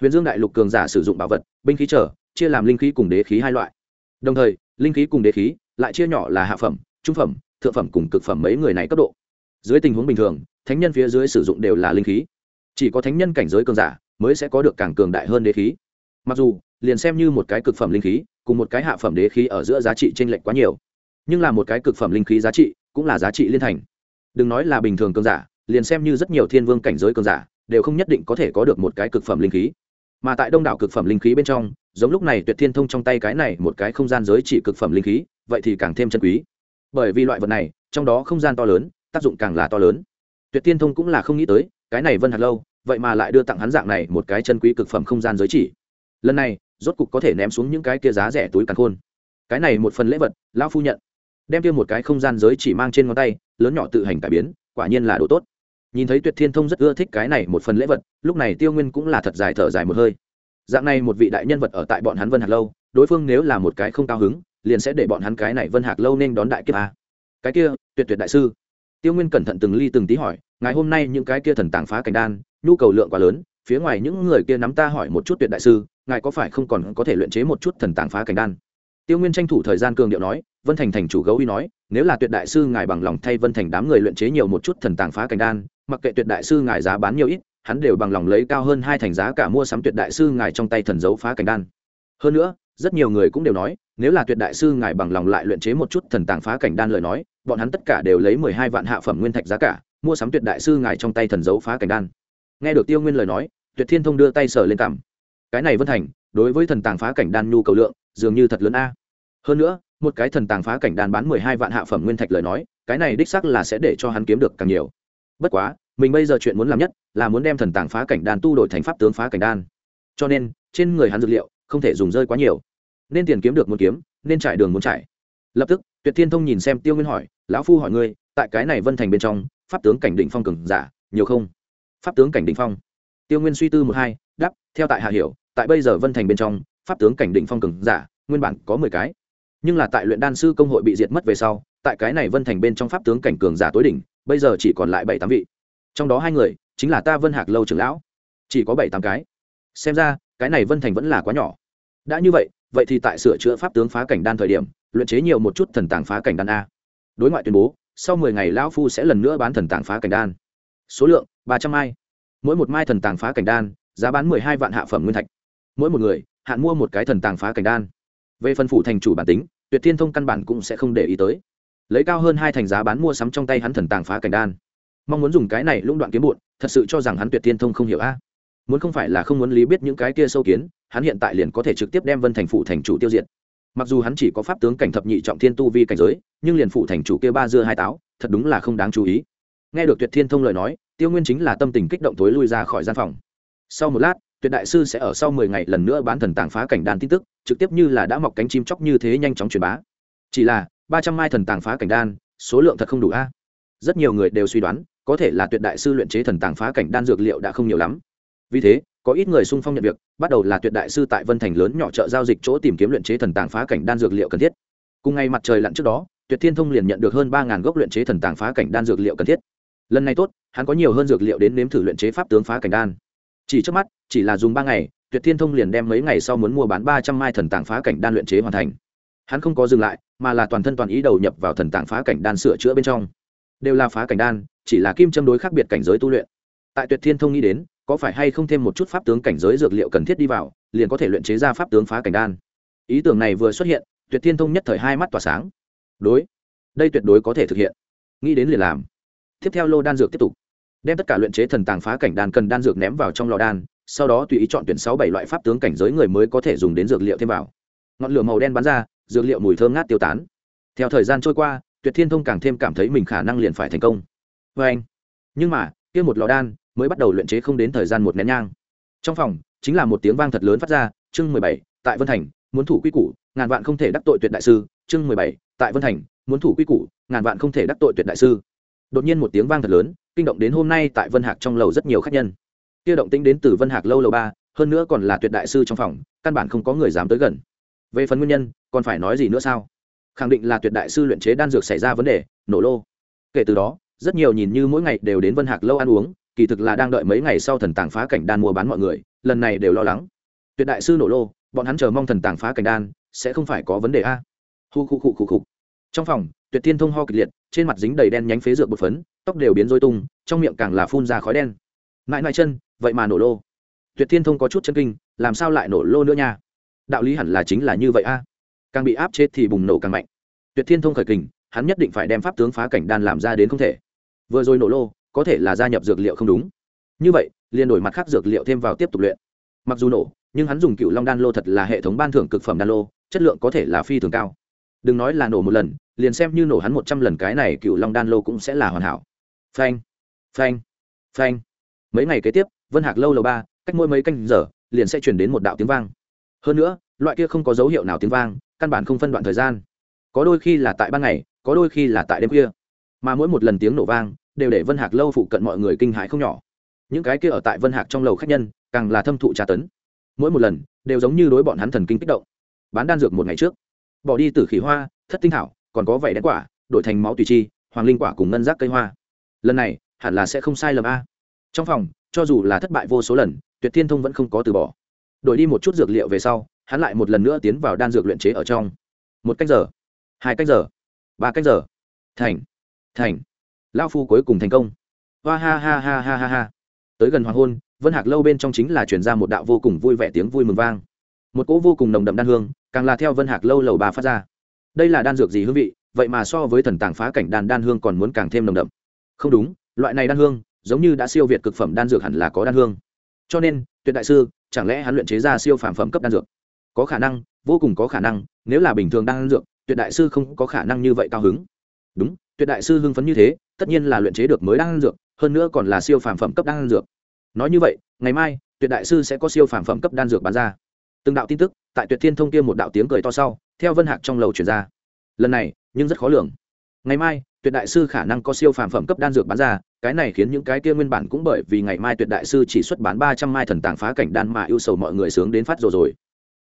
S1: huyền dương đại lục cường giả sử dụng bảo vật, binh khí trở, chia làm linh khí cùng đế khí hai loại. Đồng thời, linh khí cùng đế khí lại chia nhỏ là hạ phẩm, trung phẩm, thượng phẩm cùng cực phẩm mấy người này cấp độ. Dưới tình huống bình thường, thánh nhân phía dưới sử dụng đều là linh khí. Chỉ có thánh nhân cảnh giới cường giả mới sẽ có được càng cường đại hơn đế khí. Mặc dù, liền xem như một cái cực phẩm linh khí cùng một cái hạ phẩm đế khí ở giữa giá trị t r ê n lệch quá nhiều, nhưng là một cái cực phẩm linh khí giá trị cũng là giá trị liên thành. Đừng nói là bình thường cường giả, liền xem như rất nhiều thiên vương cảnh giới cường giả đều không nhất định có thể có được một cái cực phẩm linh khí mà tại đông đảo cực phẩm linh khí bên trong, giống lúc này tuyệt thiên thông trong tay cái này một cái không gian giới chỉ cực phẩm linh khí, vậy thì càng thêm chân quý. Bởi vì loại vật này, trong đó không gian to lớn, tác dụng càng là to lớn. Tuyệt thiên thông cũng là không nghĩ tới, cái này vân hạt lâu, vậy mà lại đưa tặng hắn dạng này một cái chân quý cực phẩm không gian giới chỉ. Lần này, rốt cục có thể ném xuống những cái kia giá rẻ túi càn khôn. Cái này một phần lễ vật, lão phu nhận. Đem kia một cái không gian giới chỉ mang trên ngón tay, lớn nhỏ tự hành cải biến, quả nhiên là đồ tốt nhìn thấy tuyệt thiên thông rất ưa thích cái này một phần lễ vật, lúc này tiêu nguyên cũng là thật dài thở dài một hơi. Dạng này một vị đại nhân vật ở tại bọn hắn vân hạc lâu, đối phương nếu là một cái không cao hứng, liền sẽ để bọn hắn cái này vân hạc lâu nên đón đại kiếp a. Cái kia, tuyệt tuyệt đại sư. Tiêu nguyên cẩn thận từng ly từng tí hỏi ngày hôm nay những cái kia thần tàng phá cảnh đan, nhu cầu lượng quá lớn, phía ngoài những người kia nắm ta hỏi một chút tuyệt đại sư, ngài có phải không còn có thể luyện chế một chút thần tàng phá cảnh đan? Tiêu nguyên tranh thủ thời gian cường điệu nói, vân thành thành chủ gấu uy nói, nếu là tuyệt đại sư ngài bằng lòng thay vân thành đám người luyện chế nhiều một chút thần tàng phá cảnh đan mặc kệ tuyệt đại sư ngài giá bán nhiều ít hắn đều bằng lòng lấy cao hơn hai thành giá cả mua sắm tuyệt đại sư ngài trong tay thần dấu phá cảnh đan. Hơn nữa rất nhiều người cũng đều nói nếu là tuyệt đại sư ngài bằng lòng lại luyện chế một chút thần tàng phá cảnh đan lời nói bọn hắn tất cả đều lấy mười hai vạn hạ phẩm nguyên thạch giá cả mua sắm tuyệt đại sư ngài trong tay thần dấu phá cảnh đan. Nghe được tiêu nguyên lời nói tuyệt thiên thông đưa tay sờ lên cảm, cái này vân thành đối với thần tàng phá cảnh đan nhu cầu lượng dường như thật lớn a. Hơn nữa một cái thần tàng phá cảnh đan bán mười hai vạn hạ phẩm nguyên thạch lời nói cái này đích sắc là sẽ để cho hắn kiếm được càng nhiều bất quá, mình bây giờ chuyện muốn làm nhất là muốn đem thần tàng phá cảnh đan tu đổi thành pháp tướng phá cảnh đan. Cho nên, trên người hắn dược liệu không thể dùng rơi quá nhiều. Nên tiền kiếm được muốn kiếm, nên trải đường muốn trải. Lập tức, tuyệt thiên thông nhìn xem tiêu nguyên hỏi, lão phu hỏi ngươi, tại cái này vân thành bên trong, pháp tướng cảnh đỉnh phong cường giả nhiều không? Pháp tướng cảnh đỉnh phong? Tiêu nguyên suy tư một hai, đáp, theo tại hạ hiểu, tại bây giờ vân thành bên trong, pháp tướng cảnh đỉnh phong cường giả nguyên bản có mười cái. Nhưng là tại luyện đan sư công hội bị diệt mất về sau, tại cái này vân thành bên trong pháp tướng cảnh cường giả tối đỉnh bây giờ chỉ còn lại bảy tám vị. Trong đó hai người chính là ta vân hạc lâu trưởng lão. Chỉ có bảy tám cái. Xem ra, cái này vân thành vẫn là quá nhỏ. Đã như vậy vậy thì tại sửa chữa pháp tướng phá cảnh đan thời điểm, luyện chế nhiều một chút thần tàng phá cảnh đan a. Đối ngoại tuyên bố, sau mười ngày lão phu sẽ lần nữa bán thần tàng phá cảnh đan. Số lượng, ba trăm mai. Mỗi một mai thần tàng phá cảnh đan, giá bán mười hai vạn hạ phẩm nguyên thạch. Mỗi một người, hạn mua một cái thần tàng phá cảnh đan. Về phân phủ thành chủ bản tính, tuyệt thiên thông căn bản cũng sẽ không để ý tới lấy cao hơn hai thành giá bán mua sắm trong tay hắn thần tàng phá cảnh đan. Mong muốn dùng cái này lũng đoạn kiếm bụn, thật sự cho rằng hắn tuyệt thiên thông không hiểu a. Muốn không phải là không muốn lý biết những cái kia sâu kiến, hắn hiện tại liền có thể trực tiếp đem vân thành phụ thành chủ tiêu diệt. Mặc dù hắn chỉ có pháp tướng cảnh thập nhị trọng thiên tu vi cảnh giới, nhưng liền phụ thành chủ kia ba dưa hai táo, thật đúng là không đáng chú ý. Nghe được tuyệt thiên thông lời nói, tiêu nguyên chính là tâm tình kích động tối lui ra khỏi gian phòng. Sau một lát, tuyệt đại sư sẽ ở sau mười ngày lần nữa bán thần tàng phá cảnh đan tin tức, trực tiếp như là đã mọc cánh chim chóc như thế nhanh chóng truyền bá. Chỉ là ba trăm mai thần tàng phá cảnh đan, số lượng thật không đủ a. Rất nhiều người đều suy đoán, có thể là tuyệt đại sư luyện chế thần tàng phá cảnh đan dược liệu đã không nhiều lắm. Vì thế, có ít người sung phong nhận việc, bắt đầu là tuyệt đại sư tại vân thành lớn nhỏ chợ giao dịch chỗ tìm kiếm luyện chế thần tàng phá cảnh đan dược liệu cần thiết. Cùng ngày mặt trời lặn trước đó, tuyệt thiên thông liền nhận được hơn ba gốc luyện chế thần tàng phá cảnh đan dược liệu cần thiết. Lần này tốt, hắn có nhiều hơn dược liệu đến nếm thử luyện chế pháp tướng phá cảnh đan. Chỉ trước mắt, chỉ là dùng ba ngày, tuyệt thiên thông liền đem mấy ngày sau muốn mua bán ba trăm mai thần tàng phá cảnh đan luyện chế hoàn thành hắn không có dừng lại, mà là toàn thân toàn ý đầu nhập vào thần tàng phá cảnh đan sửa chữa bên trong. Đều là phá cảnh đan, chỉ là kim châm đối khác biệt cảnh giới tu luyện. Tại tuyệt thiên thông nghĩ đến, có phải hay không thêm một chút pháp tướng cảnh giới dược liệu cần thiết đi vào, liền có thể luyện chế ra pháp tướng phá cảnh đan. Ý tưởng này vừa xuất hiện, tuyệt thiên thông nhất thời hai mắt tỏa sáng. Đối, đây tuyệt đối có thể thực hiện. Nghĩ đến liền làm. Tiếp theo lô đan dược tiếp tục. Đem tất cả luyện chế thần tàng phá cảnh đan cần đan dược ném vào trong lò đan, sau đó tùy ý chọn tuyển sáu bảy loại pháp tướng cảnh giới người mới có thể dùng đến dược liệu thêm vào. Ngọn lửa màu đen bắn ra dược liệu mùi thơm ngát tiêu tán. Theo thời gian trôi qua, tuyệt thiên thông càng thêm cảm thấy mình khả năng liền phải thành công. Vê anh, nhưng mà, kia một lò đan mới bắt đầu luyện chế không đến thời gian một nén nhang. Trong phòng, chính là một tiếng vang thật lớn phát ra, chương mười bảy, tại vân thành, muốn thủ quy củ, ngàn vạn không thể đắc tội tuyệt đại sư, chương mười bảy, tại vân thành, muốn thủ quy củ, ngàn vạn không thể đắc tội tuyệt đại sư. Đột nhiên một tiếng vang thật lớn, kinh động đến hôm nay tại vân hạc trong lầu rất nhiều khách nhân. Kia động tĩnh đến từ vân hạc lâu lầu ba, hơn nữa còn là tuyệt đại sư trong phòng, căn bản không có người dám tới gần về phần nguyên nhân, còn phải nói gì nữa sao? Khẳng định là tuyệt đại sư luyện chế đan dược xảy ra vấn đề, nổ lô. Kể từ đó, rất nhiều nhìn như mỗi ngày đều đến vân hạc lâu ăn uống, kỳ thực là đang đợi mấy ngày sau thần tàng phá cảnh đan mua bán mọi người, lần này đều lo lắng. Tuyệt đại sư nổ lô, bọn hắn chờ mong thần tàng phá cảnh đan, sẽ không phải có vấn đề a. Hu khu khu khu khu. Trong phòng, tuyệt thiên thông ho kịch liệt, trên mặt dính đầy đen nhánh phế dược bột phấn, tóc đều biến dối tung, trong miệng càng là phun ra khói đen. Mãi mãi chân, vậy mà nổ lô. Tuyệt thiên thông có chút chân kinh, làm sao lại nổ lô nữa nha? Đạo lý hẳn là chính là như vậy a. Càng bị áp chết thì bùng nổ càng mạnh. Tuyệt thiên thông khởi kình, hắn nhất định phải đem pháp tướng phá cảnh đan làm ra đến không thể. Vừa rồi nổ lô, có thể là gia nhập dược liệu không đúng. Như vậy, liền đổi mặt khác dược liệu thêm vào tiếp tục luyện. Mặc dù nổ, nhưng hắn dùng cựu long đan lô thật là hệ thống ban thưởng cực phẩm đan lô, chất lượng có thể là phi thường cao. Đừng nói là nổ một lần, liền xem như nổ hắn một trăm lần cái này cựu long đan lô cũng sẽ là hoàn hảo. Phanh phanh phanh. Mấy ngày kế tiếp, vân hạc lâu lầu ba, cách mỗi mấy canh giờ, liền sẽ chuyển đến một đạo tiếng vang hơn nữa, loại kia không có dấu hiệu nào tiếng vang, căn bản không phân đoạn thời gian. Có đôi khi là tại ban ngày, có đôi khi là tại đêm khuya. Mà mỗi một lần tiếng nổ vang, đều để vân hạc lâu phụ cận mọi người kinh hãi không nhỏ. Những cái kia ở tại vân hạc trong lầu khách nhân, càng là thâm thụ tra tấn. Mỗi một lần, đều giống như đối bọn hắn thần kinh kích động. Bán đan dược một ngày trước, bỏ đi từ khỉ hoa, thất tinh thảo, còn có vảy đen quả, đổi thành máu tùy chi, hoàng linh quả cùng ngân giác cây hoa. Lần này, hẳn là sẽ không sai lầm a. Trong phòng, cho dù là thất bại vô số lần, tuyệt thiên thông vẫn không có từ bỏ đổi đi một chút dược liệu về sau, hắn lại một lần nữa tiến vào đan dược luyện chế ở trong. Một cách giờ, hai cách giờ, ba cách giờ. Thành thành. Lao phu cuối cùng thành công. Hoa ha ha ha ha ha ha. Tới gần hoàng hôn, vân hạc lâu bên trong chính là chuyển ra một đạo vô cùng vui vẻ tiếng vui mừng vang. Một cỗ vô cùng nồng đậm đan hương, càng là theo vân hạc lâu lầu bà phát ra. Đây là đan dược gì hương vị? Vậy mà so với thần tàng phá cảnh đàn đan hương còn muốn càng thêm nồng đậm. Không đúng, loại này đan hương, giống như đã siêu việt cực phẩm đan dược hẳn là có đan hương. Cho nên, tuyệt đại sư chẳng lẽ hắn luyện chế ra siêu phàm phẩm cấp đan dược? Có khả năng, vô cùng có khả năng, nếu là bình thường đan dược, tuyệt đại sư không có khả năng như vậy cao hứng. Đúng, tuyệt đại sư hưng phấn như thế, tất nhiên là luyện chế được mới đan dược, hơn nữa còn là siêu phàm phẩm cấp đan dược. Nói như vậy, ngày mai, tuyệt đại sư sẽ có siêu phàm phẩm cấp đan dược bán ra. Từng đạo tin tức, tại tuyệt thiên thông kia một đạo tiếng cười to sau, theo vân hạc trong lầu chuyển ra. Lần này, nhưng rất khó lường. Ngày mai, tuyệt đại sư khả năng có siêu phàm phẩm cấp đan dược bán ra cái này khiến những cái kia nguyên bản cũng bởi vì ngày mai tuyệt đại sư chỉ xuất bán ba trăm mai thần tàng phá cảnh đan mà yêu sầu mọi người sướng đến phát rồi rồi.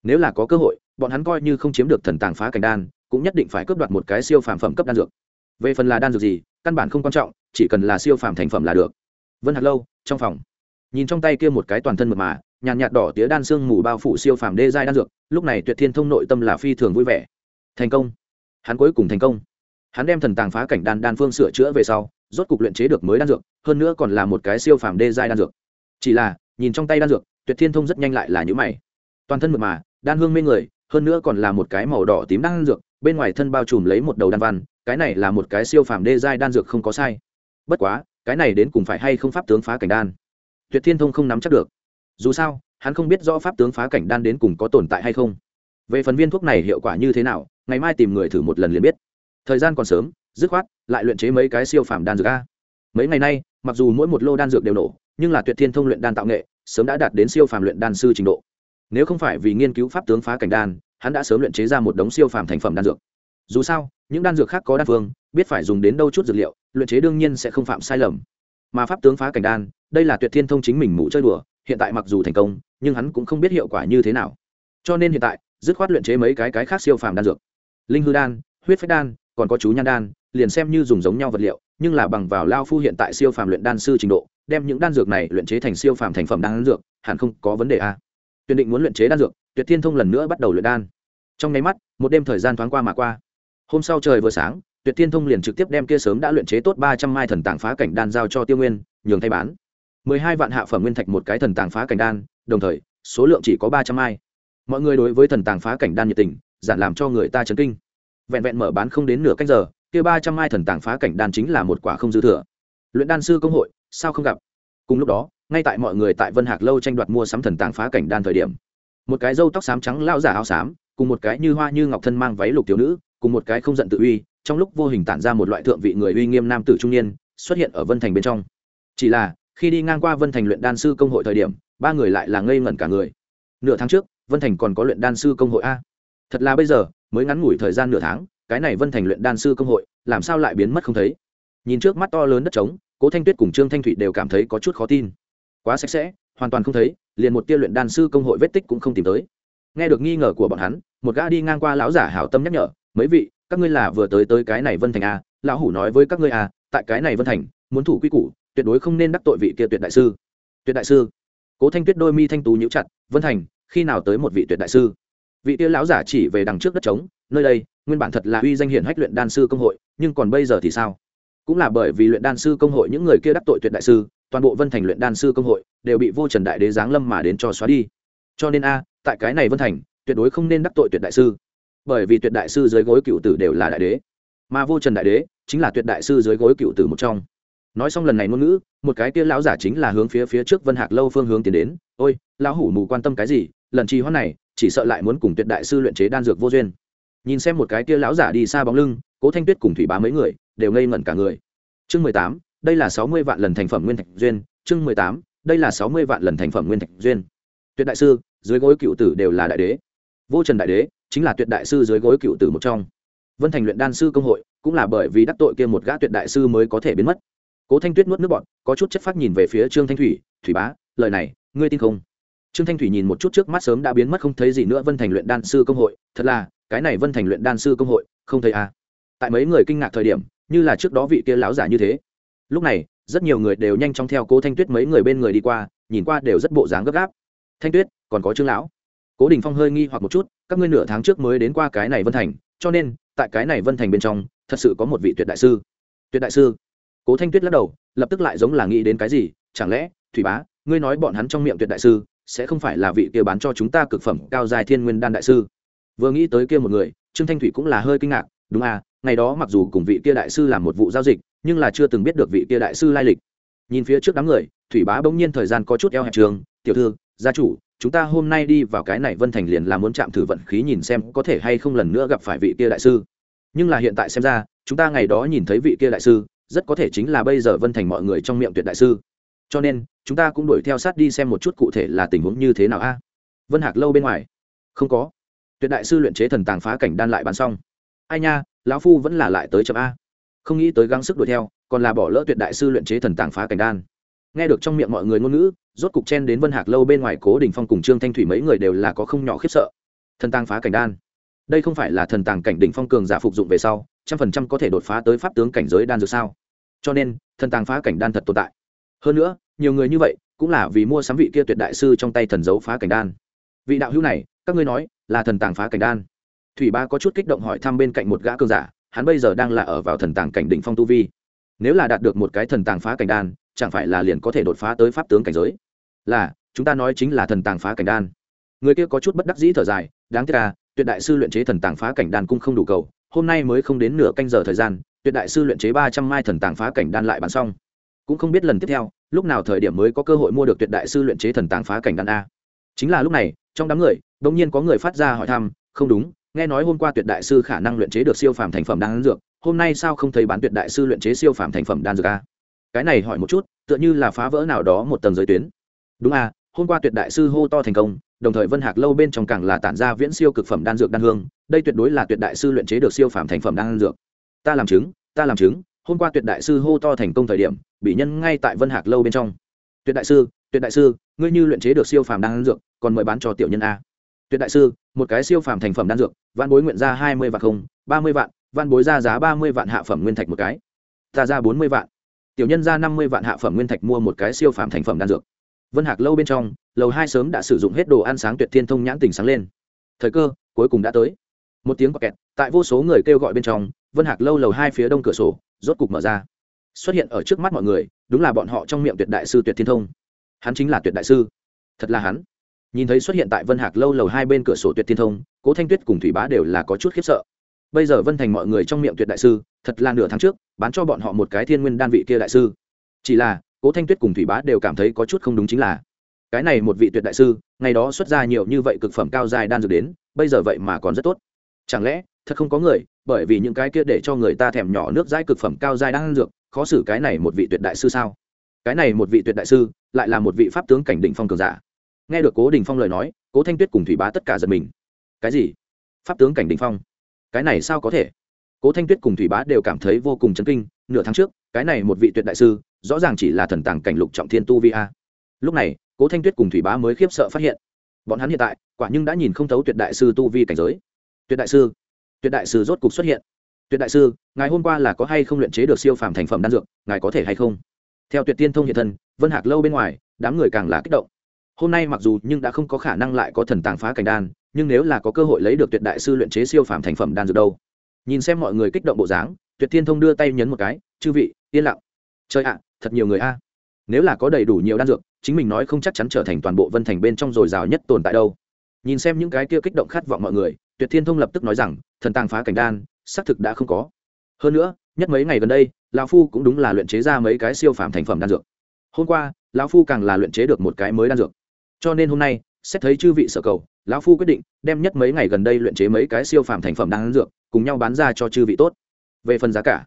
S1: Nếu là có cơ hội, bọn hắn coi như không chiếm được thần tàng phá cảnh đan, cũng nhất định phải cướp đoạt một cái siêu phàm phẩm cấp đan dược. Về phần là đan dược gì, căn bản không quan trọng, chỉ cần là siêu phàm thành phẩm là được. Vân hạt lâu, trong phòng. Nhìn trong tay kia một cái toàn thân mật mà, nhàn nhạt đỏ tía đan xương mù bao phủ siêu phàm đê giai đan dược, lúc này tuyệt thiên thông nội tâm là phi thường vui vẻ. Thành công. Hắn cuối cùng thành công. Hắn đem thần tàng phá cảnh đan đan phương sửa chữa về sau rốt cục luyện chế được mới đan dược, hơn nữa còn là một cái siêu phàm đê giai đan dược. Chỉ là, nhìn trong tay đan dược, tuyệt thiên thông rất nhanh lại là những mày. Toàn thân mượt mà, đan hương mê người, hơn nữa còn là một cái màu đỏ tím đan dược, bên ngoài thân bao trùm lấy một đầu đan văn, cái này là một cái siêu phàm đê giai đan dược không có sai. Bất quá, cái này đến cùng phải hay không pháp tướng phá cảnh đan? Tuyệt thiên thông không nắm chắc được. Dù sao, hắn không biết rõ pháp tướng phá cảnh đan đến cùng có tồn tại hay không. Về phần viên thuốc này hiệu quả như thế nào, ngày mai tìm người thử một lần liền biết. Thời gian còn sớm dứt khoát, lại luyện chế mấy cái siêu phàm đan dược a. Mấy ngày nay, mặc dù mỗi một lô đan dược đều nổ, nhưng là tuyệt thiên thông luyện đan tạo nghệ, sớm đã đạt đến siêu phàm luyện đan sư trình độ. Nếu không phải vì nghiên cứu pháp tướng phá cảnh đan, hắn đã sớm luyện chế ra một đống siêu phàm thành phẩm đan dược. Dù sao, những đan dược khác có đan phương, biết phải dùng đến đâu chút dược liệu, luyện chế đương nhiên sẽ không phạm sai lầm. Mà pháp tướng phá cảnh đan, đây là tuyệt thiên thông chính mình mụ chơi đùa, hiện tại mặc dù thành công, nhưng hắn cũng không biết hiệu quả như thế nào. Cho nên hiện tại, dứt khoát luyện chế mấy cái cái khác siêu phàm đan dược. Linh hư đan, huyết phách đan, còn có chú nhan đan liền xem như dùng giống nhau vật liệu, nhưng là bằng vào lao phu hiện tại siêu phàm luyện đan sư trình độ, đem những đan dược này luyện chế thành siêu phàm thành phẩm đan dược, hẳn không có vấn đề à. a tuyển định muốn luyện chế đan dược, tuyệt thiên thông lần nữa bắt đầu luyện đan. Trong nháy mắt, một đêm thời gian thoáng qua mà qua. Hôm sau trời vừa sáng, tuyệt thiên thông liền trực tiếp đem kia sớm đã luyện chế tốt ba trăm mai thần tàng phá cảnh đan giao cho tiêu nguyên, nhường thay bán. Mười hai vạn hạ phẩm nguyên thạch một cái thần tàng phá cảnh đan, đồng thời, số lượng chỉ có ba trăm mai. Mọi người đối với thần tàng phá cảnh đan nhiệt tình, giản làm cho người ta chấn kinh. Vẹn vẹn mở bán không đến nửa cách giờ kia ba trăm mai thần tàng phá cảnh đan chính là một quả không dư thừa. Luyện đan sư công hội, sao không gặp? Cùng lúc đó, ngay tại mọi người tại vân hạc lâu tranh đoạt mua sắm thần tàng phá cảnh đan thời điểm, một cái râu tóc xám trắng lao giả áo xám, cùng một cái như hoa như ngọc thân mang váy lục thiếu nữ, cùng một cái không giận tự uy, trong lúc vô hình tản ra một loại thượng vị người uy nghiêm nam tử trung niên, xuất hiện ở vân thành bên trong. Chỉ là, khi đi ngang qua vân thành luyện đan sư công hội thời điểm, ba người lại là ngây ngẩn cả người. Nửa tháng trước, vân thành còn có luyện đan sư công hội a? Thật là bây giờ, mới ngắn ngủi thời gian nửa tháng cái này vân thành luyện đan sư công hội, làm sao lại biến mất không thấy? Nhìn trước mắt to lớn đất trống, cố thanh tuyết cùng trương thanh thụy đều cảm thấy có chút khó tin. Quá sạch sẽ, hoàn toàn không thấy, liền một tia luyện đan sư công hội vết tích cũng không tìm tới. Nghe được nghi ngờ của bọn hắn, một gã đi ngang qua lão giả hảo tâm nhắc nhở, mấy vị, các ngươi là vừa tới tới cái này vân thành a lão hủ nói với các ngươi a tại cái này vân thành, muốn thủ quy củ, tuyệt đối không nên đắc tội vị kia tuyệt đại sư. Tuyệt đại sư? Cố thanh tuyết đôi mi thanh tú nhíu chặt, vân thành, khi nào tới một vị tuyệt đại sư? Vị kia lão giả chỉ về đằng trước đất trống nơi đây, nguyên bản thật là uy danh hiển hách luyện đan sư công hội, nhưng còn bây giờ thì sao? Cũng là bởi vì luyện đan sư công hội những người kia đắc tội tuyệt đại sư, toàn bộ vân thành luyện đan sư công hội đều bị vô trần đại đế giáng lâm mà đến cho xóa đi. Cho nên a, tại cái này vân thành, tuyệt đối không nên đắc tội tuyệt đại sư. Bởi vì tuyệt đại sư dưới gối cựu tử đều là đại đế. Mà vô trần đại đế chính là tuyệt đại sư dưới gối cựu tử một trong. Nói xong lần này ngôn ngữ, một cái kia lão giả chính là hướng phía phía trước vân hạc lâu phương hướng tiến đến. Ôi, lão hủ mù quan tâm cái gì? Lần trì hoãn này, chỉ sợ lại muốn cùng tuyệt đại sư luyện chế đan dược vô duyên nhìn xem một cái kia lão giả đi xa bóng lưng, cố thanh tuyết cùng thủy bá mấy người đều ngây ngẩn cả người. Chương mười tám, đây là sáu mươi vạn lần thành phẩm nguyên thạch duyên. Chương mười tám, đây là sáu mươi vạn lần thành phẩm nguyên thạch duyên. Tuyệt đại sư, dưới gối cựu tử đều là đại đế. Vô trần đại đế chính là tuyệt đại sư dưới gối cựu tử một trong. Vân thành luyện đan sư công hội cũng là bởi vì đắc tội kia một gã tuyệt đại sư mới có thể biến mất. Cố thanh tuyết nuốt nước bọn có chút chất phát nhìn về phía trương thanh thủy thủy bá, lời này ngươi tin không? Trương thanh thủy nhìn một chút trước mắt sớm đã biến mất không thấy gì nữa vân thành luyện đan sư công hội, thật là cái này vân thành luyện đan sư công hội, không thấy à? Tại mấy người kinh ngạc thời điểm, như là trước đó vị kia láo giả như thế. Lúc này, rất nhiều người đều nhanh chóng theo cố thanh tuyết mấy người bên người đi qua, nhìn qua đều rất bộ dáng gấp gáp. Thanh tuyết, còn có trương lão? Cố đình phong hơi nghi hoặc một chút, các ngươi nửa tháng trước mới đến qua cái này vân thành, cho nên, tại cái này vân thành bên trong, thật sự có một vị tuyệt đại sư. Tuyệt đại sư? Cố thanh tuyết lắc đầu, lập tức lại giống là nghĩ đến cái gì, chẳng lẽ, thủy bá, ngươi nói bọn hắn trong miệng tuyệt đại sư, sẽ không phải là vị kia bán cho chúng ta cực phẩm cao dài thiên nguyên đan đại sư? Vừa nghĩ tới kia một người, trương thanh thủy cũng là hơi kinh ngạc, đúng à ngày đó mặc dù cùng vị kia đại sư làm một vụ giao dịch, nhưng là chưa từng biết được vị kia đại sư lai lịch. Nhìn phía trước đám người, thủy bá bỗng nhiên thời gian có chút eo hẹp trường, tiểu thư, gia chủ, chúng ta hôm nay đi vào cái này vân thành liền là muốn chạm thử vận khí nhìn xem có thể hay không lần nữa gặp phải vị kia đại sư. Nhưng là hiện tại xem ra, chúng ta ngày đó nhìn thấy vị kia đại sư, rất có thể chính là bây giờ vân thành mọi người trong miệng tuyệt đại sư. Cho nên, chúng ta cũng đuổi theo sát đi xem một chút cụ thể là tình huống như thế nào a. Vân hạc lâu bên ngoài. Không có tuyệt đại sư luyện chế thần tàng phá cảnh đan lại bán xong. Ai nha, lão phu vẫn là lại tới chậm a. Không nghĩ tới gắng sức đuổi theo, còn là bỏ lỡ tuyệt đại sư luyện chế thần tàng phá cảnh đan. Nghe được trong miệng mọi người ngôn ngữ, rốt cục chen đến vân hạc lâu bên ngoài cố đình phong cùng trương thanh thủy mấy người đều là có không nhỏ khiếp sợ. Thần tàng phá cảnh đan. Đây không phải là thần tàng cảnh đỉnh phong cường giả phục dụng về sau, trăm phần trăm có thể đột phá tới pháp tướng cảnh giới đan dược sao? Cho nên, thần tàng phá cảnh đan thật tồn tại. Hơn nữa, nhiều người như vậy, cũng là vì mua sắm vị kia tuyệt đại sư trong tay thần dấu phá cảnh đan. Vị đạo hữu này, các ngươi nói là thần tàng phá cảnh đan. Thủy ba có chút kích động hỏi thăm bên cạnh một gã cường giả, hắn bây giờ đang là ở vào thần tàng cảnh đỉnh phong tu vi. Nếu là đạt được một cái thần tàng phá cảnh đan, chẳng phải là liền có thể đột phá tới pháp tướng cảnh giới? Là, chúng ta nói chính là thần tàng phá cảnh đan. Người kia có chút bất đắc dĩ thở dài, đáng tiếc là tuyệt đại sư luyện chế thần tàng phá cảnh đan cũng không đủ cầu, hôm nay mới không đến nửa canh giờ thời gian, tuyệt đại sư luyện chế ba trăm mai thần tàng phá cảnh đan lại bán xong. Cũng không biết lần tiếp theo, lúc nào thời điểm mới có cơ hội mua được tuyệt đại sư luyện chế thần tàng phá cảnh đan a. Chính là lúc này trong đám người đ ỗ n g nhiên có người phát ra hỏi thăm, không đúng, nghe nói hôm qua tuyệt đại sư khả năng luyện chế được siêu phàm thành phẩm đan dược, hôm nay sao không thấy bán tuyệt đại sư luyện chế siêu phàm thành phẩm đan dược a? Cái này hỏi một chút, tựa như là phá vỡ nào đó một tầng giới tuyến. Đúng a, hôm qua tuyệt đại sư hô to thành công, đồng thời vân hạc lâu bên trong càng là tản ra viễn siêu cực phẩm đan dược đan hương, đây tuyệt đối là tuyệt đại sư luyện chế được siêu phàm thành phẩm đan dược. Ta làm chứng, ta làm chứng, hôm qua tuyệt đại sư hô to thành công thời điểm, bị nhân ngay tại vân hạc lâu bên trong. Tuyệt đại sư, tuyệt đại sư ngươi như luyện chế được siêu phàm đan dược, còn mời bán cho tiểu nhân a. Tuyệt đại sư, một cái siêu phàm thành phẩm đan dược văn bối nguyện ra hai mươi vạn không, ba mươi vạn văn bối ra giá ba mươi vạn hạ phẩm nguyên thạch một cái. Ta ra bốn mươi vạn. Tiểu nhân ra năm mươi vạn hạ phẩm nguyên thạch mua một cái siêu phàm thành phẩm đan dược. Vân hạc lâu bên trong, lầu hai sớm đã sử dụng hết đồ ăn sáng tuyệt thiên thông nhãn tình sáng lên. Thời cơ, cuối cùng đã tới. Một tiếng kẹt, tại vô số người kêu gọi bên trong, vân hạc lâu lầu hai phía đông cửa sổ, rốt cục mở ra. Xuất hiện ở trước mắt mọi người, đúng là bọn họ trong miệng tuyệt đại sư tuyệt thiên thông hắn chính là tuyệt đại sư. Thật là hắn. Nhìn thấy xuất hiện tại vân hạc lâu lầu hai bên cửa sổ tuyệt thiên thông, cố thanh tuyết cùng thủy bá đều là có chút khiếp sợ. Bây giờ vân thành mọi người trong miệng tuyệt đại sư, thật là nửa tháng trước, bán cho bọn họ một cái thiên nguyên đan vị kia đại sư. Chỉ là, cố thanh tuyết cùng thủy bá đều cảm thấy có chút không đúng chính là, cái này một vị tuyệt đại sư, ngày đó xuất ra nhiều như vậy cực phẩm cao dài đan dược đến, bây giờ vậy mà còn rất tốt. Chẳng lẽ, thật không có người, bởi vì những cái kia để cho người ta thèm nhỏ nước dãi cực phẩm cao dài đan dược, khó xử cái này một vị tuyệt đại sư sao? Cái này một vị tuyệt đại sư, lại là một vị pháp tướng cảnh định phong cường giả. Nghe được cố đình phong lời nói, cố thanh tuyết cùng thủy bá tất cả giật mình. Cái gì? Pháp tướng cảnh định phong? Cái này sao có thể? Cố thanh tuyết cùng thủy bá đều cảm thấy vô cùng chấn kinh, nửa tháng trước, cái này một vị tuyệt đại sư, rõ ràng chỉ là thần tàng cảnh lục trọng thiên tu vi a. Lúc này, cố thanh tuyết cùng thủy bá mới khiếp sợ phát hiện, bọn hắn hiện tại, quả nhưng đã nhìn không thấu tuyệt đại sư tu vi cảnh giới. Tuyệt đại sư, tuyệt đại sư rốt cục xuất hiện. Tuyệt đại sư ngày hôm qua là có hay không luyện chế được siêu phàm thành phẩm đan dược, ngài có thể hay không? Theo tuyệt tiên thông hiện thân, vân hạc lâu bên ngoài, đám người càng là kích động. Hôm nay mặc dù nhưng đã không có khả năng lại có thần tàng phá cảnh đan, nhưng nếu là có cơ hội lấy được tuyệt đại sư luyện chế siêu phàm thành phẩm đan dược đâu? Nhìn xem mọi người kích động bộ dáng, tuyệt tiên thông đưa tay nhấn một cái, chư vị, yên lặng. Chơi ạ, thật nhiều người a. Nếu là có đầy đủ nhiều đan dược, chính mình nói không chắc chắn trở thành toàn bộ vân thành bên trong dồi dào nhất tồn tại đâu. Nhìn xem những cái kia kích động khát vọng mọi người, tuyệt thiên thông lập tức nói rằng, thần tàng phá cảnh đan, xác thực đã không có. Hơn nữa, nhất mấy ngày gần đây lão phu cũng đúng là luyện chế ra mấy cái siêu phàm thành phẩm đan dược. Hôm qua, lão phu càng là luyện chế được một cái mới đan dược. Cho nên hôm nay, xét thấy chư vị sở cầu, lão phu quyết định đem nhất mấy ngày gần đây luyện chế mấy cái siêu phàm thành phẩm đan dược cùng nhau bán ra cho chư vị tốt. Về phần giá cả,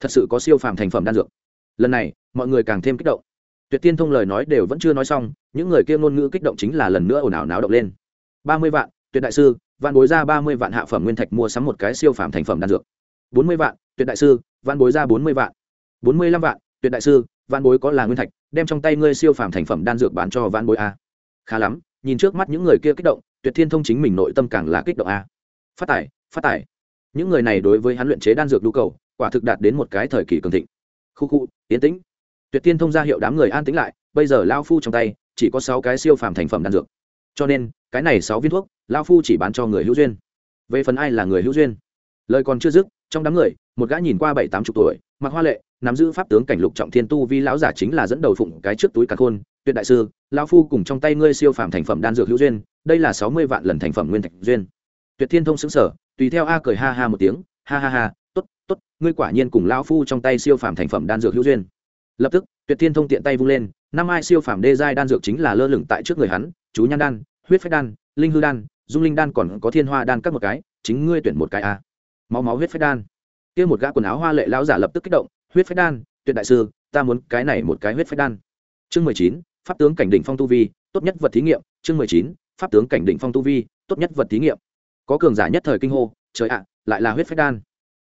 S1: thật sự có siêu phàm thành phẩm đan dược. Lần này, mọi người càng thêm kích động. Tuyệt tiên thông lời nói đều vẫn chưa nói xong, những người kia ngôn ngữ kích động chính là lần nữa ồn ào náo động lên. Ba mươi vạn, tuyệt đại sư, vạn bối ra ba mươi vạn hạ phẩm nguyên thạch mua sắm một cái siêu phàm thành phẩm đan dược. Bốn mươi vạn, tuyệt đại sư vạn bối ra bốn mươi vạn. Bốn mươi lăm vạn, tuyệt đại sư vạn bối có là nguyên thạch, đem trong tay ngươi siêu phàm thành phẩm đan dược bán cho vạn bối a. Khá lắm, nhìn trước mắt những người kia kích động, tuyệt thiên thông chính mình nội tâm càng là kích động a. Phát tài phát tài. Những người này đối với hắn luyện chế đan dược nhu cầu, quả thực đạt đến một cái thời kỳ cường thịnh. Khu khu tiến tĩnh. Tuyệt thiên thông ra hiệu đám người an tĩnh lại, bây giờ lao phu trong tay chỉ có sáu cái siêu phàm thành phẩm đan dược. Cho nên, cái này sáu viên thuốc lao phu chỉ bán cho người hữu duyên. Về phần ai là người hữu duyên? Lời còn chưa dứt trong đám người, một gã nhìn qua bảy tám chục tuổi, mặc hoa lệ, nắm giữ pháp tướng cảnh lục trọng thiên tu vi lão giả chính là dẫn đầu phụng cái trước túi cả khôn, tuyệt đại sư lao phu cùng trong tay ngươi siêu phàm thành phẩm đan dược hữu duyên, đây là sáu mươi vạn lần thành phẩm nguyên thạch duyên. Tuyệt thiên thông xứng sở tùy theo a cười ha ha một tiếng, ha ha ha t ố t t ố t ngươi quả nhiên cùng lao phu trong tay siêu phàm thành phẩm đan dược hữu duyên. Lập tức, tuyệt thiên thông tiện tay vung lên, năm ai siêu phàm đê giai đan dược chính là lơ lửng tại trước người hắn, chú nhan đan, huyết phách đan, linh hư đan, dung linh đan còn có thiên hoa đan các một cái, chính ngươi tuyển một cái a máu máu huyết phách đan. Kia một gã quần áo hoa lệ lão giả lập tức kích động, huyết phách đan, tuyệt đại sư, ta muốn cái này một cái huyết phách đan. Chương mười chín, pháp tướng cảnh đỉnh phong tu vi, tốt nhất vật thí nghiệm. Chương mười chín, pháp tướng cảnh đỉnh phong tu vi, tốt nhất vật thí nghiệm. Có cường giả nhất thời kinh hô, trời ạ, lại là huyết phách đan.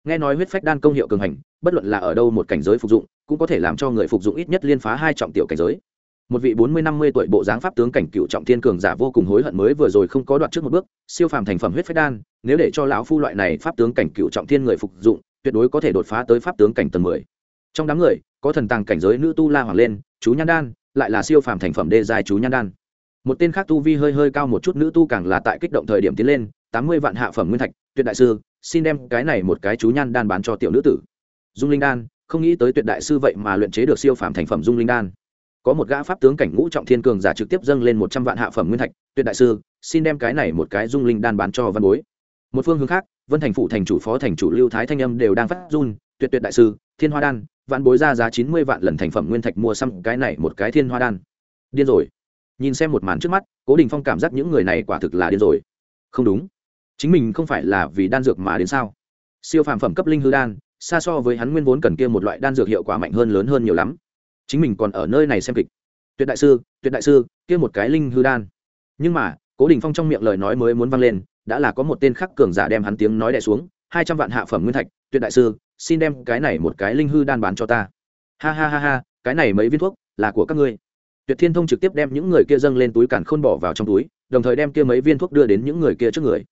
S1: Nghe nói huyết phách đan công hiệu cường hành, bất luận là ở đâu một cảnh giới phục dụng, cũng có thể làm cho người phục dụng ít nhất liên phá hai trọng tiểu cảnh giới một vị bốn mươi năm mươi tuổi bộ dáng pháp tướng cảnh cựu trọng thiên cường giả vô cùng hối hận mới vừa rồi không có đoạt trước một bước, siêu phàm thành phẩm huyết phách đan, nếu để cho lão phu loại này pháp tướng cảnh cựu trọng thiên người phục dụng, tuyệt đối có thể đột phá tới pháp tướng cảnh tầng mười. Trong đám người, có thần tàng cảnh giới nữ tu la hoàng lên, chú nhan đan, lại là siêu phàm thành phẩm đê dài chú nhan đan. Một tên khác tu vi hơi hơi cao một chút nữ tu càng là tại kích động thời điểm tiến lên, tám mươi vạn hạ phẩm nguyên thạch, tuyệt đại sư, xin đem cái này một cái chú nhan đan bán cho tiểu nữ tử. Dung linh đan, không nghĩ tới tuyệt đại sư vậy mà luyện chế được siêu phàm thành phẩm dung linh đan có một gã pháp tướng cảnh ngũ trọng thiên cường giả trực tiếp dâng lên một trăm vạn hạ phẩm nguyên thạch, tuyệt đại sư, xin đem cái này một cái dung linh đan bán cho văn bối. Một phương hướng khác, vân thành phủ thành chủ, phó thành chủ lưu thái thanh âm đều đang phát run, tuyệt tuyệt đại sư, thiên hoa đan, vạn bối ra giá chín mươi vạn lần thành phẩm nguyên thạch mua xăm cái này một cái thiên hoa đan. Điên rồi. Nhìn xem một màn trước mắt, cố đình phong cảm giác những người này quả thực là điên rồi. Không đúng. Chính mình không phải là vì đan dược mà đến sao? Siêu phàm phẩm cấp linh hư đan, xa so với hắn nguyên vốn cần kia một loại đan dược hiệu quả mạnh hơn lớn hơn nhiều lắm chính mình còn ở nơi này xem kịch. Tuyệt đại sư, tuyệt đại sư, kia một cái linh hư đan. Nhưng mà, cố đình phong trong miệng lời nói mới muốn vang lên, đã là có một tên khắc cường giả đem hắn tiếng nói đẻ xuống, hai trăm vạn hạ phẩm nguyên thạch, tuyệt đại sư, xin đem cái này một cái linh hư đan bán cho ta. Ha ha ha ha, cái này mấy viên thuốc, là của các ngươi. Tuyệt thiên thông trực tiếp đem những người kia dâng lên túi càn khôn bỏ vào trong túi, đồng thời đem kia mấy viên thuốc đưa đến những người kia trước người.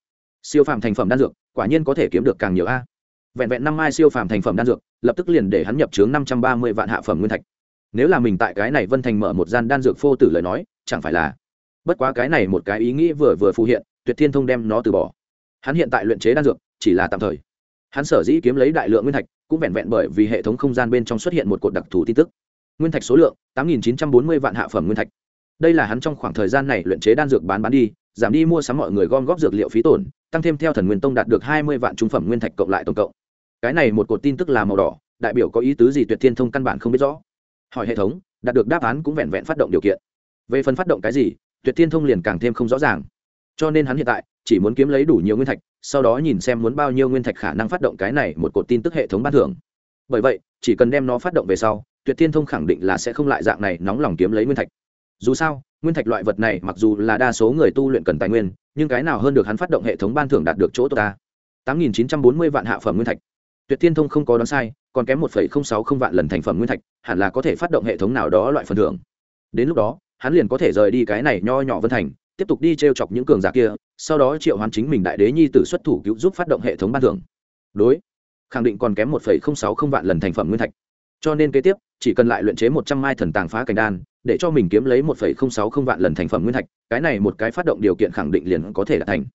S1: Siêu phàm thành phẩm đan dược, quả nhiên có thể kiếm được càng nhiều a. Vẹn vẹn năm mai siêu phàm thành phẩm đan dược, lập tức liền để hắn nhập chướng năm trăm ba mươi vạn hạ phẩm nguyên thạch nếu là mình tại cái này vân thành mở một gian đan dược phô tử lời nói, chẳng phải là bất quá cái này một cái ý nghĩ vừa vừa phù hiện, tuyệt thiên thông đem nó từ bỏ. Hắn hiện tại luyện chế đan dược, chỉ là tạm thời. Hắn sở dĩ kiếm lấy đại lượng nguyên thạch, cũng vẹn vẹn bởi vì hệ thống không gian bên trong xuất hiện một cột đặc thù tin tức. Nguyên thạch số lượng, tám nghìn chín trăm bốn mươi vạn hạ phẩm nguyên thạch. Đây là hắn trong khoảng thời gian này luyện chế đan dược bán bán đi, giảm đi mua sắm mọi người gom góp dược liệu phí tổn, tăng thêm theo thần nguyên tông đạt được hai mươi vạn trung phẩm nguyên thạch cộng lại tổng cộng. Cái này một cột tin tức là màu đỏ, đại biểu có ý tứ gì tuyệt thiên thông căn bản không biết rõ hỏi hệ thống, đạt được đáp án cũng vẹn vẹn phát động điều kiện. Về phần phát động cái gì, tuyệt thiên thông liền càng thêm không rõ ràng. Cho nên hắn hiện tại chỉ muốn kiếm lấy đủ nhiều nguyên thạch, sau đó nhìn xem muốn bao nhiêu nguyên thạch khả năng phát động cái này một cột tin tức hệ thống ban thưởng. Bởi vậy, chỉ cần đem nó phát động về sau, tuyệt thiên thông khẳng định là sẽ không lại dạng này nóng lòng kiếm lấy nguyên thạch. Dù sao, nguyên thạch loại vật này mặc dù là đa số người tu luyện cần tài nguyên, nhưng cái nào hơn được hắn phát động hệ thống ban thưởng đạt được chỗ tốt ta? Tám nghìn chín trăm bốn mươi vạn hạ phẩm nguyên thạch. Tuyệt thiên thông không có đoán sai còn kém một phẩy không sáu không vạn lần thành phẩm nguyên thạch, hẳn là có thể phát động hệ thống nào đó loại phần thưởng. Đến lúc đó, hắn liền có thể rời đi cái này nho nhỏ vân thành, tiếp tục đi t r e o chọc những cường giả kia, sau đó triệu hoán chính mình đại đế nhi tử xuất thủ cứu giúp phát động hệ thống ban thưởng. Đối, khẳng định còn kém một phẩy không sáu không vạn lần thành phẩm nguyên thạch. Cho nên kế tiếp, chỉ cần lại luyện chế một trăm mai thần tàng phá cảnh đan, để cho mình kiếm lấy một phẩy không sáu không vạn lần thành phẩm nguyên thạch, cái này một cái phát động điều kiện khẳng định liền có thể đạt thành.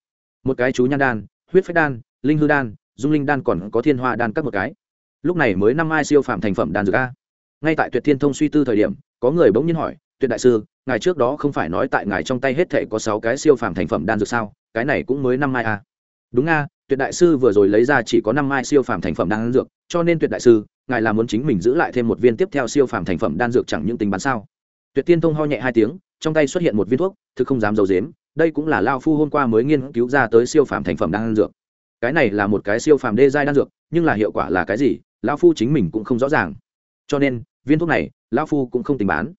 S1: Một cái chú nhan đan, huyết phách đan, linh hư đan, dung linh đan còn có thiên hoa đan các một cái lúc này mới năm ai siêu phạm thành phẩm đan dược a. Ngay tại tuyệt thiên thông suy tư thời điểm, có người bỗng nhiên hỏi, tuyệt đại sư, ngài trước đó không phải nói tại ngài trong tay hết thể có sáu cái siêu phàm thành phẩm đan dược sao? Cái này cũng mới năm mai a. Đúng a, tuyệt đại sư vừa rồi lấy ra chỉ có năm mai siêu phàm thành phẩm đan dược, cho nên tuyệt đại sư, ngài là muốn chính mình giữ lại thêm một viên tiếp theo siêu phàm thành phẩm đan dược chẳng những tính bán sao? Tuyệt tiên thông ho nhẹ hai tiếng, trong tay xuất hiện một viên thuốc, thực không dám d i dếm đây cũng là lao phu hôm qua mới nghiên cứu ra tới siêu phàm thành phẩm đan dược cái này là một cái siêu phàm đê giai đan dược, nhưng là hiệu quả là cái gì, lão phu chính mình cũng không rõ ràng. Cho nên, viên thuốc này, lão phu cũng không tính bán.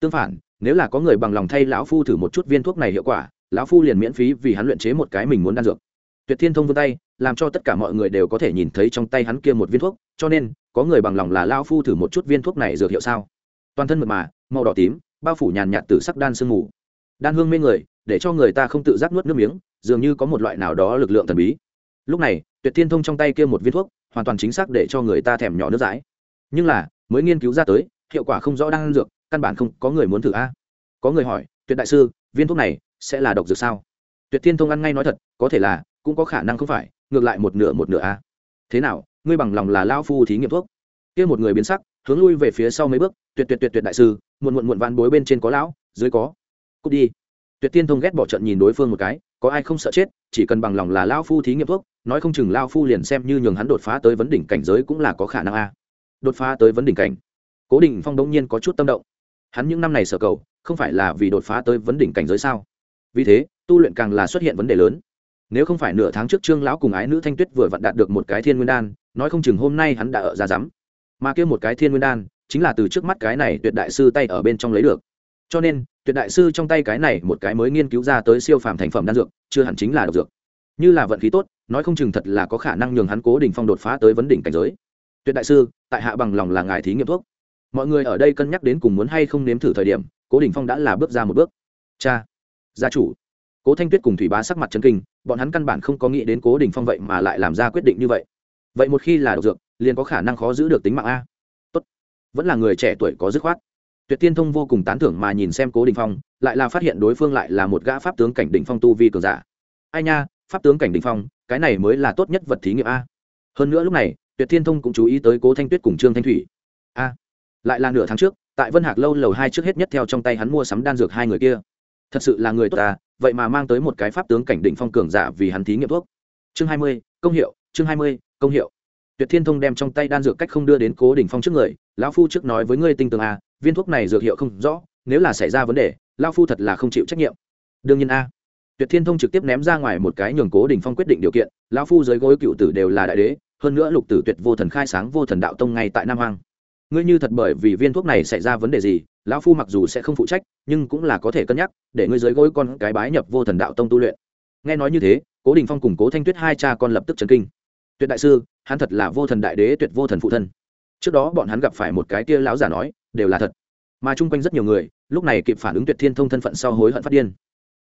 S1: Tương phản, nếu là có người bằng lòng thay lão phu thử một chút viên thuốc này hiệu quả, lão phu liền miễn phí vì hắn luyện chế một cái mình muốn đan dược. Tuyệt thiên thông vươn tay, làm cho tất cả mọi người đều có thể nhìn thấy trong tay hắn kia một viên thuốc, cho nên, có người bằng lòng là lao phu thử một chút viên thuốc này dược hiệu sao? Toàn thân mật mà, màu đỏ tím, bao phủ nhàn nhạt từ sắc đan sương mù. Đan hương mê người, để cho người ta không tự giác nuốt nước miếng, dường như có một loại nào đó lực lượng thần bí lúc này, tuyệt thiên thông trong tay kia một viên thuốc, hoàn toàn chính xác để cho người ta thèm nhỏ nước dãi. Nhưng là, mới nghiên cứu ra tới, hiệu quả không rõ đang ăn dược, căn bản không có người muốn thử a. Có người hỏi, tuyệt đại sư, viên thuốc này sẽ là độc dược sao? Tuyệt thiên thông ăn ngay nói thật, có thể là, cũng có khả năng không phải, ngược lại một nửa một nửa a. Thế nào, ngươi bằng lòng là lao phu thí nghiệm thuốc? Kia một người biến sắc, hướng lui về phía sau mấy bước, tuyệt tuyệt tuyệt tuyệt đại sư, muộn muộn muộn van bối bên trên có lão, dưới có. Cút đi. Tuyệt tiên thông ghét bỏ trận nhìn đối phương một cái có ai không sợ chết, chỉ cần bằng lòng là lao phu thí nghiệm thuốc, nói không chừng lao phu liền xem như nhường hắn đột phá tới vấn đỉnh cảnh giới cũng là có khả năng a. Đột phá tới vấn đỉnh cảnh. Cố định phong đống nhiên có chút tâm động. Hắn những năm này sở cầu, không phải là vì đột phá tới vấn đỉnh cảnh giới sao? Vì thế, tu luyện càng là xuất hiện vấn đề lớn. Nếu không phải nửa tháng trước trương lão cùng ái nữ thanh tuyết vừa vặn đạt được một cái thiên nguyên đan, nói không chừng hôm nay hắn đã ở ra rắm. Mà kia một cái thiên nguyên đan, chính là từ trước mắt cái này tuyệt đại sư tay ở bên trong lấy được. Cho nên tuyệt đại sư trong tay cái này một cái mới nghiên cứu ra tới siêu phàm thành phẩm đan dược, chưa hẳn chính là độc dược. Như là vận khí tốt, nói không chừng thật là có khả năng nhường hắn cố đình phong đột phá tới vấn đỉnh cảnh giới. Tuyệt đại sư, tại hạ bằng lòng là ngài thí nghiệm thuốc. Mọi người ở đây cân nhắc đến cùng muốn hay không nếm thử thời điểm, cố đình phong đã là bước ra một bước. Cha, gia chủ. Cố thanh tuyết cùng thủy bá sắc mặt chân kinh, bọn hắn căn bản không có nghĩ đến cố đình phong vậy mà lại làm ra quyết định như vậy. Vậy một khi là độc dược, liền có khả năng khó giữ được tính mạng a. Tốt. Vẫn là người trẻ tuổi có dứt khoát tuyệt tiên thông vô cùng tán thưởng mà nhìn xem cố đình phong, lại là phát hiện đối phương lại là một gã pháp tướng cảnh đỉnh phong tu vi cường giả. Ai nha, pháp tướng cảnh đỉnh phong, cái này mới là tốt nhất vật thí nghiệm a. Hơn nữa lúc này, tuyệt thiên thông cũng chú ý tới cố thanh tuyết cùng trương thanh thủy. A, lại là nửa tháng trước, tại vân hạc lâu lầu hai trước hết nhất theo trong tay hắn mua sắm đan dược hai người kia. Thật sự là người tốt ta, vậy mà mang tới một cái pháp tướng cảnh đỉnh phong cường giả vì hắn thí nghiệm thuốc. Chương hai mươi, công hiệu, chương hai mươi, công hiệu tuyệt thiên thông đem trong tay đan dược cách không đưa đến cố đình phong trước người, lão phu trước nói với ngươi tinh tường a, viên thuốc này dược hiệu không rõ, nếu là xảy ra vấn đề, lão phu thật là không chịu trách nhiệm. Đương nhiên a. Tuyệt thiên thông trực tiếp ném ra ngoài một cái nhường cố đình phong quyết định điều kiện, lão phu dưới gối cựu tử đều là đại đế, hơn nữa lục tử tuyệt vô thần khai sáng vô thần đạo tông ngay tại nam hoàng ngươi như thật bởi vì viên thuốc này xảy ra vấn đề gì, lão phu mặc dù sẽ không phụ trách, nhưng cũng là có thể cân nhắc, để ngươi dưới gối con cái bái nhập vô thần đạo tông tu luyện. Nghe nói như thế, cố đình phong cùng cố thanh tuyết hai cha con lập tức chấn kinh tuyệt đại sư, hắn thật là vô thần đại đế, tuyệt vô thần phụ thân. Trước đó bọn hắn gặp phải một cái kia lão giả nói, đều là thật. Mà chung quanh rất nhiều người, lúc này kịp phản ứng tuyệt thiên thông thân phận sau hối hận phát điên.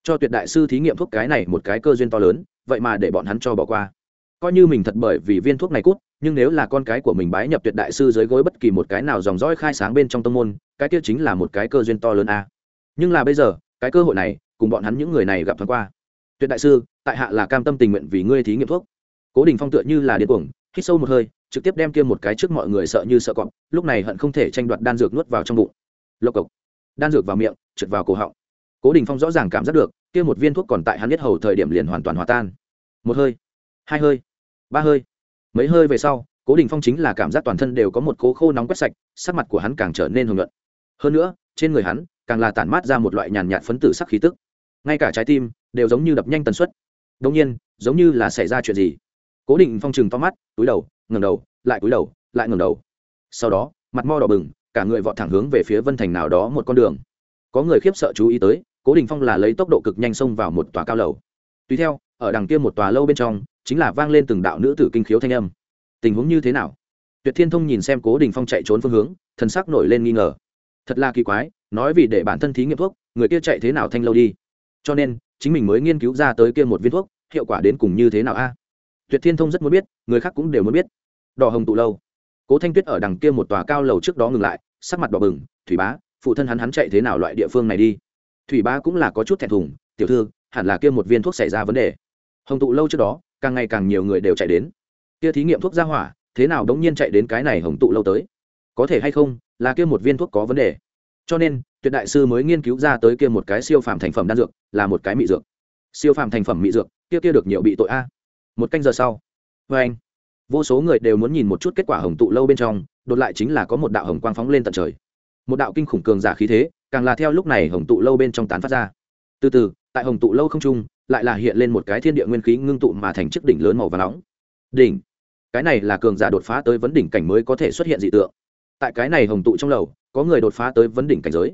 S1: Cho tuyệt đại sư thí nghiệm thuốc cái này một cái cơ duyên to lớn, vậy mà để bọn hắn cho bỏ qua. Coi như mình thật bởi vì viên thuốc này cút, nhưng nếu là con cái của mình bái nhập tuyệt đại sư dưới gối bất kỳ một cái nào dòng dõi khai sáng bên trong tông môn, cái kia chính là một cái cơ duyên to lớn a. Nhưng là bây giờ, cái cơ hội này, cùng bọn hắn những người này gặp thoáng qua. Tuyệt đại sư, tại hạ là cam tâm tình nguyện vì ngươi thí nghiệm thuốc cố đình phong tựa như là điên cuồng, hít sâu một hơi, trực tiếp đem kia một cái trước mọi người sợ như sợ cọp, lúc này hận không thể tranh đoạt đan dược nuốt vào trong bụng. Lộc cộc. Đan dược vào miệng, trượt vào cổ họng. Cố đình phong rõ ràng cảm giác được, kia một viên thuốc còn tại hắn biết hầu thời điểm liền hoàn toàn hòa tan. Một hơi, hai hơi, ba hơi. Mấy hơi về sau, cố đình phong chính là cảm giác toàn thân đều có một cố khô nóng quét sạch, sắc mặt của hắn càng trở nên hưởng luận hơn nữa, trên người hắn, càng là tản mát ra một loại nhàn nhạt phấn tử sắc khí tức. Ngay cả trái tim, đều giống như đập nhanh tần suất. Đông nhiên, giống như là xảy ra chuyện gì cố định phong trừng to mắt, túi đầu ngầm đầu, lại túi đầu, lại ngầm đầu. Sau đó, mặt mo đỏ bừng, cả người vọt thẳng hướng về phía vân thành nào đó một con đường. Có người khiếp sợ chú ý tới, cố đình phong là lấy tốc độ cực nhanh xông vào một tòa cao lầu. Tùy theo, ở đằng kia một tòa lâu bên trong, chính là vang lên từng đạo nữ tử kinh khiếu thanh âm. Tình huống như thế nào? Tuyệt thiên thông nhìn xem cố đình phong chạy trốn phương hướng, thần sắc nổi lên nghi ngờ. Thật là kỳ quái, nói vì để bản thân thí nghiệm thuốc, người kia chạy thế nào thanh lâu đi? Cho nên, chính mình mới nghiên cứu ra tới kia một viên thuốc, hiệu quả đến cùng như thế nào a? Tuyệt thiên thông rất muốn biết, người khác cũng đều muốn biết. Đỏ hồng tụ lâu. Cố thanh tuyết ở đằng kia một tòa cao lầu trước đó ngừng lại, sắc mặt đỏ bừng, thủy bá, phụ thân hắn hắn chạy thế nào loại địa phương này đi? Thủy bá cũng là có chút thẹn thùng, tiểu thư, hẳn là kia một viên thuốc xảy ra vấn đề. Hồng tụ lâu trước đó, càng ngày càng nhiều người đều chạy đến. Kia thí nghiệm thuốc ra hỏa, thế nào đống nhiên chạy đến cái này hồng tụ lâu tới? Có thể hay không, là kia một viên thuốc có vấn đề. Cho nên, tuyệt đại sư mới nghiên cứu ra tới kia một cái siêu phàm thành phẩm đan dược, là một cái mị dược. Siêu phàm thành phẩm mị dược, kia kia được nhiều bị tội a một canh giờ sau. Vê anh, vô số người đều muốn nhìn một chút kết quả hồng tụ lâu bên trong, đột lại chính là có một đạo hồng quang phóng lên tận trời. Một đạo kinh khủng cường giả khí thế, càng là theo lúc này hồng tụ lâu bên trong tán phát ra. Từ từ, tại hồng tụ lâu không trung, lại là hiện lên một cái thiên địa nguyên khí ngưng tụ mà thành chiếc đỉnh lớn màu và nóng. Đỉnh. Cái này là cường giả đột phá tới vấn đỉnh cảnh mới có thể xuất hiện dị tượng. Tại cái này hồng tụ trong lầu, có người đột phá tới vấn đỉnh cảnh giới.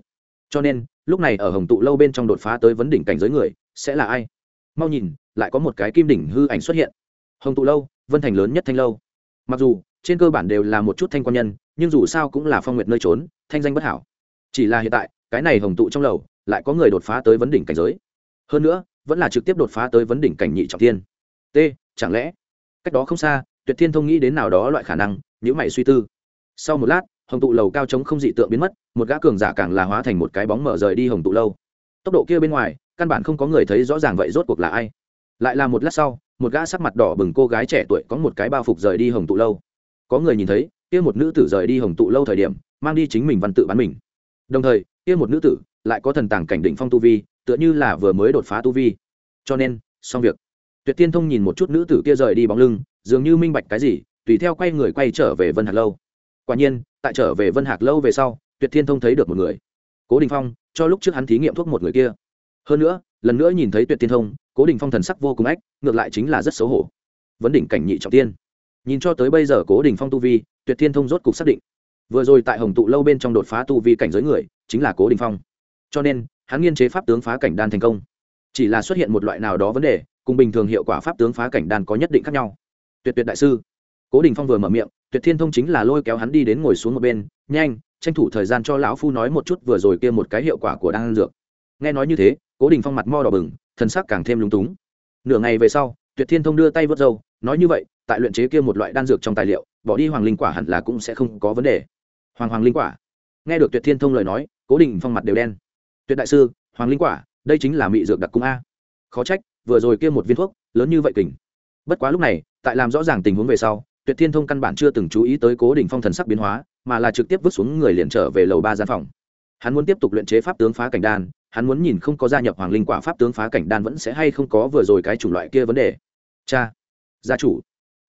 S1: Cho nên, lúc này ở hồng tụ lâu bên trong đột phá tới vấn đỉnh cảnh giới người, sẽ là ai? Mau nhìn, lại có một cái kim đỉnh hư ảnh xuất hiện. Hồng tụ lâu, vân thành lớn nhất thanh lâu. Mặc dù, trên cơ bản đều là một chút thanh quan nhân, nhưng dù sao cũng là phong nguyệt nơi trốn, thanh danh bất hảo. Chỉ là hiện tại, cái này hồng tụ trong lầu, lại có người đột phá tới vấn đỉnh cảnh giới. Hơn nữa, vẫn là trực tiếp đột phá tới vấn đỉnh cảnh nhị trọng thiên. T, chẳng lẽ? Cách đó không xa, tuyệt thiên thông nghĩ đến nào đó loại khả năng nhữ mày suy tư. Sau một lát, hồng tụ lầu cao trống không dị tượng biến mất, một gã cường giả càng là hóa thành một cái bóng mở rời đi hồng tụ lâu tốc độ kia bên ngoài, căn bản không có người thấy rõ ràng vậy rốt cuộc là ai. Lại là một lát sau, một gã sắc mặt đỏ bừng cô gái trẻ tuổi có một cái bao phục rời đi hồng tụ lâu. Có người nhìn thấy, kia một nữ tử rời đi hồng tụ lâu thời điểm, mang đi chính mình văn tự bán mình. Đồng thời, kia một nữ tử lại có thần tàng cảnh định phong tu vi, tựa như là vừa mới đột phá tu vi. Cho nên, xong việc. Tuyệt tiên thông nhìn một chút nữ tử kia rời đi bóng lưng, dường như minh bạch cái gì, tùy theo quay người quay trở về vân hạc lâu. Quả nhiên, tại trở về vân hạc lâu về sau, tuyệt thiên thông thấy được một người cố đình phong, cho lúc trước hắn thí nghiệm thuốc một người kia. Hơn nữa, lần nữa nhìn thấy tuyệt tiên thông, cố đình phong thần sắc vô cùng ách, ngược lại chính là rất xấu hổ. Vấn đỉnh cảnh nhị trọng tiên. Nhìn cho tới bây giờ cố đình phong tu vi, tuyệt thiên thông rốt cục xác định. Vừa rồi tại hồng tụ lâu bên trong đột phá tu vi cảnh giới người, chính là cố đình phong. Cho nên, hắn nghiên chế pháp tướng phá cảnh đan thành công. Chỉ là xuất hiện một loại nào đó vấn đề, cùng bình thường hiệu quả pháp tướng phá cảnh đan có nhất định khác nhau. Tuyệt tuyệt đại sư. Cố đình phong vừa mở miệng, tuyệt thiên thông chính là lôi kéo hắn đi đến ngồi xuống một bên, nhanh tranh thủ thời gian cho lão phu nói một chút vừa rồi kia một cái hiệu quả của đan dược. Nghe nói như thế, cố đình phong mặt mo đỏ bừng, thần sắc càng thêm lúng túng. Nửa ngày về sau, tuyệt thiên thông đưa tay vớt râu, nói như vậy, tại luyện chế kia một loại đan dược trong tài liệu, bỏ đi hoàng linh quả hẳn là cũng sẽ không có vấn đề. Hoàng hoàng linh quả. Nghe được tuyệt thiên thông lời nói, cố đình phong mặt đều đen. Tuyệt đại sư, hoàng linh quả, đây chính là mị dược đặc cung a. Khó trách, vừa rồi kia một viên thuốc, lớn như vậy kình. Bất quá lúc này, tại làm rõ ràng tình huống về sau, tuyệt thiên thông căn bản chưa từng chú ý tới cố đình phong thần sắc biến hóa mà là trực tiếp vứt xuống người liền trở về lầu ba gian phòng. Hắn muốn tiếp tục luyện chế pháp tướng phá cảnh đan, hắn muốn nhìn không có gia nhập hoàng linh quả pháp tướng phá cảnh đan vẫn sẽ hay không có vừa rồi cái chủng loại kia vấn đề. Cha, gia chủ.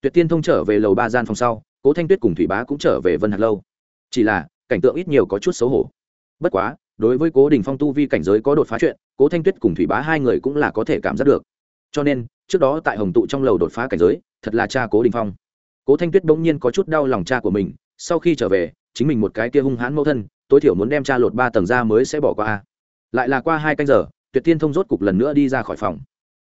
S1: Tuyệt tiên thông trở về lầu ba gian phòng sau, cố thanh tuyết cùng thủy bá cũng trở về vân hạt lâu. Chỉ là, cảnh tượng ít nhiều có chút xấu hổ. Bất quá, đối với cố đình phong tu vi cảnh giới có đột phá chuyện, cố thanh tuyết cùng thủy bá hai người cũng là có thể cảm giác được. Cho nên, trước đó tại hồng tụ trong lầu đột phá cảnh giới, thật là cha cố đình phong. Cố thanh tuyết bỗng nhiên có chút đau lòng cha của mình sau khi trở về, chính mình một cái kia hung hãn mẫu thân, tối thiểu muốn đem cha lột ba tầng ra mới sẽ bỏ qua lại là qua hai canh giờ, tuyệt tiên thông rốt cục lần nữa đi ra khỏi phòng.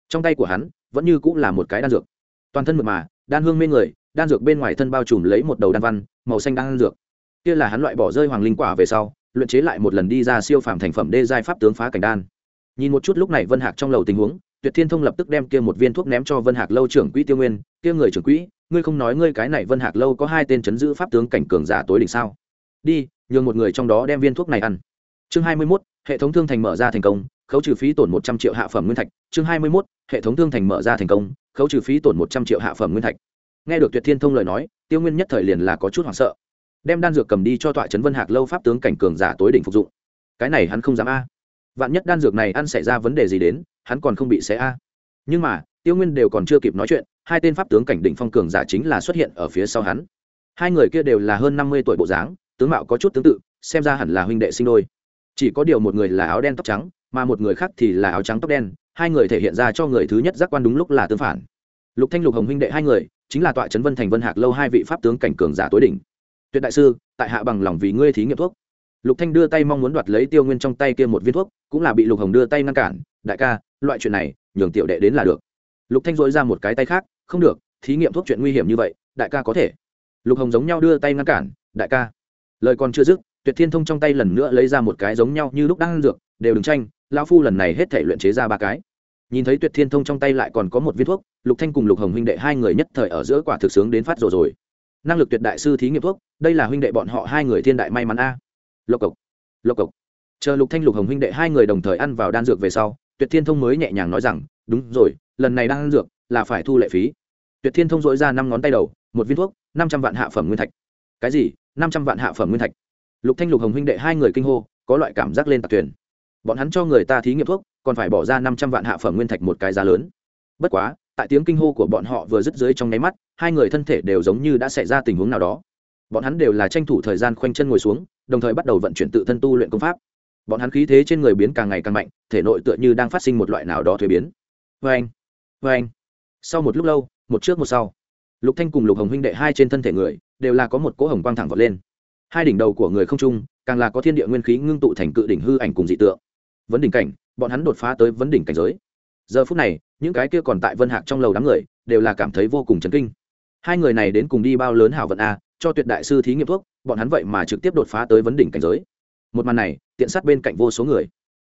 S1: Trong tay của hắn, vẫn như cũng là một cái đan dược. Toàn thân mượt mà, đan hương mê người, đan dược bên ngoài thân bao trùm lấy một đầu đan văn, màu xanh đan dược. Kia là hắn loại bỏ rơi hoàng linh quả về sau, luyện chế lại một lần đi ra siêu phàm thành phẩm đê giai pháp tướng phá cảnh đan. Nhìn một chút lúc này vân hạc trong lầu tình huống, tuyệt thiên thông lập tức đem kia một viên thuốc ném cho vân hạc lâu trưởng quỹ tiêu nguyên, kia người trưởng quỹ ngươi không nói ngươi cái này vân hạc lâu có hai tên chấn giữ pháp tướng cảnh cường giả tối đỉnh sao? Đi nhường một người trong đó đem viên thuốc này ăn. Chương hai mươi 21, hệ thống thương thành mở ra thành công khấu trừ phí tổn một trăm triệu hạ phẩm nguyên thạch. Chương hai mươi 21, hệ thống thương thành mở ra thành công khấu trừ phí tổn một trăm triệu hạ phẩm nguyên thạch. Nghe được tuyệt thiên thông lời nói tiêu nguyên nhất thời liền là có chút hoảng sợ. Đem đan dược cầm đi cho tọa trấn vân hạc lâu pháp tướng cảnh cường giả tối đỉnh phục dụng. Cái này hắn không dám a. Vạn nhất đan dược này ăn xảy ra vấn đề gì đến hắn còn không bị xé a. Nhưng mà tiêu nguyên đều còn chưa kịp nói chuyện hai tên pháp tướng cảnh định phong cường giả chính là xuất hiện ở phía sau hắn. Hai người kia đều là hơn năm mươi tuổi bộ dáng, tướng mạo có chút tương tự, xem ra hẳn là huynh đệ sinh đôi. Chỉ có điều một người là áo đen tóc trắng, mà một người khác thì là áo trắng tóc đen, hai người thể hiện ra cho người thứ nhất giác quan đúng lúc là tương phản. Lục thanh lục hồng huynh đệ hai người, chính là tọa trấn vân thành vân hạc lâu hai vị pháp tướng cảnh cường giả tối đỉnh. Tuyệt đại sư, tại hạ bằng lòng vì ngươi thí nghiệm thuốc. Lục thanh đưa tay mong muốn đoạt lấy tiêu nguyên trong tay kia một viên thuốc, cũng là bị lục hồng đưa tay ngăn cản. Đại ca, loại chuyện này, nhường tiểu đệ đến là được. Lục thanh dội ra một cái tay khác không được, thí nghiệm thuốc chuyện nguy hiểm như vậy, đại ca có thể. Lục hồng giống nhau đưa tay ngăn cản, đại ca. Lời còn chưa dứt, tuyệt thiên thông trong tay lần nữa lấy ra một cái giống nhau như lúc đang ăn dược, đều đừng tranh, lão phu lần này hết thể luyện chế ra ba cái. Nhìn thấy tuyệt thiên thông trong tay lại còn có một viên thuốc, lục thanh cùng lục hồng huynh đệ hai người nhất thời ở giữa quả thực sướng đến phát rồi rồi. Năng lực tuyệt đại sư thí nghiệm thuốc, đây là huynh đệ bọn họ hai người thiên đại may mắn a. Lộc cộc lộc cộc. Chờ lục thanh lục hồng huynh đệ hai người đồng thời ăn vào đan dược về sau, tuyệt thiên thông mới nhẹ nhàng nói rằng, đúng rồi lần này đang ăn dược, là phải thu lệ phí. Tuyệt thiên thông dỗi ra năm ngón tay đầu, một viên thuốc, năm trăm vạn hạ phẩm nguyên thạch. Cái gì? Năm trăm vạn hạ phẩm nguyên thạch? Lục thanh lục hồng huynh đệ hai người kinh hô, có loại cảm giác lên tạc tuyển bọn hắn cho người ta thí nghiệm thuốc, còn phải bỏ ra năm trăm vạn hạ phẩm nguyên thạch một cái giá lớn. Bất quá, tại tiếng kinh hô của bọn họ vừa dứt dưới trong nháy mắt, hai người thân thể đều giống như đã xảy ra tình huống nào đó. Bọn hắn đều là tranh thủ thời gian khoanh chân ngồi xuống, đồng thời bắt đầu vận chuyển tự thân tu luyện công pháp. Bọn hắn khí thế trên người biến càng ngày càng mạnh, thể nội tựa như đang phát sinh một loại nào đó thuế biến. Vê anh vê anh. Sau một lúc lâu, một trước một sau, lục thanh cùng lục hồng huynh đệ hai trên thân thể người đều là có một cỗ hồng quang thẳng vọt lên. Hai đỉnh đầu của người không trung, càng là có thiên địa nguyên khí ngưng tụ thành cự đỉnh hư ảnh cùng dị tượng. Vấn đỉnh cảnh, bọn hắn đột phá tới vấn đỉnh cảnh giới. Giờ phút này, những cái kia còn tại vân hạc trong lầu đám người đều là cảm thấy vô cùng chấn kinh. Hai người này đến cùng đi bao lớn hảo vận a, cho tuyệt đại sư thí nghiệm thuốc, bọn hắn vậy mà trực tiếp đột phá tới vấn đỉnh cảnh giới. Một màn này, tiện sát bên cạnh vô số người.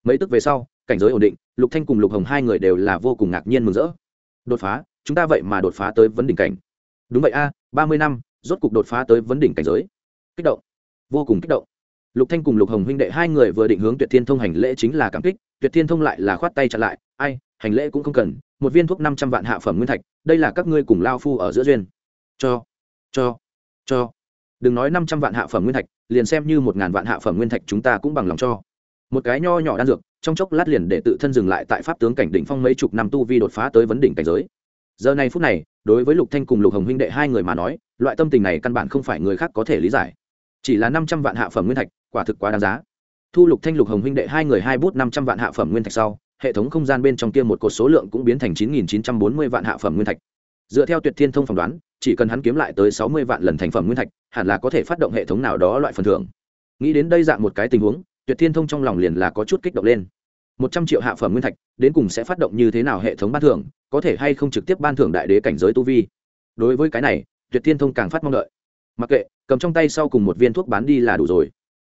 S1: Mấy tức về sau cảnh giới ổn định, lục thanh cùng lục hồng hai người đều là vô cùng ngạc nhiên mừng rỡ. Đột phá, chúng ta vậy mà đột phá tới vấn đỉnh cảnh. Đúng vậy a, ba mươi năm, rốt cục đột phá tới vấn đỉnh cảnh giới. Kích động. Vô cùng kích động. Lục thanh cùng lục hồng huynh đệ hai người vừa định hướng tuyệt thiên thông hành lễ chính là cảm kích, tuyệt thiên thông lại là khoát tay chặn lại, ai, hành lễ cũng không cần, một viên thuốc năm trăm vạn hạ phẩm nguyên thạch, đây là các ngươi cùng lao phu ở giữa duyên. Cho cho cho. Đừng nói năm trăm vạn hạ phẩm nguyên thạch, liền xem như một ngàn vạn hạ phẩm nguyên thạch chúng ta cũng bằng lòng cho một cái nho nhỏ đan dược, trong chốc lát liền để tự thân dừng lại tại pháp tướng cảnh đỉnh phong mấy chục năm tu vi đột phá tới vấn đỉnh cảnh giới. Giờ này phút này, đối với lục thanh cùng lục hồng huynh đệ hai người mà nói, loại tâm tình này căn bản không phải người khác có thể lý giải. Chỉ là năm trăm vạn hạ phẩm nguyên thạch, quả thực quá đáng giá. Thu lục thanh, lục hồng huynh đệ hai người hai bút năm trăm vạn hạ phẩm nguyên thạch sau, hệ thống không gian bên trong kia một cột số lượng cũng biến thành chín nghìn chín trăm bốn mươi vạn hạ phẩm nguyên thạch. Dựa theo tuyệt thiên thông phỏng đoán, chỉ cần hắn kiếm lại tới sáu mươi vạn lần thành phẩm nguyên thạch, hẳn là có thể phát động hệ thống nào đó loại phần thưởng. Nghĩ đến đây dạng một cái tình huống tuyệt thiên thông trong lòng liền là có chút kích động lên. Một trăm triệu hạ phẩm nguyên thạch, đến cùng sẽ phát động như thế nào hệ thống ban thưởng, có thể hay không trực tiếp ban thưởng đại đế cảnh giới tu vi? Đối với cái này, tuyệt thiên thông càng phát mong đợi. Mặc kệ, cầm trong tay sau cùng một viên thuốc bán đi là đủ rồi.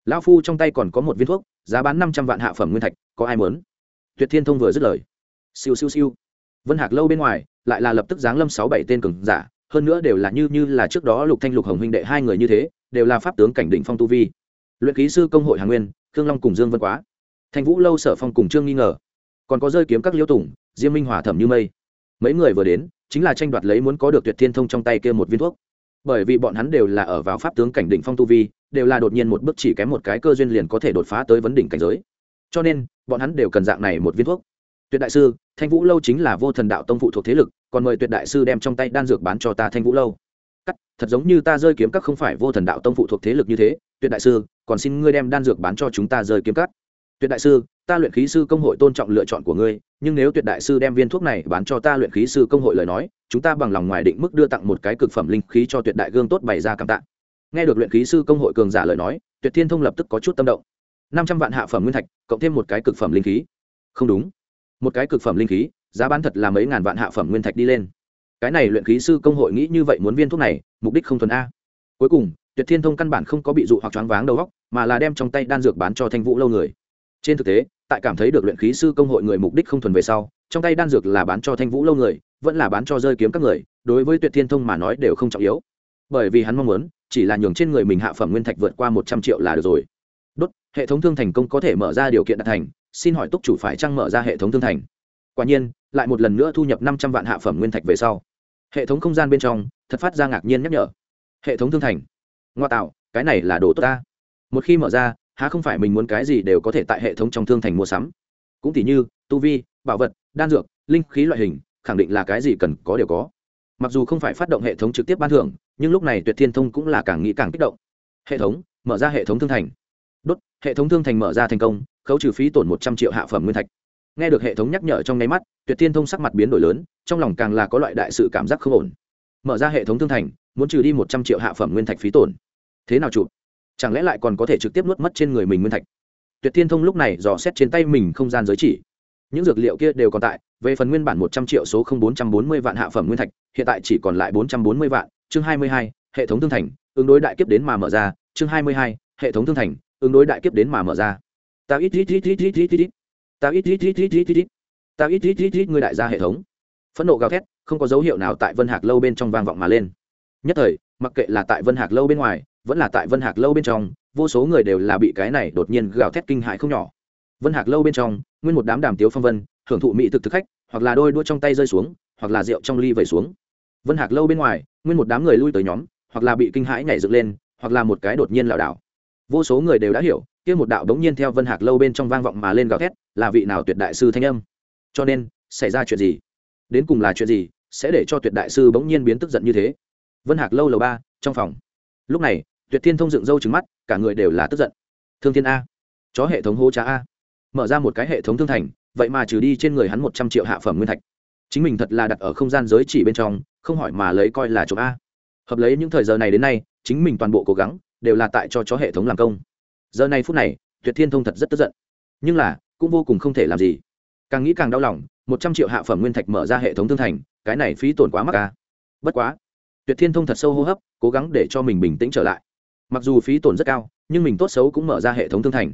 S1: Lão phu trong tay còn có một viên thuốc, giá bán năm trăm vạn hạ phẩm nguyên thạch, có ai muốn? Tuyệt thiên thông vừa dứt lời. Siêu siêu siêu. Vân hạc lâu bên ngoài, lại là lập tức giáng lâm sáu bảy tên cường giả, hơn nữa đều là như như là trước đó lục thanh lục hồng huynh đệ hai người như thế, đều là pháp tướng cảnh đỉnh phong tu vi. Luyện ký sư công hội hà nguyên khương long cùng dương vân quá. Thành vũ lâu sở phong cùng trương nghi ngờ. Còn có rơi kiếm các liêu tùng, diêm minh hòa thẩm như mây. Mấy người vừa đến, chính là tranh đoạt lấy muốn có được tuyệt thiên thông trong tay kia một viên thuốc. Bởi vì bọn hắn đều là ở vào pháp tướng cảnh đỉnh phong tu vi, đều là đột nhiên một bước chỉ kém một cái cơ duyên liền có thể đột phá tới vấn đỉnh cảnh giới. Cho nên, bọn hắn đều cần dạng này một viên thuốc. Tuyệt đại sư, thanh vũ lâu chính là vô thần đạo tông phụ thuộc thế lực, còn mời tuyệt đại sư đem trong tay đan dược bán cho ta thanh vũ lâu cắt, thật giống như ta rơi kiếm các không phải vô thần đạo tông phụ thuộc thế lực như thế, tuyệt đại sư, còn xin ngươi đem đan dược bán cho chúng ta rơi kiếm các. Tuyệt đại sư, ta luyện khí sư công hội tôn trọng lựa chọn của ngươi, nhưng nếu tuyệt đại sư đem viên thuốc này bán cho ta luyện khí sư công hội lời nói, chúng ta bằng lòng ngoài định mức đưa tặng một cái cực phẩm linh khí cho tuyệt đại gương tốt bày ra cảm tạ. Nghe được luyện khí sư công hội cường giả lời nói, tuyệt thiên thông lập tức có chút tâm động. Năm trăm vạn hạ phẩm nguyên thạch, cộng thêm một cái cực phẩm linh khí. Không đúng. Một cái cực phẩm linh khí, giá bán thật là mấy ngàn vạn hạ phẩm nguyên thạch đi lên cái này luyện khí sư công hội nghĩ như vậy muốn viên thuốc này, mục đích không thuần a. Cuối cùng, tuyệt thiên thông căn bản không có bị dụ hoặc choáng váng đầu góc mà là đem trong tay đan dược bán cho thanh vũ lâu người. Trên thực tế, tại cảm thấy được luyện khí sư công hội người mục đích không thuần về sau, trong tay đan dược là bán cho thanh vũ lâu người, vẫn là bán cho rơi kiếm các người, đối với tuyệt thiên thông mà nói đều không trọng yếu. Bởi vì hắn mong muốn, chỉ là nhường trên người mình hạ phẩm nguyên thạch vượt qua một trăm triệu là được rồi. Đốt, hệ thống thương thành công có thể mở ra điều kiện đạt thành, xin hỏi túc chủ phải trăng mở ra hệ thống thương thành? Quả nhiên, lại một lần nữa thu nhập năm trăm vạn hạ phẩm nguyên thạch về sau hệ thống không gian bên trong, thật phát ra ngạc nhiên nhắc nhở. Hệ thống thương thành. Ngoa tạo, cái này là đồ tốt ta. Một khi mở ra, há không phải mình muốn cái gì đều có thể tại hệ thống trong thương thành mua sắm. Cũng tỉ như, tu vi, bảo vật, đan dược, linh khí loại hình, khẳng định là cái gì cần có đều có. Mặc dù không phải phát động hệ thống trực tiếp ban thưởng, nhưng lúc này tuyệt thiên thông cũng là càng nghĩ càng kích động. Hệ thống, mở ra hệ thống thương thành. Đốt, hệ thống thương thành mở ra thành công, khấu trừ phí tổn một trăm triệu hạ phẩm nguyên thạch nghe được hệ thống nhắc nhở trong nháy mắt, tuyệt thiên thông sắc mặt biến đổi lớn, trong lòng càng là có loại đại sự cảm giác không ổn. Mở ra hệ thống thương thành, muốn trừ đi một trăm triệu hạ phẩm nguyên thạch phí tổn. Thế nào chụp? Chẳng lẽ lại còn có thể trực tiếp nuốt mất trên người mình nguyên thạch? Tuyệt thiên thông lúc này dò xét trên tay mình không gian giới chỉ. Những dược liệu kia đều còn tại, về phần nguyên bản một trăm triệu số không bốn trăm bốn mươi vạn hạ phẩm nguyên thạch, hiện tại chỉ còn lại bốn trăm bốn mươi vạn, chương hai mươi hai, hệ thống thương thành, ứng đối đại kiếp đến mà mở ra, chương hai mươi hai, hệ thống thương thành, ứng đối đại kiếp đến mà mở ra. Ta ít ít ít ít ít ít ít ta ít ít ít ít ít ít ta ít ít ít ít ngươi đại gia hệ thống. Phẫn nộ gào thét, không có dấu hiệu nào tại vân hạc lâu bên trong vang vọng mà lên. Nhất thời, mặc kệ là tại vân hạc lâu bên ngoài, vẫn là tại vân hạc lâu bên trong, vô số người đều là bị cái này đột nhiên gào thét kinh hại không nhỏ. Vân hạc lâu bên trong, nguyên một đám đàm tiếu phong vân hưởng thụ mỹ thực thực khách, hoặc là đôi đua trong tay rơi xuống, hoặc là rượu trong ly vẩy xuống. Vân hạc lâu bên ngoài, nguyên một đám người lui tới nhóm, hoặc là bị kinh hãi nhảy dựng lên, hoặc là một cái đột nhiên lảo đảo. Vô số người đều đã hiểu kia một đạo đống nhiên theo vân hạc lâu bên trong vang vọng mà lên gào thét, là vị nào tuyệt đại sư thanh âm? Cho nên, xảy ra chuyện gì? Đến cùng là chuyện gì sẽ để cho tuyệt đại sư bỗng nhiên biến tức giận như thế? Vân hạc lâu lầu ba, trong phòng. Lúc này, tuyệt thiên thông dựng râu trứng mắt, cả người đều là tức giận. Thương thiên a. Chó hệ thống hô trá a. Mở ra một cái hệ thống thương thành, vậy mà trừ đi trên người hắn một trăm triệu hạ phẩm nguyên thạch. Chính mình thật là đặt ở không gian giới chỉ bên trong, không hỏi mà lấy coi là trộm a. Hợp lấy những thời giờ này đến nay, chính mình toàn bộ cố gắng, đều là tại cho chó hệ thống làm công giờ này phút này, tuyệt thiên thông thật rất tức giận. Nhưng là, cũng vô cùng không thể làm gì. Càng nghĩ càng đau lòng, một trăm triệu hạ phẩm nguyên thạch mở ra hệ thống thương thành, cái này phí tổn quá mắc ca bất quá, tuyệt thiên thông thật sâu hô hấp, cố gắng để cho mình bình tĩnh trở lại. Mặc dù phí tổn rất cao, nhưng mình tốt xấu cũng mở ra hệ thống thương thành.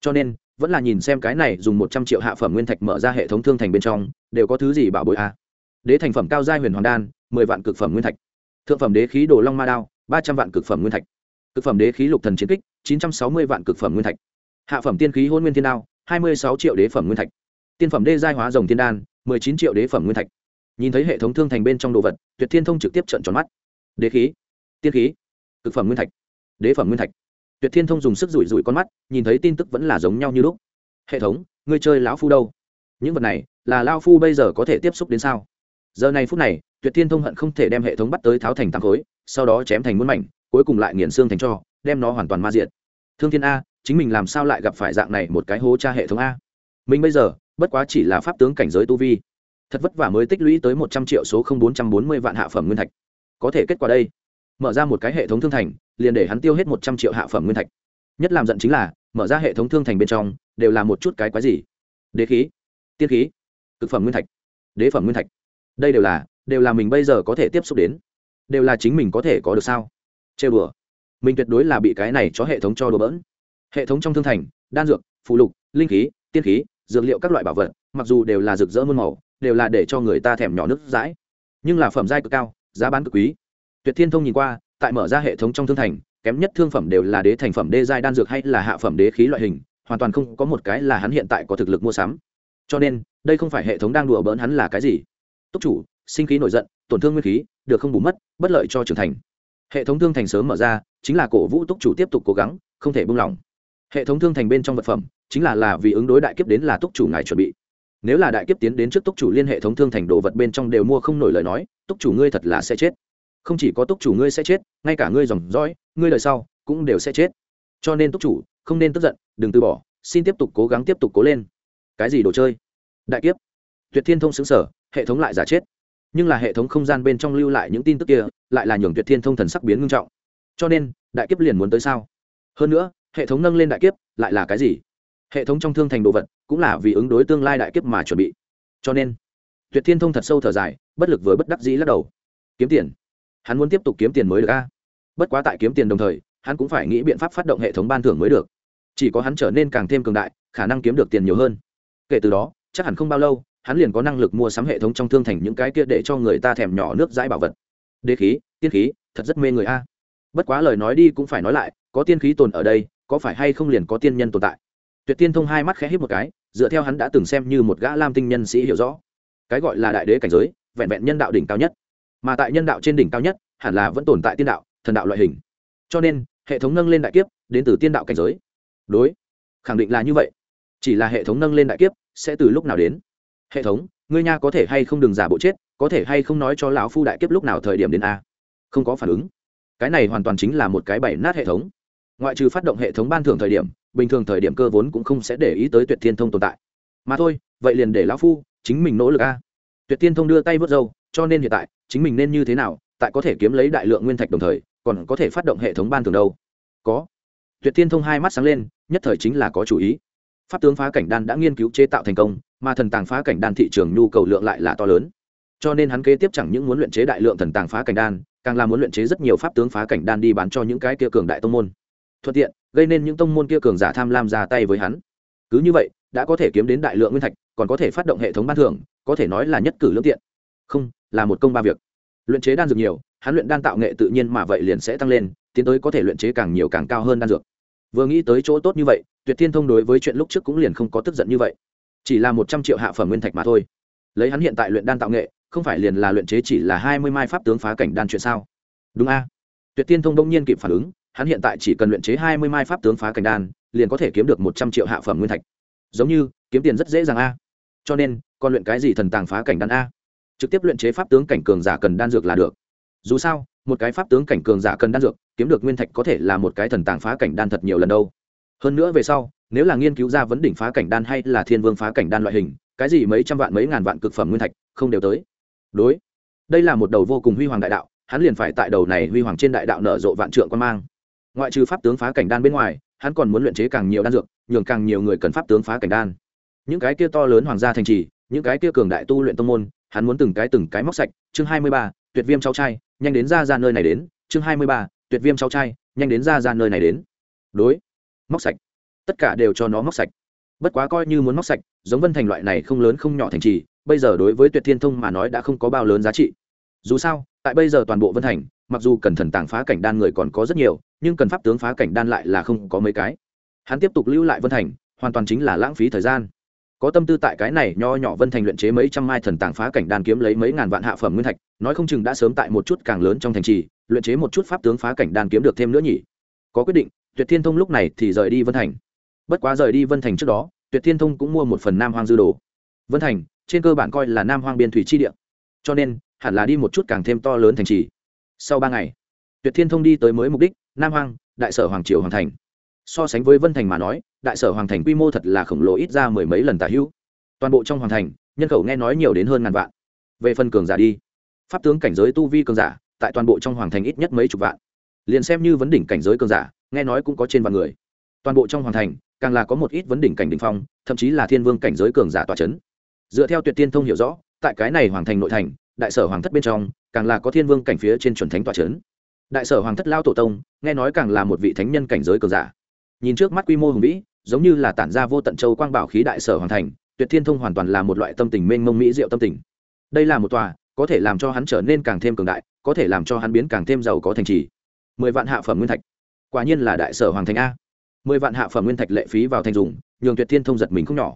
S1: Cho nên, vẫn là nhìn xem cái này dùng một trăm triệu hạ phẩm nguyên thạch mở ra hệ thống thương thành bên trong, đều có thứ gì bảo bội a à. đế thành phẩm cao giai huyền hoàng đan, mười vạn cực phẩm nguyên thạch. Thượng phẩm đế khí đồ long ma đao, ba trăm vạn cực phẩm nguyên thạch cực phẩm đế khí lục thần chiến kích, chín trăm sáu mươi vạn cực phẩm nguyên thạch. Hạ phẩm tiên khí hôn nguyên thiên đao, hai mươi sáu triệu đế phẩm nguyên thạch. Tiên phẩm đê giai hóa rồng thiên đan, mười chín triệu đế phẩm nguyên thạch. Nhìn thấy hệ thống thương thành bên trong đồ vật, tuyệt thiên thông trực tiếp trận tròn mắt. Đế khí, tiên khí, cực phẩm nguyên thạch, đế phẩm nguyên thạch. Tuyệt thiên thông dùng sức rủi rủi con mắt, nhìn thấy tin tức vẫn là giống nhau như lúc. Hệ thống, ngươi chơi lão phu đâu? Những vật này, là lao phu bây giờ có thể tiếp xúc đến sao? Giờ này phút này, tuyệt thiên thông hận không thể đem hệ thống bắt tới tháo thành tàng khối, sau đó chém thành muôn mảnh cuối cùng lại nghiền xương thành cho, đem nó hoàn toàn ma diện thương thiên a, chính mình làm sao lại gặp phải dạng này một cái hố cha hệ thống a? Mình bây giờ, bất quá chỉ là pháp tướng cảnh giới tu vi. Thật vất vả mới tích lũy tới một trăm triệu số không bốn trăm bốn mươi vạn hạ phẩm nguyên thạch. Có thể kết quả đây, mở ra một cái hệ thống thương thành, liền để hắn tiêu hết một trăm triệu hạ phẩm nguyên thạch. Nhất làm giận chính là, mở ra hệ thống thương thành bên trong, đều là một chút cái quái gì? Đế khí, tiên khí, cực phẩm nguyên thạch, đế phẩm nguyên thạch. Đây đều là đều là mình bây giờ có thể tiếp xúc đến. Đều là chính mình có thể có được sao? Trêu đùa. Mình tuyệt đối là bị cái này cho hệ thống cho đùa bỡn. Hệ thống trong thương thành, đan dược phụ lục, linh khí, tiên khí, dược liệu các loại bảo vật, mặc dù đều là rực rỡ muôn màu, đều là để cho người ta thèm nhỏ nước dãi, nhưng là phẩm giai cực cao, giá bán cực quý. Tuyệt thiên thông nhìn qua, tại mở ra hệ thống trong thương thành, kém nhất thương phẩm đều là đế thành phẩm đê giai đan dược hay là hạ phẩm đế khí loại hình, hoàn toàn không có một cái là hắn hiện tại có thực lực mua sắm. Cho nên, đây không phải hệ thống đang đùa bỡn hắn là cái gì. Túc chủ, sinh khí nổi giận, tổn thương nguyên khí, được không bù mất, bất lợi cho trưởng thành hệ thống thương thành sớm mở ra, chính là cổ vũ túc chủ tiếp tục cố gắng, không thể buông lỏng. Hệ thống thương thành bên trong vật phẩm, chính là là vì ứng đối đại kiếp đến là túc chủ ngài chuẩn bị. Nếu là đại kiếp tiến đến trước túc chủ liên hệ thống thương thành đồ vật bên trong đều mua không nổi lời nói, túc chủ ngươi thật là sẽ chết. Không chỉ có túc chủ ngươi sẽ chết, ngay cả ngươi dòng dõi, ngươi lời sau cũng đều sẽ chết. Cho nên túc chủ, không nên tức giận, đừng từ bỏ, xin tiếp tục cố gắng tiếp tục cố lên. Cái gì đồ chơi? Đại kiếp. Tuyệt thiên thông xứng sở hệ thống lại giả chết nhưng là hệ thống không gian bên trong lưu lại những tin tức kia, lại là nhường tuyệt thiên thông thần sắc biến ngưng trọng. Cho nên, đại kiếp liền muốn tới sao? Hơn nữa, hệ thống nâng lên đại kiếp, lại là cái gì? Hệ thống trong thương thành đồ vật, cũng là vì ứng đối tương lai đại kiếp mà chuẩn bị. Cho nên, tuyệt thiên thông thật sâu thở dài, bất lực với bất đắc dĩ lắc đầu. Kiếm tiền. Hắn muốn tiếp tục kiếm tiền mới được a. Bất quá tại kiếm tiền đồng thời, hắn cũng phải nghĩ biện pháp phát động hệ thống ban thưởng mới được. Chỉ có hắn trở nên càng thêm cường đại, khả năng kiếm được tiền nhiều hơn. Kể từ đó, chắc hẳn không bao lâu hắn liền có năng lực mua sắm hệ thống trong thương thành những cái kia để cho người ta thèm nhỏ nước dãi bảo vật. Đế khí, tiên khí, thật rất mê người a. À. Bất quá lời nói đi cũng phải nói lại, có tiên khí tồn ở đây, có phải hay không liền có tiên nhân tồn tại? Tuyệt tiên thông hai mắt khẽ hít một cái, dựa theo hắn đã từng xem như một gã lam tinh nhân sĩ hiểu rõ. Cái gọi là đại đế cảnh giới, vẹn vẹn nhân đạo đỉnh cao nhất. Mà tại nhân đạo trên đỉnh cao nhất, hẳn là vẫn tồn tại tiên đạo, thần đạo loại hình. Cho nên, hệ thống nâng lên đại kiếp, đến từ tiên đạo cảnh giới. Đối, khẳng định là như vậy. Chỉ là hệ thống nâng lên đại kiếp sẽ từ lúc nào đến? Hệ thống, ngươi nha có thể hay không đừng giả bộ chết, có thể hay không nói cho lão phu đại kiếp lúc nào thời điểm đến a? Không có phản ứng. Cái này hoàn toàn chính là một cái bảy nát hệ thống. Ngoại trừ phát động hệ thống ban thưởng thời điểm, bình thường thời điểm cơ vốn cũng không sẽ để ý tới tuyệt thiên thông tồn tại. Mà thôi, vậy liền để lão phu, chính mình nỗ lực a. Tuyệt thiên thông đưa tay vớt râu, cho nên hiện tại, chính mình nên như thế nào, tại có thể kiếm lấy đại lượng nguyên thạch đồng thời, còn có thể phát động hệ thống ban thưởng đâu? Có. Tuyệt thiên thông hai mắt sáng lên, nhất thời chính là có chủ ý. Pháp tướng phá cảnh đan đã nghiên cứu chế tạo thành công mà thần tàng phá cảnh đan thị trường nhu cầu lượng lại là to lớn. Cho nên hắn kế tiếp chẳng những muốn luyện chế đại lượng thần tàng phá cảnh đan, càng là muốn luyện chế rất nhiều pháp tướng phá cảnh đan đi bán cho những cái kia cường đại tông môn. Thuận tiện, gây nên những tông môn kia cường giả tham lam ra tay với hắn. Cứ như vậy, đã có thể kiếm đến đại lượng nguyên thạch, còn có thể phát động hệ thống ban thưởng, có thể nói là nhất cử lương tiện. Không, là một công ba việc. Luyện chế đan dược nhiều, hắn luyện đan tạo nghệ tự nhiên mà vậy liền sẽ tăng lên, tiến tới có thể luyện chế càng nhiều càng cao hơn đan dược. Vừa nghĩ tới chỗ tốt như vậy, tuyệt thiên thông đối với chuyện lúc trước cũng liền không có tức giận như vậy chỉ là một trăm triệu hạ phẩm nguyên thạch mà thôi. Lấy hắn hiện tại luyện đan tạo nghệ, không phải liền là luyện chế chỉ là hai mươi mai pháp tướng phá cảnh đan chuyện sao? Đúng a. Tuyệt tiên thông đông nhiên kịp phản ứng, hắn hiện tại chỉ cần luyện chế hai mươi mai pháp tướng phá cảnh đan, liền có thể kiếm được một trăm triệu hạ phẩm nguyên thạch. Giống như, kiếm tiền rất dễ dàng a. Cho nên, còn luyện cái gì thần tàng phá cảnh đan a? Trực tiếp luyện chế pháp tướng cảnh cường giả cần đan dược là được. Dù sao, một cái pháp tướng cảnh cường giả cần đan dược, kiếm được nguyên thạch có thể là một cái thần tàng phá cảnh đan thật nhiều lần đâu. Hơn nữa về sau nếu là nghiên cứu ra vấn đỉnh phá cảnh đan hay là thiên vương phá cảnh đan loại hình, cái gì mấy trăm vạn mấy ngàn vạn cực phẩm nguyên thạch, không đều tới. Đối. Đây là một đầu vô cùng huy hoàng đại đạo, hắn liền phải tại đầu này huy hoàng trên đại đạo nở rộ vạn trượng quan mang. Ngoại trừ pháp tướng phá cảnh đan bên ngoài, hắn còn muốn luyện chế càng nhiều đan dược, nhường càng nhiều người cần pháp tướng phá cảnh đan. Những cái kia to lớn hoàng gia thành trì, những cái kia cường đại tu luyện tông môn, hắn muốn từng cái từng cái móc sạch. Chương hai mươi ba, tuyệt viêm cháu trai, nhanh đến ra ra nơi này đến. Chương hai mươi ba, tuyệt viêm cháu trai, nhanh đến ra ra nơi này đến. Đối. Móc sạch tất cả đều cho nó móc sạch. Bất quá coi như muốn móc sạch, giống vân thành loại này không lớn không nhỏ thành trì, bây giờ đối với tuyệt thiên thông mà nói đã không có bao lớn giá trị. Dù sao, tại bây giờ toàn bộ vân thành, mặc dù cần thần tàng phá cảnh đan người còn có rất nhiều, nhưng cần pháp tướng phá cảnh đan lại là không có mấy cái. Hắn tiếp tục lưu lại vân thành, hoàn toàn chính là lãng phí thời gian. Có tâm tư tại cái này nho nhỏ vân thành luyện chế mấy trăm mai thần tàng phá cảnh đan kiếm lấy mấy ngàn vạn hạ phẩm nguyên thạch, nói không chừng đã sớm tại một chút càng lớn trong thành trì, luyện chế một chút pháp tướng phá cảnh đan kiếm được thêm nữa nhỉ? Có quyết định, tuyệt thiên thông lúc này thì rời đi vân thành bất quá rời đi vân thành trước đó, tuyệt thiên thông cũng mua một phần nam hoang dư đồ. Vân thành, trên cơ bản coi là nam hoang biên thủy chi địa. Cho nên, hẳn là đi một chút càng thêm to lớn thành trì. Sau ba ngày, tuyệt thiên thông đi tới mới mục đích, nam hoang, đại sở hoàng triều hoàng thành. So sánh với vân thành mà nói, đại sở hoàng thành quy mô thật là khổng lồ ít ra mười mấy lần tả hữu. Toàn bộ trong hoàng thành, nhân khẩu nghe nói nhiều đến hơn ngàn vạn. Về phần cường giả đi, pháp tướng cảnh giới tu vi cường giả, tại toàn bộ trong hoàng thành ít nhất mấy chục vạn. Liền xem như vấn đỉnh cảnh giới cường giả, nghe nói cũng có trên vạn người. Toàn bộ trong hoàng thành càng là có một ít vấn đỉnh cảnh đỉnh phong, thậm chí là thiên vương cảnh giới cường giả tỏa chấn. dựa theo tuyệt tiên thông hiểu rõ, tại cái này hoàng thành nội thành, đại sở hoàng thất bên trong, càng là có thiên vương cảnh phía trên chuẩn thánh tỏa chấn. đại sở hoàng thất lao tổ tông, nghe nói càng là một vị thánh nhân cảnh giới cường giả. Nhìn trước mắt quy mô hùng vĩ, giống như là tản ra vô tận châu quang bảo khí đại sở hoàng thành, tuyệt thiên thông hoàn toàn là một loại tâm tình mênh mông mỹ diệu tâm tình. Đây là một tòa, có thể làm cho hắn trở nên càng thêm cường đại, có thể làm cho hắn biến càng thêm giàu có thành trì. Mười vạn hạ phẩm nguyên thạch. Quả nhiên là đại sở hoàng thành a mười vạn hạ phẩm nguyên thạch lệ phí vào thành dùng, nhường tuyệt thiên thông giật mình không nhỏ.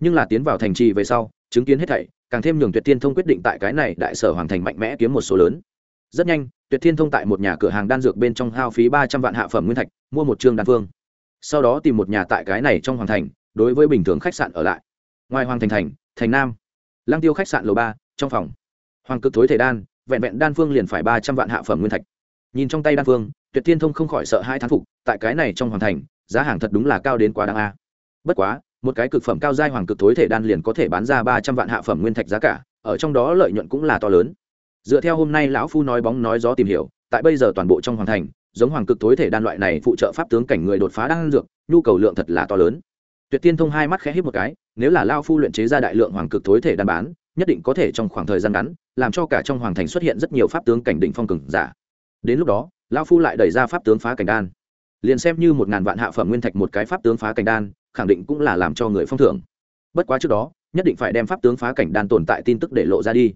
S1: Nhưng là tiến vào thành trì về sau, chứng kiến hết thảy, càng thêm nhường tuyệt thiên thông quyết định tại cái này đại sở hoàng thành mạnh mẽ kiếm một số lớn. Rất nhanh, tuyệt thiên thông tại một nhà cửa hàng đan dược bên trong hao phí ba trăm vạn hạ phẩm nguyên thạch, mua một trương đan phương sau đó tìm một nhà tại cái này trong hoàng thành, đối với bình thường khách sạn ở lại. Ngoài hoàng thành thành thành nam. Lang tiêu khách sạn lầu ba, trong phòng. Hoàng cực thối thể đan, vẹn vẹn đan phương liền phải ba trăm vạn hạ phẩm nguyên thạch. Nhìn trong tay đan phương tuyệt thiên thông không khỏi sợ hai thán phục, tại cái này trong hoàng thành giá hàng thật đúng là cao đến quá đáng a. Bất quá, một cái cực phẩm cao giai hoàng cực thối thể đan liền có thể bán ra ba trăm vạn hạ phẩm nguyên thạch giá cả, ở trong đó lợi nhuận cũng là to lớn. Dựa theo hôm nay lão phu nói bóng nói gió tìm hiểu, tại bây giờ toàn bộ trong hoàng thành, giống hoàng cực thối thể đan loại này phụ trợ pháp tướng cảnh người đột phá đang dược, nhu cầu lượng thật là to lớn. Tuyệt tiên thông hai mắt khẽ hít một cái, nếu là lao phu luyện chế ra đại lượng hoàng cực thối thể đan bán, nhất định có thể trong khoảng thời gian ngắn, làm cho cả trong hoàng thành xuất hiện rất nhiều pháp tướng cảnh đỉnh phong cường giả. Đến lúc đó lao phu lại đẩy ra pháp tướng phá cảnh đan liền xem như một ngàn vạn hạ phẩm nguyên thạch một cái pháp tướng phá cảnh đan, khẳng định cũng là làm cho người phong thưởng. Bất quá trước đó, nhất định phải đem pháp tướng phá cảnh đan tồn tại tin tức để lộ ra đi.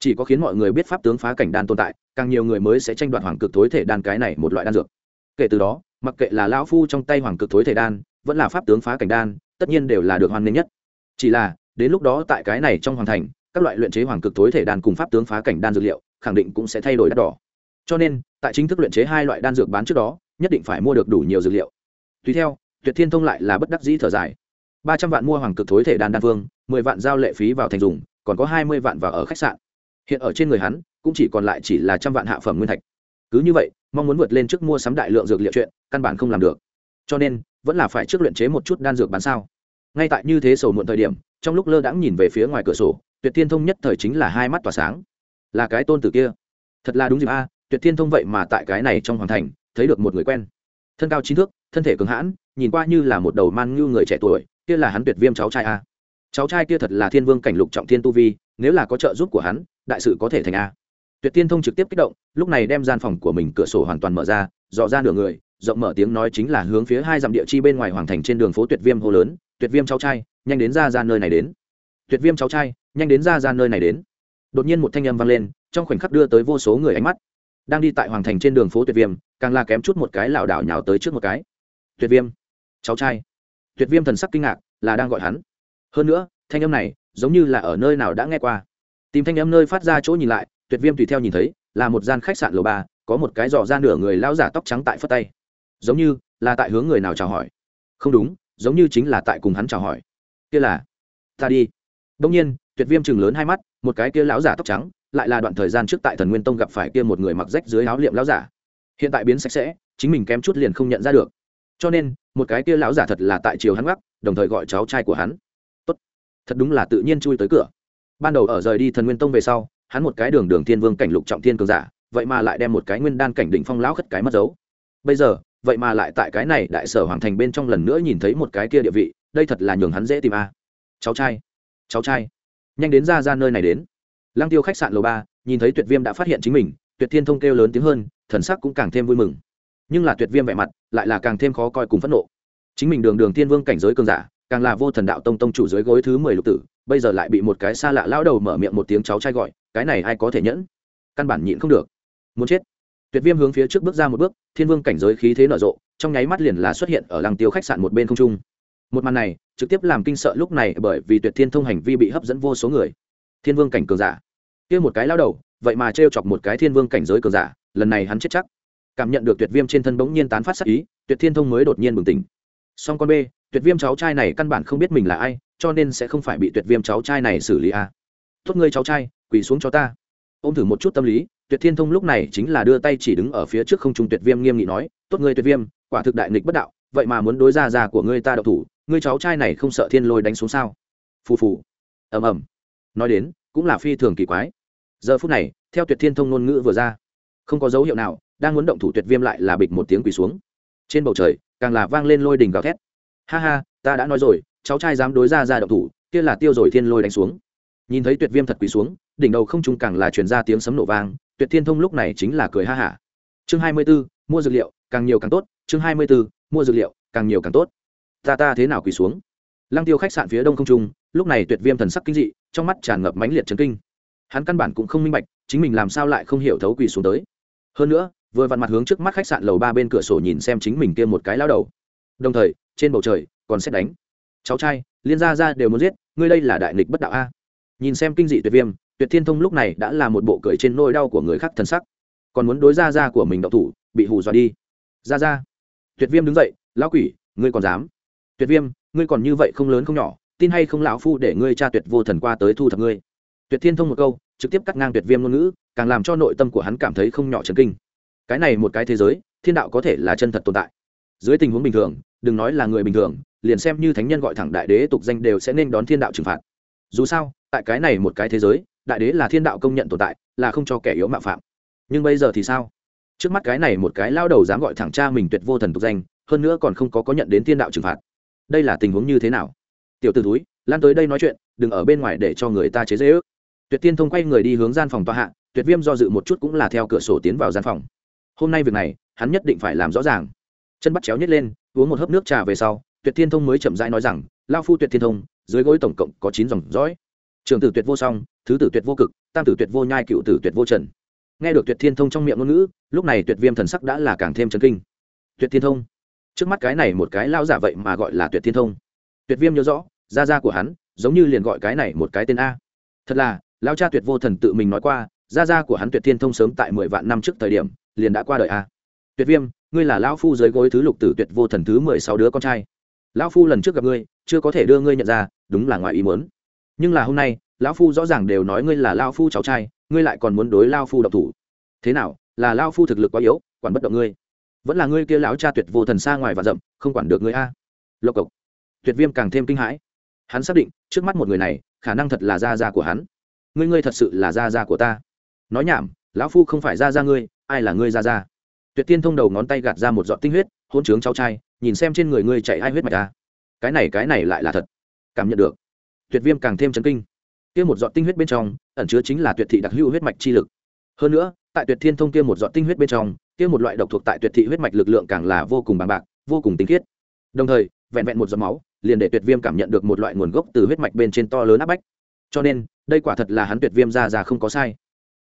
S1: Chỉ có khiến mọi người biết pháp tướng phá cảnh đan tồn tại, càng nhiều người mới sẽ tranh đoạt hoàng cực thối thể đan cái này một loại đan dược. Kể từ đó, mặc kệ là lao phu trong tay hoàng cực thối thể đan, vẫn là pháp tướng phá cảnh đan, tất nhiên đều là được hoan nghênh nhất. Chỉ là, đến lúc đó tại cái này trong hoàng thành, các loại luyện chế hoàng cực thối thể đan cùng pháp tướng phá cảnh đan dược liệu, khẳng định cũng sẽ thay đổi đắt đỏ. Cho nên, tại chính thức luyện chế hai loại đan dược bán trước đó nhất định phải mua được đủ nhiều dược liệu. Tùy theo, tuyệt thiên thông lại là bất đắc dĩ thở dài. Ba trăm vạn mua hoàng cực thối thể đan đan phương mười vạn giao lệ phí vào thành dùng, còn có hai mươi vạn vào ở khách sạn. Hiện ở trên người hắn, cũng chỉ còn lại chỉ là trăm vạn hạ phẩm nguyên thạch. Cứ như vậy, mong muốn vượt lên trước mua sắm đại lượng dược liệu chuyện, căn bản không làm được. Cho nên, vẫn là phải trước luyện chế một chút đan dược bán sao. Ngay tại như thế sầu muộn thời điểm, trong lúc lơ đãng nhìn về phía ngoài cửa sổ, tuyệt thiên thông nhất thời chính là hai mắt tỏa sáng. Là cái tôn tử kia. Thật là đúng dịp a, tuyệt thiên thông vậy mà tại cái này trong hoàng thành thấy được một người quen. Thân cao chín thước, thân thể cường hãn, nhìn qua như là một đầu man như người trẻ tuổi, kia là hắn tuyệt viêm cháu trai a. Cháu trai kia thật là thiên vương cảnh lục trọng thiên tu vi, nếu là có trợ giúp của hắn, đại sự có thể thành a. Tuyệt tiên thông trực tiếp kích động, lúc này đem gian phòng của mình cửa sổ hoàn toàn mở ra dọ ra nửa người, rộng mở tiếng nói chính là hướng phía hai dặm địa chi bên ngoài hoàng thành trên đường phố tuyệt viêm hô lớn, tuyệt viêm cháu trai, nhanh đến ra ra nơi này đến. Tuyệt viêm cháu trai, nhanh đến ra ra nơi này đến. Đột nhiên một thanh âm vang lên, trong khoảnh khắc đưa tới vô số người ánh mắt đang đi tại hoàng thành trên đường phố tuyệt viêm, càng là kém chút một cái lảo đảo nhào tới trước một cái. Tuyệt viêm, cháu trai. Tuyệt viêm thần sắc kinh ngạc, là đang gọi hắn. Hơn nữa, thanh âm này, giống như là ở nơi nào đã nghe qua. Tìm thanh âm nơi phát ra chỗ nhìn lại, tuyệt viêm tùy theo nhìn thấy, là một gian khách sạn lầu ba, có một cái giỏ ra nửa người lao giả tóc trắng tại phất tay. Giống như, là tại hướng người nào chào hỏi. Không đúng, giống như chính là tại cùng hắn chào hỏi. Kia là, ta đi. Đông nhiên, tuyệt viêm chừng lớn hai mắt, một cái kia lão giả tóc trắng lại là đoạn thời gian trước tại thần nguyên tông gặp phải kia một người mặc rách dưới áo liệm lão giả. Hiện tại biến sạch sẽ, chính mình kém chút liền không nhận ra được. Cho nên, một cái kia lão giả thật là tại chiều hắn gấp đồng thời gọi cháu trai của hắn. Tốt. Thật đúng là tự nhiên chui tới cửa. Ban đầu ở rời đi thần nguyên tông về sau, hắn một cái đường đường thiên vương cảnh lục trọng thiên cường giả, vậy mà lại đem một cái nguyên đan cảnh đỉnh phong lão khất cái mất dấu. Bây giờ, vậy mà lại tại cái này đại sở hoàng thành bên trong lần nữa nhìn thấy một cái kia địa vị, đây thật là nhường hắn dễ tìm a. Cháu trai. Cháu trai. Nhanh đến ra ra nơi này đến lăng tiêu khách sạn lầu ba, nhìn thấy tuyệt viêm đã phát hiện chính mình, tuyệt thiên thông kêu lớn tiếng hơn, thần sắc cũng càng thêm vui mừng. Nhưng là tuyệt viêm vẻ mặt lại là càng thêm khó coi cùng phẫn nộ. Chính mình đường đường thiên vương cảnh giới cường giả, càng là vô thần đạo tông tông chủ dưới gối thứ mười lục tử, bây giờ lại bị một cái xa lạ lão đầu mở miệng một tiếng cháu trai gọi, cái này ai có thể nhẫn? Căn bản nhịn không được. Muốn chết. Tuyệt viêm hướng phía trước bước ra một bước, thiên vương cảnh giới khí thế nở rộ, trong nháy mắt liền là xuất hiện ở làng tiêu khách sạn một bên không trung. Một màn này, trực tiếp làm kinh sợ lúc này bởi vì tuyệt thiên thông hành vi bị hấp dẫn vô số người thiên vương cảnh cường giả. Kia một cái lao đầu, vậy mà t chọc một cái thiên vương cảnh giới cường giả, lần này hắn chết chắc. Cảm nhận được tuyệt viêm trên thân bỗng nhiên tán phát sắc ý, tuyệt thiên thông mới đột nhiên bừng tỉnh. Song con b tuyệt viêm cháu trai này căn bản không biết mình là ai, cho nên sẽ không phải bị tuyệt viêm cháu trai này xử lý a à. tốt ngươi cháu trai, quỳ xuống cho ta. Ôm thử một chút tâm lý, tuyệt thiên thông lúc này chính là đưa tay chỉ đứng ở phía trước không trung tuyệt viêm nghiêm nghị nói, tốt ngươi tuyệt viêm, quả thực đại nghịch bất đạo, vậy mà muốn đối ra già của ngươi ta độc thủ, ngươi cháu trai này không sợ thiên lôi đánh xuống sao? Phù phù. Ầm ầm nói đến cũng là phi thường kỳ quái. Giờ phút này theo tuyệt thiên thông ngôn ngữ vừa ra không có dấu hiệu nào đang muốn động thủ tuyệt viêm lại là bịch một tiếng quỳ xuống. Trên bầu trời càng là vang lên lôi đình gào thét. Ha ha ta đã nói rồi cháu trai dám đối ra ra động thủ kia là tiêu rồi thiên lôi đánh xuống. Nhìn thấy tuyệt viêm thật quỳ xuống đỉnh đầu không trung càng là truyền ra tiếng sấm nổ vang tuyệt thiên thông lúc này chính là cười ha hả. Chương hai mươi 24, mua dược liệu càng nhiều càng tốt chương hai mươi 24, mua dược liệu càng nhiều càng tốt. Ta ta thế nào quỳ xuống? Lăng tiêu khách sạn phía đông không trung lúc này tuyệt viêm thần sắc kinh dị, trong mắt tràn ngập mãnh liệt chấn kinh. Hắn căn bản cũng không minh bạch, chính mình làm sao lại không hiểu thấu quỳ xuống tới. Hơn nữa, vừa vặn mặt hướng trước mắt khách sạn lầu ba bên cửa sổ nhìn xem chính mình kia một cái lao đầu. Đồng thời, trên bầu trời, còn xét đánh. Cháu trai, liên gia ra đều muốn giết, ngươi đây là đại nghịch bất đạo a. Nhìn xem kinh dị tuyệt viêm, tuyệt thiên thông lúc này đã là một bộ cười trên nôi đau của người khác thần sắc. Còn muốn đối ra ra của mình đậu thủ, bị hù dọa đi. Ra ra tuyệt viêm đứng dậy, lão quỷ, ngươi còn dám? Tuyệt viêm, ngươi còn như vậy không lớn không nhỏ tin hay không lão phu để ngươi cha tuyệt vô thần qua tới thu thập ngươi. Tuyệt thiên thông một câu, trực tiếp cắt ngang tuyệt viêm ngôn ngữ, càng làm cho nội tâm của hắn cảm thấy không nhỏ chấn kinh. Cái này một cái thế giới, thiên đạo có thể là chân thật tồn tại. Dưới tình huống bình thường, đừng nói là người bình thường, liền xem như thánh nhân gọi thẳng đại đế tục danh đều sẽ nên đón thiên đạo trừng phạt. Dù sao, tại cái này một cái thế giới, đại đế là thiên đạo công nhận tồn tại, là không cho kẻ yếu mạo phạm. Nhưng bây giờ thì sao? Trước mắt cái này một cái lao đầu dám gọi thẳng cha mình tuyệt vô thần tục danh, hơn nữa còn không có có nhận đến thiên đạo trừng phạt. Đây là tình huống như thế nào? Tiểu t ử túi, lan tới đây nói chuyện, đừng ở bên ngoài để cho người ta chế dễ ước. Tuyệt tiên thông quay người đi hướng gian phòng tòa hạ, tuyệt viêm do dự một chút cũng là theo cửa sổ tiến vào gian phòng. Hôm nay việc này, hắn nhất định phải làm rõ ràng. Chân bắt chéo nhét lên, uống một hớp nước trà về sau, tuyệt thiên thông mới chậm rãi nói rằng, lao phu tuyệt thiên thông, dưới gối tổng cộng có chín dòng dõi. Trường tử tuyệt vô song, thứ tử tuyệt vô cực, tam tử tuyệt vô nhai, cựu tử tuyệt vô trần. Nghe được tuyệt thiên thông trong miệng ngôn ngữ, lúc này tuyệt viêm thần sắc đã là càng thêm chấn kinh. Tuyệt thiên thông, trước mắt cái này một cái lao giả vậy mà gọi là tuyệt thiên thông. Tuyệt viêm nhớ rõ gia gia của hắn, giống như liền gọi cái này một cái tên a. Thật là lao cha tuyệt vô thần tự mình nói qua, gia gia của hắn tuyệt thiên thông sớm tại mười vạn năm trước thời điểm, liền đã qua đời a. Tuyệt viêm, ngươi là lão phu dưới gối thứ lục tử tuyệt vô thần thứ mười sáu đứa con trai. Lão phu lần trước gặp ngươi, chưa có thể đưa ngươi nhận ra, đúng là ngoài ý muốn. Nhưng là hôm nay, lão phu rõ ràng đều nói ngươi là lao phu cháu trai, ngươi lại còn muốn đối lao phu độc thủ. Thế nào, là lao phu thực lực quá yếu, quản bất động ngươi. Vẫn là ngươi kia lão cha tuyệt vô thần xa ngoài và rậm, không quản được ngươi a. Lộc cộc. Tuyệt viêm càng thêm kinh hãi hắn xác định, trước mắt một người này, khả năng thật là gia gia của hắn. Ngươi ngươi thật sự là gia gia của ta. Nói nhảm, lão phu không phải gia gia ngươi, ai là ngươi gia gia? Tuyệt tiên thông đầu ngón tay gạt ra một giọt tinh huyết, hôn trướng cháu trai, nhìn xem trên người ngươi chạy ai huyết mạch ta. Cái này cái này lại là thật. Cảm nhận được. Tuyệt viêm càng thêm chấn kinh. Kia một giọt tinh huyết bên trong, ẩn chứa chính là tuyệt thị đặc hữu huyết mạch chi lực. Hơn nữa, tại tuyệt thiên thông kia một giọt tinh huyết bên trong, kia một loại độc thuộc tại tuyệt thị huyết mạch lực lượng càng là vô cùng bằng bạc, vô cùng tinh khiết. Đồng thời, vẹn vẹn một giọt máu liền để tuyệt viêm cảm nhận được một loại nguồn gốc từ huyết mạch bên trên to lớn áp bách. Cho nên, đây quả thật là hắn tuyệt viêm ra ra không có sai.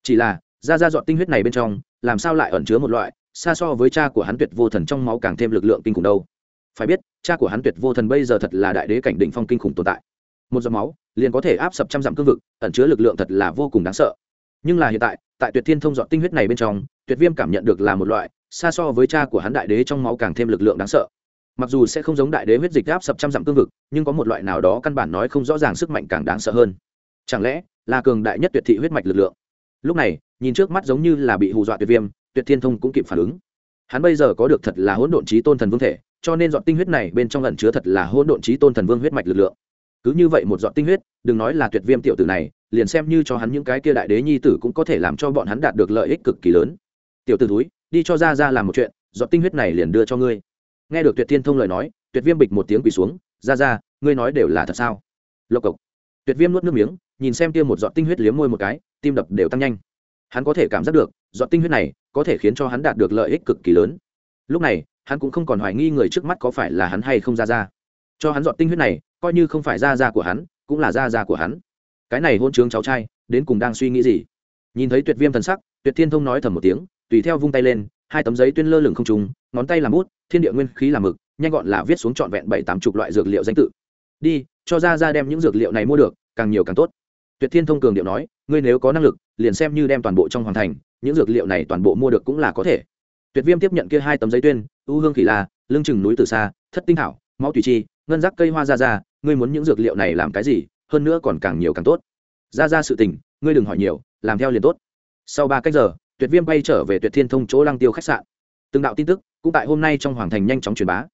S1: Chỉ là, ra ra dọn tinh huyết này bên trong, làm sao lại ẩn chứa một loại xa so với cha của hắn tuyệt vô thần trong máu càng thêm lực lượng kinh khủng đâu? Phải biết, cha của hắn tuyệt vô thần bây giờ thật là đại đế cảnh định phong kinh khủng tồn tại. Một giọt máu, liền có thể áp sập trăm dặm cương vực, ẩn chứa lực lượng thật là vô cùng đáng sợ. Nhưng là hiện tại tại tuyệt thiên thông dọn tinh huyết này bên trong, tuyệt viêm cảm nhận được là một loại xa so với cha của hắn đại đế trong máu càng thêm lực lượng đáng sợ mặc dù sẽ không giống đại đế huyết dịch áp sập trăm dặm cương vực, nhưng có một loại nào đó căn bản nói không rõ ràng sức mạnh càng đáng sợ hơn. Chẳng lẽ là cường đại nhất tuyệt thị huyết mạch lực lượng? Lúc này, nhìn trước mắt giống như là bị hù dọa tuyệt viêm, tuyệt thiên thông cũng kịp phản ứng. Hắn bây giờ có được thật là hỗn độn trí tôn thần vương thể, cho nên dọn tinh huyết này bên trong lần chứa thật là hỗn độn trí tôn thần vương huyết mạch lực lượng. Cứ như vậy một dọn tinh huyết, đừng nói là tuyệt viêm tiểu tử này, liền xem như cho hắn những cái kia đại đế nhi tử cũng có thể làm cho bọn hắn đạt được lợi ích cực kỳ lớn. Tiểu tử túi đi cho ra ra làm một chuyện, dọn tinh huyết này liền đưa cho ngươi nghe được tuyệt thiên thông lời nói, tuyệt viêm bịch một tiếng quỳ xuống, ra ra, ngươi nói đều là thật sao? Lộc cộc. Tuyệt viêm nuốt nước miếng, nhìn xem kia một giọt tinh huyết liếm môi một cái, tim đập đều tăng nhanh. Hắn có thể cảm giác được, giọt tinh huyết này có thể khiến cho hắn đạt được lợi ích cực kỳ lớn. Lúc này, hắn cũng không còn hoài nghi người trước mắt có phải là hắn hay không ra ra. Cho hắn giọt tinh huyết này, coi như không phải ra ra của hắn, cũng là ra ra của hắn. Cái này hôn trướng cháu trai, đến cùng đang suy nghĩ gì? Nhìn thấy tuyệt viêm thần sắc, tuyệt thiên thông nói thầm một tiếng, tùy theo vung tay lên hai tấm giấy tuyên lơ lửng không trùng ngón tay làm bút, thiên địa nguyên khí làm mực, nhanh gọn là viết xuống trọn vẹn bảy tám chục loại dược liệu danh tự. Đi, cho ra ra đem những dược liệu này mua được, càng nhiều càng tốt. Tuyệt thiên thông cường điệu nói, ngươi nếu có năng lực, liền xem như đem toàn bộ trong hoàn thành, những dược liệu này toàn bộ mua được cũng là có thể. Tuyệt viêm tiếp nhận kia hai tấm giấy tuyên ưu hương khỉ la lưng chừng núi từ xa, thất tinh thảo, máu tùy chi, ngân giác cây hoa ra ra, ngươi muốn những dược liệu này làm cái gì, hơn nữa còn càng nhiều càng tốt. Ra ra sự tình, ngươi đừng hỏi nhiều, làm theo liền tốt. Sau ba cách giờ tuyệt viêm bay trở về tuyệt thiên thông chỗ lăng tiêu khách sạn. Từng đạo tin tức cũng tại hôm nay trong hoàng thành nhanh chóng truyền bá.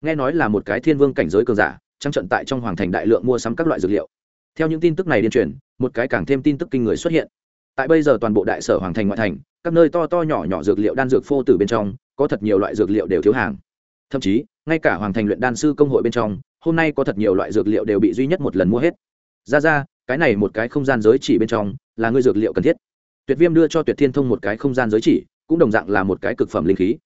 S1: Nghe nói là một cái thiên vương cảnh giới cường giả trăng trận tại trong hoàng thành đại lượng mua sắm các loại dược liệu. Theo những tin tức này điên truyền, một cái càng thêm tin tức kinh người xuất hiện. Tại bây giờ toàn bộ đại sở hoàng thành ngoại thành, các nơi to to nhỏ nhỏ dược liệu đan dược phô từ bên trong, có thật nhiều loại dược liệu đều thiếu hàng. Thậm chí, ngay cả hoàng thành luyện đan sư công hội bên trong, hôm nay có thật nhiều loại dược liệu đều bị duy nhất một lần mua hết. Ra ra, cái này một cái không gian giới chỉ bên trong là ngươi dược liệu cần thiết tuyệt viêm đưa cho tuyệt thiên thông một cái không gian giới chỉ, cũng đồng dạng là một cái cực phẩm linh khí.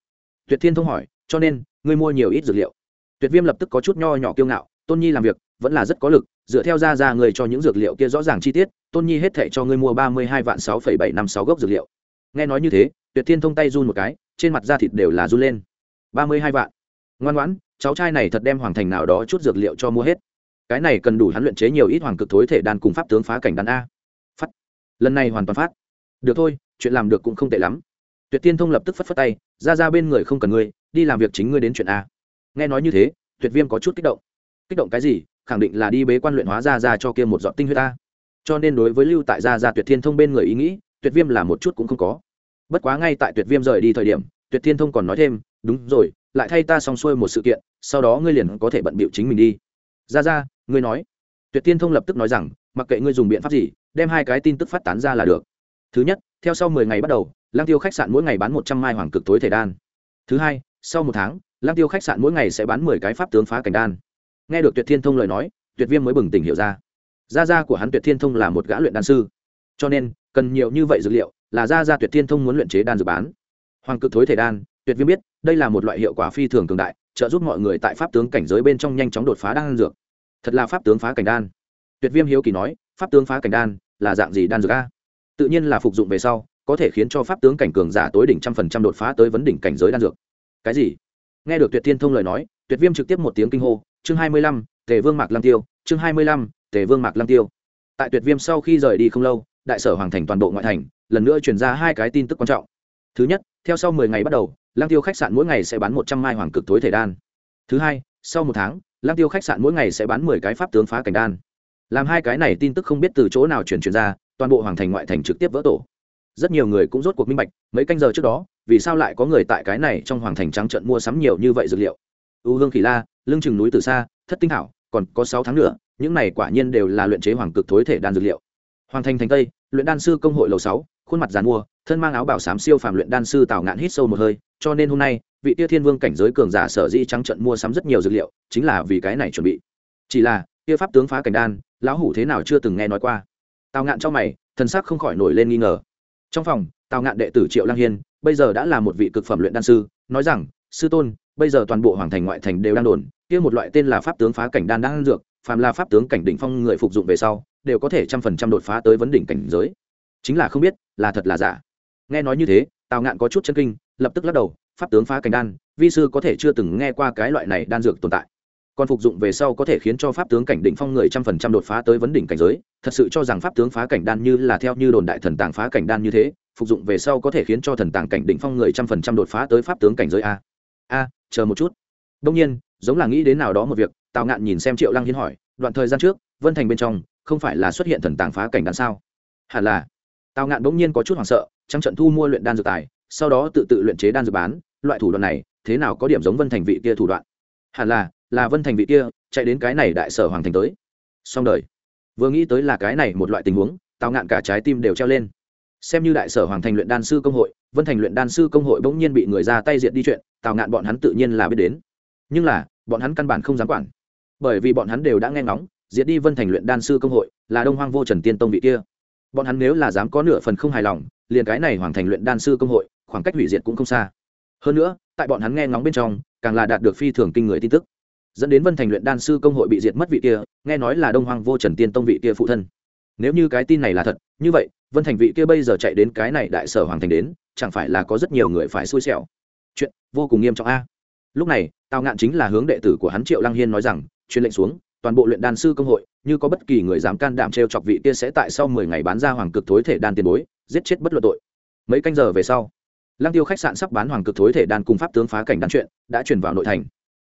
S1: Tuyệt thiên thông hỏi, cho nên, ngươi mua nhiều ít dược liệu? Tuyệt viêm lập tức có chút nho nhỏ kiêu ngạo, tôn nhi làm việc, vẫn là rất có lực, dựa theo ra ra người cho những dược liệu kia rõ ràng chi tiết, tôn nhi hết thệ cho ngươi mua ba mươi hai vạn sáu phẩy bảy năm sáu gốc dược liệu. Nghe nói như thế, tuyệt thiên thông tay run một cái, trên mặt da thịt đều là run lên. Ba mươi hai vạn. Ngoan ngoãn, cháu trai này thật đem hoàng thành nào đó chút dược liệu cho mua hết. Cái này cần đủ hắn luyện chế nhiều ít hoàng cực thối thể đan cùng pháp tướng phá cảnh đan a. Phát lần này hoàn toàn phát được thôi, chuyện làm được cũng không tệ lắm. Tuyệt tiên thông lập tức phất phất tay, ra ra bên người không cần ngươi, đi làm việc chính ngươi đến chuyện a. Nghe nói như thế, tuyệt viêm có chút kích động. Kích động cái gì? Khẳng định là đi bế quan luyện hóa ra ra cho kia một dọn tinh huyết ta cho nên đối với lưu tại gia gia tuyệt thiên thông bên người ý nghĩ, tuyệt viêm là một chút cũng không có. Bất quá ngay tại tuyệt viêm rời đi thời điểm, tuyệt thiên thông còn nói thêm, đúng rồi, lại thay ta xong xuôi một sự kiện, sau đó ngươi liền có thể bận bịu chính mình đi. Ra ra, ngươi nói. Tuyệt thiên thông lập tức nói rằng, mặc kệ ngươi dùng biện pháp gì, đem hai cái tin tức phát tán ra là được thứ nhất, theo sau mười ngày bắt đầu lang tiêu khách sạn mỗi ngày bán một trăm mai hoàng cực tối thể đan. Thứ hai, sau một tháng lang tiêu khách sạn mỗi ngày sẽ bán mười cái pháp tướng phá cảnh đan. Nghe được tuyệt thiên thông lời nói, tuyệt viêm mới bừng tỉnh hiểu ra. Gia gia của hắn tuyệt thiên thông là một gã luyện đan sư. Cho nên, cần nhiều như vậy dược liệu là gia gia tuyệt thiên thông muốn luyện chế đan dược bán. Hoàng cực thối thể đan, tuyệt viêm biết, đây là một loại hiệu quả phi thường cường đại, trợ giúp mọi người tại pháp tướng cảnh giới bên trong nhanh chóng đột phá đan dược. Thật là pháp tướng phá cảnh đan. Tuyệt viêm hiếu kỳ nói, pháp tướng phá cảnh đan là dạng gì đan dược a? Tự nhiên là phục dụng về sau, có thể khiến cho pháp tướng cảnh cường giả tối đỉnh trăm phần trăm đột phá tới vấn đỉnh cảnh giới đan dược. Cái gì? Nghe được tuyệt thiên thông lời nói, tuyệt viêm trực tiếp một tiếng kinh hô, chương hai mươi lăm, tề vương mạc lăng tiêu, chương hai mươi lăm, tề vương mạc lăng tiêu. Tại tuyệt viêm sau khi rời đi không lâu, đại sở hoàng thành toàn bộ ngoại thành, lần nữa truyền ra hai cái tin tức quan trọng. Thứ nhất, theo sau mười ngày bắt đầu, lăng tiêu khách sạn mỗi ngày sẽ bán một trăm mai hoàng cực tối thể đan. Thứ hai, sau một tháng, lăng tiêu khách sạn mỗi ngày sẽ bán mười cái pháp tướng phá cảnh đan làm hai cái này tin tức không biết từ chỗ nào truyền truyền ra, toàn bộ hoàng thành ngoại thành trực tiếp vỡ tổ. Rất nhiều người cũng rốt cuộc minh bạch, mấy canh giờ trước đó, vì sao lại có người tại cái này trong hoàng thành trắng trận mua sắm nhiều như vậy dược liệu? U hương khỉ la, lưng chừng núi từ xa thất tinh thảo, còn có sáu tháng nữa, những này quả nhiên đều là luyện chế hoàng cực thối thể đan dược liệu. Hoàng thành thành tây, luyện đan sư công hội lầu sáu, khuôn mặt dàn mua, thân mang áo bảo sám siêu phàm luyện đan sư tào ngạn hít sâu một hơi, cho nên hôm nay, vị tia thiên vương cảnh giới cường giả sở dĩ trắng trận mua sắm rất nhiều dược liệu, chính là vì cái này chuẩn bị. Chỉ là, tia pháp tướng phá cảnh đan lão hủ thế nào chưa từng nghe nói qua. Tào ngạn cho mày, thần sắc không khỏi nổi lên nghi ngờ. Trong phòng, tào ngạn đệ tử triệu lang hiên, bây giờ đã là một vị cực phẩm luyện đan sư, nói rằng, sư tôn, bây giờ toàn bộ hoàng thành ngoại thành đều đang đồn, kia một loại tên là pháp tướng phá cảnh đan đang dược, phàm là pháp tướng cảnh đỉnh phong người phục dụng về sau, đều có thể trăm phần trăm đột phá tới vấn đỉnh cảnh giới. Chính là không biết, là thật là giả. Nghe nói như thế, tào ngạn có chút chân kinh, lập tức lắc đầu, pháp tướng phá cảnh đan, vi sư có thể chưa từng nghe qua cái loại này đan dược tồn tại còn phục dụng về sau có thể khiến cho pháp tướng cảnh đỉnh phong người trăm phần trăm đột phá tới vấn đỉnh cảnh giới, thật sự cho rằng pháp tướng phá cảnh đan như là theo như đồn đại thần tàng phá cảnh đan như thế, phục dụng về sau có thể khiến cho thần tàng cảnh đỉnh phong người trăm phần trăm đột phá tới pháp tướng cảnh giới a. A, chờ một chút. Đông nhiên, giống là nghĩ đến nào đó một việc, tào ngạn nhìn xem triệu lăng hiến hỏi, đoạn thời gian trước, vân thành bên trong, không phải là xuất hiện thần tàng phá cảnh đan sao? Hẳn là. Tào ngạn bỗng nhiên có chút hoảng sợ, trắng trận thu mua luyện đan dược tài, sau đó tự tự luyện chế đan dược bán, loại thủ đoạn này, thế nào có điểm giống vân thành vị kia thủ đoạn? Hẳn là là vân thành vị kia, chạy đến cái này đại sở hoàng thành tới. Xong đời. Vừa nghĩ tới là cái này một loại tình huống tào ngạn cả trái tim đều treo lên. Xem như đại sở hoàng thành luyện đan sư công hội, vân thành luyện đan sư công hội bỗng nhiên bị người ra tay diệt đi chuyện tào ngạn bọn hắn tự nhiên là biết đến. Nhưng là, bọn hắn căn bản không dám quản. Bởi vì bọn hắn đều đã nghe ngóng, diệt đi vân thành luyện đan sư công hội, là đông hoang vô trần tiên tông vị kia. Bọn hắn nếu là dám có nửa phần không hài lòng, liền cái này hoàng thành luyện đan sư công hội, khoảng cách hủy diệt cũng không xa. Hơn nữa, tại bọn hắn nghe ngóng bên trong, càng là đạt được phi thường kinh người tin tức dẫn đến vân thành luyện đan sư công hội bị diệt mất vị kia, nghe nói là đông hoang vô trần tiên tông vị kia phụ thân. Nếu như cái tin này là thật, như vậy, vân thành vị kia bây giờ chạy đến cái này đại sở hoàng thành đến, chẳng phải là có rất nhiều người phải xui xẻo? Chuyện vô cùng nghiêm trọng a. Lúc này, tào ngạn chính là hướng đệ tử của hắn triệu lăng hiên nói rằng, truyền lệnh xuống, toàn bộ luyện đan sư công hội, như có bất kỳ người dám can đảm t r e o chọc vị kia sẽ tại sau mười ngày bán ra hoàng cực thối thể đan tiền bối, giết chết bất luận tội. Mấy canh giờ về sau, lăng tiêu khách sạn sắp bán hoàng cực thối thể đan cùng pháp tướng phá cảnh đan chuyện đã chuyển vào nội thành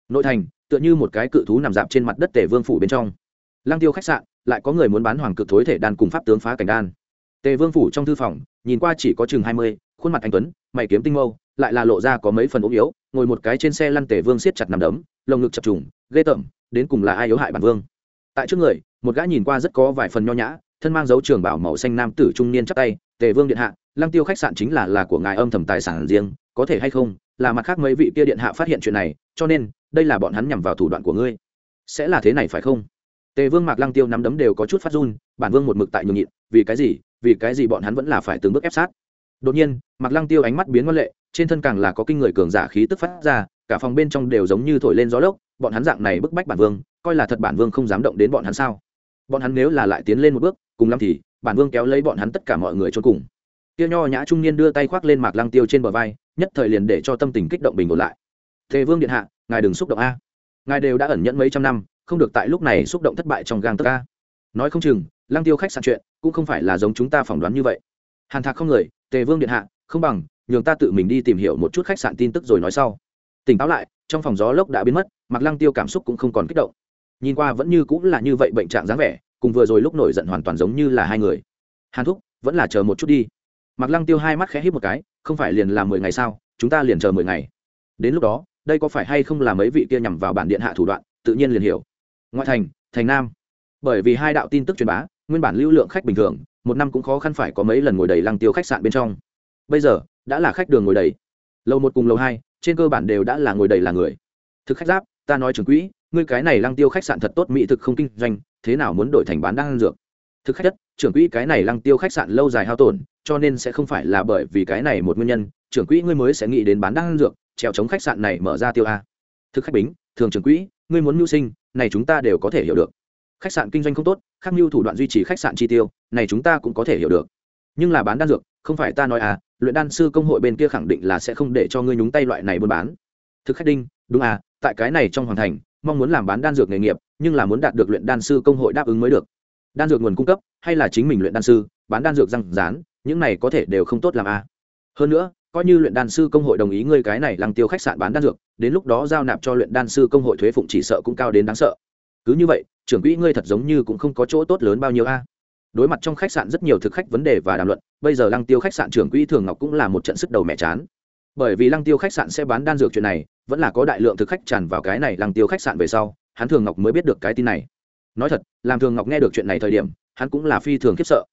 S1: nội thành, tựa như một cái cự thú nằm dạp trên mặt đất tề vương phủ bên trong. Lăng tiêu khách sạn, lại có người muốn bán hoàng cực thối thể đan cùng pháp tướng phá cảnh đan. Tề vương phủ trong thư phòng, nhìn qua chỉ có chừng hai mươi, khuôn mặt anh tuấn, mày kiếm tinh mâu, lại là lộ ra có mấy phần ốm yếu, ngồi một cái trên xe lăn tề vương siết chặt nằm đấm, lồng ngực chập trùng, ghê tởm, đến cùng là ai yếu hại bản vương. Tại trước người, một gã nhìn qua rất có vài phần nho nhã, thân mang dấu trường bảo màu xanh nam tử trung niên chắc tay, tề vương điện hạ, lăng tiêu khách sạn chính là là của ngài âm thầm tài sản riêng, có thể hay không là mặt khác mấy vị kia điện hạ phát hiện chuyện này, cho nên, đây là bọn hắn nhằm vào thủ đoạn của ngươi. Sẽ là thế này phải không? Tề vương mạc lăng tiêu nắm đấm đều có chút phát run, bản vương một mực tại nhường nhịn, vì cái gì, vì cái gì bọn hắn vẫn là phải từng bước ép sát? Đột nhiên, mạc lăng tiêu ánh mắt biến ngoan lệ, trên thân càng là có kinh người cường giả khí tức phát ra, cả phòng bên trong đều giống như thổi lên gió lốc, bọn hắn dạng này bức bách bản vương, coi là thật bản vương không dám động đến bọn hắn sao? Bọn hắn nếu là lại tiến lên một bước, cùng lắm thì, bản vương kéo lấy bọn hắn tất cả mọi người trốn cùng. Tiêu nho nhã trung niên đưa tay khoác lên mạc lăng tiêu trên bờ vai nhất thời liền để cho tâm tình kích động bình ổn lại. Tề vương điện hạ, ngài đừng xúc động a. Ngài đều đã ẩn nhẫn mấy trăm năm, không được tại lúc này xúc động thất bại trong gang tấc a. Nói không chừng, lăng tiêu khách sạn chuyện cũng không phải là giống chúng ta phỏng đoán như vậy. Hàn thạc không người, tề vương điện hạ, không bằng, nhường ta tự mình đi tìm hiểu một chút khách sạn tin tức rồi nói sau. Tỉnh táo lại, trong phòng gió lốc đã biến mất mặc lăng tiêu cảm xúc cũng không còn kích động. Nhìn qua vẫn như cũng là như vậy bệnh trạng dáng vẻ, cùng vừa rồi lúc nổi giận hoàn toàn giống như là hai người. Hàn thúc, vẫn là chờ một chút đi mặc lăng tiêu hai mắt khẽ hít một cái, không phải liền là mười ngày sao? Chúng ta liền chờ mười ngày. Đến lúc đó, đây có phải hay không là mấy vị kia nhằm vào bản điện hạ thủ đoạn, tự nhiên liền hiểu. Ngoại thành thành nam. Bởi vì hai đạo tin tức truyền bá, nguyên bản lưu lượng khách bình thường, một năm cũng khó khăn phải có mấy lần ngồi đầy lăng tiêu khách sạn bên trong. Bây giờ, đã là khách đường ngồi đầy. Lầu một cùng lầu hai, trên cơ bản đều đã là ngồi đầy là người. Thực khách giáp, ta nói trưởng quỹ, ngươi cái này lăng tiêu khách sạn thật tốt mỹ thực không kinh doanh, thế nào muốn đổi thành bán đan dược? Thực khách nhất, trưởng quỹ cái này lăng tiêu khách sạn lâu dài hao tổn, cho nên sẽ không phải là bởi vì cái này một nguyên nhân, trưởng quỹ ngươi mới sẽ nghĩ đến bán đan dược, trèo chống khách sạn này mở ra tiêu a. Thực khách bính, thường trưởng quỹ, ngươi muốn mưu sinh, này chúng ta đều có thể hiểu được. Khách sạn kinh doanh không tốt, khác mưu thủ đoạn duy trì khách sạn chi tiêu, này chúng ta cũng có thể hiểu được. Nhưng là bán đan dược, không phải ta nói à luyện đan sư công hội bên kia khẳng định là sẽ không để cho ngươi nhúng tay loại này buôn bán. Thực khách đinh, đúng à tại cái này trong hoàn thành, mong muốn làm bán đan dược nghề nghiệp, nhưng là muốn đạt được luyện đan sư công hội đáp ứng mới được đan dược nguồn cung cấp, hay là chính mình luyện đan sư, bán đan dược răng rán, những này có thể đều không tốt làm à. Hơn nữa, coi như luyện đan sư công hội đồng ý ngươi cái này lăng tiêu khách sạn bán đan dược, đến lúc đó giao nạp cho luyện đan sư công hội thuế phụng chỉ sợ cũng cao đến đáng sợ. Cứ như vậy, trưởng quỹ ngươi thật giống như cũng không có chỗ tốt lớn bao nhiêu a. Đối mặt trong khách sạn rất nhiều thực khách vấn đề và đàm luận, bây giờ lăng tiêu khách sạn trưởng quỹ thường ngọc cũng là một trận sức đầu mẹ chán. Bởi vì lăng tiêu khách sạn sẽ bán đan dược chuyện này, vẫn là có đại lượng thực khách tràn vào cái này lăng tiêu khách sạn về sau, hắn thường ngọc mới biết được cái tin này nói thật, làm thường ngọc nghe được chuyện này thời điểm, hắn cũng là phi thường khiếp sợ.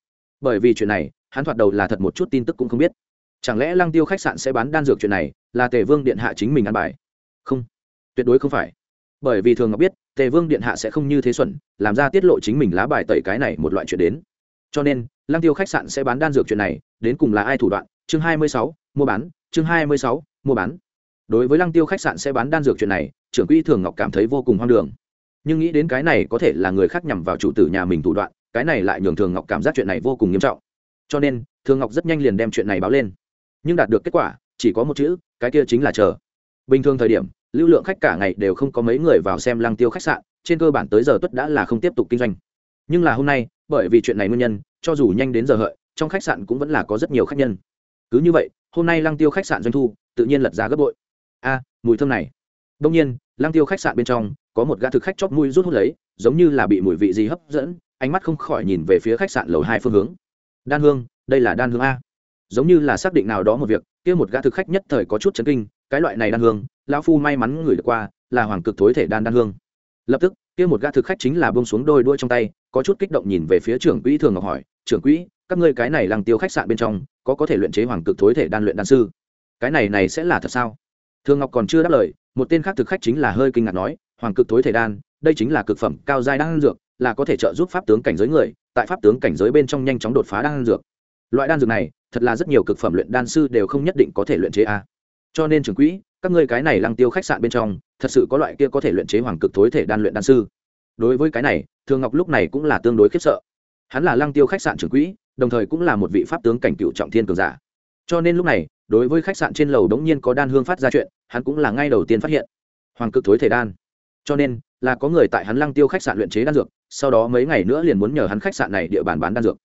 S1: Bởi vì chuyện này, hắn thoạt đầu là thật một chút tin tức cũng không biết. Chẳng lẽ lăng tiêu khách sạn sẽ bán đan dược chuyện này, là tề vương điện hạ chính mình ăn bài? Không. Tuyệt đối không phải. Bởi vì thường ngọc biết, tề vương điện hạ sẽ không như thế xuẩn, làm ra tiết lộ chính mình lá bài tẩy cái này một loại chuyện đến. Cho nên, lăng tiêu khách sạn sẽ bán đan dược chuyện này, đến cùng là ai thủ đoạn? Chương hai mươi sáu, mua bán. Chương hai mươi sáu, mua bán. Đối với lăng tiêu khách sạn sẽ bán đan dược chuyện này, trưởng quỹ thường ngọc cảm thấy vô cùng hoang đường nhưng nghĩ đến cái này có thể là người khác nhằm vào chủ tử nhà mình thủ đoạn, cái này lại nhường thường ngọc cảm giác chuyện này vô cùng nghiêm trọng. Cho nên, thường ngọc rất nhanh liền đem chuyện này báo lên. Nhưng đạt được kết quả, chỉ có một chữ, cái kia chính là chờ. Bình thường thời điểm, lưu lượng khách cả ngày đều không có mấy người vào xem lăng tiêu khách sạn, trên cơ bản tới giờ tuất đã là không tiếp tục kinh doanh. Nhưng là hôm nay, bởi vì chuyện này nguyên nhân, cho dù nhanh đến giờ hợi, trong khách sạn cũng vẫn là có rất nhiều khách nhân. Cứ như vậy, hôm nay lăng tiêu khách sạn doanh thu, tự nhiên lật giá gấp bội. A, mùi thơm này. Đông nhiên Lang tiêu khách sạn bên trong, có một gã thực khách chóp mũi rút hút lấy, giống như là bị mùi vị gì hấp dẫn, ánh mắt không khỏi nhìn về phía khách sạn lầu hai phương hướng. Đan hương, đây là đan hương a. Giống như là xác định nào đó một việc, kia một gã thực khách nhất thời có chút chấn kinh, cái loại này đan hương, lão phu may mắn ngửi được qua, là hoàng cực thối thể đan đan hương. Lập tức, kia một gã thực khách chính là bông xuống đôi đuôi trong tay, có chút kích động nhìn về phía trưởng quỹ thường ngọc hỏi, trưởng quỹ, các ngươi cái này Lang tiêu khách sạn bên trong, có có thể luyện chế hoàng cực thối thể đan luyện đan sư? Cái này này sẽ là thật sao? Thường ngọc còn chưa đáp lời một tên khác thực khách chính là hơi kinh ngạc nói, hoàng cực thối thể đan, đây chính là cực phẩm cao giai đan dược, là có thể trợ giúp pháp tướng cảnh giới người, tại pháp tướng cảnh giới bên trong nhanh chóng đột phá đan dược. Loại đan dược này, thật là rất nhiều cực phẩm luyện đan sư đều không nhất định có thể luyện chế a cho nên trưởng quỹ, các ngươi cái này lăng tiêu khách sạn bên trong, thật sự có loại kia có thể luyện chế hoàng cực thối thể đan luyện đan sư. Đối với cái này, thường ngọc lúc này cũng là tương đối khiếp sợ. Hắn là lăng tiêu khách sạn trưởng quỹ, đồng thời cũng là một vị pháp tướng cảnh cựu trọng thiên cường giả cho nên lúc này, đối với khách sạn trên lầu đống nhiên có đan hương phát ra chuyện, hắn cũng là ngay đầu tiên phát hiện. Hoàng cực thối thể đan. Cho nên, là có người tại hắn lăng tiêu khách sạn luyện chế đan dược, sau đó mấy ngày nữa liền muốn nhờ hắn khách sạn này địa bàn bán đan dược.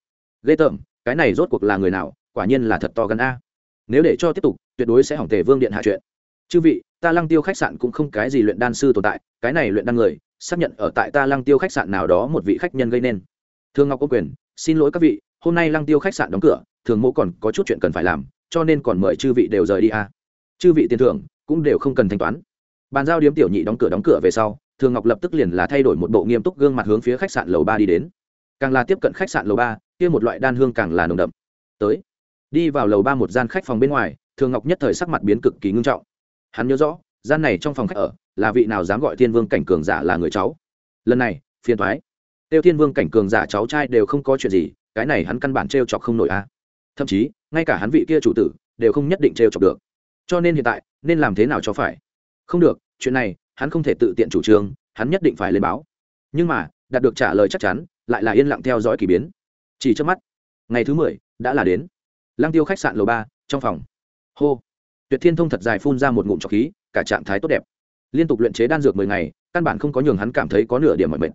S1: Ghê tởm, cái này rốt cuộc là người nào, quả nhiên là thật to gần a. Nếu để cho tiếp tục, tuyệt đối sẽ hỏng tề vương điện hạ chuyện. Chư vị, ta lăng tiêu khách sạn cũng không cái gì luyện đan sư tồn tại, cái này luyện đan người, xác nhận ở tại ta lăng tiêu khách sạn nào đó một vị khách nhân gây nên. Thương ngọc có quyền, xin lỗi các vị, hôm nay lăng tiêu khách sạn đóng cửa, thường mẫu còn có chút chuyện cần phải làm cho nên còn mời chư vị đều rời đi a chư vị tiền thưởng cũng đều không cần thanh toán. Bàn giao điếm tiểu nhị đóng cửa đóng cửa về sau, thường ngọc lập tức liền là thay đổi một bộ nghiêm túc gương mặt hướng phía khách sạn lầu ba đi đến. Càng là tiếp cận khách sạn lầu ba, kia một loại đan hương càng là nồng đậm. Tới, đi vào lầu ba một gian khách phòng bên ngoài, thường ngọc nhất thời sắc mặt biến cực kỳ ngưng trọng. Hắn nhớ rõ, gian này trong phòng khách ở, là vị nào dám gọi thiên vương cảnh cường giả là người cháu. Lần này, phiền thoái tiêu thiên vương cảnh cường giả cháu trai đều không có chuyện gì, cái này hắn căn bản t r e o chọc không nổi a. Thậm chí ngay cả hắn vị kia chủ tử đều không nhất định trêu chọc được. Cho nên hiện tại, nên làm thế nào cho phải? Không được, chuyện này, hắn không thể tự tiện chủ trương, hắn nhất định phải lên báo. Nhưng mà, đạt được trả lời chắc chắn, lại là yên lặng theo dõi k ỳ biến. Chỉ trước mắt, ngày thứ mười đã là đến. Lăng tiêu khách sạn lầu ba, trong phòng. Hô. Tuyệt thiên thông thật dài phun ra một ngụm trọc khí, cả trạng thái tốt đẹp. Liên tục luyện chế đan dược mười ngày, căn bản không có nhường hắn cảm thấy có nửa điểm mọi mệt.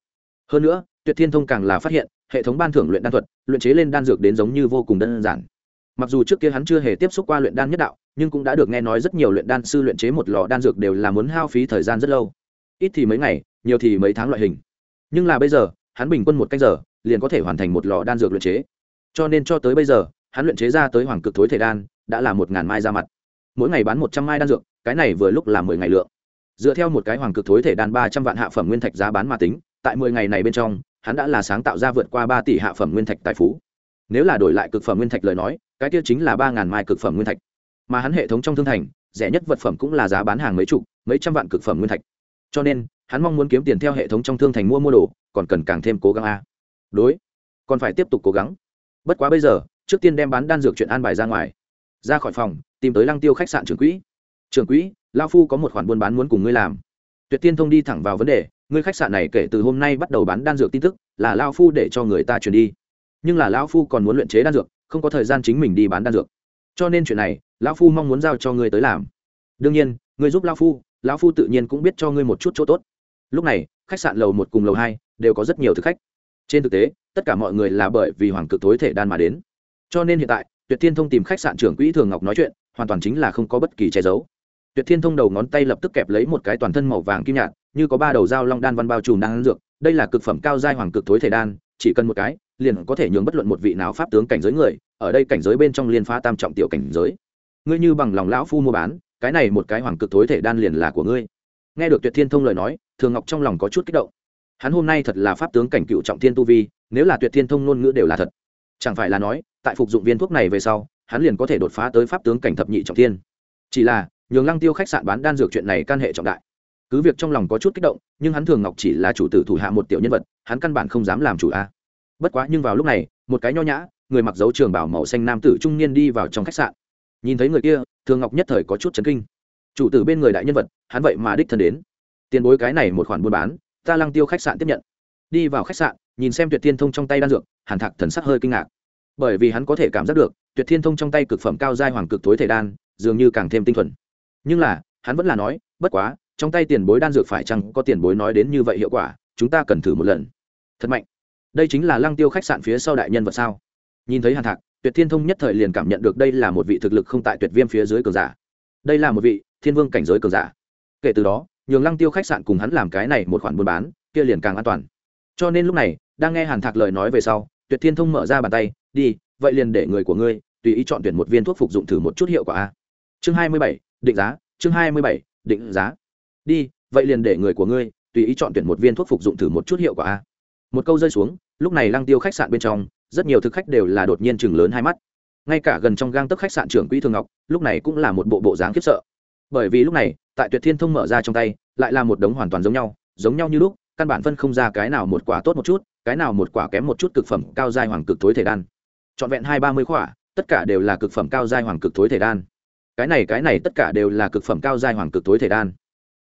S1: Hơn nữa, tuyệt thiên thông càng là phát hiện, hệ thống ban thưởng luyện đan thuật, luyện chế lên đan dược đến giống như vô cùng đơn giản mặc dù trước kia hắn chưa hề tiếp xúc qua luyện đan nhất đạo, nhưng cũng đã được nghe nói rất nhiều luyện đan sư luyện chế một lò đan dược đều là muốn hao phí thời gian rất lâu. Ít thì mấy ngày, nhiều thì mấy tháng loại hình. Nhưng là bây giờ, hắn bình quân một cách giờ, liền có thể hoàn thành một lò đan dược luyện chế. Cho nên cho tới bây giờ, hắn luyện chế ra tới hoàng cực thối thể đan, đã là một ngàn mai ra mặt. Mỗi ngày bán một trăm mai đan dược, cái này vừa lúc là mười ngày lượng. Dựa theo một cái hoàng cực thối thể đan ba trăm vạn hạ phẩm nguyên thạch giá bán mà tính, tại mười ngày này bên trong, hắn đã là sáng tạo ra vượt qua ba tỷ hạ phẩm nguyên thạch tài phú. Nếu là đổi lại cực phẩm nguyên thạch lời nói cái kia chính là ba ngàn mai cực phẩm nguyên thạch. Mà hắn hệ thống trong thương thành, rẻ nhất vật phẩm cũng là giá bán hàng mấy chục, mấy trăm vạn cực phẩm nguyên thạch. Cho nên, hắn mong muốn kiếm tiền theo hệ thống trong thương thành mua mua đồ, còn cần càng thêm cố gắng a. Đối, còn phải tiếp tục cố gắng. Bất quá bây giờ, trước tiên đem bán đan dược chuyện an bài ra ngoài. Ra khỏi phòng, tìm tới lăng tiêu khách sạn trưởng quỹ. Trưởng quỹ, lao phu có một khoản buôn bán muốn cùng ngươi làm. Tuyệt tiên thông đi thẳng vào vấn đề, ngươi khách sạn này kể từ hôm nay bắt đầu bán đan dược tin tức, là lao phu để cho người ta truyền đi. Nhưng là lão phu còn muốn luyện chế đan dược không có thời gian chính mình đi bán đan dược. Cho nên chuyện này, lão phu mong muốn giao cho ngươi tới làm. Đương nhiên, ngươi giúp lão phu lão phu tự nhiên cũng biết cho ngươi một chút chỗ tốt. Lúc này, khách sạn lầu một cùng lầu hai đều có rất nhiều thực khách. Trên thực tế, tất cả mọi người là bởi vì hoàng cực tối thể đan mà đến. Cho nên hiện tại, tuyệt thiên thông tìm khách sạn trưởng quỹ thường ngọc nói chuyện, hoàn toàn chính là không có bất kỳ che giấu. Tuyệt thiên thông đầu ngón tay lập tức kẹp lấy một cái toàn thân màu vàng kim nhạt, như có ba đầu dao long đan văn bao trùm đan dược. Đây là cực phẩm cao giai hoàng cực thối thể đan, chỉ cần một cái liền có thể nhường bất luận một vị nào pháp tướng cảnh giới người, ở đây cảnh giới bên trong liên phá tam trọng tiểu cảnh giới. Ngươi như bằng lòng lão phu mua bán, cái này một cái hoàng cực thối thể đan liền là của ngươi. Nghe được tuyệt thiên thông lời nói, thường ngọc trong lòng có chút kích động. Hắn hôm nay thật là pháp tướng cảnh cựu trọng thiên tu vi, nếu là tuyệt thiên thông ngôn ngữ đều là thật. Chẳng phải là nói, tại phục dụng viên thuốc này về sau, hắn liền có thể đột phá tới pháp tướng cảnh thập nhị trọng thiên. Chỉ là, nhường lăng tiêu khách sạn bán đan dược chuyện này can hệ trọng đại. Cứ việc trong lòng có chút kích động, nhưng hắn thường ngọc chỉ là chủ tử thủ hạ một tiểu nhân vật, hắn căn bản không dám làm chủ a bất quá nhưng vào lúc này, một cái nho nhã, người mặc dấu trường bảo màu xanh nam tử trung niên đi vào trong khách sạn. Nhìn thấy người kia, thường ngọc nhất thời có chút chấn kinh. Chủ tử bên người đại nhân vật, hắn vậy mà đích thân đến. Tiền bối cái này một khoản buôn bán, ta lăng tiêu khách sạn tiếp nhận. Đi vào khách sạn, nhìn xem tuyệt thiên thông trong tay đan dược, hàn thạc thần sắc hơi kinh ngạc. Bởi vì hắn có thể cảm giác được, tuyệt thiên thông trong tay cực phẩm cao giai hoàng cực tối thể đan, dường như càng thêm tinh thuần. Nhưng là, hắn vẫn là nói, bất quá, trong tay tiền bối đan dược phải chăng có tiền bối nói đến như vậy hiệu quả, chúng ta cần thử một lần. Thật mạnh đây chính là lăng tiêu khách sạn phía sau đại nhân vật sao? Nhìn thấy hàn thạc, tuyệt thiên thông nhất thời liền cảm nhận được đây là một vị thực lực không tại tuyệt viêm phía dưới cường giả. Đây là một vị thiên vương cảnh giới cường giả. Kể từ đó, nhường lăng tiêu khách sạn cùng hắn làm cái này một khoản buôn bán, kia liền càng an toàn. Cho nên lúc này, đang nghe hàn thạc lời nói về sau, tuyệt thiên thông mở ra bàn tay, đi, vậy liền để người của ngươi tùy ý chọn tuyển một viên thuốc phục dụng thử một chút hiệu quả a. Chương hai mươi bảy, định giá, chương hai mươi bảy, định giá. Đi, vậy liền để người của ngươi tùy ý chọn tuyển một viên thuốc phục dụng thử một chút hiệu quả a một câu rơi xuống, lúc này lăng tiêu khách sạn bên trong, rất nhiều thực khách đều là đột nhiên chừng lớn hai mắt. Ngay cả gần trong gang tấc khách sạn trưởng quỹ thường ngọc, lúc này cũng là một bộ bộ dáng khiếp sợ. Bởi vì lúc này, tại tuyệt thiên thông mở ra trong tay, lại là một đống hoàn toàn giống nhau giống nhau như lúc, căn bản phân không ra cái nào một quả tốt một chút, cái nào một quả kém một chút cực phẩm cao giai hoàng cực thối thể đan. Trọn vẹn hai ba mươi quả, tất cả đều là cực phẩm cao giai hoàng cực thối thể đan. Cái này cái này tất cả đều là cực phẩm cao giai hoàng cực thối thể đan.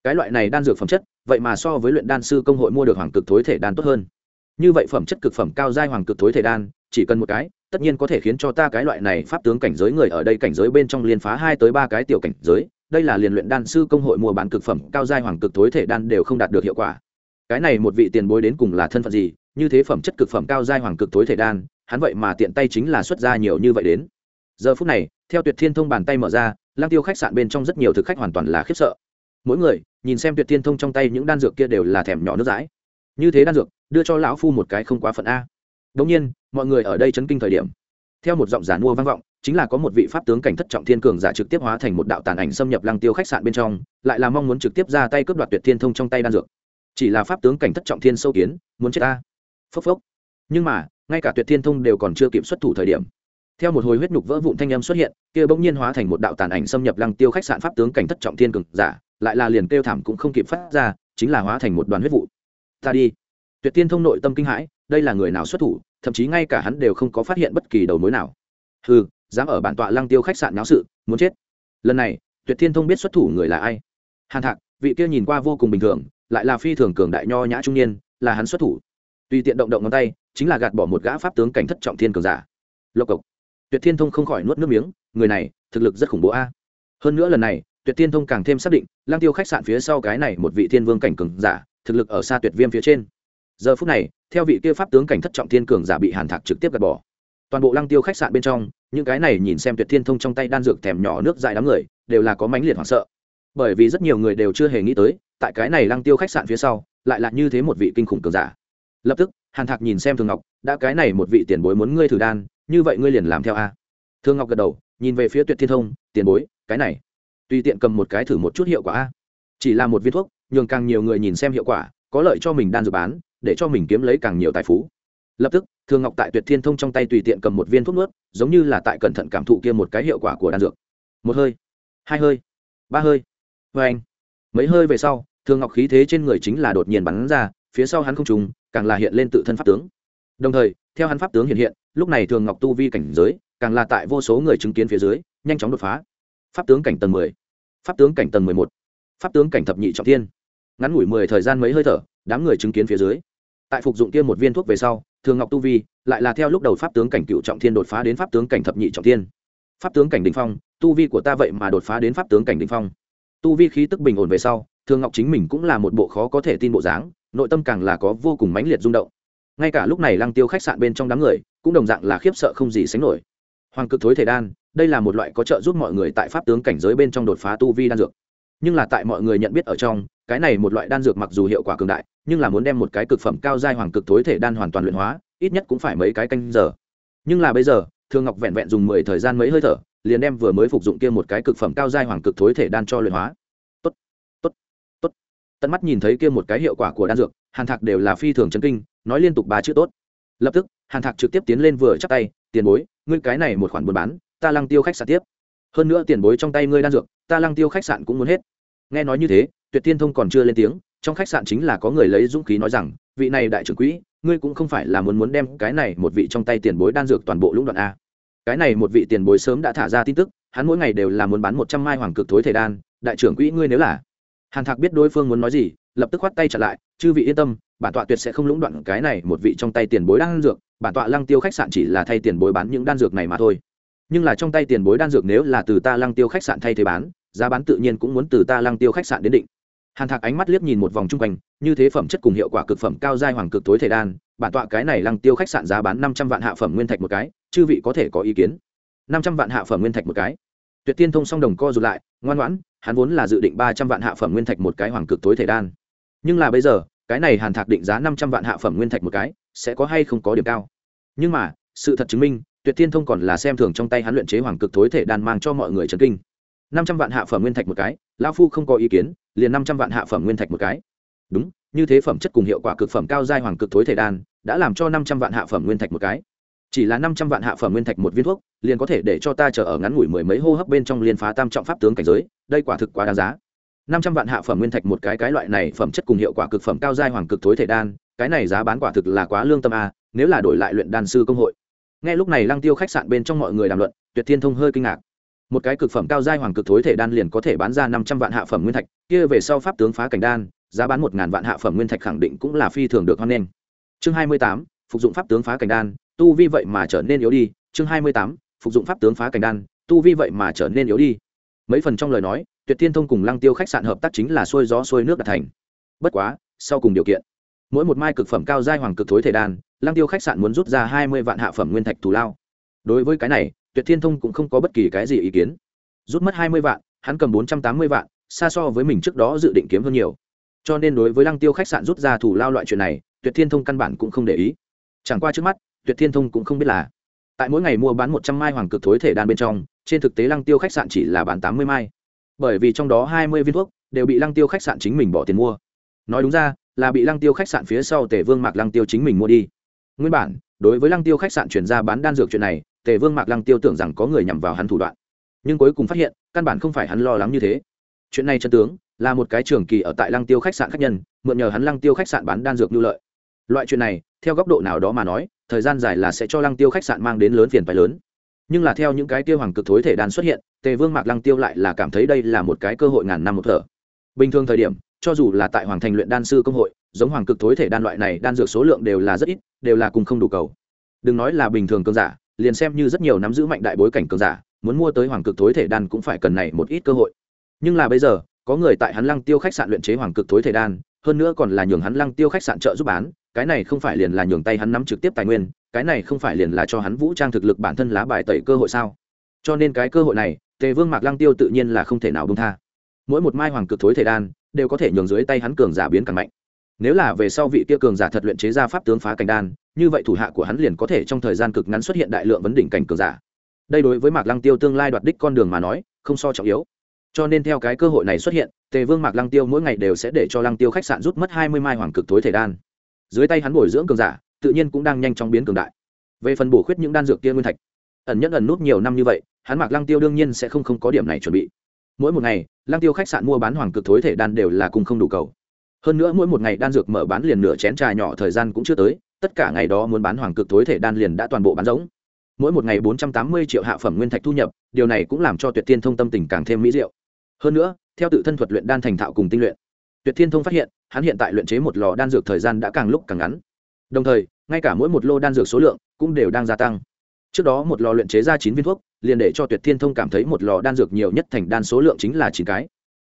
S1: Cái loại này đan dược phẩm chất, vậy mà so với luyện đan sư công hội mua được hoàng cực thối thể đan tốt hơn như vậy phẩm chất cực phẩm cao giai hoàng cực thối thể đan, chỉ cần một cái, tất nhiên có thể khiến cho ta cái loại này pháp tướng cảnh giới người ở đây cảnh giới bên trong liên phá hai tới ba cái tiểu cảnh giới. Đây là liền luyện đan sư công hội mua bán cực phẩm cao giai hoàng cực thối thể đan đều không đạt được hiệu quả. Cái này một vị tiền bối đến cùng là thân phận gì? Như thế phẩm chất cực phẩm cao giai hoàng cực thối thể đan, hắn vậy mà tiện tay chính là xuất ra nhiều như vậy đến. Giờ phút này, theo tuyệt thiên thông bàn tay mở ra lang tiêu khách sạn bên trong rất nhiều thực khách hoàn toàn là khiếp sợ. Mỗi người, nhìn xem tuyệt thiên thông trong tay những đan dược kia đều là thèm nhỏ nước dãi như thế đan dược, đưa cho lão phu một cái không quá phận a. Đ nhiên, mọi người ở đây chấn kinh thời điểm. Theo một giọng giả mua vang vọng, chính là có một vị pháp tướng cảnh thất trọng thiên cường giả trực tiếp hóa thành một đạo tàn ảnh xâm nhập lăng tiêu khách sạn bên trong, lại là mong muốn trực tiếp ra tay cướp đoạt tuyệt thiên thông trong tay đan dược. Chỉ là pháp tướng cảnh thất trọng thiên sâu kiến, muốn chết ta. Phốc phốc. Nhưng mà, ngay cả tuyệt thiên thông đều còn chưa kịp xuất thủ thời điểm. Theo một hồi huyết nhục vỡ vụn thanh âm xuất hiện, kia bỗng nhiên hóa thành một đạo tàn ảnh xâm nhập lăng tiêu khách sạn pháp tướng cảnh thất trọng thiên cường giả, lại là liền kêu thảm cũng không kịp phát ra, chính là hóa thành một đoàn huyết vụ ta đi. Tuyệt tiên thông nội tâm kinh hãi, đây là người nào xuất thủ, thậm chí ngay cả hắn đều không có phát hiện bất kỳ đầu mối nào. Ừ dám ở bản tọa lăng tiêu khách sạn náo sự, muốn chết. Lần này, tuyệt thiên thông biết xuất thủ người là ai. Hàn thạc, vị kia nhìn qua vô cùng bình thường, lại là phi thường cường đại nho nhã trung niên, là hắn xuất thủ. Tùy tiện động động ngón tay, chính là gạt bỏ một gã pháp tướng cảnh thất trọng thiên cường giả. Lộc cộc. Tuyệt thiên thông không khỏi nuốt nước miếng, người này, thực lực rất khủng bố a. Hơn nữa lần này, tuyệt thiên thông càng thêm xác định lang tiêu khách sạn phía sau cái này một vị thiên vương cảnh cường giả thực lực ở xa tuyệt viêm phía trên. Giờ phút này, theo vị kia pháp tướng cảnh thất trọng thiên cường giả bị hàn thạc trực tiếp gạt bỏ. Toàn bộ lăng tiêu khách sạn bên trong, những cái này nhìn xem tuyệt thiên thông trong tay đan dược thèm nhỏ nước dại đám người, đều là có mãnh liệt hoảng sợ. Bởi vì rất nhiều người đều chưa hề nghĩ tới, tại cái này lăng tiêu khách sạn phía sau, lại là như thế một vị kinh khủng cường giả. Lập tức, hàn thạc nhìn xem thường ngọc, đã cái này một vị tiền bối muốn ngươi thử đan, như vậy ngươi liền làm theo a. Thương ngọc gật đầu, nhìn về phía tuyệt thiên thông, tiền bối, cái này, tùy tiện cầm một cái thử một chút hiệu quả a. Chỉ là một viên thuốc nhường càng nhiều người nhìn xem hiệu quả, có lợi cho mình đan dược bán, để cho mình kiếm lấy càng nhiều tài phú. Lập tức, thường ngọc tại tuyệt thiên thông trong tay tùy tiện cầm một viên thuốc nuốt, giống như là tại cẩn thận cảm thụ kia một cái hiệu quả của đan dược. Một hơi, hai hơi, ba hơi. Vê anh, mấy hơi về sau, thường ngọc khí thế trên người chính là đột nhiên bắn ra, phía sau hắn không trùng, càng là hiện lên tự thân pháp tướng. Đồng thời, theo hắn pháp tướng hiện hiện, lúc này thường ngọc tu vi cảnh giới, càng là tại vô số người chứng kiến phía dưới, nhanh chóng đột phá. Pháp tướng cảnh tầng mười, pháp tướng cảnh tầng mười một, pháp tướng cảnh thập nhị trọng thiên ngắn ngủi mười thời gian mấy hơi thở, đám người chứng kiến phía dưới. Tại phục dụng kia một viên thuốc về sau, thường ngọc tu vi lại là theo lúc đầu pháp tướng cảnh cựu trọng thiên đột phá đến pháp tướng cảnh thập nhị trọng thiên. Pháp tướng cảnh đình phong, tu vi của ta vậy mà đột phá đến pháp tướng cảnh đình phong. Tu vi khí tức bình ổn về sau, thường ngọc chính mình cũng là một bộ khó có thể tin bộ dáng, nội tâm càng là có vô cùng mãnh liệt rung động. Ngay cả lúc này lăng tiêu khách sạn bên trong đám người, cũng đồng dạng là khiếp sợ không gì sánh nổi. Hoàng cực thối thể đan, đây là một loại có trợ giúp mọi người tại pháp tướng cảnh giới bên trong đột phá tu vi đan dược. Nhưng là tại mọi người nhận biết ở trong cái này một loại đan dược mặc dù hiệu quả cường đại, nhưng là muốn đem một cái cực phẩm cao giai hoàng cực thối thể đan hoàn toàn luyện hóa, ít nhất cũng phải mấy cái canh giờ. Nhưng là bây giờ thương ngọc vẹn vẹn dùng mười thời gian mấy hơi thở, liền đem vừa mới phục dụng kia một cái cực phẩm cao giai hoàng cực thối thể đan cho luyện hóa. Tốt tốt tốt. Tận mắt nhìn thấy kia một cái hiệu quả của đan dược, hàn thạc đều là phi thường chấn kinh, nói liên tục ba chữ tốt. Lập tức, hàn thạc trực tiếp tiến lên vừa chắc tay, tiền bối, ngươi cái này một khoản buôn bán, ta lăng tiêu khách sạn tiếp. Hơn nữa tiền bối trong tay ngươi đan dược, ta lăng tiêu khách sạn cũng muốn hết. Nghe nói như thế tuyệt Thiên thông còn chưa lên tiếng, trong khách sạn chính là có người lấy dũng khí nói rằng, vị này đại trưởng quỹ, ngươi cũng không phải là muốn muốn đem cái này một vị trong tay tiền bối đan dược toàn bộ lũng đoạn a. Cái này một vị tiền bối sớm đã thả ra tin tức, hắn mỗi ngày đều là muốn bán một trăm mai hoàng cực thối thể đan, đại trưởng quỹ ngươi nếu là hàn thạc biết đối phương muốn nói gì, lập tức khoát tay trả lại, chư vị yên tâm, bản tọa tuyệt sẽ không lũng đoạn cái này một vị trong tay tiền bối đan dược, bản tọa lăng tiêu khách sạn chỉ là thay tiền bối bán những đan dược này mà thôi. Nhưng là trong tay tiền bối đan dược nếu là từ ta lăng tiêu khách sạn thay thế bán, giá bán tự nhiên cũng muốn từ ta lăng tiêu khách sạn đến định hàn thạc ánh mắt liếc nhìn một vòng chung quanh, như thế phẩm chất cùng hiệu quả cực phẩm cao giai hoàng cực tối thể đan, bản tọa cái này lăng tiêu khách sạn giá bán năm trăm vạn hạ phẩm nguyên thạch một cái, chư vị có thể có ý kiến. năm trăm vạn hạ phẩm nguyên thạch một cái. Tuyệt tiên thông song đồng co rụt lại, ngoan ngoãn, hắn vốn là dự định ba trăm vạn hạ phẩm nguyên thạch một cái hoàng cực tối thể đan. Nhưng là bây giờ, cái này hàn thạc định giá năm trăm vạn hạ phẩm nguyên thạch một cái, sẽ có hay không có điểm cao? Nhưng mà, sự thật chứng minh, tuyệt tiên thông còn là xem thường trong tay hắn luyện chế hoàng cực tối thể đan mang cho mọi người chấn kinh. năm trăm vạn hạ phẩm nguyên thạch một cái lão phu không có ý kiến, liền năm trăm vạn hạ phẩm nguyên thạch một cái. Đúng, như thế phẩm chất cùng hiệu quả cực phẩm cao giai hoàng cực thối thể đan, đã làm cho năm trăm vạn hạ phẩm nguyên thạch một cái. Chỉ là năm trăm vạn hạ phẩm nguyên thạch một viên thuốc, liền có thể để cho ta chờ ở ngắn ngủi mười mấy hô hấp bên trong liên phá tam trọng pháp tướng cảnh giới, đây quả thực quá đáng giá. Năm trăm vạn hạ phẩm nguyên thạch một cái cái loại này phẩm chất cùng hiệu quả cực phẩm cao giai hoàng cực thối thể đan, cái này giá bán quả thực là quá lương tâm a, nếu là đổi lại luyện đan sư công hội. Ngay lúc này lăng tiêu khách sạn bên trong mọi người đàm luận, tuyệt thiên thông hơi kinh ngạc một cái cực phẩm cao giai hoàng cực thối thể đan liền có thể bán ra năm trăm vạn hạ phẩm nguyên thạch, kia về sau pháp tướng phá cảnh đan, giá bán một ngàn vạn hạ phẩm nguyên thạch khẳng định cũng là phi thường được hoan nghênh. Chương hai mươi tám, phục dụng pháp tướng phá cảnh đan, tu vi vậy mà trở nên yếu đi. Chương hai mươi tám, phục dụng pháp tướng phá cảnh đan, tu vi vậy mà trở nên yếu đi. Mấy phần trong lời nói, tuyệt thiên thông cùng lăng tiêu khách sạn hợp tác chính là xuôi gió xuôi nước đạt thành. Bất quá, sau cùng điều kiện, mỗi một mai cực phẩm cao giai hoàng cực thối thể đan, lăng tiêu khách sạn muốn rút ra hai mươi vạn hạ phẩm nguyên thạch thù lao. Đối với cái này tuyệt thiên thông cũng không có bất kỳ cái gì ý kiến. Rút mất hai mươi vạn, hắn cầm bốn trăm tám mươi vạn, xa so với mình trước đó dự định kiếm hơn nhiều. Cho nên đối với lăng tiêu khách sạn rút ra thủ lao loại chuyện này, tuyệt thiên thông căn bản cũng không để ý. Chẳng qua trước mắt, tuyệt thiên thông cũng không biết là, tại mỗi ngày mua bán một trăm mai hoàng cực thối thể đan bên trong, trên thực tế lăng tiêu khách sạn chỉ là bán tám mươi mai. Bởi vì trong đó hai mươi viên thuốc đều bị lăng tiêu khách sạn chính mình bỏ tiền mua. Nói đúng ra, là bị lăng tiêu khách sạn phía sau tể vương mạc lăng tiêu chính mình mua đi. Nguyên bản, đối với lăng tiêu khách sạn chuyển ra bán đan dược chuyện này tề vương mạc lăng tiêu tưởng rằng có người nhằm vào hắn thủ đoạn. Nhưng cuối cùng phát hiện, căn bản không phải hắn lo lắng như thế. Chuyện này chân tướng, là một cái trường kỳ ở tại lăng tiêu khách sạn khách nhân, mượn nhờ hắn lăng tiêu khách sạn bán đan dược nhu lợi. Loại chuyện này, theo góc độ nào đó mà nói, thời gian dài là sẽ cho lăng tiêu khách sạn mang đến lớn phiền phái lớn. Nhưng là theo những cái tiêu hoàng cực thối thể đan xuất hiện, tề vương mạc lăng tiêu lại là cảm thấy đây là một cái cơ hội ngàn năm một thở. Bình thường thời điểm, cho dù là tại hoàng thành luyện đan sư công hội, giống hoàng cực thối thể đan loại này đan dược số lượng đều là rất ít, đều là cùng không đủ cầu. Đừng nói là bình thường cơn giả liền xem như rất nhiều nắm giữ mạnh đại bối cảnh cường giả, muốn mua tới hoàng cực thối thể đan cũng phải cần này một ít cơ hội. Nhưng là bây giờ, có người tại hắn lăng tiêu khách sạn luyện chế hoàng cực thối thể đan, hơn nữa còn là nhường hắn lăng tiêu khách sạn trợ giúp bán, cái này không phải liền là nhường tay hắn nắm trực tiếp tài nguyên, cái này không phải liền là cho hắn vũ trang thực lực bản thân lá bài tẩy cơ hội sao? Cho nên cái cơ hội này, tề vương mạc lăng tiêu tự nhiên là không thể nào bông tha. Mỗi một mai hoàng cực thối thể đan, đều có thể nhường dưới tay hắn cường giả biến càng mạnh nếu là về sau vị kia cường giả thật luyện chế ra pháp tướng phá cảnh đan, như vậy thủ hạ của hắn liền có thể trong thời gian cực ngắn xuất hiện đại lượng vấn đỉnh cảnh cường giả. Đây đối với mạc lăng tiêu tương lai đoạt đích con đường mà nói, không so trọng yếu. Cho nên theo cái cơ hội này xuất hiện, tề vương mạc lăng tiêu mỗi ngày đều sẽ để cho lăng tiêu khách sạn rút mất hai mươi mai hoàng cực thối thể đan. Dưới tay hắn bồi dưỡng cường giả, tự nhiên cũng đang nhanh chóng biến cường đại. Về phần bổ khuyết những đan dược kia nguyên thạch, ẩn nhất ẩn nút nhiều năm như vậy, hắn mạc lăng tiêu đương nhiên sẽ không không có điểm này chuẩn bị. Mỗi một ngày, lăng tiêu khách sạn mua bán hoàng cực thối thể đan đều là cùng không đủ cầu hơn nữa mỗi một ngày đan dược mở bán liền nửa chén trà nhỏ thời gian cũng chưa tới, tất cả ngày đó muốn bán hoàng cực thối thể đan liền đã toàn bộ bán rỗng. Mỗi một ngày bốn trăm tám mươi triệu hạ phẩm nguyên thạch thu nhập, điều này cũng làm cho tuyệt thiên thông tâm tình càng thêm mỹ diệu. Hơn nữa, theo tự thân thuật luyện đan thành thạo cùng tinh luyện, tuyệt thiên thông phát hiện, hắn hiện tại luyện chế một lò đan dược thời gian đã càng lúc càng ngắn. Đồng thời, ngay cả mỗi một lô đan dược số lượng cũng đều đang gia tăng. Trước đó một lò luyện chế ra chín viên thuốc, liền để cho tuyệt thiên thông cảm thấy một lò đan dược nhiều nhất thành đan số lượng chính là chín cái.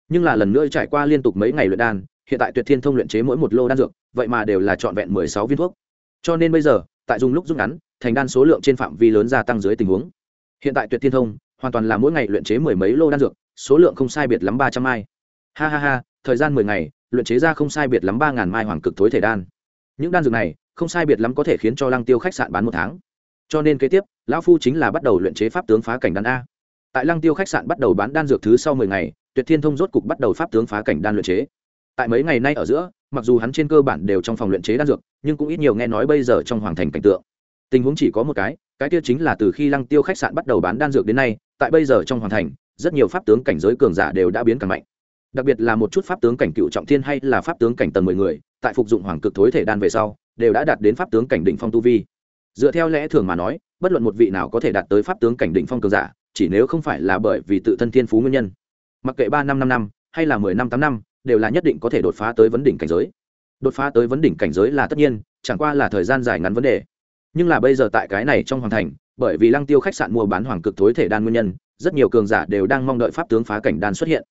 S1: Nhưng là lần nữa trải qua liên tục mấy ngày luyện đan hiện tại tuyệt thiên thông luyện chế mỗi một lô đan dược, vậy mà đều là trọn vẹn mười sáu viên thuốc. Cho nên bây giờ, tại dùng lúc rút ngắn, thành đan số lượng trên phạm vi lớn gia tăng dưới tình huống. Hiện tại tuyệt thiên thông hoàn toàn là mỗi ngày luyện chế mười mấy lô đan dược, số lượng không sai biệt lắm ba trăm mai. Ha ha ha, thời gian mười ngày, luyện chế ra không sai biệt lắm ba ngàn mai hoàng cực thối thể đan. Những đan dược này, không sai biệt lắm có thể khiến cho lăng tiêu khách sạn bán một tháng. Cho nên kế tiếp, lão phu chính là bắt đầu luyện chế pháp tướng phá cảnh đan a. Tại lăng tiêu khách sạn bắt đầu bán đan dược thứ sau mười ngày, tuyệt thiên thông rốt cục bắt đầu pháp tướng phá cảnh đan luyện chế tại mấy ngày nay ở giữa, mặc dù hắn trên cơ bản đều trong phòng luyện chế đan dược, nhưng cũng ít nhiều nghe nói bây giờ trong hoàng thành cảnh tượng. Tình huống chỉ có một cái cái kia chính là từ khi lăng tiêu khách sạn bắt đầu bán đan dược đến nay, tại bây giờ trong hoàng thành, rất nhiều pháp tướng cảnh giới cường giả đều đã biến càng mạnh. Đặc biệt là một chút pháp tướng cảnh cựu trọng thiên hay là pháp tướng cảnh tầng mười người, tại phục dụng hoàng cực thối thể đan về sau, đều đã đạt đến pháp tướng cảnh đỉnh phong tu vi. Dựa theo lẽ thường mà nói, bất luận một vị nào có thể đạt tới pháp tướng cảnh đỉnh phong cường giả, chỉ nếu không phải là bởi vì tự thân thiên phú nguyên nhân. Mặc kệ ba năm năm năm, hay là mười năm tám năm đều là nhất định có thể đột phá tới vấn đỉnh cảnh giới. Đột phá tới vấn đỉnh cảnh giới là tất nhiên, chẳng qua là thời gian dài ngắn vấn đề. Nhưng là bây giờ tại cái này trong hoàng thành, bởi vì lăng tiêu khách sạn mua bán hoàng cực thối thể đan nguyên nhân, rất nhiều cường giả đều đang mong đợi pháp tướng phá cảnh đan xuất hiện.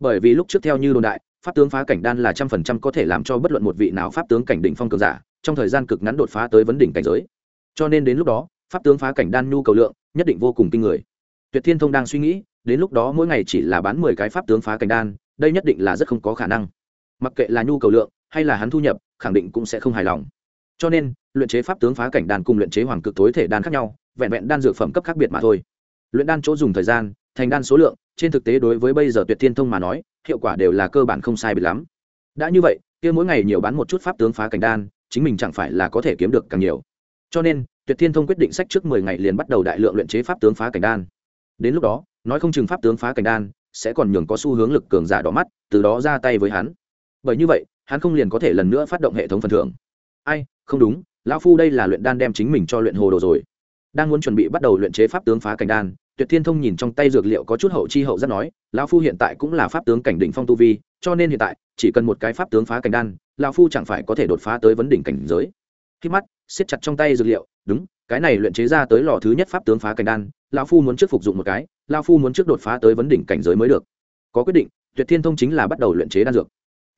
S1: Bởi vì lúc trước theo như đồn đại, pháp tướng phá cảnh đan là trăm phần trăm có thể làm cho bất luận một vị nào pháp tướng cảnh đỉnh phong cường giả, trong thời gian cực ngắn đột phá tới vấn đỉnh cảnh giới. Cho nên đến lúc đó, pháp tướng phá cảnh đan nhu cầu lượng nhất định vô cùng kinh người. Tuyệt thiên thông đang suy nghĩ, đến lúc đó mỗi ngày chỉ là bán mười cái pháp tướng phá cảnh đan đây nhất định là rất không có khả năng. Mặc kệ là nhu cầu lượng hay là hắn thu nhập, khẳng định cũng sẽ không hài lòng. Cho nên, luyện chế pháp tướng phá cảnh đan cùng luyện chế hoàng cực tối thể đan khác nhau, vẹn vẹn đan dược phẩm cấp khác biệt mà thôi. Luyện đan chỗ dùng thời gian, thành đan số lượng, trên thực tế đối với bây giờ tuyệt thiên thông mà nói, hiệu quả đều là cơ bản không sai biệt lắm. Đã như vậy, kia mỗi ngày nhiều bán một chút pháp tướng phá cảnh đan, chính mình chẳng phải là có thể kiếm được càng nhiều. Cho nên, tuyệt thiên thông quyết định sách trước mười ngày liền bắt đầu đại lượng luyện chế pháp tướng phá cảnh đan. Đến lúc đó, nói không chừng pháp tướng phá cảnh đan sẽ còn nhường có xu hướng lực cường giả đỏ mắt, từ đó ra tay với hắn. Bởi như vậy, hắn không liền có thể lần nữa phát động hệ thống phần thưởng. Ai, không đúng, lão phu đây là luyện đan đem chính mình cho luyện hồ đồ rồi. Đang muốn chuẩn bị bắt đầu luyện chế pháp tướng phá cảnh đan, tuyệt thiên thông nhìn trong tay dược liệu có chút hậu chi hậu rất nói, lão phu hiện tại cũng là pháp tướng cảnh đỉnh phong tu vi, cho nên hiện tại, chỉ cần một cái pháp tướng phá cảnh đan, lão phu chẳng phải có thể đột phá tới vấn đỉnh cảnh giới. Khi mắt, siết chặt trong tay dược liệu, đúng, cái này luyện chế ra tới lò thứ nhất pháp tướng phá cảnh đan, lão phu muốn trước phục dụng một cái lão phu muốn trước đột phá tới vấn đỉnh cảnh giới mới được. Có quyết định, tuyệt thiên thông chính là bắt đầu luyện chế đan dược.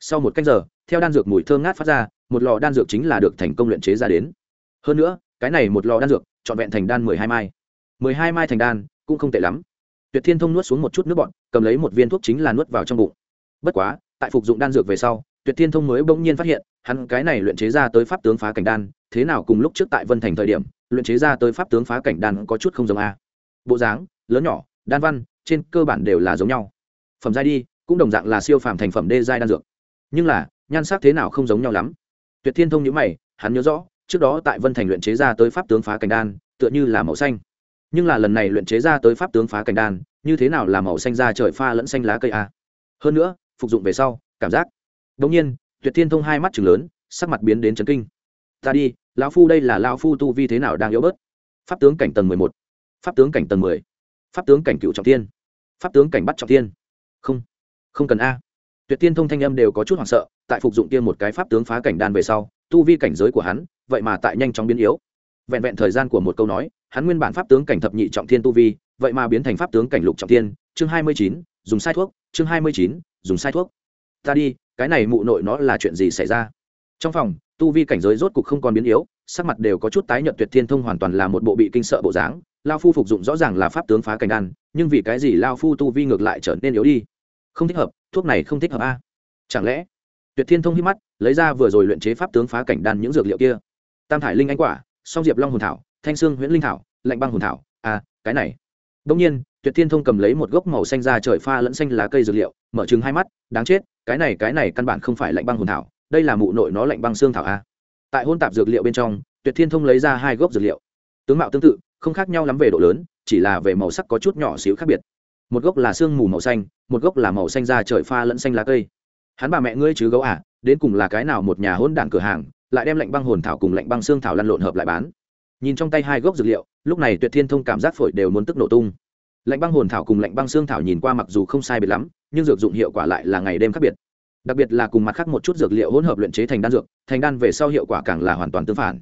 S1: Sau một cách giờ, theo đan dược mùi thơm ngát phát ra, một lò đan dược chính là được thành công luyện chế ra đến. Hơn nữa, cái này một lò đan dược, trọn vẹn thành đan mười hai mai. Mười hai mai thành đan, cũng không tệ lắm. Tuyệt thiên thông nuốt xuống một chút nước bọt, cầm lấy một viên thuốc chính là nuốt vào trong bụng. Bất quá, tại phục dụng đan dược về sau, tuyệt thiên thông mới bỗng nhiên phát hiện, hắn cái này luyện chế ra tới pháp tướng phá cảnh đan, thế nào cùng lúc trước tại vân thành thời điểm, luyện chế ra tới pháp tướng phá cảnh đan có chút không giống a. Bộ dáng, lớn nhỏ đan văn, trên cơ bản đều là giống nhau. Phẩm giai đi, cũng đồng dạng là siêu phàm thành phẩm đê giai đan dược. Nhưng là, nhan sắc thế nào không giống nhau lắm. Tuyệt thiên thông nhữ mày, hắn nhớ rõ, trước đó tại vân thành luyện chế ra tới pháp tướng phá cảnh đan, tựa như là màu xanh. Nhưng là lần này luyện chế ra tới pháp tướng phá cảnh đan, như thế nào là màu xanh ra trời pha lẫn xanh lá cây a hơn nữa, phục dụng về sau, cảm giác. Đống nhiên, tuyệt thiên thông hai mắt chừng lớn, sắc mặt biến đến chấn kinh. Ta đi, lão phu đây là lão phu tu vi thế nào đang yếu bớt? Pháp tướng cảnh tầng mười một. Pháp tướng cảnh tầng mười pháp tướng cảnh cựu trọng thiên. Pháp tướng cảnh bắt trọng thiên. Không không cần a. Tuyệt tiên thông thanh âm đều có chút hoảng sợ, tại phục dụng kia một cái pháp tướng phá cảnh đan về sau, tu vi cảnh giới của hắn, vậy mà tại nhanh chóng biến yếu. Vẹn vẹn thời gian của một câu nói, hắn nguyên bản pháp tướng cảnh thập nhị trọng thiên tu vi, vậy mà biến thành pháp tướng cảnh lục trọng thiên. Chương hai mươi chín, dùng sai thuốc. Chương hai mươi chín, dùng sai thuốc. Ta đi, cái này mụ nội nó là chuyện gì xảy ra? Trong phòng, tu vi cảnh giới rốt cục không còn biến yếu, sắc mặt đều có chút tái nhợt tuyệt thiên thông hoàn toàn là một bộ bị kinh sợ bộ dáng lao phu phục dụng rõ ràng là pháp tướng phá cảnh đan, nhưng vì cái gì lao phu tu vi ngược lại trở nên yếu đi? Không thích hợp, thuốc này không thích hợp a. Chẳng lẽ? Tuyệt thiên thông hít mắt, lấy ra vừa rồi luyện chế pháp tướng phá cảnh đan những dược liệu kia. Tam thải linh anh quả, song diệp long hồn thảo, thanh sương huyễn linh thảo, lạnh băng hồn thảo a cái này. Đông nhiên, tuyệt thiên thông cầm lấy một gốc màu xanh ra trời pha lẫn xanh lá cây dược liệu, mở chừng hai mắt, đáng chết, cái này cái này căn bản không phải lạnh băng hồn thảo, đây là mụ nội nó lạnh băng xương thảo a tại hôn tạp dược liệu bên trong, tuyệt thiên thông lấy ra hai gốc dược liệu. Tướng mạo tương tự không khác nhau lắm về độ lớn, chỉ là về màu sắc có chút nhỏ xíu khác biệt. Một gốc là sương mù màu xanh, một gốc là màu xanh da trời pha lẫn xanh lá cây. Hắn bà mẹ ngươi chứ gấu à đến cùng là cái nào một nhà hôn đảng cửa hàng, lại đem lạnh băng hồn thảo cùng lạnh băng xương thảo lăn lộn hợp lại bán. Nhìn trong tay hai gốc dược liệu, lúc này tuyệt thiên thông cảm giác phổi đều muốn tức nổ tung. Lạnh băng hồn thảo cùng lạnh băng xương thảo nhìn qua mặc dù không sai biệt lắm, nhưng dược dụng hiệu quả lại là ngày đêm khác biệt. Đặc biệt là cùng mặt khác một chút dược liệu hỗn hợp luyện chế thành đan dược, thành đan về sau hiệu quả càng là hoàn toàn tương phản.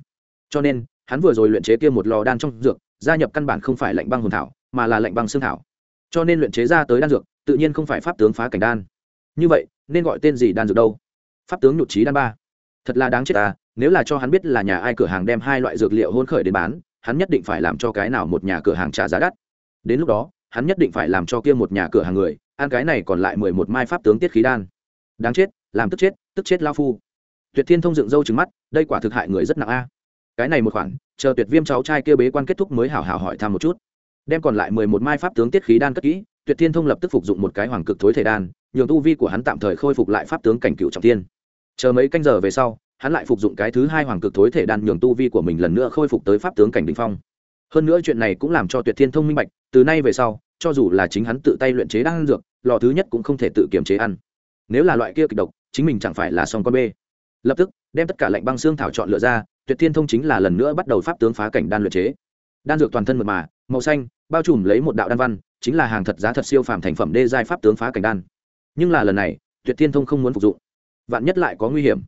S1: Cho nên hắn vừa rồi luyện chế kia một lò đan trong dược, gia nhập căn bản không phải lạnh băng hồn thảo, mà là lạnh băng xương thảo. Cho nên luyện chế ra tới đan dược, tự nhiên không phải pháp tướng phá cảnh đan. Như vậy, nên gọi tên gì đan dược đâu? Pháp tướng nhụt trí đan ba. Thật là đáng chết ta nếu là cho hắn biết là nhà ai cửa hàng đem hai loại dược liệu hôn khởi đến bán, hắn nhất định phải làm cho cái nào một nhà cửa hàng trả giá đắt. Đến lúc đó, hắn nhất định phải làm cho kia một nhà cửa hàng người, ăn cái này còn lại mười một mai pháp tướng tiết khí đan. Đáng chết, làm tức chết tức chết lao phu. Tuyệt thiên thông dựng râu trứng mắt, đây quả thực hại người rất nặng a cái này một khoản, chờ tuyệt viêm cháu trai kia bế quan kết thúc mới hảo hảo hỏi thăm một chút. Đem còn lại mười một mai pháp tướng tiết khí đan cất kỹ, tuyệt thiên thông lập tức phục dụng một cái hoàng cực thối thể đan, nhường tu vi của hắn tạm thời khôi phục lại pháp tướng cảnh cựu trọng tiên chờ mấy canh giờ về sau, hắn lại phục dụng cái thứ hai hoàng cực thối thể đan nhường tu vi của mình lần nữa khôi phục tới pháp tướng cảnh đ ỉ n h phong. Hơn nữa chuyện này cũng làm cho tuyệt thiên thông minh bạch, từ nay về sau, cho dù là chính hắn tự tay luyện chế đan dược, lò thứ nhất cũng không thể tự kiềm chế ăn. Nếu là loại kia kịch độc, chính mình chẳng phải là song con bê lập tức, đem tất cả lệnh băng xương thảo chọn lựa ra, tuyệt thiên thông chính là lần nữa bắt đầu pháp tướng phá cảnh đan luyện chế. Đan dược toàn thân mật mà, màu xanh, bao trùm lấy một đạo đan văn, chính là hàng thật giá thật siêu phàm thành phẩm đê giai pháp tướng phá cảnh đan. Nhưng là lần này, tuyệt thiên thông không muốn phục dụng. Vạn nhất lại có nguy hiểm.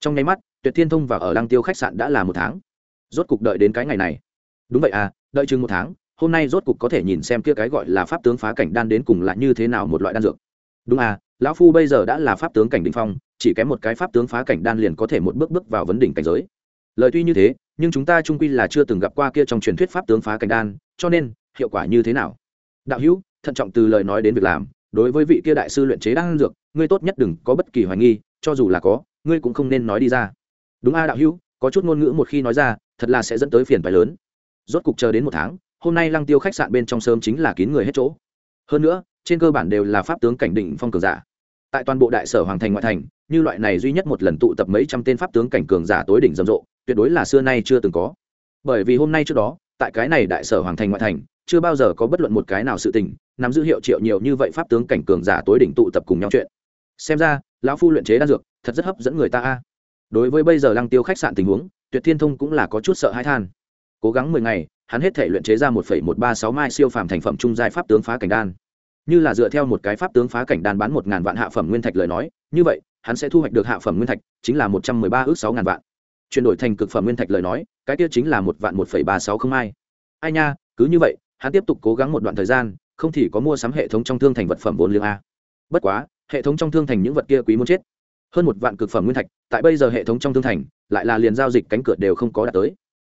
S1: Trong nháy mắt, tuyệt thiên thông và ở lăng tiêu khách sạn đã là một tháng. Rốt cục đợi đến cái ngày này. Đúng vậy à đợi chừng một tháng, hôm nay rốt cục có thể nhìn xem kia cái gọi là pháp tướng phá cảnh đan đến cùng là như thế nào một loại đan dược. Đúng à lão phu bây giờ đã là pháp tướng cảnh đ ỉ n h phong, chỉ kém một cái pháp tướng phá cảnh đan liền có thể một bước bước vào vấn đỉnh cảnh giới. Lời tuy như thế, nhưng chúng ta trung quy là chưa từng gặp qua kia trong truyền thuyết pháp tướng phá cảnh đan, cho nên, hiệu quả như thế nào? Đạo hữu, thận trọng từ lời nói đến việc làm, đối với vị kia đại sư luyện chế đan dược, ngươi tốt nhất đừng có bất kỳ hoài nghi, cho dù là có, ngươi cũng không nên nói đi ra. Đúng a, đạo hữu, có chút ngôn ngữ một khi nói ra, thật là sẽ dẫn tới phiền phái lớn. Rốt cục chờ đến một tháng, hôm nay lăng tiêu khách sạn bên trong sớm chính là kín người hết chỗ. Hơn nữa trên cơ bản đều là pháp tướng cảnh định phong cường giả. Tại toàn bộ đại sở hoàng thành ngoại thành, như loại này duy nhất một lần tụ tập mấy trăm tên pháp tướng cảnh cường giả tối đỉnh rầm rộ, tuyệt đối là xưa nay chưa từng có. Bởi vì hôm nay trước đó, tại cái này đại sở hoàng thành ngoại thành, chưa bao giờ có bất luận một cái nào sự tình, nắm giữ hiệu triệu nhiều như vậy pháp tướng cảnh cường giả tối đỉnh tụ tập cùng nhau chuyện. Xem ra, lão phu luyện chế đan dược, thật rất hấp dẫn người ta a. Đối với bây giờ lăng tiêu khách sạn tình huống, tuyệt thiên thông cũng là có chút sợ hãi than. Cố gắng mười ngày, hắn hết thể luyện chế ra một phẩy một ba sáu mai siêu phàm thành phẩm trung giai pháp tướng phá cảnh đan như là dựa theo một cái pháp tướng phá cảnh đan bán một ngàn vạn hạ phẩm nguyên thạch lời nói, như vậy, hắn sẽ thu hoạch được hạ phẩm nguyên thạch, chính là một trăm mười ba ước sáu ngàn vạn. Chuyển đổi thành cực phẩm nguyên thạch lời nói, cái kia chính là một vạn một phẩy ba sáu không ai ai nha, cứ như vậy, hắn tiếp tục cố gắng một đoạn thời gian, không thì có mua sắm hệ thống trong thương thành vật phẩm vốn liếng a. Bất quá, hệ thống trong thương thành những vật kia quý muốn chết. Hơn một vạn cực phẩm nguyên thạch, tại bây giờ hệ thống trong thương thành, lại là liền giao dịch cánh cửa đều không có đạt tới.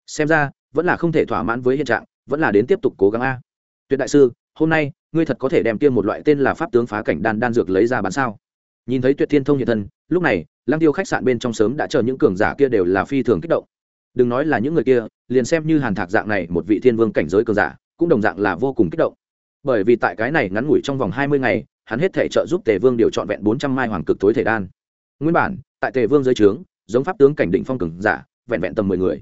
S1: Xem ra, vẫn là không thể thỏa mãn với hiện trạng, vẫn là đến tiếp tục cố gắng a. Tuyệt đại sư, hôm nay ngươi thật có thể đem tiêm một loại tên là pháp tướng phá cảnh đan đan dược lấy ra bán sao? Nhìn thấy tuyệt thiên thông hiện thân, lúc này lang tiêu khách sạn bên trong sớm đã chờ những cường giả kia đều là phi thường kích động. Đừng nói là những người kia, liền xem như hàn thạc dạng này một vị thiên vương cảnh giới cường giả, cũng đồng dạng là vô cùng kích động. Bởi vì tại cái này ngắn ngủi trong vòng hai mươi ngày, hắn hết thể trợ giúp tề vương điều trọn vẹn bốn trăm mai hoàng cực tối thể đan. Nguyên bản, tại tề vương dưới trướng, giống pháp tướng cảnh định phong cường giả, vẹn vẹn tầm mười người.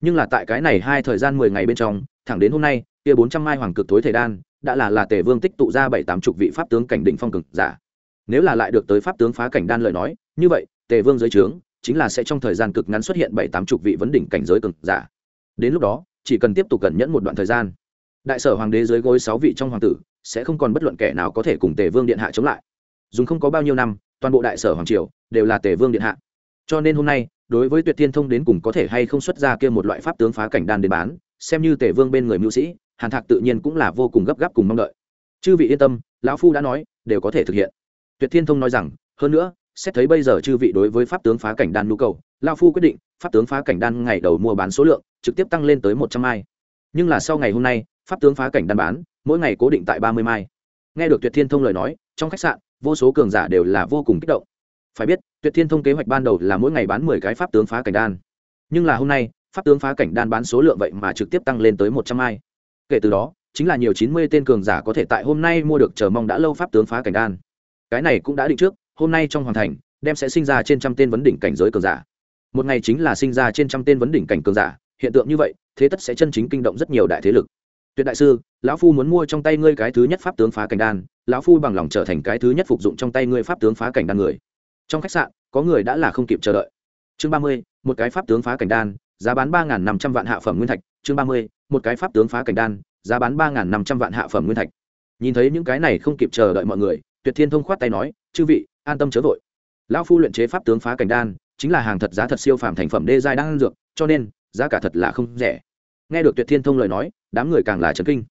S1: Nhưng là tại cái này hai thời gian mười ngày bên trong, thẳng đến hôm nay, kia bốn trăm mai hoàng cực tối thể đan đã là là tề vương tích tụ ra bảy tám chục vị pháp tướng cảnh định phong cực giả. Nếu là lại được tới pháp tướng phá cảnh đan lời nói, như vậy, tề vương giới trướng, chính là sẽ trong thời gian cực ngắn xuất hiện bảy tám chục vị vấn đỉnh cảnh giới cực giả. Đến lúc đó, chỉ cần tiếp tục cẩn nhẫn một đoạn thời gian, đại sở hoàng đế dưới gối sáu vị trong hoàng tử, sẽ không còn bất luận kẻ nào có thể cùng tề vương điện hạ chống lại. Dùng không có bao nhiêu năm, toàn bộ đại sở hoàng triều đều là tề vương điện hạ. Cho nên hôm nay, đối với tuyệt thiên thông đến cùng có thể hay không xuất ra kia một loại pháp tướng phá cảnh đan đến bán, xem như tề vương bên người mưu sĩ hàn thạc tự nhiên cũng là vô cùng gấp gáp cùng mong đợi. Chư vị yên tâm, lão phu đã nói, đều có thể thực hiện. Tuyệt thiên thông nói rằng, hơn nữa, xét thấy bây giờ chư vị đối với pháp tướng phá cảnh đan nhu cầu, lão phu quyết định, pháp tướng phá cảnh đan ngày đầu mua bán số lượng, trực tiếp tăng lên tới một trăm mai. Nhưng là sau ngày hôm nay, pháp tướng phá cảnh đan bán, mỗi ngày cố định tại ba mươi mai. Nghe được tuyệt thiên thông lời nói, trong khách sạn, vô số cường giả đều là vô cùng kích động. Phải biết, tuyệt thiên thông kế hoạch ban đầu là mỗi ngày bán mười cái pháp tướng phá cảnh đan. Nhưng là hôm nay, pháp tướng phá cảnh đan bán số lượng vậy mà trực tiếp tăng lên tới một trăm mai kể từ đó, chính là nhiều chín mươi tên cường giả có thể tại hôm nay mua được chờ mong đã lâu pháp tướng phá cảnh đan. Cái này cũng đã định trước, hôm nay trong hoàng thành, đem sẽ sinh ra trên trăm tên vấn đỉnh cảnh giới cường giả. Một ngày chính là sinh ra trên trăm tên vấn đỉnh cảnh cường giả, hiện tượng như vậy, thế tất sẽ chân chính kinh động rất nhiều đại thế lực. Tuyệt đại sư, lão phu muốn mua trong tay ngươi cái thứ nhất pháp tướng phá cảnh đan, lão phu bằng lòng trở thành cái thứ nhất phục dụng trong tay ngươi pháp tướng phá cảnh đan người. Trong khách sạn, có người đã là không kịp chờ đợi. Chương ba mươi, một cái pháp tướng phá cảnh đan, giá bán ba năm trăm vạn hạ phẩm nguyên thạch chương ba mươi, một cái pháp tướng phá cảnh đan, giá bán ba năm trăm vạn hạ phẩm nguyên thạch. Nhìn thấy những cái này không kịp chờ đợi mọi người, tuyệt thiên thông khoát tay nói, chư vị, an tâm chớ vội. Lão phu luyện chế pháp tướng phá cảnh đan, chính là hàng thật giá thật siêu phàm thành phẩm đê giai đang dược, cho nên, giá cả thật là không rẻ. Nghe được tuyệt thiên thông lời nói, đám người càng là chấn kinh.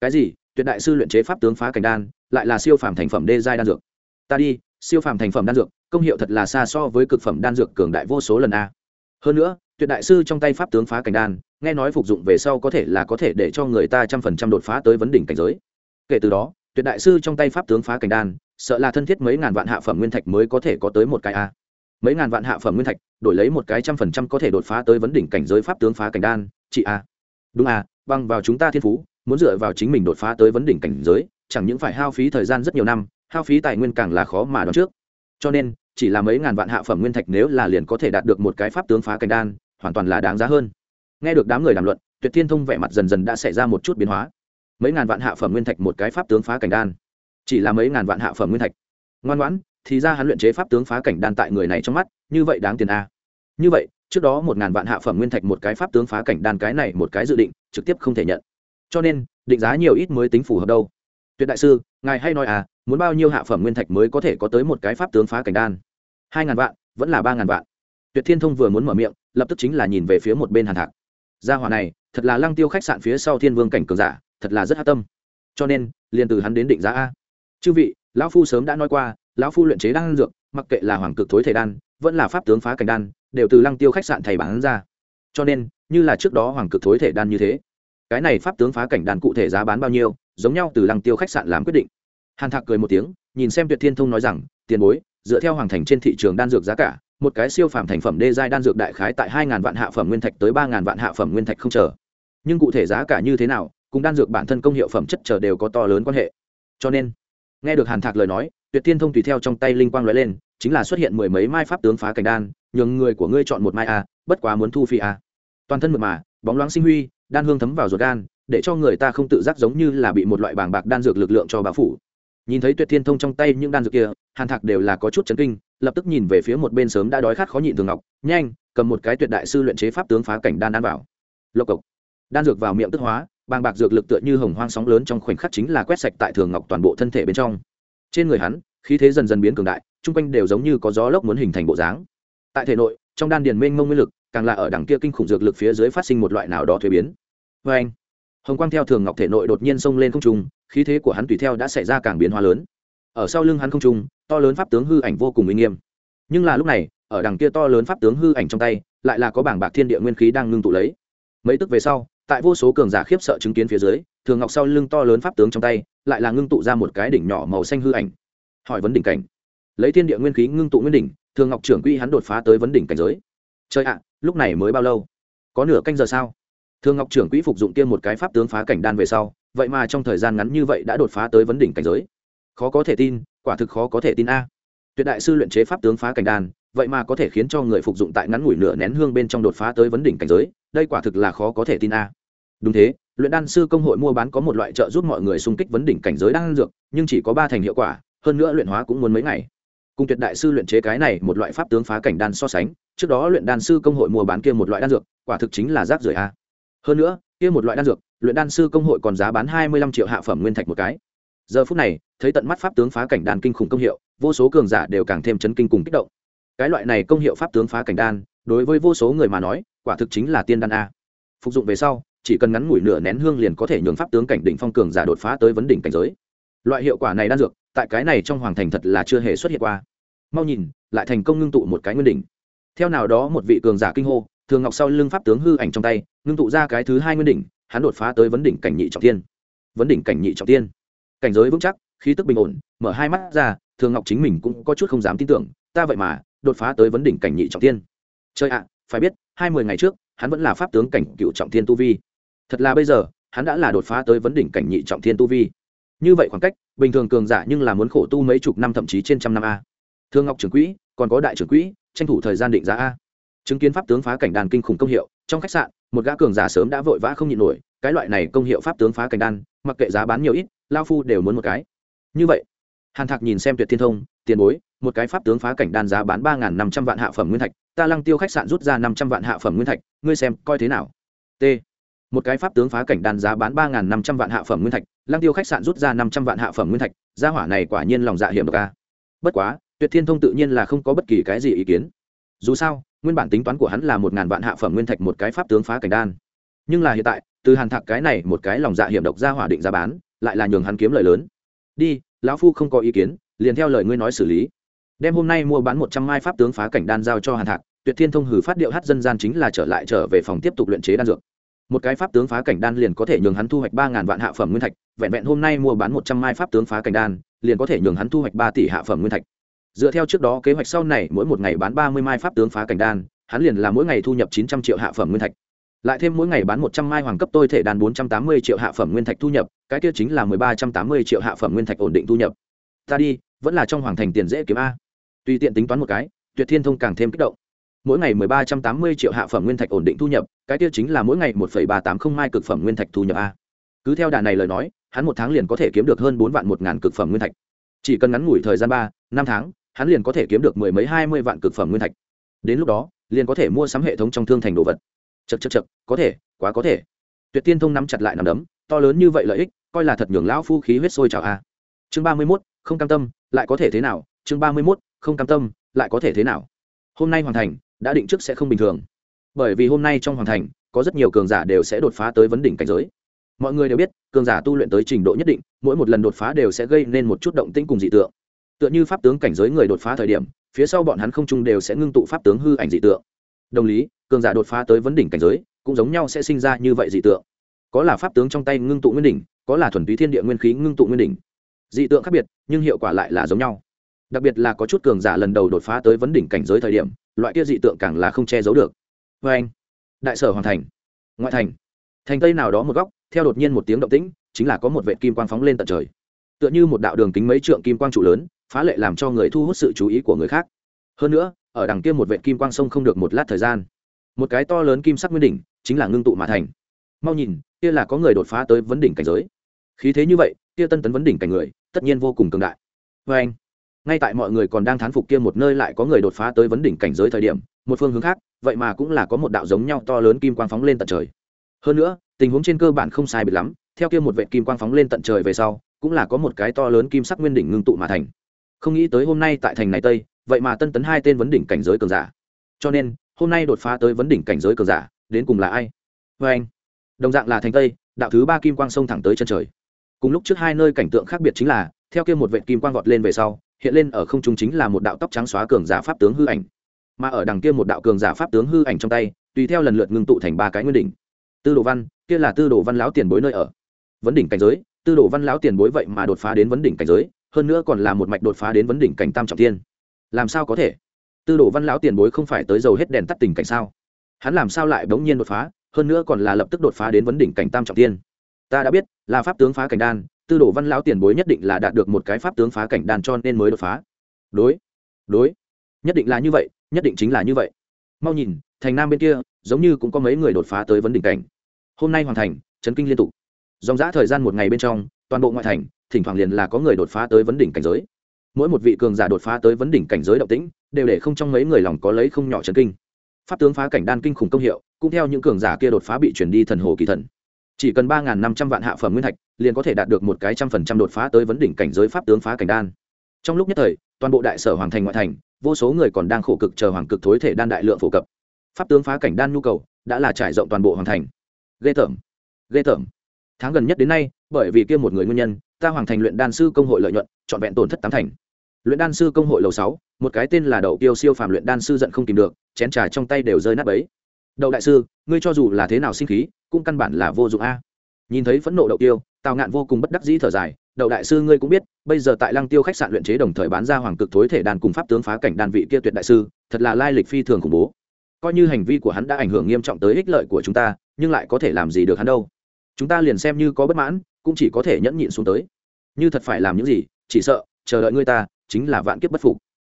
S1: Cái gì? Tuyệt đại sư luyện chế pháp tướng phá cảnh đan, lại là siêu phàm thành phẩm đê giai đan dược? Ta đi, siêu phàm thành phẩm đan dược, công hiệu thật là xa so với cực phẩm đan dược cường đại vô số lần a. Hơn nữa tuyệt đại sư trong tay pháp tướng phá cảnh đan nghe nói phục dụng về sau có thể là có thể để cho người ta trăm phần trăm đột phá tới vấn đỉnh cảnh giới. Kể từ đó tuyệt đại sư trong tay pháp tướng phá cảnh đan sợ là thân thiết mấy ngàn vạn hạ phẩm nguyên thạch mới có thể có tới một cái a. Mấy ngàn vạn hạ phẩm nguyên thạch đổi lấy một cái trăm phần trăm có thể đột phá tới vấn đỉnh cảnh giới pháp tướng phá cảnh đan chị a. Đúng a, băng vào chúng ta thiên phú muốn dựa vào chính mình đột phá tới vấn đỉnh cảnh giới chẳng những phải hao phí thời gian rất nhiều năm hao phí tài nguyên càng là khó mà đoán trước. Cho nên chỉ là mấy ngàn vạn hạ phẩm nguyên thạch nếu là liền có thể đạt được một cái pháp tướng phá cảnh đan hoàn toàn là đáng giá hơn. Nghe được đám người đàm luận, tuyệt thiên thông vẻ mặt dần dần đã xảy ra một chút biến hóa. Mấy ngàn vạn hạ phẩm nguyên thạch một cái pháp tướng phá cảnh đan. Chỉ là mấy ngàn vạn hạ phẩm nguyên thạch. Ngoan ngoãn, thì ra hắn luyện chế pháp tướng phá cảnh đan tại người này trong mắt, như vậy đáng tiền a. Như vậy, trước đó một ngàn vạn hạ phẩm nguyên thạch một cái pháp tướng phá cảnh đan cái này một cái dự định, trực tiếp không thể nhận. Cho nên, định giá nhiều ít mới tính phù hợp đâu. Tuyệt đại sư, ngài hay nói à muốn bao nhiêu hạ phẩm nguyên thạch mới có thể có tới một cái pháp tướng phá cảnh đan? Hai ngàn vạn, vẫn là ba ngàn vạn tuyệt thiên thông vừa muốn mở miệng, lập tức chính là nhìn về phía một bên hàn thạc. Gia hỏa này, thật là lăng tiêu khách sạn phía sau thiên vương cảnh cường giả, thật là rất hát tâm. Cho nên, liền từ hắn đến định giá a. Chư vị, lão phu sớm đã nói qua, lão phu luyện chế đan dược, mặc kệ là hoàng cực thối thể đan, vẫn là pháp tướng phá cảnh đan, đều từ lăng tiêu khách sạn thầy bán ra. Cho nên, như là trước đó hoàng cực thối thể đan như thế, cái này pháp tướng phá cảnh đan cụ thể giá bán bao nhiêu, giống nhau từ lăng tiêu khách sạn làm quyết định. Hàn thạc cười một tiếng, nhìn xem tuyệt thiên thông nói rằng, tiền bối, dựa theo hoàng thành trên thị trường đan dược giá cả một cái siêu phàm thành phẩm đê giai đan dược đại khái tại hai ngàn vạn hạ phẩm nguyên thạch tới ba ngàn vạn hạ phẩm nguyên thạch không chờ. Nhưng cụ thể giá cả như thế nào, cùng đan dược bản thân công hiệu phẩm chất chờ đều có to lớn quan hệ. Cho nên, nghe được hàn thạc lời nói, tuyệt thiên thông tùy theo trong tay linh quang lóe lên, chính là xuất hiện mười mấy mai pháp tướng phá cảnh đan, nhường người của ngươi chọn một mai a bất quá muốn thu phi a à. toàn thân mượt mà, bóng loáng sinh huy, đan hương thấm vào ruột gan, để cho người ta không tự giác giống như là bị một loại bàng bạc đan dược lực lượng cho bao phủ. Nhìn thấy tuyệt thiên thông trong tay những đan dược kia, hàn thạc đều là có chút chấn kinh lập tức nhìn về phía một bên sớm đã đói khát khó nhịn thường ngọc, nhanh, cầm một cái tuyệt đại sư luyện chế pháp tướng phá cảnh đan đan vào. Lộc cộc. Đan dược vào miệng tức hóa, bàng bạc dược lực tựa như hồng hoang sóng lớn trong khoảnh khắc chính là quét sạch tại thường ngọc toàn bộ thân thể bên trong. Trên người hắn, khí thế dần dần biến cường đại, chung quanh đều giống như có gió lốc muốn hình thành bộ dáng. Tại thể nội, trong đan điền mênh mông nguyên lực, càng là ở đằng kia kinh khủng dược lực phía dưới phát sinh một loại nào đó thuế biến. Vê anh hồng quang theo thường ngọc thể nội đột nhiên xông lên không trung, khí thế của hắn tùy theo đã xảy ra càng biến hóa lớn. Ở sau lưng hắn không trung to lớn pháp tướng hư ảnh vô cùng uy nghiêm. Nhưng là lúc này, ở đằng kia to lớn pháp tướng hư ảnh trong tay, lại là có bảng bạc thiên địa nguyên khí đang ngưng tụ lấy. Mấy tức về sau, tại vô số cường giả khiếp sợ chứng kiến phía dưới, thường ngọc sau lưng to lớn pháp tướng trong tay, lại là ngưng tụ ra một cái đỉnh nhỏ màu xanh hư ảnh. Hỏi vấn đỉnh cảnh. Lấy thiên địa nguyên khí ngưng tụ nguyên đỉnh, thường ngọc trưởng quỹ hắn đột phá tới vấn đỉnh cảnh giới. Chơi ạ, lúc này mới bao lâu? Có nửa canh giờ sao? Thường ngọc trưởng quỹ phục dụng kia một cái pháp tướng phá cảnh đan về sau, vậy mà trong thời gian ngắn như vậy đã đột phá tới vấn đỉnh cảnh giới. Khó có thể tin quả thực khó có thể tin a. Tuyệt đại sư luyện chế pháp tướng phá cảnh đan, vậy mà có thể khiến cho người phục dụng tại ngắn ngủi nửa nén hương bên trong đột phá tới vấn đỉnh cảnh giới, đây quả thực là khó có thể tin a. Đúng thế, luyện đan sư công hội mua bán có một loại trợ giúp mọi người xung kích vấn đỉnh cảnh giới đan dược, nhưng chỉ có ba thành hiệu quả, hơn nữa luyện hóa cũng muốn mấy ngày. Cùng tuyệt đại sư luyện chế cái này một loại pháp tướng phá cảnh đan so sánh, trước đó luyện đan sư công hội mua bán kia một loại đan dược, quả thực chính là rác rưởi a. Hơn nữa, kia một loại đan dược, luyện đan sư công hội còn giá bán hai mươi lăm triệu hạ phẩm nguyên thạch một cái giờ phút này, thấy tận mắt pháp tướng phá cảnh đan kinh khủng công hiệu, vô số cường giả đều càng thêm chấn kinh cùng kích động. Cái loại này công hiệu pháp tướng phá cảnh đan, đối với vô số người mà nói, quả thực chính là tiên đan a. Phục dụng về sau, chỉ cần ngắn ngủi nửa nén hương liền có thể nhường pháp tướng cảnh đỉnh phong cường giả đột phá tới vấn đỉnh cảnh giới. Loại hiệu quả này đan dược, tại cái này trong hoàng thành thật là chưa hề xuất hiện qua. Mau nhìn, lại thành công ngưng tụ một cái nguyên đỉnh. Theo nào đó một vị cường giả kinh hô, thường ngọc sau lưng pháp tướng hư ảnh trong tay, ngưng tụ ra cái thứ hai nguyên đỉnh, hắn đột phá tới vấn đỉnh cảnh nhị trọng tiên. Vấn đỉnh cảnh nhị trọng tiên cảnh giới vững chắc, khí tức bình ổn, mở hai mắt ra, thường ngọc chính mình cũng có chút không dám tin tưởng, ta vậy mà đột phá tới vấn đỉnh cảnh nhị trọng tiên chơi ạ, phải biết, hai mươi ngày trước, hắn vẫn là pháp tướng cảnh cựu trọng thiên tu vi. Thật là bây giờ, hắn đã là đột phá tới vấn đỉnh cảnh nhị trọng thiên tu vi. Như vậy khoảng cách, bình thường cường giả nhưng là muốn khổ tu mấy chục năm thậm chí trên trăm năm a. Thương ngọc trưởng quỹ, còn có đại trưởng quỹ, tranh thủ thời gian định giá a. Chứng kiến pháp tướng phá cảnh đàn kinh khủng công hiệu, trong khách sạn, một gã cường giả sớm đã vội vã không nhịn nổi, cái loại này công hiệu pháp tướng phá cảnh đan, mặc kệ giá bán nhiều ít lao phu đều muốn một cái. Như vậy, hàn thạc nhìn xem tuyệt thiên thông, tiền bối, một cái pháp tướng phá cảnh đan giá bán ba năm trăm vạn hạ phẩm nguyên thạch, ta lăng tiêu khách sạn rút ra năm trăm vạn hạ phẩm nguyên thạch, ngươi xem coi thế nào? T. Một cái pháp tướng phá cảnh đan giá bán ba năm trăm vạn hạ phẩm nguyên thạch, lăng tiêu khách sạn rút ra năm trăm vạn hạ phẩm nguyên thạch, gia hỏa này quả nhiên lòng dạ hiểm độc a. Bất quá, tuyệt thiên thông tự nhiên là không có bất kỳ cái gì ý kiến. Dù sao, nguyên bản tính toán của hắn là một ngàn vạn hạ phẩm nguyên thạch một cái pháp tướng phá cảnh đan. Nhưng là hiện tại, từ hàn thạc cái này một cái lòng dạ hiểm độc ra hỏa định giá bán lại là nhường hắn kiếm lời lớn. Đi, lão phu không có ý kiến, liền theo lời ngươi nói xử lý. Đem hôm nay mua bán một trăm mai pháp tướng phá cảnh đan giao cho hàn thạc, tuyệt thiên thông hử phát điệu hát dân gian chính là trở lại trở về phòng tiếp tục luyện chế đan dược. Một cái pháp tướng phá cảnh đan liền có thể nhường hắn thu hoạch ba ngàn vạn hạ phẩm nguyên thạch, vẹn vẹn hôm nay mua bán một trăm mai pháp tướng phá cảnh đan, liền có thể nhường hắn thu hoạch ba tỷ hạ phẩm nguyên thạch. Dựa theo trước đó kế hoạch sau này, mỗi một ngày bán ba mươi mai pháp tướng phá cảnh đan, hắn liền là mỗi ngày thu nhập chín trăm triệu hạ phẩm nguyên thạch lại thêm mỗi ngày bán một trăm mai hoàng cấp tôi thể đàn bốn trăm tám mươi triệu hạ phẩm nguyên thạch thu nhập, cái kia chính là mười ba trăm tám mươi triệu hạ phẩm nguyên thạch ổn định thu nhập. Ta đi, vẫn là trong hoàng thành tiền dễ kiếm a. Tùy tiện tính toán một cái, tuyệt thiên thông càng thêm kích động. Mỗi ngày mười ba trăm tám mươi triệu hạ phẩm nguyên thạch ổn định thu nhập, cái kia chính là mỗi ngày một phẩy ba tám không mai cực phẩm nguyên thạch thu nhập a. Cứ theo đà này lời nói, hắn một tháng liền có thể kiếm được hơn bốn vạn một ngàn cực phẩm nguyên thạch. Chỉ cần ngắn ngủi thời gian ba, năm tháng, hắn liền có thể kiếm được mười mấy hai mươi vạn cực phẩm nguyên thạch. Đến lúc đó, liền có thể mua sắm hệ thống trong thương thành đồ vật chật chật chật, có thể, quá có thể. Tuyệt tiên thông nắm chặt lại nằm đấm, to lớn như vậy lợi ích, coi là thật nhường lão phu khí huyết sôi trào a. Chương ba mươi mốt, không cam tâm, lại có thể thế nào? Chương ba mươi mốt, không cam tâm, lại có thể thế nào? Hôm nay hoàn thành, đã định trước sẽ không bình thường. Bởi vì hôm nay trong hoàn thành, có rất nhiều cường giả đều sẽ đột phá tới vấn đỉnh cảnh giới. Mọi người đều biết, cường giả tu luyện tới trình độ nhất định, mỗi một lần đột phá đều sẽ gây nên một chút động tĩnh cùng dị tượng. Tựa như pháp tướng cảnh giới người đột phá thời điểm, phía sau bọn hắn không chung đều sẽ ngưng tụ pháp tướng hư ảnh dị tượng đồng lý, cường giả đột phá tới vấn đỉnh cảnh giới, cũng giống nhau sẽ sinh ra như vậy dị tượng. Có là pháp tướng trong tay ngưng tụ nguyên đỉnh, có là thuần túy thiên địa nguyên khí ngưng tụ nguyên đỉnh. Dị tượng khác biệt, nhưng hiệu quả lại là giống nhau. Đặc biệt là có chút cường giả lần đầu đột phá tới vấn đỉnh cảnh giới thời điểm, loại kia dị tượng càng là không che giấu được. Vê anh, đại sở hoàn thành, ngoại thành. Thành tây nào đó một góc, theo đột nhiên một tiếng động tĩnh, chính là có một vệ kim quang phóng lên tận trời. Tựa như một đạo đường kính mấy trượng kim quang trụ lớn, phá lệ làm cho người thu hút sự chú ý của người khác. Hơn nữa ở đằng kia một vệ kim quang sông không được một lát thời gian. Một cái to lớn kim sắc nguyên đỉnh chính là ngưng tụ mà thành. Mau nhìn, kia là có người đột phá tới vấn đỉnh cảnh giới. Khí thế như vậy, kia tân tấn vấn đỉnh cảnh người, tất nhiên vô cùng cường đại. Vê anh, ngay tại mọi người còn đang thán phục kia một nơi lại có người đột phá tới vấn đỉnh cảnh giới thời điểm, một phương hướng khác, vậy mà cũng là có một đạo giống nhau to lớn kim quang phóng lên tận trời. Hơn nữa, tình huống trên cơ bản không sai biệt lắm, theo kia một vệ kim quang phóng lên tận trời về sau, cũng là có một cái to lớn kim sắc nguyên đỉnh ngưng tụ mà thành. Không nghĩ tới hôm nay tại thành này tây vậy mà tân tấn hai tên vấn đỉnh cảnh giới cường giả. Cho nên, hôm nay đột phá tới vấn đỉnh cảnh giới cường giả, đến cùng là ai? Vê anh, đồng dạng là thành tây, đạo thứ ba kim quang sông thẳng tới chân trời. Cùng lúc trước hai nơi cảnh tượng khác biệt chính là, theo kia một vệ kim quang vọt lên về sau, hiện lên ở không trung chính là một đạo tóc trắng xóa cường giả pháp tướng hư ảnh. Mà ở đằng kia một đạo cường giả pháp tướng hư ảnh trong tay, tùy theo lần lượt ngưng tụ thành ba cái nguyên đỉnh. Tư đồ văn, kia là tư đồ văn lão tiền bối nơi ở. Vấn đỉnh cảnh giới, tư đồ văn lão tiền bối vậy mà đột phá đến vấn đỉnh cảnh giới, hơn nữa còn là một mạch đột phá đến vấn đỉnh cảnh tam trọng thiên làm sao có thể? Tư đồ văn lão tiền bối không phải tới dầu hết đèn tắt tình cảnh sao? Hắn làm sao lại bỗng nhiên đột phá, hơn nữa còn là lập tức đột phá đến vấn đỉnh cảnh tam trọng tiên. ta đã biết, là pháp tướng phá cảnh đan, tư đồ văn lão tiền bối nhất định là đạt được một cái pháp tướng phá cảnh đan cho nên mới đột phá. Đối đối, nhất định là như vậy, nhất định chính là như vậy. Mau nhìn, thành nam bên kia, giống như cũng có mấy người đột phá tới vấn đỉnh cảnh. Hôm nay hoàn thành, chấn kinh liên tục. Dòng dã thời gian một ngày bên trong, toàn bộ ngoại thành, thỉnh thoảng liền là có người đột phá tới vấn đỉnh cảnh giới mỗi một vị cường giả đột phá tới vấn đỉnh cảnh giới động tĩnh, đều để không trong mấy người lòng có lấy không nhỏ chấn kinh. Pháp tướng phá cảnh đan kinh khủng công hiệu, cũng theo những cường giả kia đột phá bị chuyển đi thần hồ kỳ thần. Chỉ cần ba năm trăm vạn hạ phẩm nguyên thạch, liền có thể đạt được một cái trăm phần trăm đột phá tới vấn đỉnh cảnh giới pháp tướng phá cảnh đan. Trong lúc nhất thời, toàn bộ đại sở hoàng thành ngoại thành, vô số người còn đang khổ cực chờ hoàng cực thối thể đan đại lượng phổ cập. Pháp tướng phá cảnh đan nhu cầu đã là trải rộng toàn bộ hoàng thành. Ghê tởm ghê tởm. Tháng gần nhất đến nay, bởi vì kia một người nguyên nhân ta hoàng thành luyện đan sư công hội lợi nhuận, trọn vẹn tổn thất tám thành. Luyện đan sư công hội lầu sáu, một cái tên là đậu tiêu siêu phàm luyện đan sư giận không tìm được, chén trà trong tay đều rơi nát bấy. Đậu đại sư, ngươi cho dù là thế nào sinh khí, cũng căn bản là vô dụng a. Nhìn thấy phẫn nộ đậu tiêu tào ngạn vô cùng bất đắc dĩ thở dài, đậu đại sư ngươi cũng biết, bây giờ tại lăng tiêu khách sạn luyện chế đồng thời bán ra hoàng cực thối thể đàn cùng pháp tướng phá cảnh đan vị kia tuyệt đại sư, thật là lai lịch phi thường khủng bố. Coi như hành vi của hắn đã ảnh hưởng nghiêm trọng tới ích lợi của chúng ta, nhưng lại có thể làm gì được hắn đâu? Chúng ta liền xem như có bất mãn cũng chỉ có thể nhẫn nhịn xuống tới. Như thật phải làm những gì, chỉ sợ, chờ đợi ngươi ta, chính là vạn kiếp bất phục.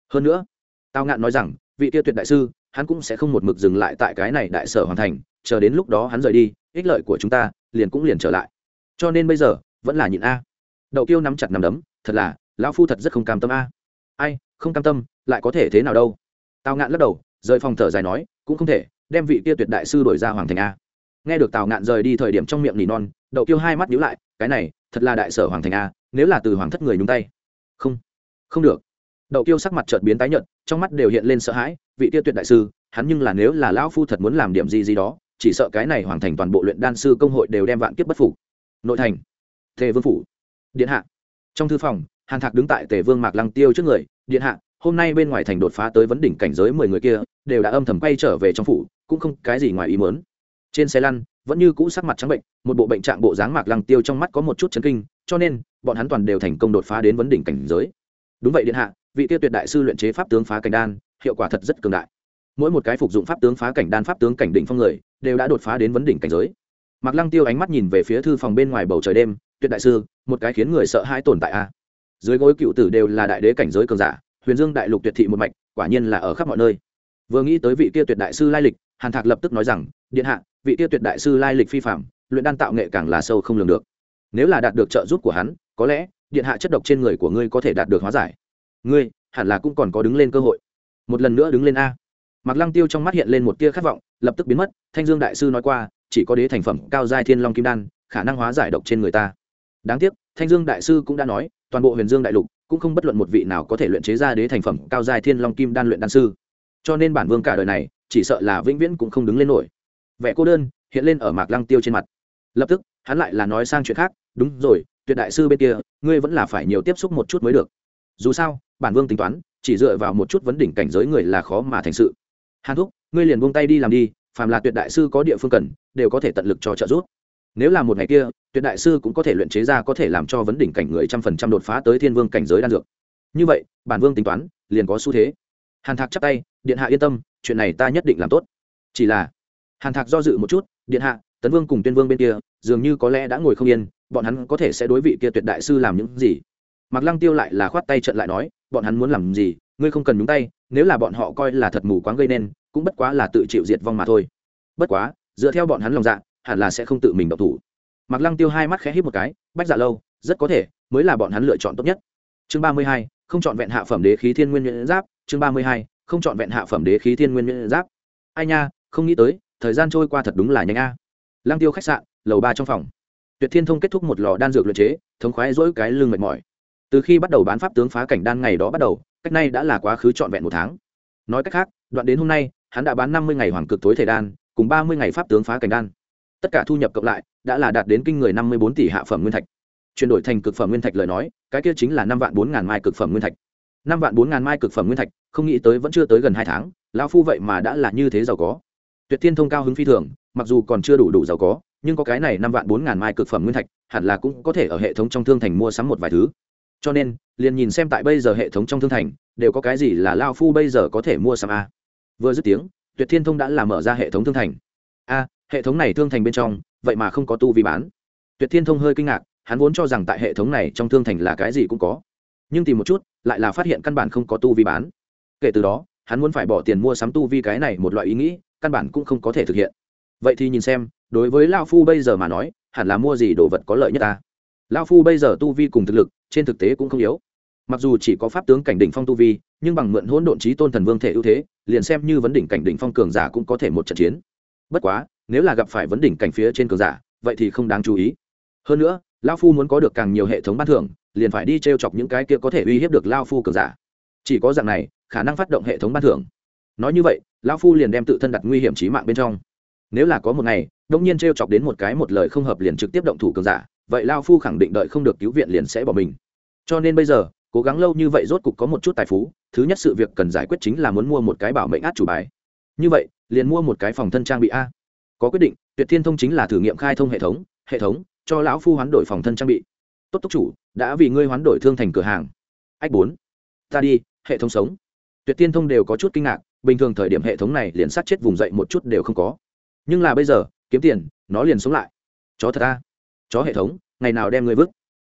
S1: Hơn nữa, tao ngạn nói rằng, vị kia tuyệt đại sư, hắn cũng sẽ không một mực dừng lại tại cái này đại sở hoàn thành, chờ đến lúc đó hắn rời đi, ích lợi của chúng ta, liền cũng liền trở lại. Cho nên bây giờ, vẫn là nhịn a. Đậu kiêu nắm chặt nắm đấm, thật là, lão phu thật rất không cam tâm a. Ai, không cam tâm, lại có thể thế nào đâu? Tào ngạn lắc đầu, rời phòng thở dài nói, cũng không thể, đem vị kia tuyệt đại sư đổi ra hoàng thành a. Nghe được tào ngạn rời đi thời điểm trong miệng nỉ non, đậu kiêu hai mắt nhíu lại cái này, thật là đại sở hoàng thành a, nếu là từ hoàng thất người nhúng tay. Không không được. Đậu kiêu sắc mặt chợt biến tái nhợt, trong mắt đều hiện lên sợ hãi, vị tiêu tuyệt đại sư, hắn nhưng là nếu là lão phu thật muốn làm điểm gì gì đó, chỉ sợ cái này hoàn thành toàn bộ luyện đan sư công hội đều đem vạn kiếp bất phục. Nội thành, tề vương phủ, điện hạ. Trong thư phòng, hàn thạc đứng tại tề vương mạc lăng tiêu trước người, điện hạ, hôm nay bên ngoài thành đột phá tới vấn đỉnh cảnh giới mười người kia, đều đã âm thầm quay trở về trong phủ, cũng không cái gì ngoài ý muốn. Trên xe lăn vẫn như cũ sắc mặt trắng bệnh, một bộ bệnh trạng bộ dáng mạc lăng tiêu trong mắt có một chút chấn kinh, cho nên, bọn hắn toàn đều thành công đột phá đến vấn đỉnh cảnh giới. Đúng vậy điện hạ, vị tiêu tuyệt đại sư luyện chế pháp tướng phá cảnh đan, hiệu quả thật rất cường đại. Mỗi một cái phục dụng pháp tướng phá cảnh đan, pháp tướng cảnh đỉnh phong người, đều đã đột phá đến vấn đỉnh cảnh giới. Mạc lăng tiêu ánh mắt nhìn về phía thư phòng bên ngoài bầu trời đêm, tuyệt đại sư, một cái khiến người sợ hãi tồn tại a. Dưới gối cựu tử đều là đại đế cảnh giới cường giả, huyền dương đại lục tuyệt thị một mạch, quả nhiên là ở khắp mọi nơi. Vừa nghĩ tới vị kia tuyệt đại sư lai lịch, hàn thạc lập tức nói rằng, điện hạ vị Tiêu tuyệt đại sư lai lịch phi phạm, luyện đan tạo nghệ càng là sâu không lường được. Nếu là đạt được trợ giúp của hắn, có lẽ điện hạ chất độc trên người của ngươi có thể đạt được hóa giải. Ngươi, hẳn là cũng còn có đứng lên cơ hội. Một lần nữa đứng lên a. Mặc lăng tiêu trong mắt hiện lên một tia khát vọng, lập tức biến mất, thanh dương đại sư nói qua, chỉ có đế thành phẩm cao giai thiên long kim đan, khả năng hóa giải độc trên người ta. Đáng tiếc, thanh dương đại sư cũng đã nói, toàn bộ huyền dương đại lục cũng không bất luận một vị nào có thể luyện chế ra đế thành phẩm cao giai thiên long kim đan luyện đan sư. Cho nên bản vương cả đời này, chỉ sợ là vĩnh viễn cũng không đứng lên nổi vẻ cô đơn hiện lên ở mạc lăng tiêu trên mặt lập tức hắn lại là nói sang chuyện khác đúng rồi tuyệt đại sư bên kia ngươi vẫn là phải nhiều tiếp xúc một chút mới được dù sao bản vương tính toán chỉ dựa vào một chút vấn đỉnh cảnh giới người là khó mà thành sự hàn thúc ngươi liền buông tay đi làm đi phàm là tuyệt đại sư có địa phương cần đều có thể tận lực cho trợ giúp nếu là một ngày kia tuyệt đại sư cũng có thể luyện chế ra có thể làm cho vấn đỉnh cảnh người trăm phần trăm đột phá tới thiên vương cảnh giới đan dược như vậy bản vương tính toán liền có xu thế hàn thạc chắp tay điện hạ yên tâm chuyện này ta nhất định làm tốt chỉ là hàn thạc do dự một chút, điện hạ, tấn vương cùng tuyên vương bên kia, dường như có lẽ đã ngồi không yên, bọn hắn có thể sẽ đối vị kia tuyệt đại sư làm những gì? Mặc lăng tiêu lại là khoát tay trận lại nói, bọn hắn muốn làm gì? Ngươi không cần nhúng tay, nếu là bọn họ coi là thật mù quáng gây nên, cũng bất quá là tự chịu diệt vong mà thôi. Bất quá, dựa theo bọn hắn lòng dạ hẳn là sẽ không tự mình độc thủ. Mặc lăng tiêu hai mắt khẽ hít một cái, bách dạ lâu, rất có thể, mới là bọn hắn lựa chọn tốt nhất. Chương ba mươi hai, không chọn vẹn hạ phẩm đế khí thiên nguyên nhuyễn giáp. Chương ba mươi hai, không chọn vẹn hạ phẩm đế khí thiên nguyên nhuyễn giáp. Ai nha, không nghĩ tới thời gian trôi qua thật đúng là nhanh a. Lăng tiêu khách sạn, lầu ba trong phòng. Tuyệt thiên thông kết thúc một lò đan dược luyện chế, thống khoái dỗi cái lưng mệt mỏi. Từ khi bắt đầu bán pháp tướng phá cảnh đan ngày đó bắt đầu, cách nay đã là quá khứ trọn vẹn một tháng. Nói cách khác, đoạn đến hôm nay, hắn đã bán năm mươi ngày hoàng cực tối thể đan, cùng ba mươi ngày pháp tướng phá cảnh đan. Tất cả thu nhập cộng lại, đã là đạt đến kinh người năm mươi bốn tỷ hạ phẩm nguyên thạch. Chuyển đổi thành cực phẩm nguyên thạch lời nói, cái kia chính là năm vạn bốn ngàn mai cực phẩm nguyên thạch. Năm vạn bốn ngàn mai cực phẩm nguyên thạch, không nghĩ tới vẫn chưa tới gần hai tháng, lão phu vậy mà đã là như thế giàu có tuyệt thiên thông cao hứng phi thường, mặc dù còn chưa đủ đủ giàu có, nhưng có cái này năm vạn bốn ngàn mai cực phẩm nguyên thạch, hẳn là cũng có thể ở hệ thống trong thương thành mua sắm một vài thứ. Cho nên, liền nhìn xem tại bây giờ hệ thống trong thương thành, đều có cái gì là lao phu bây giờ có thể mua sắm a. Vừa dứt tiếng, tuyệt thiên thông đã làm mở ra hệ thống thương thành. A, hệ thống này thương thành bên trong, vậy mà không có tu vi bán. Tuyệt thiên thông hơi kinh ngạc, hắn vốn cho rằng tại hệ thống này trong thương thành là cái gì cũng có. Nhưng tìm một chút, lại là phát hiện căn bản không có tu vi bán. Kể từ đó, hắn muốn phải bỏ tiền mua sắm tu vi cái này một loại ý nghĩ căn bản cũng không có thể thực hiện. Vậy thì nhìn xem, đối với lao phu bây giờ mà nói, hẳn là mua gì đồ vật có lợi nhất ta? Lao phu bây giờ tu vi cùng thực lực, trên thực tế cũng không yếu. Mặc dù chỉ có pháp tướng cảnh đỉnh phong tu vi, nhưng bằng mượn hỗn độn trí tôn thần vương thể ưu thế, liền xem như vấn đỉnh cảnh đỉnh phong cường giả cũng có thể một trận chiến. Bất quá, nếu là gặp phải vấn đỉnh cảnh phía trên cường giả, vậy thì không đáng chú ý. Hơn nữa, lao phu muốn có được càng nhiều hệ thống ban thưởng, liền phải đi t r e o chọc những cái kia có thể uy hiếp được lao phu cường giả. Chỉ có dạng này, khả năng phát động hệ thống ban thưởng nói như vậy, lão phu liền đem tự thân đặt nguy hiểm trí mạng bên trong. Nếu là có một ngày, đông nhiên t r e o chọc đến một cái một lời không hợp liền trực tiếp động thủ cường giả, vậy lao phu khẳng định đợi không được cứu viện liền sẽ bỏ mình. Cho nên bây giờ, cố gắng lâu như vậy rốt cục có một chút tài phú, thứ nhất sự việc cần giải quyết chính là muốn mua một cái bảo mệnh át chủ bài. Như vậy, liền mua một cái phòng thân trang bị a. Có quyết định, tuyệt thiên thông chính là thử nghiệm khai thông hệ thống hệ thống, cho lão phu hoán đổi phòng thân trang bị. Tốt tốt chủ, đã vì ngươi hoán đổi thương thành cửa hàng. Ách bốn. Ta đi, hệ thống sống. Tuyệt tiên thông đều có chút kinh ngạc bình thường thời điểm hệ thống này liền sát chết vùng dậy một chút đều không có. Nhưng là bây giờ, kiếm tiền, nó liền sống lại. Chó thật ta chó hệ thống, ngày nào đem người vứt?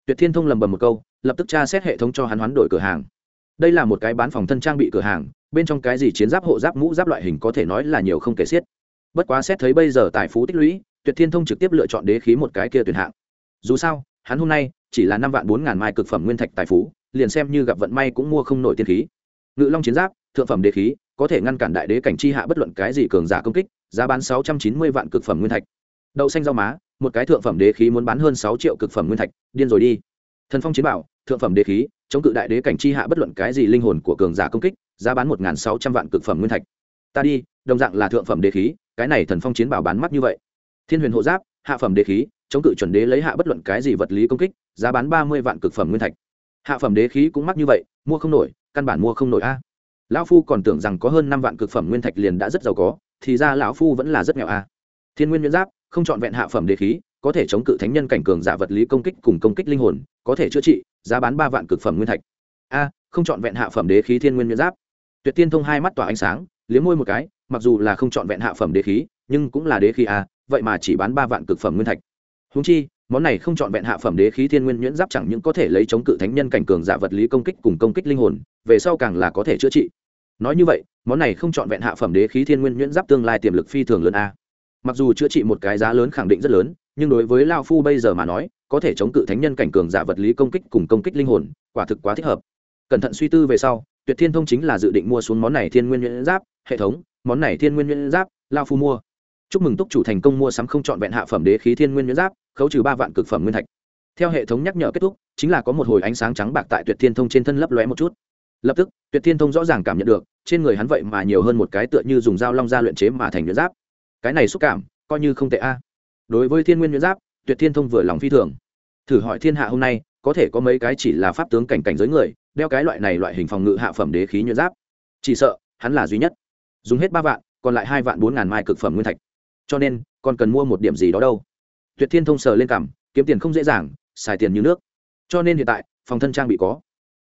S1: Tuyệt thiên thông lầm bầm một câu, lập tức tra xét hệ thống cho hắn hoán đổi cửa hàng. Đây là một cái bán phòng thân trang bị cửa hàng, bên trong cái gì chiến giáp, hộ giáp, mũ giáp loại hình có thể nói là nhiều không kể xiết. Bất quá xét thấy bây giờ tài phú tích lũy, tuyệt thiên thông trực tiếp lựa chọn đế khí một cái kia tuyển hạng. Dù sao, hắn hôm nay chỉ là năm vạn bốn ngàn mai cực phẩm nguyên thạch tài phú, liền xem như gặp vận may cũng mua không nổi tiên khí. Ngự long chiến giáp, thượng phẩm đế khí có thể ngăn cản đại đế cảnh chi hạ bất luận cái gì cường giả công kích, giá bán sáu trăm chín mươi vạn cực phẩm nguyên thạch. Đậu xanh rau má, một cái thượng phẩm đế khí muốn bán hơn sáu triệu cực phẩm nguyên thạch, điên rồi đi. Thần phong chiến bảo, thượng phẩm đế khí, chống cự đại đế cảnh chi hạ bất luận cái gì linh hồn của cường giả công kích, giá bán một sáu trăm vạn cực phẩm nguyên thạch. Ta đi, đồng dạng là thượng phẩm đế khí, cái này thần phong chiến bảo bán mắt như vậy. Thiên huyền hộ giáp, hạ phẩm đế khí, chống cự chuẩn đế lấy hạ bất luận cái gì vật lý công kích, giá bán ba mươi vạn cực phẩm nguyên thạch. Hạ phẩm đế khí cũng mắc như vậy, mua không nổi, căn bản mua không nổi a lão phu còn tưởng rằng có hơn năm vạn cực phẩm nguyên thạch liền đã rất giàu có, thì ra lão phu vẫn là rất nghèo a thiên nguyên nhuyễn giáp, không chọn vẹn hạ phẩm đế khí, có thể chống cự thánh nhân cảnh cường giả vật lý công kích cùng công kích linh hồn, có thể chữa trị, giá bán ba vạn cực phẩm nguyên thạch. A, không chọn vẹn hạ phẩm đế khí thiên nguyên nhuyễn giáp. Tuyệt tiên thông hai mắt tỏa ánh sáng, liếm môi một cái, mặc dù là không chọn vẹn hạ phẩm đế khí, nhưng cũng là đế khí a vậy mà chỉ bán ba vạn cực phẩm nguyên thạch. Húng chi món này không chọn vẹn hạ phẩm đế khí thiên nguyên nhuyễn giáp chẳng những có thể lấy chống cự thánh nhân cảnh cường giả vật lý công kích cùng công kích linh hồn, về sau càng là có thể chữa trị. Nói như vậy, món này không chọn vẹn hạ phẩm đế khí thiên nguyên nhuyễn giáp tương lai tiềm lực phi thường lớn a. Mặc dù chữa trị một cái giá lớn khẳng định rất lớn, nhưng đối với lao phu bây giờ mà nói, có thể chống cự thánh nhân cảnh cường giả vật lý công kích cùng công kích linh hồn, quả thực quá thích hợp. Cẩn thận suy tư về sau, tuyệt thiên thông chính là dự định mua xuống món này thiên nguyên nhuyễn giáp, hệ thống, món này thiên nguyên nhuyễn giáp, lao phu mua. Chúc mừng túc chủ thành công mua sắm không chọn vẹn hạ phẩm đế khí thiên nguyên nhuyễn giáp khấu trừ ba vạn cực phẩm nguyên thạch. Theo hệ thống nhắc nhở kết thúc, chính là có một hồi ánh sáng trắng bạc tại tuyệt thiên thông trên thân lấp lóe một chút. Lập tức, tuyệt thiên thông rõ ràng cảm nhận được, trên người hắn vậy mà nhiều hơn một cái tựa như dùng dao long ra luyện chế mà thành nhuyễn giáp. Cái này xúc cảm, coi như không tệ a. Đối với thiên nguyên nhuyễn giáp, tuyệt thiên thông vừa lòng phi thường. Thử hỏi thiên hạ hôm nay, có thể có mấy cái chỉ là pháp tướng cảnh cảnh giới người, đeo cái loại này loại hình phòng ngự hạ phẩm đế khí nhuyễn giáp. Chỉ sợ, hắn là duy nhất. Dùng hết ba vạn, còn lại hai vạn bốn ngàn mai cực phẩm nguyên thạch. Cho nên, còn cần mua một điểm gì đó đâu tuyệt thiên thông sờ lên cảm, kiếm tiền không dễ dàng, xài tiền như nước. Cho nên hiện tại, phòng thân trang bị có.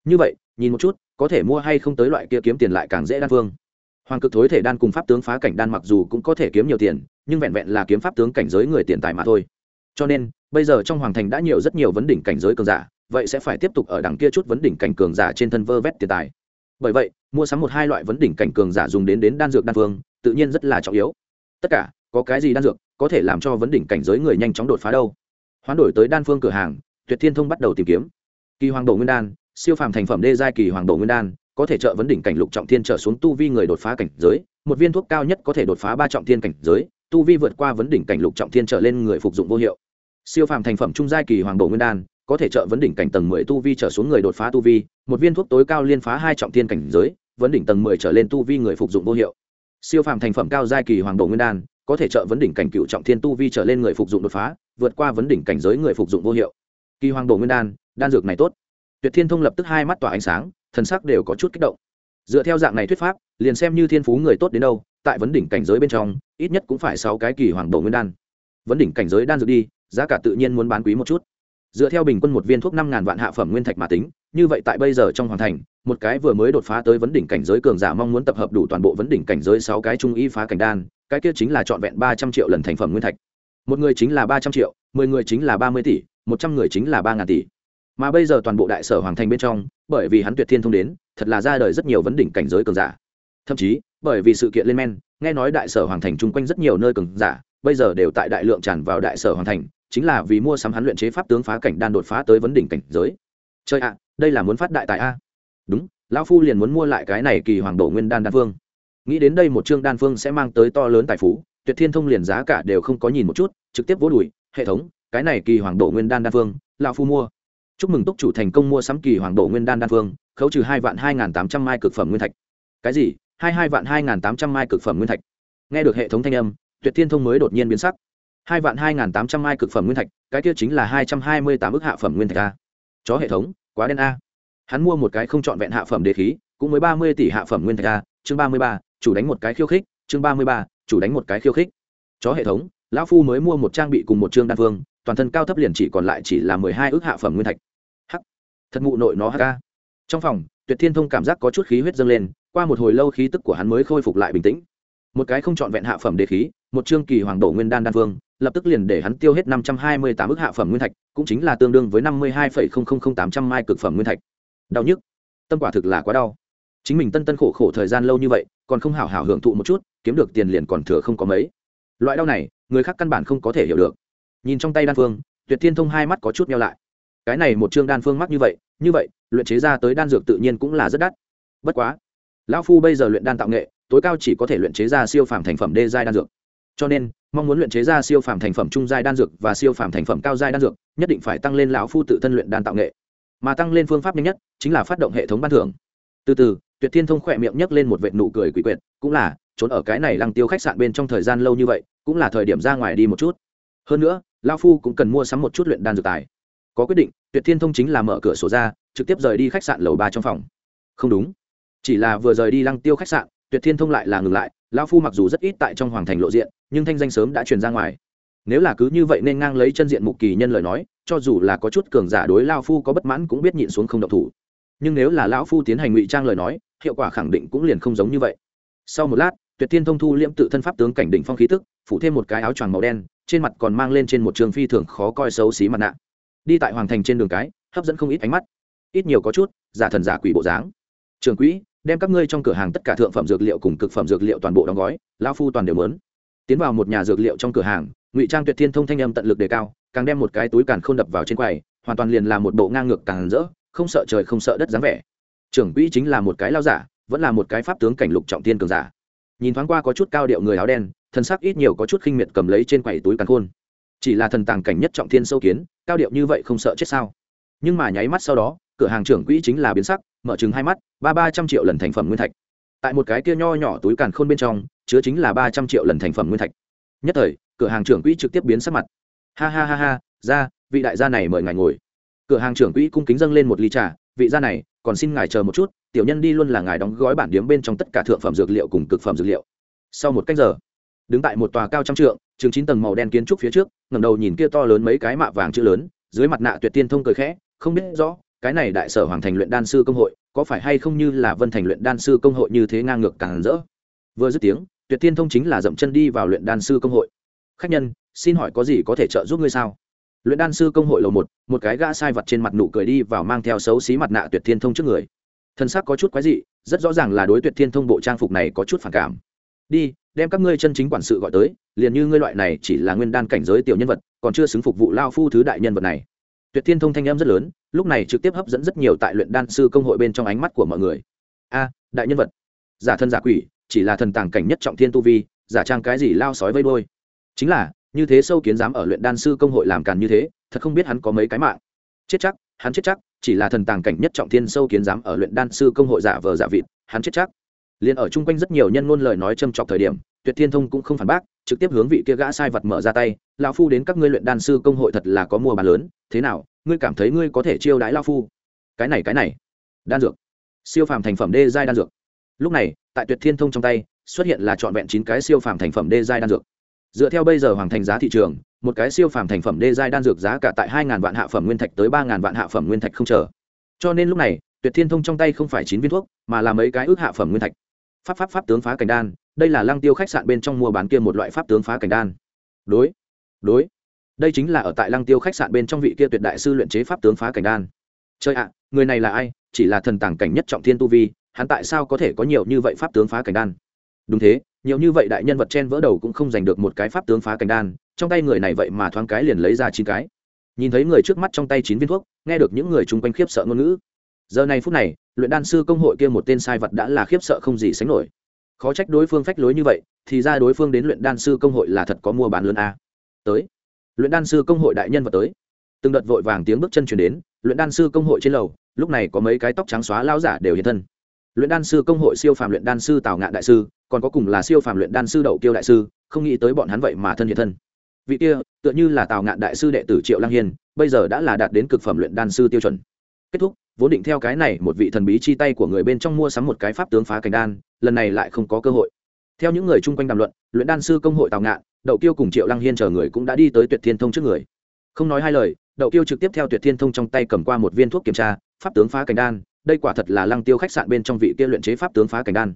S1: Như vậy, nhìn một chút, có thể mua hay không tới loại kia kiếm tiền lại càng dễ đan phương hoàng cực thối thể đan cùng pháp tướng phá cảnh đan mặc dù cũng có thể kiếm nhiều tiền, nhưng vẹn vẹn là kiếm pháp tướng cảnh giới người tiền tài mà thôi. Cho nên, bây giờ trong hoàng thành đã nhiều rất nhiều vấn đỉnh cảnh giới cường giả, vậy sẽ phải tiếp tục ở đằng kia chút vấn đỉnh cảnh cường giả trên thân vơ vét tiền tài. Bởi vậy, mua sắm một hai loại vấn đỉnh cảnh cường giả dùng đến đến đan dược đan phương tự nhiên rất là trọng yếu. Tất cả có cái gì đan dược, có thể làm cho vấn đỉnh cảnh giới người nhanh chóng đột phá đâu. Hoán đổi tới đan phương cửa hàng, tuyệt thiên thông bắt đầu tìm kiếm. Kỳ hoàng đồ nguyên đan, siêu phàm thành phẩm đê giai kỳ hoàng đồ nguyên đan, có thể trợ vấn đỉnh cảnh lục trọng thiên trở xuống tu vi người đột phá cảnh giới, một viên thuốc cao nhất có thể đột phá ba trọng thiên cảnh giới, tu vi vượt qua vấn đỉnh cảnh lục trọng thiên trở lên người phục dụng vô hiệu. Siêu phàm thành phẩm trung giai kỳ hoàng đồ nguyên đan, có thể trợ vấn đỉnh cảnh tầng mười tu vi trở xuống người đột phá tu vi, một viên thuốc tối cao liên phá hai trọng thiên cảnh giới, vấn đỉnh tầng mười trở lên tu vi người phục dụng vô hiệu. Siêu phàm thành phẩm cao giai kỳ hoàng đồ nguyên đan có thể trợ vấn đỉnh cảnh cựu trọng thiên tu vi trở lên người phục dụng đột phá, vượt qua vấn đỉnh cảnh giới người phục dụng vô hiệu. Kỳ hoàng đồ nguyên đan đan dược này tốt. Tuyệt thiên thông lập tức hai mắt tỏa ánh sáng, thần sắc đều có chút kích động. Dựa theo dạng này thuyết pháp, liền xem như thiên phú người tốt đến đâu, tại vấn đỉnh cảnh giới bên trong, ít nhất cũng phải sáu cái kỳ hoàng đồ nguyên đan. Vấn đỉnh cảnh giới đan dược đi, giá cả tự nhiên muốn bán quý một chút. Dựa theo bình quân một viên thuốc năm ngàn vạn hạ phẩm nguyên thạch mà tính như vậy tại bây giờ trong hoàn thành, một cái vừa mới đột phá tới vấn đỉnh cảnh giới cường giả mong muốn tập hợp đủ toàn bộ vấn đỉnh cảnh giới sáu cái trung y phá cảnh đan, cái kia chính là trọn vẹn ba trăm triệu lần thành phẩm nguyên thạch. Một người chính là ba trăm triệu, mười người chính là ba mươi tỷ, một trăm người chính là ba ngàn tỷ. Mà bây giờ toàn bộ đại sở hoàng thành bên trong, bởi vì hắn tuyệt thiên thông đến, thật là ra đời rất nhiều vấn đỉnh cảnh giới cường giả. Thậm chí, bởi vì sự kiện lên men, nghe nói đại sở hoàng thành chung quanh rất nhiều nơi cường giả, bây giờ đều tại đại lượng tràn vào đại sở hoàng thành, chính là vì mua sắm hắn luyện chế pháp tướng phá cảnh đan đột phá tới vấn đỉnh cảnh giới chơi ạ, đây là muốn phát đại tài a. Đúng, lão phu liền muốn mua lại cái này kỳ hoàng độ nguyên đan đan phương nghĩ đến đây một chương đan phương sẽ mang tới to lớn tài phú, tuyệt thiên thông liền giá cả đều không có nhìn một chút, trực tiếp vỗ đùi, hệ thống, cái này kỳ hoàng độ nguyên đan đan phương lão phu mua. Chúc mừng túc chủ thành công mua sắm kỳ hoàng độ nguyên đan đan phương khấu trừ hai vạn hai tám trăm mai cực phẩm nguyên thạch. Cái gì? Hai hai vạn hai tám trăm mai cực phẩm nguyên thạch? Nghe được hệ thống thanh âm, tuyệt thiên thông mới đột nhiên biến sắc. Hai vạn hai tám trăm mai cực phẩm nguyên thạch, cái kia chính là hai trăm hai mươi tám ước hạ phẩm nguyên thạch a chó hệ thống, quá đen a. Hắn mua một cái không trọn vẹn hạ phẩm đế khí, cũng mới ba mươi tỷ hạ phẩm nguyên thạch a. Chương ba mươi ba, chủ đánh một cái khiêu khích. Chương ba mươi ba, chủ đánh một cái khiêu khích. Chó hệ thống, lão phu mới mua một trang bị cùng một chương đan phương, toàn thân cao thấp liền chỉ còn lại chỉ là mười hai ước hạ phẩm nguyên thạch. Hắc. Thật ngụ nội nó hk trong phòng, tuyệt thiên thông cảm giác có chút khí huyết dâng lên, qua một hồi lâu khí tức của hắn mới khôi phục lại bình tĩnh. Một cái không trọn vẹn hạ phẩm đế khí, một chương kỳ hoàng đổ nguyên đan đan phương lập tức liền để hắn tiêu hết năm trăm hai mươi tám ước hạ phẩm nguyên thạch, cũng chính là tương đương với năm mươi hai phẩy không không không tám trăm mai cực phẩm nguyên thạch. Đau nhức. Tâm quả thực là quá đau. Chính mình tân tân khổ khổ thời gian lâu như vậy, còn không hảo hảo hưởng thụ một chút, kiếm được tiền liền còn thừa không có mấy. Loại đau này, người khác căn bản không có thể hiểu được. Nhìn trong tay đan phương, tuyệt thiên thông hai mắt có chút nhau lại. Cái này một chương đan phương mắc như vậy như vậy, luyện chế ra tới đan dược tự nhiên cũng là rất đắt. Bất quá, lão phu bây giờ luyện đan tạo nghệ, tối cao chỉ có thể luyện chế ra siêu phàm thành phẩm đê giai đan dược cho nên, mong muốn luyện chế ra siêu phàm thành phẩm trung giai đan dược và siêu phàm thành phẩm cao giai đan dược, nhất định phải tăng lên lão phu tự thân luyện đan tạo nghệ. Mà tăng lên phương pháp nhanh nhất chính là phát động hệ thống ban thưởng. Từ từ, tuyệt thiên thông khỏe miệng nhấc lên một vệ nụ cười quỷ quyệt, cũng là, trốn ở cái này lăng tiêu khách sạn bên trong thời gian lâu như vậy, cũng là thời điểm ra ngoài đi một chút. Hơn nữa, lão phu cũng cần mua sắm một chút luyện đan dược tài. Có quyết định, tuyệt thiên thông chính là mở cửa sổ ra, trực tiếp rời đi khách sạn lầu ba trong phòng. Không đúng. Chỉ là vừa rời đi lăng tiêu khách sạn, tuyệt thiên thông lại là ngừng lại lao phu mặc dù rất ít tại trong hoàng thành lộ diện, nhưng thanh danh sớm đã truyền ra ngoài. Nếu là cứ như vậy nên ngang lấy chân diện mục kỳ nhân lời nói, cho dù là có chút cường giả đối lao phu có bất mãn cũng biết nhịn xuống không độc thủ. Nhưng nếu là lão phu tiến hành ngụy trang lời nói, hiệu quả khẳng định cũng liền không giống như vậy. Sau một lát, tuyệt thiên thông thu liễm tự thân pháp tướng cảnh đỉnh phong khí tức, phủ thêm một cái áo choàng màu đen, trên mặt còn mang lên trên một trường phi thường khó coi xấu xí mặt nạ. Đi tại hoàng thành trên đường cái, hấp dẫn không ít ánh mắt. Ít nhiều có chút, giả thần giả quỷ bộ dáng. Trường quỹ đem các ngươi trong cửa hàng tất cả thượng phẩm dược liệu cùng cực phẩm dược liệu toàn bộ đóng gói, lão phu toàn đều mớn tiến vào một nhà dược liệu trong cửa hàng, ngụy trang tuyệt thiên thông thanh âm tận lực đề cao, càng đem một cái túi càn không đập vào trên quầy, hoàn toàn liền là một bộ ngang ngược càng rỡ, không sợ trời không sợ đất dáng vẻ. Trưởng quỹ chính là một cái lao giả, vẫn là một cái pháp tướng cảnh lục trọng tiên cường giả. Nhìn thoáng qua có chút cao điệu người áo đen thân sắc ít nhiều có chút khinh miệt cầm lấy trên quầy túi càn khôn. Chỉ là thần tàng cảnh nhất trọng thiên sâu kiến, cao điệu như vậy không sợ chết sao? Nhưng mà nháy mắt sau đó, cửa hàng trưởng quỹ chính là biến sắc mở chừng hai mắt, ba ba trăm triệu lần thành phẩm nguyên thạch. Tại một cái kia nho nhỏ túi càn khôn bên trong, chứa chính là ba trăm triệu lần thành phẩm nguyên thạch. Nhất thời, cửa hàng trưởng quỹ trực tiếp biến sắc mặt. Ha ha ha ha, ra, vị đại gia này mời ngài ngồi. Cửa hàng trưởng quỹ cung kính dâng lên một ly trà, vị gia này, còn xin ngài chờ một chút, tiểu nhân đi luôn là ngài đóng gói bản điếm bên trong tất cả thượng phẩm dược liệu cùng cực phẩm dược liệu. Sau một cách giờ, đứng tại một tòa cao trăm trượng chừng chín tầng màu đen kiến trúc phía trước, ngẩng đầu nhìn kia to lớn mấy cái mạ vàng chữ lớn, dưới mặt nạ tuyệt tiên thông cười khẽ, không biết rõ cái này đại sở hoàng thành luyện đan sư công hội, có phải hay không như là vân thành luyện đan sư công hội như thế ngang ngược càng rỡ? Vừa dứt tiếng, tuyệt tiên thông chính là dậm chân đi vào luyện đan sư công hội. Khách nhân, xin hỏi có gì có thể trợ giúp ngươi sao? Luyện đan sư công hội lầu một một cái gã sai vật trên mặt nụ cười đi vào mang theo xấu xí mặt nạ tuyệt thiên thông trước người. Thân xác có chút quái dị, rất rõ ràng là đối tuyệt thiên thông bộ trang phục này có chút phản cảm. Đi, đem các ngươi chân chính quản sự gọi tới, liền như ngươi loại này chỉ là nguyên đan cảnh giới tiểu nhân vật, còn chưa xứng phục vụ lao phu thứ đại nhân vật này tuyệt thiên thông thanh âm rất lớn, lúc này trực tiếp hấp dẫn rất nhiều tại luyện đan sư công hội bên trong ánh mắt của mọi người. A, đại nhân vật. Giả thân giả quỷ, chỉ là thần tàng cảnh nhất trọng thiên tu vi, giả trang cái gì lao sói vây đôi chính là, như thế sâu kiến dám ở luyện đan sư công hội làm càn như thế, thật không biết hắn có mấy cái mạng. Chết chắc, hắn chết chắc, chỉ là thần tàng cảnh nhất trọng thiên sâu kiến dám ở luyện đan sư công hội giả vờ giả vịt, hắn chết chắc. Liền ở chung quanh rất nhiều nhân ngôn lời nói châm chọc thời điểm tuyệt thiên thông cũng không phản bác, trực tiếp hướng vị kia gã sai vật mở ra tay lao phu đến các ngươi luyện đan sư công hội thật là có mua bán lớn, thế nào, ngươi cảm thấy ngươi có thể chiêu đãi lao phu? Cái này cái này. Đan dược. Siêu phàm thành phẩm đê giai đan dược. Lúc này, tại tuyệt thiên thông trong tay, xuất hiện là trọn vẹn chín cái siêu phàm thành phẩm đê giai đan dược. Dựa theo bây giờ hoàng thành giá thị trường, một cái siêu phàm thành phẩm đê giai đan dược giá cả tại hai vạn hạ phẩm nguyên thạch tới ba vạn hạ phẩm nguyên thạch không chờ. Cho nên lúc này, tuyệt thiên thông trong tay không phải chín viên thuốc, mà là mấy cái ước hạ phẩm nguyên thạch. Pháp pháp pháp tướng phá cảnh đan đây là lăng tiêu khách sạn bên trong mua bán kia một loại pháp tướng phá cảnh đan. Đối đối, đây chính là ở tại lăng tiêu khách sạn bên trong vị kia tuyệt đại sư luyện chế pháp tướng phá cảnh đan. Chơi ạ, người này là ai? Chỉ là thần tàng cảnh nhất trọng thiên tu vi, hắn tại sao có thể có nhiều như vậy pháp tướng phá cảnh đan? Đúng thế, nhiều như vậy đại nhân vật chen vỡ đầu cũng không giành được một cái pháp tướng phá cảnh đan, trong tay người này vậy mà thoáng cái liền lấy ra chín cái. Nhìn thấy người trước mắt trong tay chín viên thuốc, nghe được những người chung quanh khiếp sợ ngôn ngữ. Giờ này phút này, luyện đan sư công hội kia một tên sai vật đã là khiếp sợ không gì sánh nổi khó trách đối phương phách lối như vậy, thì ra đối phương đến luyện đan sư công hội là thật có mua bán lớn a. Tới. Luyện đan sư công hội đại nhân vật tới. Từng đợt vội vàng tiếng bước chân chuyển đến, luyện đan sư công hội trên lầu, lúc này có mấy cái tóc trắng xóa lao giả đều hiện thân. Luyện đan sư công hội siêu phàm luyện đan sư tào ngạn đại sư, còn có cùng là siêu phàm luyện đan sư đậu kiêu đại sư, không nghĩ tới bọn hắn vậy mà thân hiện thân. Vị kia, tựa như là tào ngạn đại sư đệ tử triệu lang hiên, bây giờ đã là đạt đến cực phẩm luyện đan sư tiêu chuẩn kết thúc, vốn định theo cái này một vị thần bí chi tay của người bên trong mua sắm một cái pháp tướng phá cảnh đan, lần này lại không có cơ hội. Theo những người chung quanh đàm luận, luyện đan sư công hội tào ngạn, đậu tiêu cùng triệu lăng hiên chờ người cũng đã đi tới tuyệt thiên thông trước người. Không nói hai lời, đậu tiêu trực tiếp theo tuyệt thiên thông trong tay cầm qua một viên thuốc kiểm tra, pháp tướng phá cảnh đan, đây quả thật là lăng tiêu khách sạn bên trong vị kia luyện chế pháp tướng phá cảnh đan.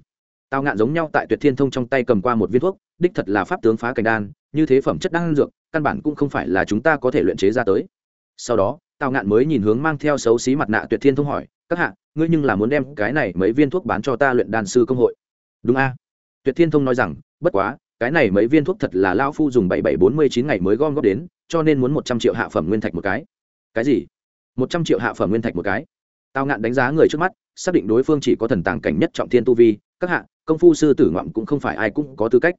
S1: Tào ngạn giống nhau tại tuyệt thiên thông trong tay cầm qua một viên thuốc, đích thật là pháp tướng phá cảnh đan, như thế phẩm chất đan dược, căn bản cũng không phải là chúng ta có thể luyện chế ra tới. Sau đó tào ngạn mới nhìn hướng mang theo xấu xí mặt nạ tuyệt thiên thông hỏi, các hạ, ngươi nhưng là muốn đem cái này mấy viên thuốc bán cho ta luyện đan sư công hội? Đúng a. Tuyệt thiên thông nói rằng, bất quá, cái này mấy viên thuốc thật là lao phu dùng bảy bảy bốn mươi chín ngày mới gom góp đến, cho nên muốn một trăm triệu hạ phẩm nguyên thạch một cái. Cái gì? Một trăm triệu hạ phẩm nguyên thạch một cái. Tào ngạn đánh giá người trước mắt, xác định đối phương chỉ có thần tàng cảnh nhất trọng thiên tu vi, các hạ, công phu sư tử ngoạm cũng không phải ai cũng có tư cách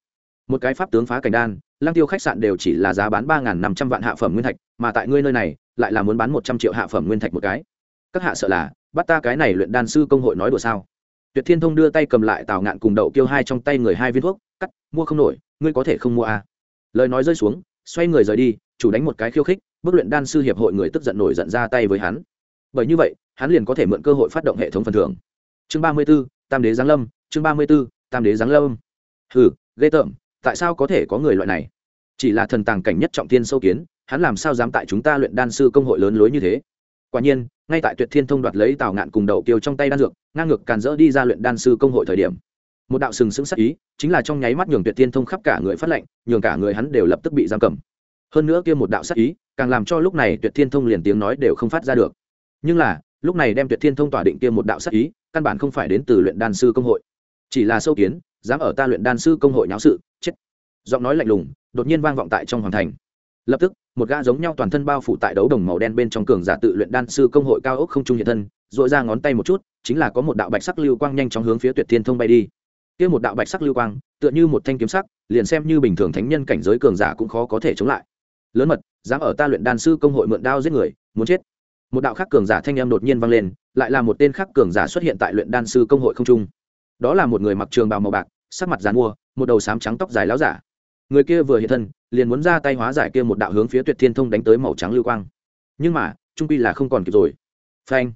S1: một cái pháp tướng phá cảnh đan lang tiêu khách sạn đều chỉ là giá bán ba năm trăm vạn hạ phẩm nguyên thạch, mà tại ngươi nơi này, lại là muốn bán một trăm triệu hạ phẩm nguyên thạch một cái. Các hạ sợ là, bắt ta cái này luyện đan sư công hội nói đùa sao? Tuyệt thiên thông đưa tay cầm lại tào ngạn cùng đậu kêu hai trong tay người hai viên thuốc, cắt, mua không nổi, ngươi có thể không mua à. lời nói rơi xuống, xoay người rời đi, chủ đánh một cái khiêu khích, bức luyện đan sư hiệp hội người tức giận nổi giận ra tay với hắn. Bởi như vậy, hắn liền có thể mượn cơ hội phát động hệ thống phần thưởng. Chương ba mươi b ố tam đế giáng lâm, chương ba mươi b ố tam đế giáng lâm. Hừ, ghê tởm tại sao có thể có người loại này? Chỉ là thần tàng cảnh nhất trọng thiên sâu kiến, hắn làm sao dám tại chúng ta luyện đan sư công hội lớn lối như thế? Quả nhiên, ngay tại tuyệt thiên thông đoạt lấy tào ngạn cùng đậu kiều trong tay đan dược, ngang ngược càn rỡ đi ra luyện đan sư công hội thời điểm. Một đạo sừng sững sắc ý, chính là trong nháy mắt nhường tuyệt thiên thông khắp cả người phát lệnh, nhường cả người hắn đều lập tức bị giam cầm. Hơn nữa kia một đạo sắc ý, càng làm cho lúc này tuyệt thiên thông liền tiếng nói đều không phát ra được. Nhưng là, lúc này đem tuyệt thiên thông tỏa định kia một đạo sắc ý, căn bản không phải đến từ luyện đan sư công hội. Chỉ là sâu kiến, dám ở ta luyện đan sư công hội nháo sự giọng nói lạnh lùng, đột nhiên vang vọng tại trong hoàng thành. Lập tức, một gã giống nhau toàn thân bao phủ tại đấu đồng màu đen bên trong cường giả tự luyện đan sư công hội cao ốc không trung hiện thân dội ra ngón tay một chút, chính là có một đạo bạch sắc lưu quang nhanh chóng hướng phía tuyệt thiên thông bay đi. Kia một đạo bạch sắc lưu quang, tựa như một thanh kiếm sắc, liền xem như bình thường thánh nhân cảnh giới cường giả cũng khó có thể chống lại. Lớn mật, dám ở ta luyện đan sư công hội mượn đao giết người, muốn chết. Một đạo khác cường giả thanh em đột nhiên vang lên, lại là một tên khác cường giả xuất hiện tại luyện đan sư công hội không trung. Đó là một người mặc trường bào màu bạc, sắc mặt dàn mua một đầu sám trắng tóc dài láo giả người kia vừa hiện thân, liền muốn ra tay hóa giải kia một đạo hướng phía tuyệt thiên thông đánh tới màu trắng lưu quang. Nhưng mà, trung quy là không còn kịp rồi. Phanh!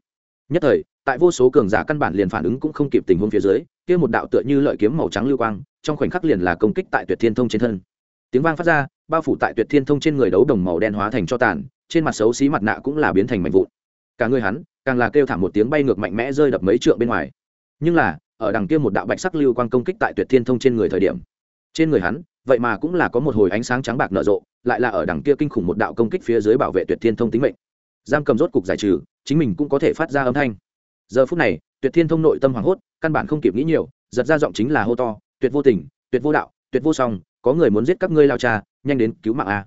S1: Nhất thời, tại vô số cường giả căn bản liền phản ứng cũng không kịp tình huống phía dưới, kia một đạo tựa như lợi kiếm màu trắng lưu quang, trong khoảnh khắc liền là công kích tại tuyệt thiên thông trên thân. Tiếng vang phát ra, bao phủ tại tuyệt thiên thông trên người đấu đồng màu đen hóa thành cho tàn, trên mặt xấu xí mặt nạ cũng là biến thành mảnh vụn. Cả người hắn, càng là kêu thảm một tiếng bay ngược mạnh mẽ rơi đập mấy trượng bên ngoài. Nhưng là, ở đằng kia một đạo bạch sắc lưu quang công kích tại tuyệt thiên thông trên người thời điểm, trên người hắn vậy mà cũng là có một hồi ánh sáng trắng bạc nở rộ, lại là ở đằng kia kinh khủng một đạo công kích phía dưới bảo vệ tuyệt thiên thông tính mệnh. Giam cầm rốt cục giải trừ, chính mình cũng có thể phát ra âm thanh. Giờ phút này, tuyệt thiên thông nội tâm hoảng hốt, căn bản không kịp nghĩ nhiều, giật ra giọng chính là hô to, tuyệt vô tình, tuyệt vô đạo, tuyệt vô song, có người muốn giết các ngươi lao cha, nhanh đến cứu mạng a.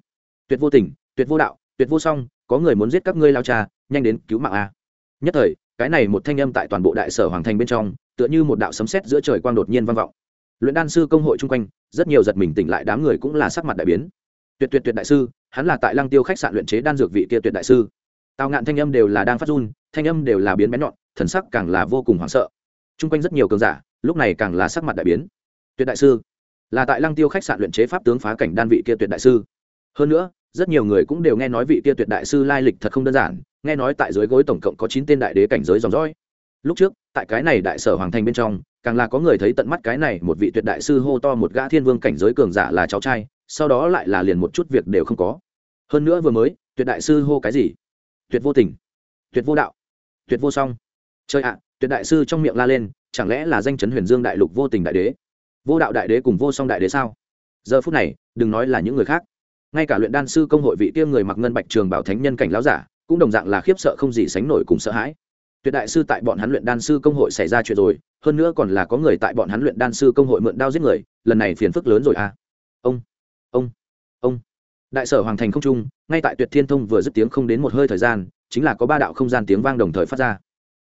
S1: Tuyệt vô tình, tuyệt vô đạo, tuyệt vô song, có người muốn giết các ngươi lao cha, nhanh đến cứu mạng a. Nhất thời, cái này một thanh âm tại toàn bộ đại sở hoàng thành bên trong, tựa như một đạo sấm sét giữa trời quang đột nhiên vang vọng luyện đan sư công hội chung quanh, rất nhiều giật mình tỉnh lại đám người cũng là sắc mặt đại biến. Tuyệt tuyệt tuyệt đại sư, hắn là tại lăng tiêu khách sạn luyện chế đan dược vị kia tuyệt đại sư. Tào ngạn thanh âm đều là đang phát run, thanh âm đều là biến bén nhọn, thần sắc càng là vô cùng hoảng sợ. Chung quanh rất nhiều cường giả, lúc này càng là sắc mặt đại biến. Tuyệt đại sư, là tại lăng tiêu khách sạn luyện chế pháp tướng phá cảnh đan vị kia tuyệt đại sư. Hơn nữa, rất nhiều người cũng đều nghe nói vị kia tuyệt đại sư lai lịch thật không đơn giản, nghe nói tại dưới gối tổng cộng có chín tên đại đế cảnh giới dòng dõi. Lúc trước, tại cái này đại sở hoàng thành bên trong càng là có người thấy tận mắt cái này, một vị tuyệt đại sư hô to một gã thiên vương cảnh giới cường giả là cháu trai, sau đó lại là liền một chút việc đều không có. Hơn nữa vừa mới, tuyệt đại sư hô cái gì? Tuyệt vô tình. Tuyệt vô đạo. Tuyệt vô song. Chơi ạ, tuyệt đại sư trong miệng la lên, chẳng lẽ là danh chấn huyền dương đại lục vô tình đại đế? Vô đạo đại đế cùng vô song đại đế sao? Giờ phút này, đừng nói là những người khác. Ngay cả luyện đan sư công hội vị tiêm người mặc ngân bạch trường bảo thánh nhân cảnh láo giả, cũng đồng dạng là khiếp sợ không gì sánh nổi cùng sợ hãi tuyệt đại sư tại bọn hắn luyện đan sư công hội xảy ra chuyện rồi, hơn nữa còn là có người tại bọn hắn luyện đan sư công hội mượn đao giết người, lần này phiền phức lớn rồi à. Ông ông ông. Đại sở hoàng thành không trung, ngay tại tuyệt thiên thông vừa dứt tiếng không đến một hơi thời gian, chính là có ba đạo không gian tiếng vang đồng thời phát ra.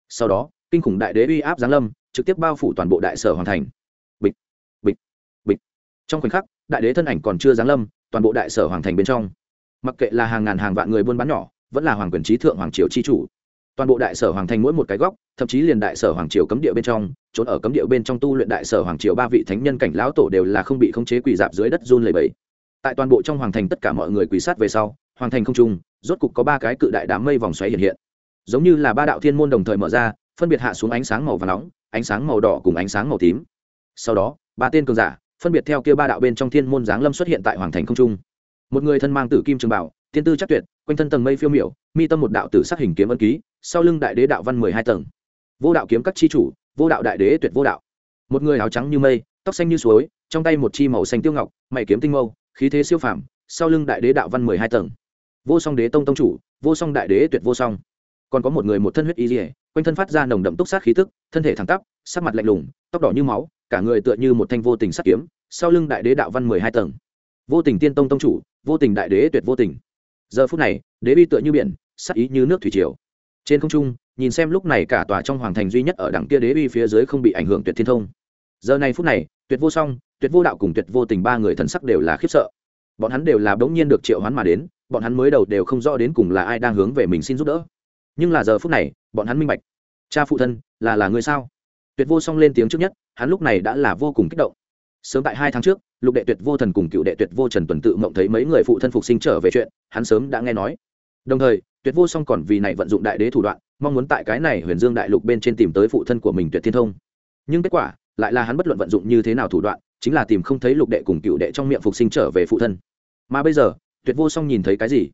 S1: Sau đó, kinh khủng đại đế uy áp giáng lâm, trực tiếp bao phủ toàn bộ đại sở hoàng thành. Bịch bịch bịch. Trong khoảnh khắc, đại đế thân ảnh còn chưa giáng lâm, toàn bộ đại sở hoàng thành bên trong. Mặc kệ là hàng ngàn hàng vạn người buôn bán nhỏ, vẫn là hoàng quyền trí thượng hoàng triều chi chủ toàn bộ đại sở hoàng thành mỗi một cái góc, thậm chí liền đại sở hoàng triều cấm địa bên trong, trốn ở cấm địa bên trong tu luyện đại sở hoàng triều ba vị thánh nhân cảnh lão tổ đều là không bị khống chế quỳ dạp dưới đất run lầy bẫy tại toàn bộ trong hoàng thành tất cả mọi người quỳ sát về sau, hoàng thành không trung, rốt cục có ba cái cự đại đám mây vòng xoáy hiện hiện. Giống như là ba đạo thiên môn đồng thời mở ra, phân biệt hạ xuống ánh sáng màu và nóng, ánh sáng màu đỏ cùng ánh sáng màu tím. Sau đó, ba tên cường giả, phân biệt theo kia ba đạo bên trong thiên môn giáng lâm xuất hiện tại hoàng thành không trung. Một người thân mang tử kim trường bảo tiên tư chắc tuyệt, quanh thân tầng mây phiêu miểu, mi tâm một đạo tử sắc hình kiếm ân ký sau lưng đại đế đạo văn mười hai tầng. Vô đạo kiếm các chi chủ, vô đạo đại đế tuyệt vô đạo. Một người áo trắng như mây, tóc xanh như suối, trong tay một chi màu xanh tiêu ngọc, mày kiếm tinh mâu, khí thế siêu phàm, sau lưng đại đế đạo văn mười hai tầng. Vô song đế tông tông chủ, vô song đại đế tuyệt vô song. Còn có một người một thân huyết y dỉa quanh thân phát ra nồng đậm túc sát khí tức, thân thể thẳng tắp, sắc mặt lạnh lùng, tóc đỏ như máu, cả người tựa như một thanh vô tình sắt kiếm, sau lưng đại đế đạo văn mười hai tầng. Vô tình tiên tông tông chủ, vô tình đại đế tuyệt vô tình. Giờ phút này, đế bi tựa như biển sắc ý như nước thủy triều trên không trung, nhìn xem lúc này cả tòa trong hoàng thành duy nhất ở đằng kia đế uy phía dưới không bị ảnh hưởng tuyệt thiên thông. Giờ này phút này, tuyệt vô song, tuyệt vô đạo cùng tuyệt vô tình ba người thần sắc đều là khiếp sợ. Bọn hắn đều là bỗng nhiên được triệu hoán mà đến, bọn hắn mới đầu đều không rõ đến cùng là ai đang hướng về mình xin giúp đỡ. Nhưng là giờ phút này, bọn hắn minh bạch. Cha phụ thân, là là người sao? Tuyệt vô song lên tiếng trước nhất, hắn lúc này đã là vô cùng kích động. Sớm tại hai tháng trước, lục đệ tuyệt vô thần cùng cựu đệ tuyệt vô trần tuần tự mộng thấy mấy người phụ thân phục sinh trở về chuyện, hắn sớm đã nghe nói. Đồng thời tuyệt vô song còn vì này vận dụng đại đế thủ đoạn, mong muốn tại cái này huyền dương đại lục bên trên tìm tới phụ thân của mình tuyệt thiên thông. Nhưng kết quả, lại là hắn bất luận vận dụng như thế nào thủ đoạn, chính là tìm không thấy lục đệ cùng cựu đệ trong miệng phục sinh trở về phụ thân. Mà bây giờ, tuyệt vô song nhìn thấy cái gì?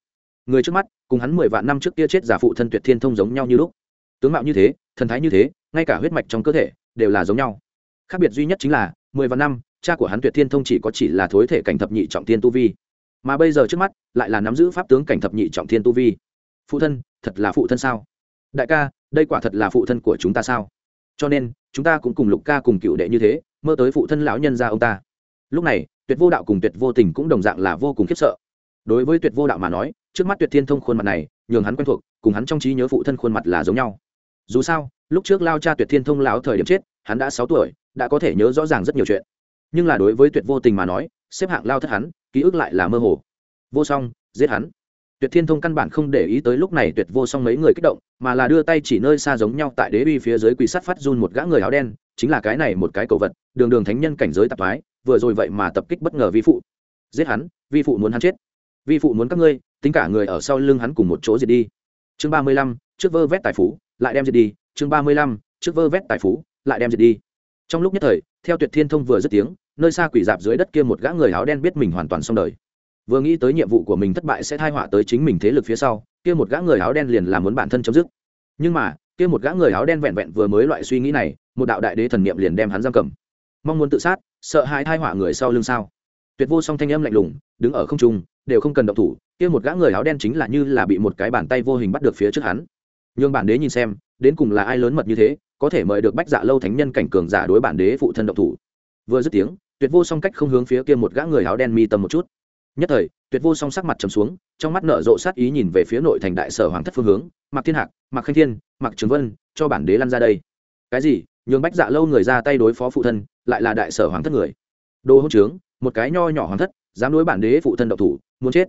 S1: Người trước mắt, cùng hắn mười vạn năm trước kia chết giả phụ thân tuyệt thiên thông giống nhau như lúc. Tướng mạo như thế, thần thái như thế, ngay cả huyết mạch trong cơ thể, đều là giống nhau. Khác biệt duy nhất chính là, mười vạn năm, cha của hắn tuyệt thiên thông chỉ có chỉ là thối thể cảnh thập nhị trọng thiên tu vi. Mà bây giờ trước mắt, lại là nắm giữ pháp tướng cảnh thập nhị trọng thiên tu vi phụ thân, thật là phụ thân sao? Đại ca, đây quả thật là phụ thân của chúng ta sao? Cho nên, chúng ta cũng cùng lục ca cùng cựu đệ như thế, mơ tới phụ thân lão nhân ra ông ta. Lúc này, tuyệt vô đạo cùng tuyệt vô tình cũng đồng dạng là vô cùng khiếp sợ. Đối với tuyệt vô đạo mà nói, trước mắt tuyệt thiên thông khuôn mặt này, nhường hắn quen thuộc, cùng hắn trong trí nhớ phụ thân khuôn mặt là giống nhau. Dù sao, lúc trước lao cha tuyệt thiên thông lão thời điểm chết, hắn đã sáu tuổi, đã có thể nhớ rõ ràng rất nhiều chuyện. Nhưng là đối với tuyệt vô tình mà nói, xếp hạng lao thất hắn, ký ức lại là mơ hồ. Vô song, giết hắn tuyệt thiên thông căn bản không để ý tới lúc này tuyệt vô song mấy người kích động mà là đưa tay chỉ nơi xa giống nhau tại đế uy phía dưới quỳ sắt phát run một gã người áo đen chính là cái này một cái cầu vật đường đường thánh nhân cảnh giới tạp thái, vừa rồi vậy mà tập kích bất ngờ vi phụ. Giết hắn vi phụ muốn hắn chết. Vi phụ muốn các ngươi tính cả người ở sau lưng hắn cùng một chỗ diệt đi. Chương ba mươi lăm trước vơ vét tài phú lại đem diệt đi. Chương ba mươi lăm trước vơ vét tài phú lại đem diệt đi. Trong lúc nhất thời theo tuyệt thiên thông vừa dứt tiếng nơi xa quỷ dạp dưới đất kia một gã người áo đen biết mình hoàn toàn xong đời vừa nghĩ tới nhiệm vụ của mình thất bại sẽ thai họa tới chính mình thế lực phía sau, kia một gã người áo đen liền làm muốn bản thân chấm dứt. Nhưng mà, kia một gã người áo đen vẹn vẹn vừa mới loại suy nghĩ này, một đạo đại đế thần niệm liền đem hắn giam cầm. Mong muốn tự sát, sợ hãi thai họa người sau lưng sao? Tuyệt vô song thanh âm lạnh lùng, đứng ở không trung, đều không cần động thủ, kia một gã người áo đen chính là như là bị một cái bàn tay vô hình bắt được phía trước hắn. Nhưng bản đế nhìn xem, đến cùng là ai lớn mật như thế, có thể mời được bách dạ lâu thánh nhân cảnh cường giả đối bản đế phụ thân động thủ. Vừa dứt tiếng, tuyệt vô song cách không hướng phía kia một gã người áo đen mi tâm một chút nhất thời, tuyệt vô song sắc mặt trầm xuống, trong mắt nở rộ sát ý nhìn về phía nội thành đại sở hoàng thất phương hướng mặc thiên hạc mặc khanh thiên mặc trường vân, cho bản đế lăn ra đây. Cái gì? Nhường bách dạ lâu người ra tay đối phó phụ thân, lại là đại sở hoàng thất người. Đồ hỗn trướng, một cái nho nhỏ hoàng thất, dám đối bản đế phụ thân độc thủ, muốn chết.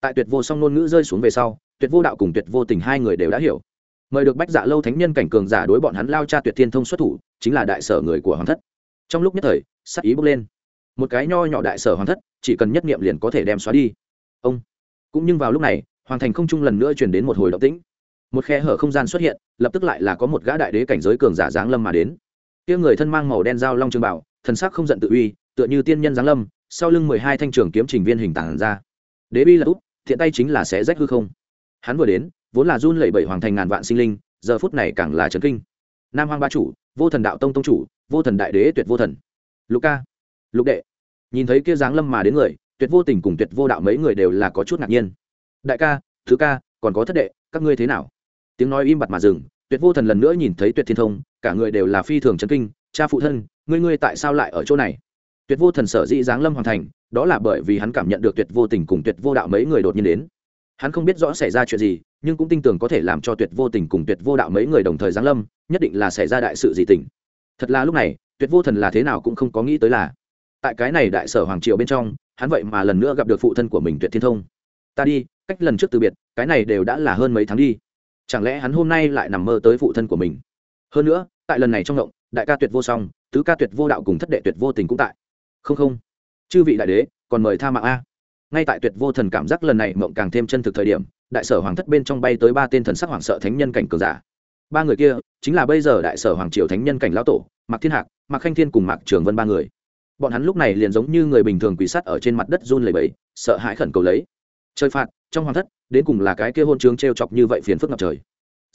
S1: Tại tuyệt vô song ngôn ngữ rơi xuống về sau, tuyệt vô đạo cùng tuyệt vô tình hai người đều đã hiểu. Mời được bách dạ lâu thánh nhân cảnh cường giả đối bọn hắn lao cha tuyệt thiên thông xuất thủ, chính là đại sở người của hoàng thất. Trong lúc nhất thời sắc ý bốc lên. Một cái nho nhỏ đại sở hoàng thất chỉ cần nhất niệm liền có thể đem xóa đi. Ông. Cũng nhưng vào lúc này, hoàng thành không trung lần nữa chuyển đến một hồi động tĩnh. Một khe hở không gian xuất hiện, lập tức lại là có một gã đại đế cảnh giới cường giả giáng lâm mà đến. Kia người thân mang màu đen dao long trường bảo, thần sắc không giận tự uy, tựa như tiên nhân giáng lâm, sau lưng mười hai thanh trường kiếm trình viên hình tản ra. Đế bi là úp thiện tay chính là sẽ rách hư không. Hắn vừa đến, vốn là run lẩy bẩy hoàng thành ngàn vạn sinh linh, giờ phút này càng là trấn kinh. Nam hoàng ba chủ, vô thần đạo tông tông chủ, vô thần đại đế tuyệt vô thần. Lục ca. Lục đệ nhìn thấy kia giáng lâm mà đến người, tuyệt vô tình cùng tuyệt vô đạo mấy người đều là có chút ngạc nhiên. Đại ca, thứ ca, còn có thất đệ, các ngươi thế nào? Tiếng nói im bặt mà dừng, tuyệt vô thần lần nữa nhìn thấy tuyệt thiên thông, cả người đều là phi thường chấn kinh, cha phụ thân, ngươi ngươi tại sao lại ở chỗ này? Tuyệt vô thần sở dĩ giáng lâm hoàn thành, đó là bởi vì hắn cảm nhận được tuyệt vô tình cùng tuyệt vô đạo mấy người đột nhiên đến. Hắn không biết rõ xảy ra chuyện gì, nhưng cũng tin tưởng có thể làm cho tuyệt vô tình cùng tuyệt vô đạo mấy người đồng thời giáng lâm, nhất định là xảy ra đại sự gì tình thật là lúc này, tuyệt vô thần là thế nào cũng không có nghĩ tới là tại cái này đại sở hoàng triều bên trong, hắn vậy mà lần nữa gặp được phụ thân của mình tuyệt thiên thông. Ta đi, cách lần trước từ biệt, cái này đều đã là hơn mấy tháng đi. Chẳng lẽ hắn hôm nay lại nằm mơ tới phụ thân của mình? Hơn nữa, tại lần này trong ngộng đại ca tuyệt vô song, tứ ca tuyệt vô đạo cùng thất đệ tuyệt vô tình cũng tại. Không không. Chư vị đại đế, còn mời tha mạng a. Ngay tại tuyệt vô thần cảm giác lần này mộng càng thêm chân thực thời điểm, đại sở hoàng thất bên trong bay tới ba tên thần sắc hoàng sợ thánh nhân cảnh cường giả. Ba người kia, chính là bây giờ đại sở hoàng triều thánh nhân cảnh lão tổ, mạc thiên hạc, mạc khanh thiên cùng mạc trường vân ba người bọn hắn lúc này liền giống như người bình thường quỷ sắt ở trên mặt đất run lẩy bẩy, sợ hãi khẩn cầu lấy. Chơi phạt, trong hoàng thất, đến cùng là cái kia hôn trướng t r e o chọc như vậy phiền phức ngập trời.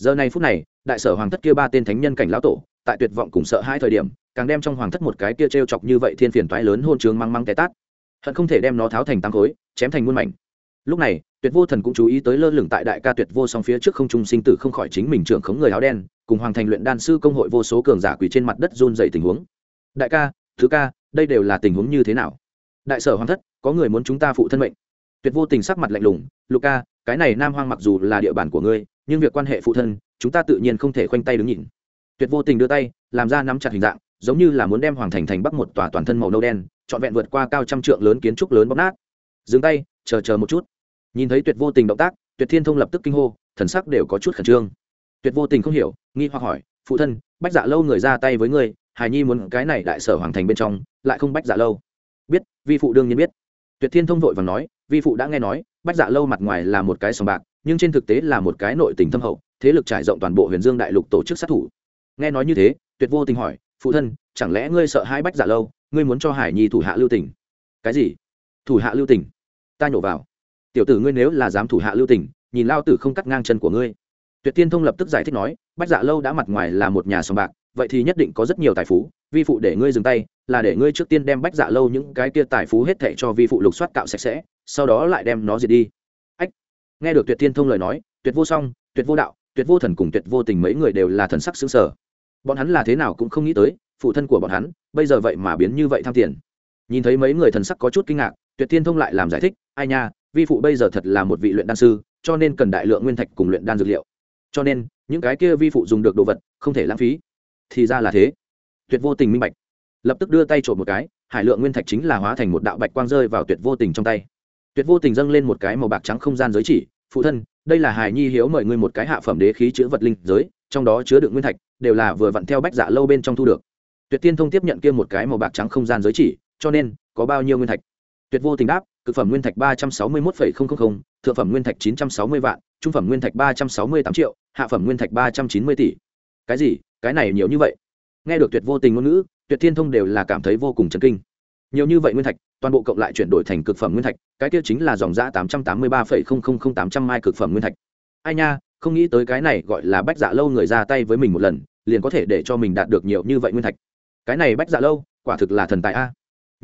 S1: Giờ này phút này, đại sở hoàng thất kia ba tên thánh nhân cảnh lão tổ, tại tuyệt vọng cùng sợ hai thời điểm, càng đem trong hoàng thất một cái kia t r e o chọc như vậy thiên phiền toái lớn hôn trướng mang mang té tát. Hận không thể đem nó tháo thành tăng khối, chém thành muôn mảnh. Lúc này, tuyệt vô thần cũng chú ý tới lơ lửng tại đại ca tuyệt vô song phía trước không trung sinh tử không khỏi chính mình trưởng khống người áo đen, cùng hoàng thành luyện đan sư công hội vô số cường giả quỳ trên mặt đất run dày tình huống. Đại ca, thứ ca đây đều là tình huống như thế nào? Đại sở hoàng thất, có người muốn chúng ta phụ thân mệnh. Tuyệt vô tình sắc mặt lạnh lùng luca cái này nam hoang mặc dù là địa bàn của ngươi, nhưng việc quan hệ phụ thân, chúng ta tự nhiên không thể khoanh tay đứng nhìn. Tuyệt vô tình đưa tay, làm ra nắm chặt hình dạng, giống như là muốn đem hoàng thành thành bắc một tòa toàn thân màu nâu đen, trọn vẹn vượt qua cao trăm trượng lớn kiến trúc lớn bóp nát. Dừng tay, chờ chờ một chút. Nhìn thấy tuyệt vô tình động tác, tuyệt thiên thông lập tức kinh hô, thần sắc đều có chút khẩn trương. Tuyệt vô tình không hiểu, nghi hoặc hỏi, phụ thân, bách dạ lâu người ra tay với ngươi hài nhi muốn cái này đại sở hoàng thành bên trong, lại không bách dạ lâu. Biết, vi phụ đương nhiên biết. Tuyệt thiên thông vội và nói, vi phụ đã nghe nói, bách dạ lâu mặt ngoài là một cái sòng bạc, nhưng trên thực tế là một cái nội tình thâm hậu, thế lực trải rộng toàn bộ huyền dương đại lục tổ chức sát thủ. Nghe nói như thế, tuyệt vô tình hỏi, phụ thân, chẳng lẽ ngươi sợ hai bách dạ lâu, ngươi muốn cho hải nhi thủ hạ lưu tỉnh cái gì? Thủ hạ lưu tỉnh ta nhổ vào. Tiểu tử ngươi nếu là dám thủ hạ lưu tỉnh nhìn lao tử không cắt ngang chân của ngươi. Tuyệt tiên thông lập tức giải thích nói, bách dạ lâu đã mặt ngoài là một nhà sòng bạc vậy thì nhất định có rất nhiều tài phú, vi phụ để ngươi dừng tay, là để ngươi trước tiên đem bách dạ lâu những cái kia tài phú hết thệ cho vi phụ lục soát cạo sạch sẽ, sau đó lại đem nó diệt đi. Ách, nghe được tuyệt thiên thông lời nói, tuyệt vô song, tuyệt vô đạo, tuyệt vô thần cùng tuyệt vô tình mấy người đều là thần sắc xứng sở bọn hắn là thế nào cũng không nghĩ tới, phụ thân của bọn hắn, bây giờ vậy mà biến như vậy tham tiền. Nhìn thấy mấy người thần sắc có chút kinh ngạc, tuyệt thiên thông lại làm giải thích, ai nha, vi phụ bây giờ thật là một vị luyện đan sư, cho nên cần đại lượng nguyên thạch cùng luyện đan dược liệu. Cho nên, những cái kia vi phụ dùng được đồ vật, không thể lãng phí thì ra là thế. Tuyệt vô tình minh bạch. Lập tức đưa tay trộm một cái, hải lượng nguyên thạch chính là hóa thành một đạo bạch quang rơi vào tuyệt vô tình trong tay. Tuyệt vô tình dâng lên một cái màu bạc trắng không gian giới chỉ, phụ thân, đây là hải nhi hiếu mời ngươi một cái hạ phẩm đế khí chữ vật linh giới, trong đó chứa đựng nguyên thạch đều là vừa vặn theo bách dạ lâu bên trong thu được. Tuyệt tiên thông tiếp nhận kia một cái màu bạc trắng không gian giới chỉ, cho nên, có bao nhiêu nguyên thạch? Tuyệt vô tình đáp, cực phẩm nguyên thạch ba trăm sáu mươi một thượng phẩm nguyên thạch chín trăm sáu mươi vạn, trung phẩm nguyên thạch ba trăm sáu mươi tám triệu, hạ phẩm nguyên thạch ba trăm chín mươi tỷ. Cái gì? Cái này nhiều như vậy. Nghe được tuyệt vô tình ngôn ngữ, tuyệt thiên thông đều là cảm thấy vô cùng chấn kinh. Nhiều như vậy nguyên thạch, toàn bộ cộng lại chuyển đổi thành cực phẩm nguyên thạch, cái kia chính là dòng giã tám trăm tám mươi ba phẩy không không không tám trăm mai cực phẩm nguyên thạch. Ai nha, không nghĩ tới cái này gọi là bách dạ lâu người ra tay với mình một lần, liền có thể để cho mình đạt được nhiều như vậy nguyên thạch. Cái này bách dạ lâu, quả thực là thần tài a.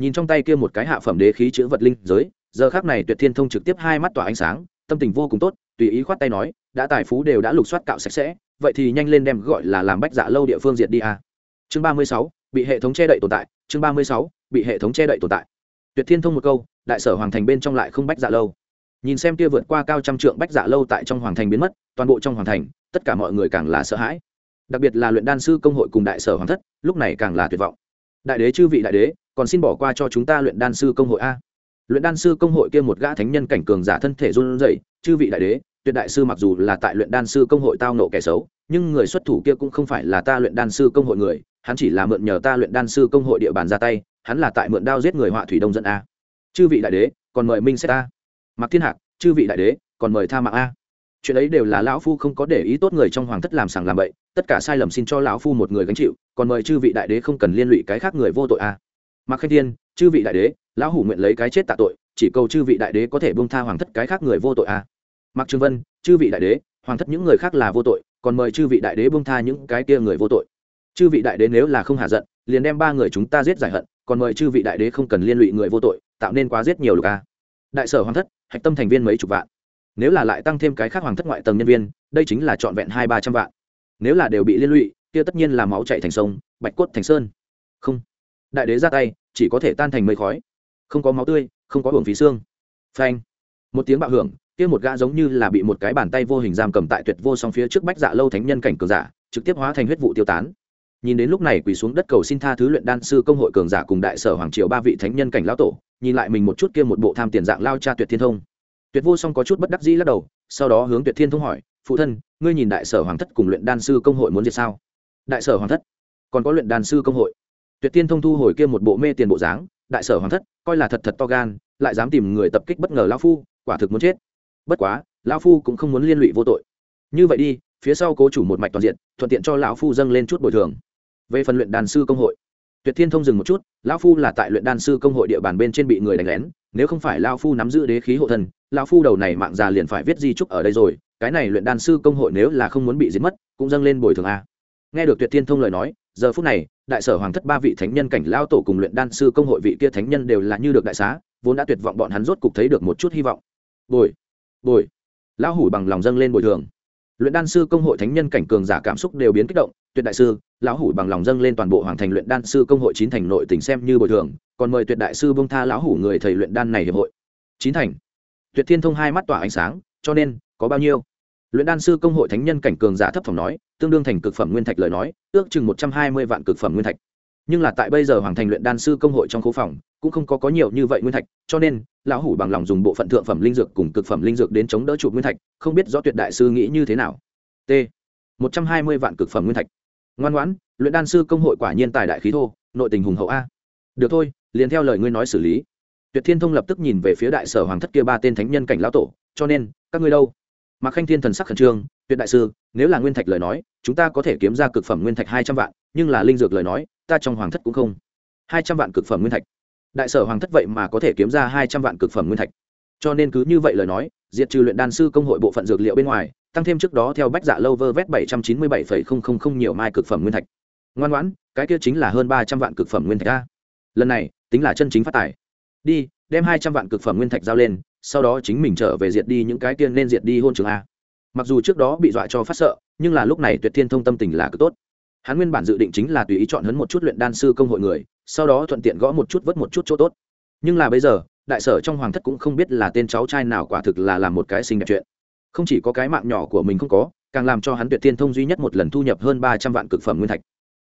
S1: Nhìn trong tay kia một cái hạ phẩm đế khí chữ vật linh giới, giờ khác này tuyệt thiên thông trực tiếp hai mắt tỏa ánh sáng, tâm tình vô cùng tốt, tùy ý khoát tay nói, đã tài phú đều đã lục soát cạo sạch sẽ vậy thì nhanh lên đem gọi là làm bách dạ lâu địa phương diệt đi a chương ba mươi sáu, bị hệ thống che đậy tồn tại. Chương ba mươi sáu, bị hệ thống che đậy tồn tại. Tuyệt thiên thông một câu, đại sở hoàng thành bên trong lại không bách dạ lâu. Nhìn xem kia vượt qua cao trăm trượng bách dạ lâu tại trong hoàng thành biến mất, toàn bộ trong hoàng thành, tất cả mọi người càng là sợ hãi. Đặc biệt là luyện đan sư công hội cùng đại sở hoàng thất, lúc này càng là tuyệt vọng. Đại đế chư vị đại đế, còn xin bỏ qua cho chúng ta luyện đan sư công hội a. Luyện đan sư công hội kia một gã thánh nhân cảnh cường giả thân thể run rẩy, chư vị đại đế tuyệt đại sư mặc dù là tại luyện đan sư công hội tao nộ kẻ xấu, nhưng người xuất thủ kia cũng không phải là ta luyện đan sư công hội người, hắn chỉ là mượn nhờ ta luyện đan sư công hội địa bàn ra tay, hắn là tại mượn đao giết người họa thủy đông dẫn a. Chư vị đại đế, còn mời minh xét a. Mặc thiên hạc, chư vị đại đế, còn mời tha mạng a. Chuyện ấy đều là lão phu không có để ý tốt người trong hoàng thất làm sàng làm bậy, tất cả sai lầm xin cho lão phu một người gánh chịu, còn mời chư vị đại đế không cần liên lụy cái khác người vô tội a. Mặc khanh thiên, chư vị đại đế, lão hủ nguyện lấy cái chết tạ tội, chỉ cầu chư vị đại đế có thể bông tha hoàng thất cái khác người vô tội a mặc trương vân, chư vị đại đế, hoàng thất những người khác là vô tội, còn mời chư vị đại đế bông tha những cái kia người vô tội. Chư vị đại đế nếu là không hạ giận, liền đem ba người chúng ta giết giải hận, còn mời chư vị đại đế không cần liên lụy người vô tội, tạo nên quá giết nhiều lục a. Đại sở hoàng thất, hạch tâm thành viên mấy chục vạn. Nếu là lại tăng thêm cái khác hoàng thất ngoại tầng nhân viên, đây chính là trọn vẹn hai ba trăm vạn. Nếu là đều bị liên lụy, kia tất nhiên là máu chạy thành sông, bạch quất thành sơn. Không. Đại đế ra tay, chỉ có thể tan thành mây khói. Không có máu tươi, không có hưởng phí xương. Phanh. Một tiếng bạo hưởng kia một gã giống như là bị một cái bàn tay vô hình giam cầm tại tuyệt vô song phía trước bách dạ lâu thánh nhân cảnh cường giả, trực tiếp hóa thành huyết vụ tiêu tán. Nhìn đến lúc này quỳ xuống đất cầu xin tha thứ luyện đan sư công hội cường giả cùng đại sở hoàng triều ba vị thánh nhân cảnh lão tổ, nhìn lại mình một chút kia một bộ tham tiền dạng lao cha tuyệt thiên thông. Tuyệt vô song có chút bất đắc dĩ lắc đầu, sau đó hướng tuyệt thiên thông hỏi, phụ thân, ngươi nhìn đại sở hoàng thất cùng luyện đan sư công hội muốn diệt sao? Đại sở hoàng thất? Còn có luyện đan sư công hội? Tuyệt thiên thông thu hồi kia một bộ mê tiền bộ dáng, đại sở hoàng thất, coi là thật thật to gan, lại dám tìm người tập kích bất ngờ lao phu, quả thực muốn chết bất quá, lão phu cũng không muốn liên lụy vô tội. Như vậy đi, phía sau cố chủ một mạch toàn diện, thuận tiện cho lão phu dâng lên chút bồi thường. Về phần luyện đan sư công hội, tuyệt thiên thông dừng một chút, lão phu là tại luyện đan sư công hội địa bàn bên trên bị người đánh lén, nếu không phải lão phu nắm giữ đế khí hộ thần lão phu đầu này mạng già liền phải viết di trúc ở đây rồi, cái này luyện đan sư công hội nếu là không muốn bị giết mất, cũng dâng lên bồi thường a. Nghe được tuyệt thiên thông lời nói, giờ phút này, đại sở hoàng thất ba vị thánh nhân cảnh lao tổ cùng luyện đan sư công hội vị kia thánh nhân đều là như được đại xá, vốn đã tuyệt vọng bọn hắn rốt cục thấy được một chút hy vọng. Bồi bồi. Lão hủ bằng lòng dâng lên bồi thường. Luyện đan sư công hội thánh nhân cảnh cường giả cảm xúc đều biến kích động, tuyệt đại sư, lão hủ bằng lòng dâng lên toàn bộ hoàng thành luyện đan sư công hội chín thành nội tỉnh xem như bồi thường, còn mời tuyệt đại sư bông tha lão hủ người thầy luyện đan này hiệp hội. Chín thành. Tuyệt thiên thông hai mắt tỏa ánh sáng, cho nên, có bao nhiêu? Luyện đan sư công hội thánh nhân cảnh cường giả thấp phòng nói, tương đương thành cực phẩm nguyên thạch lời nói, ước chừng một trăm hai mươi vạn cực phẩm nguyên thạch nhưng là tại bây giờ hoàng thành luyện đan sư công hội trong khu phòng, cũng không có có nhiều như vậy nguyên thạch, cho nên, lão hủ bằng lòng dùng bộ phận thượng phẩm linh dược cùng cực phẩm linh dược đến chống đỡ trụ nguyên thạch, không biết rõ tuyệt đại sư nghĩ như thế nào. T. Một trăm hai mươi vạn cực phẩm nguyên thạch. Ngoan ngoãn, luyện đan sư công hội quả nhiên tài đại khí thô, nội tình hùng hậu a. Được thôi, liền theo lời ngươi nói xử lý. Tuyệt thiên thông lập tức nhìn về phía đại sở hoàng thất kia ba tên thánh nhân cảnh lão tổ, cho nên, các ngươi đâu? Mạc khanh thiên thần sắc khẩn trương, tuyệt đại sư, nếu là nguyên thạch lời nói, chúng ta có thể kiếm ra cực phẩm nguyên thạch hai trăm vạn, nhưng là linh dược lời nói ta trong hoàng thất cũng không. Hai trăm vạn cực phẩm nguyên thạch. Đại sở hoàng thất vậy mà có thể kiếm ra hai trăm vạn cực phẩm nguyên thạch. Cho nên cứ như vậy lời nói, diệt trừ luyện đan sư công hội bộ phận dược liệu bên ngoài, tăng thêm trước đó theo bách dạ lâu vơ vét bảy trăm chín mươi bảy phẩy không không không nhiều mai cực phẩm nguyên thạch. Ngoan ngoãn, cái kia chính là hơn ba trăm vạn cực phẩm nguyên thạch a. Lần này, tính là chân chính phát tài. Đi, đem hai trăm vạn cực phẩm nguyên thạch giao lên, sau đó chính mình trở về diệt đi những cái tiên nên diệt đi hôn trường a. Mặc dù trước đó bị dọa cho phát sợ, nhưng là lúc này tuyệt thiên thông tâm tình là cực tốt hắn nguyên bản dự định chính là tùy ý chọn hấn một chút luyện đan sư công hội người, sau đó thuận tiện gõ một chút, vớt một chút chỗ tốt. Nhưng là bây giờ, đại sở trong hoàng thất cũng không biết là tên cháu trai nào quả thực là làm một cái xinh đẹp chuyện. Không chỉ có cái mạng nhỏ của mình không có, càng làm cho hắn tuyệt thiên thông duy nhất một lần thu nhập hơn ba trăm vạn cực phẩm nguyên thạch.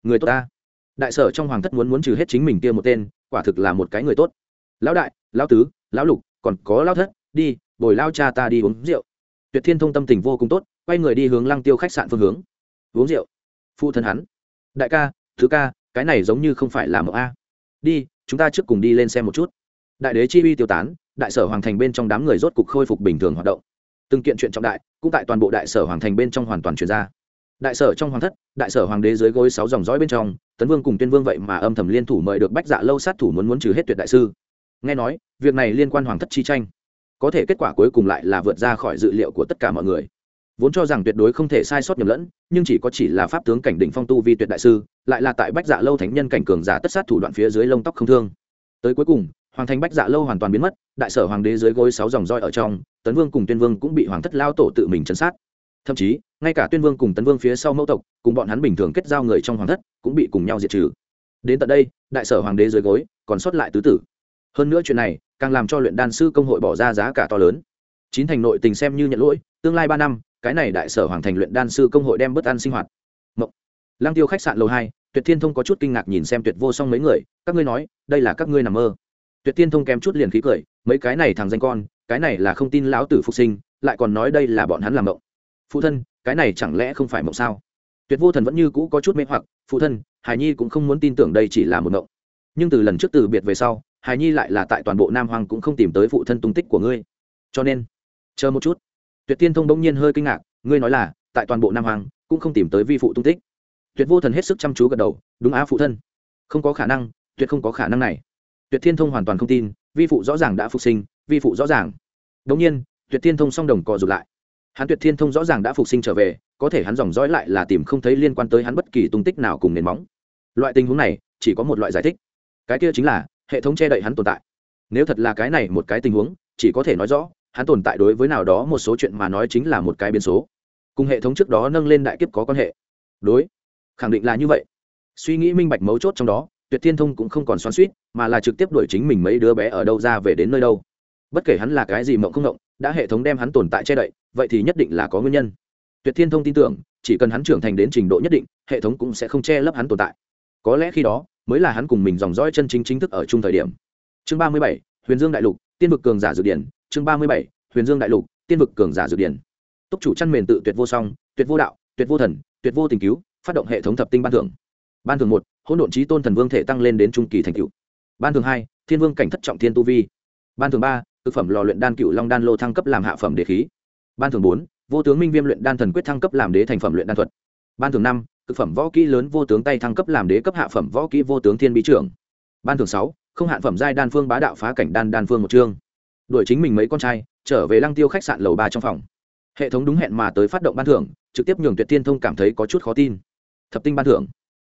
S1: Người tốt ta. Đại sở trong hoàng thất muốn muốn trừ hết chính mình kia một tên, quả thực là một cái người tốt. Lão đại, lão tứ, lão lục, còn có lão thất, đi, bồi lao cha ta đi uống rượu. Tuyệt thiên thông tâm tình vô cùng tốt, quay người đi hướng lăng tiêu khách sạn phương hướng. Uống rượu phụ thân hắn. Đại ca, thứ ca, cái này giống như không phải là mộng a. Đi, chúng ta trước cùng đi lên xem một chút. Đại đế chi uy tiêu tán, đại sở hoàng thành bên trong đám người rốt cục khôi phục bình thường hoạt động. Từng kiện chuyện trọng đại, cũng tại toàn bộ đại sở hoàng thành bên trong hoàn toàn chuyển ra. Đại sở trong hoàng thất, đại sở hoàng đế dưới gối sáu dòng dõi bên trong, tấn vương cùng tuyên vương vậy mà âm thầm liên thủ mời được bách dạ lâu sát thủ muốn muốn trừ hết tuyệt đại sư. Nghe nói, việc này liên quan hoàng thất chi tranh. Có thể kết quả cuối cùng lại là vượt ra khỏi dự liệu của tất cả mọi người vốn cho rằng tuyệt đối không thể sai sót nhầm lẫn, nhưng chỉ có chỉ là pháp tướng cảnh đỉnh phong tu vi tuyệt đại sư, lại là tại bách dạ lâu thánh nhân cảnh cường giả tất sát thủ đoạn phía dưới lông tóc không thương. Tới cuối cùng, hoàng thành bách dạ lâu hoàn toàn biến mất, đại sở hoàng đế dưới gối sáu dòng roi ở trong, tấn vương cùng tuyên vương cũng bị hoàng thất lao tổ tự mình chấn sát. Thậm chí, ngay cả tuyên vương cùng tấn vương phía sau mẫu tộc, cùng bọn hắn bình thường kết giao người trong hoàng thất, cũng bị cùng nhau diệt trừ. Đến tận đây, đại sở hoàng đế dưới gối, còn sót lại tứ tử. Hơn nữa chuyện này, càng làm cho luyện đan sư công hội bỏ ra giá cả to lớn. Chín thành nội tình xem như nhận lỗi, tương lai ba năm cái này đại sở hoàng thành luyện đan sư công hội đem bớt ăn sinh hoạt Mộng. Lăng Tiêu khách sạn lầu hai, Tuyệt Thiên Thông có chút kinh ngạc nhìn xem Tuyệt Vô Song mấy người, các ngươi nói, đây là các ngươi nằm mơ. Tuyệt Thiên Thông kém chút liền khí cười, mấy cái này thằng danh con, cái này là không tin lão tử phục sinh, lại còn nói đây là bọn hắn làm mộng. Phụ thân, cái này chẳng lẽ không phải mộng sao? Tuyệt Vô Thần vẫn như cũ có chút mê hoặc, phụ thân, Hải Nhi cũng không muốn tin tưởng đây chỉ là một mộng. Nhưng từ lần trước từ biệt về sau, Hải Nhi lại là tại toàn bộ Nam Hoang cũng không tìm tới phụ thân tung tích của ngươi. Cho nên, chờ một chút tuyệt tiên thông bỗng nhiên hơi kinh ngạc, ngươi nói là, tại toàn bộ nam hoàng cũng không tìm tới vi phụ tung tích. Tuyệt vô thần hết sức chăm chú gật đầu, đúng á phụ thân. Không có khả năng, tuyệt không có khả năng này. Tuyệt thiên thông hoàn toàn không tin, vi phụ rõ ràng đã phục sinh, vi phụ rõ ràng. Bỗng nhiên, tuyệt thiên thông song đồng cò rụt lại. Hắn tuyệt thiên thông rõ ràng đã phục sinh trở về, có thể hắn dòng dõi lại là tìm không thấy liên quan tới hắn bất kỳ tung tích nào cùng nền móng. Loại tình huống này, chỉ có một loại giải thích. Cái kia chính là, hệ thống che đậy hắn tồn tại. Nếu thật là cái này một cái tình huống, chỉ có thể nói rõ hắn tồn tại đối với nào đó một số chuyện mà nói chính là một cái biến số. Cùng hệ thống trước đó nâng lên đại kiếp có quan hệ. Đối. Khẳng định là như vậy. Suy nghĩ minh bạch mấu chốt trong đó, tuyệt thiên thông cũng không còn xoắn suýt mà là trực tiếp đuổi chính mình mấy đứa bé ở đâu ra về đến nơi đâu. Bất kể hắn là cái gì mộng không mộng, đã hệ thống đem hắn tồn tại che đậy, vậy thì nhất định là có nguyên nhân. Tuyệt thiên thông tin tưởng, chỉ cần hắn trưởng thành đến trình độ nhất định, hệ thống cũng sẽ không che lấp hắn tồn tại. Có lẽ khi đó, mới là hắn cùng mình dòng dõi chân chính chính thức ở chung thời điểm. Chương ba mươi bảy, huyền dương đại lục, tiên vực cường giả dự điển chương ba mươi bảy, huyền dương đại lục, tiên vực cường giả dự điển túc chủ chăn mền tự tuyệt vô song, tuyệt vô đạo, tuyệt vô thần, tuyệt vô tình cứu, phát động hệ thống thập tinh ban thưởng. Ban thưởng một, hỗn độn trí tôn thần vương thể tăng lên đến trung kỳ thành cựu ban thưởng hai, thiên vương cảnh thất trọng thiên tu vi. Ban thưởng ba thực phẩm lò luyện đan cựu long đan lô thăng cấp làm hạ phẩm đế khí. Ban thưởng bốn, vô tướng minh viêm luyện đan thần quyết thăng cấp làm đế thành phẩm luyện đan thuật. Ban thưởng năm thực phẩm võ kỹ lớn vô tướng tay thăng cấp làm đế cấp hạ phẩm võ kỹ vô tướng thiên bí trưởng. Ban thưởng sáu, không hạn phẩm giai đan phương bá đạo phá cảnh đan đan phương một chương đuổi chính mình mấy con trai, trở về lăng tiêu khách sạn lầu ba trong phòng. Hệ thống đúng hẹn mà tới phát động ban thưởng, trực tiếp nhường tuyệt tiên thông cảm thấy có chút khó tin. Thập tinh ban thưởng.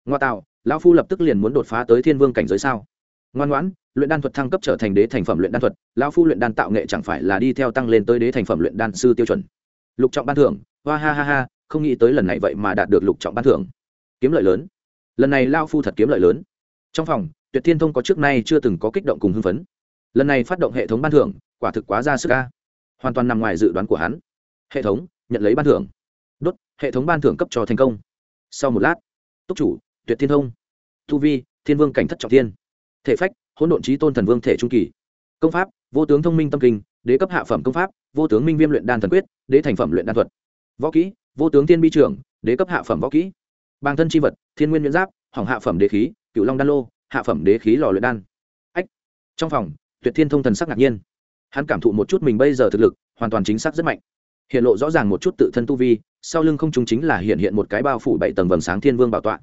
S1: Ngoa tạo, lão phu lập tức liền muốn đột phá tới thiên vương cảnh giới sao? Ngoan ngoãn, luyện đan thuật thăng cấp trở thành đế thành phẩm luyện đan thuật, lão phu luyện đan tạo nghệ chẳng phải là đi theo tăng lên tới đế thành phẩm luyện đan sư tiêu chuẩn. Lục trọng ban thưởng, hoa ha ha ha, không nghĩ tới lần này vậy mà đạt được lục trọng ban thưởng. Kiếm lợi lớn. Lần này lao phu thật kiếm lợi lớn. Trong phòng, tuyệt thiên thông có trước nay chưa từng có kích động cùng hưng phấn lần này phát động hệ thống ban thưởng, quả thực quá ra sức ca hoàn toàn nằm ngoài dự đoán của hắn. Hệ thống, nhận lấy ban thưởng. Đốt, hệ thống ban thưởng cấp cho thành công. Sau một lát, túc chủ, tuyệt thiên thông. Tu vi, thiên vương cảnh thất trọng thiên. Thể phách, hỗn độn trí tôn thần vương thể trung kỳ. Công pháp, vô tướng thông minh tâm kinh, đế cấp hạ phẩm công pháp, vô tướng minh viêm luyện đan thần quyết, đế thành phẩm luyện đan thuật. Võ kỹ, vô tướng tiên bi trưởng, đế cấp hạ phẩm võ kỹ. Bàng thân c h i vật, thiên nguyên miễn giáp, hỏng hạ phẩm đế khí cựu long đan lô, hạ phẩm đế khí lò luyện đan. Ách, trong phòng tuyệt thiên thông thần sắc ngạc nhiên. Hắn cảm thụ một chút mình bây giờ thực lực, hoàn toàn chính xác rất mạnh. Hiện lộ rõ ràng một chút tự thân tu vi, sau lưng không chúng chính là hiện hiện một cái bao phủ bảy tầng vầng sáng thiên vương bảo tọa.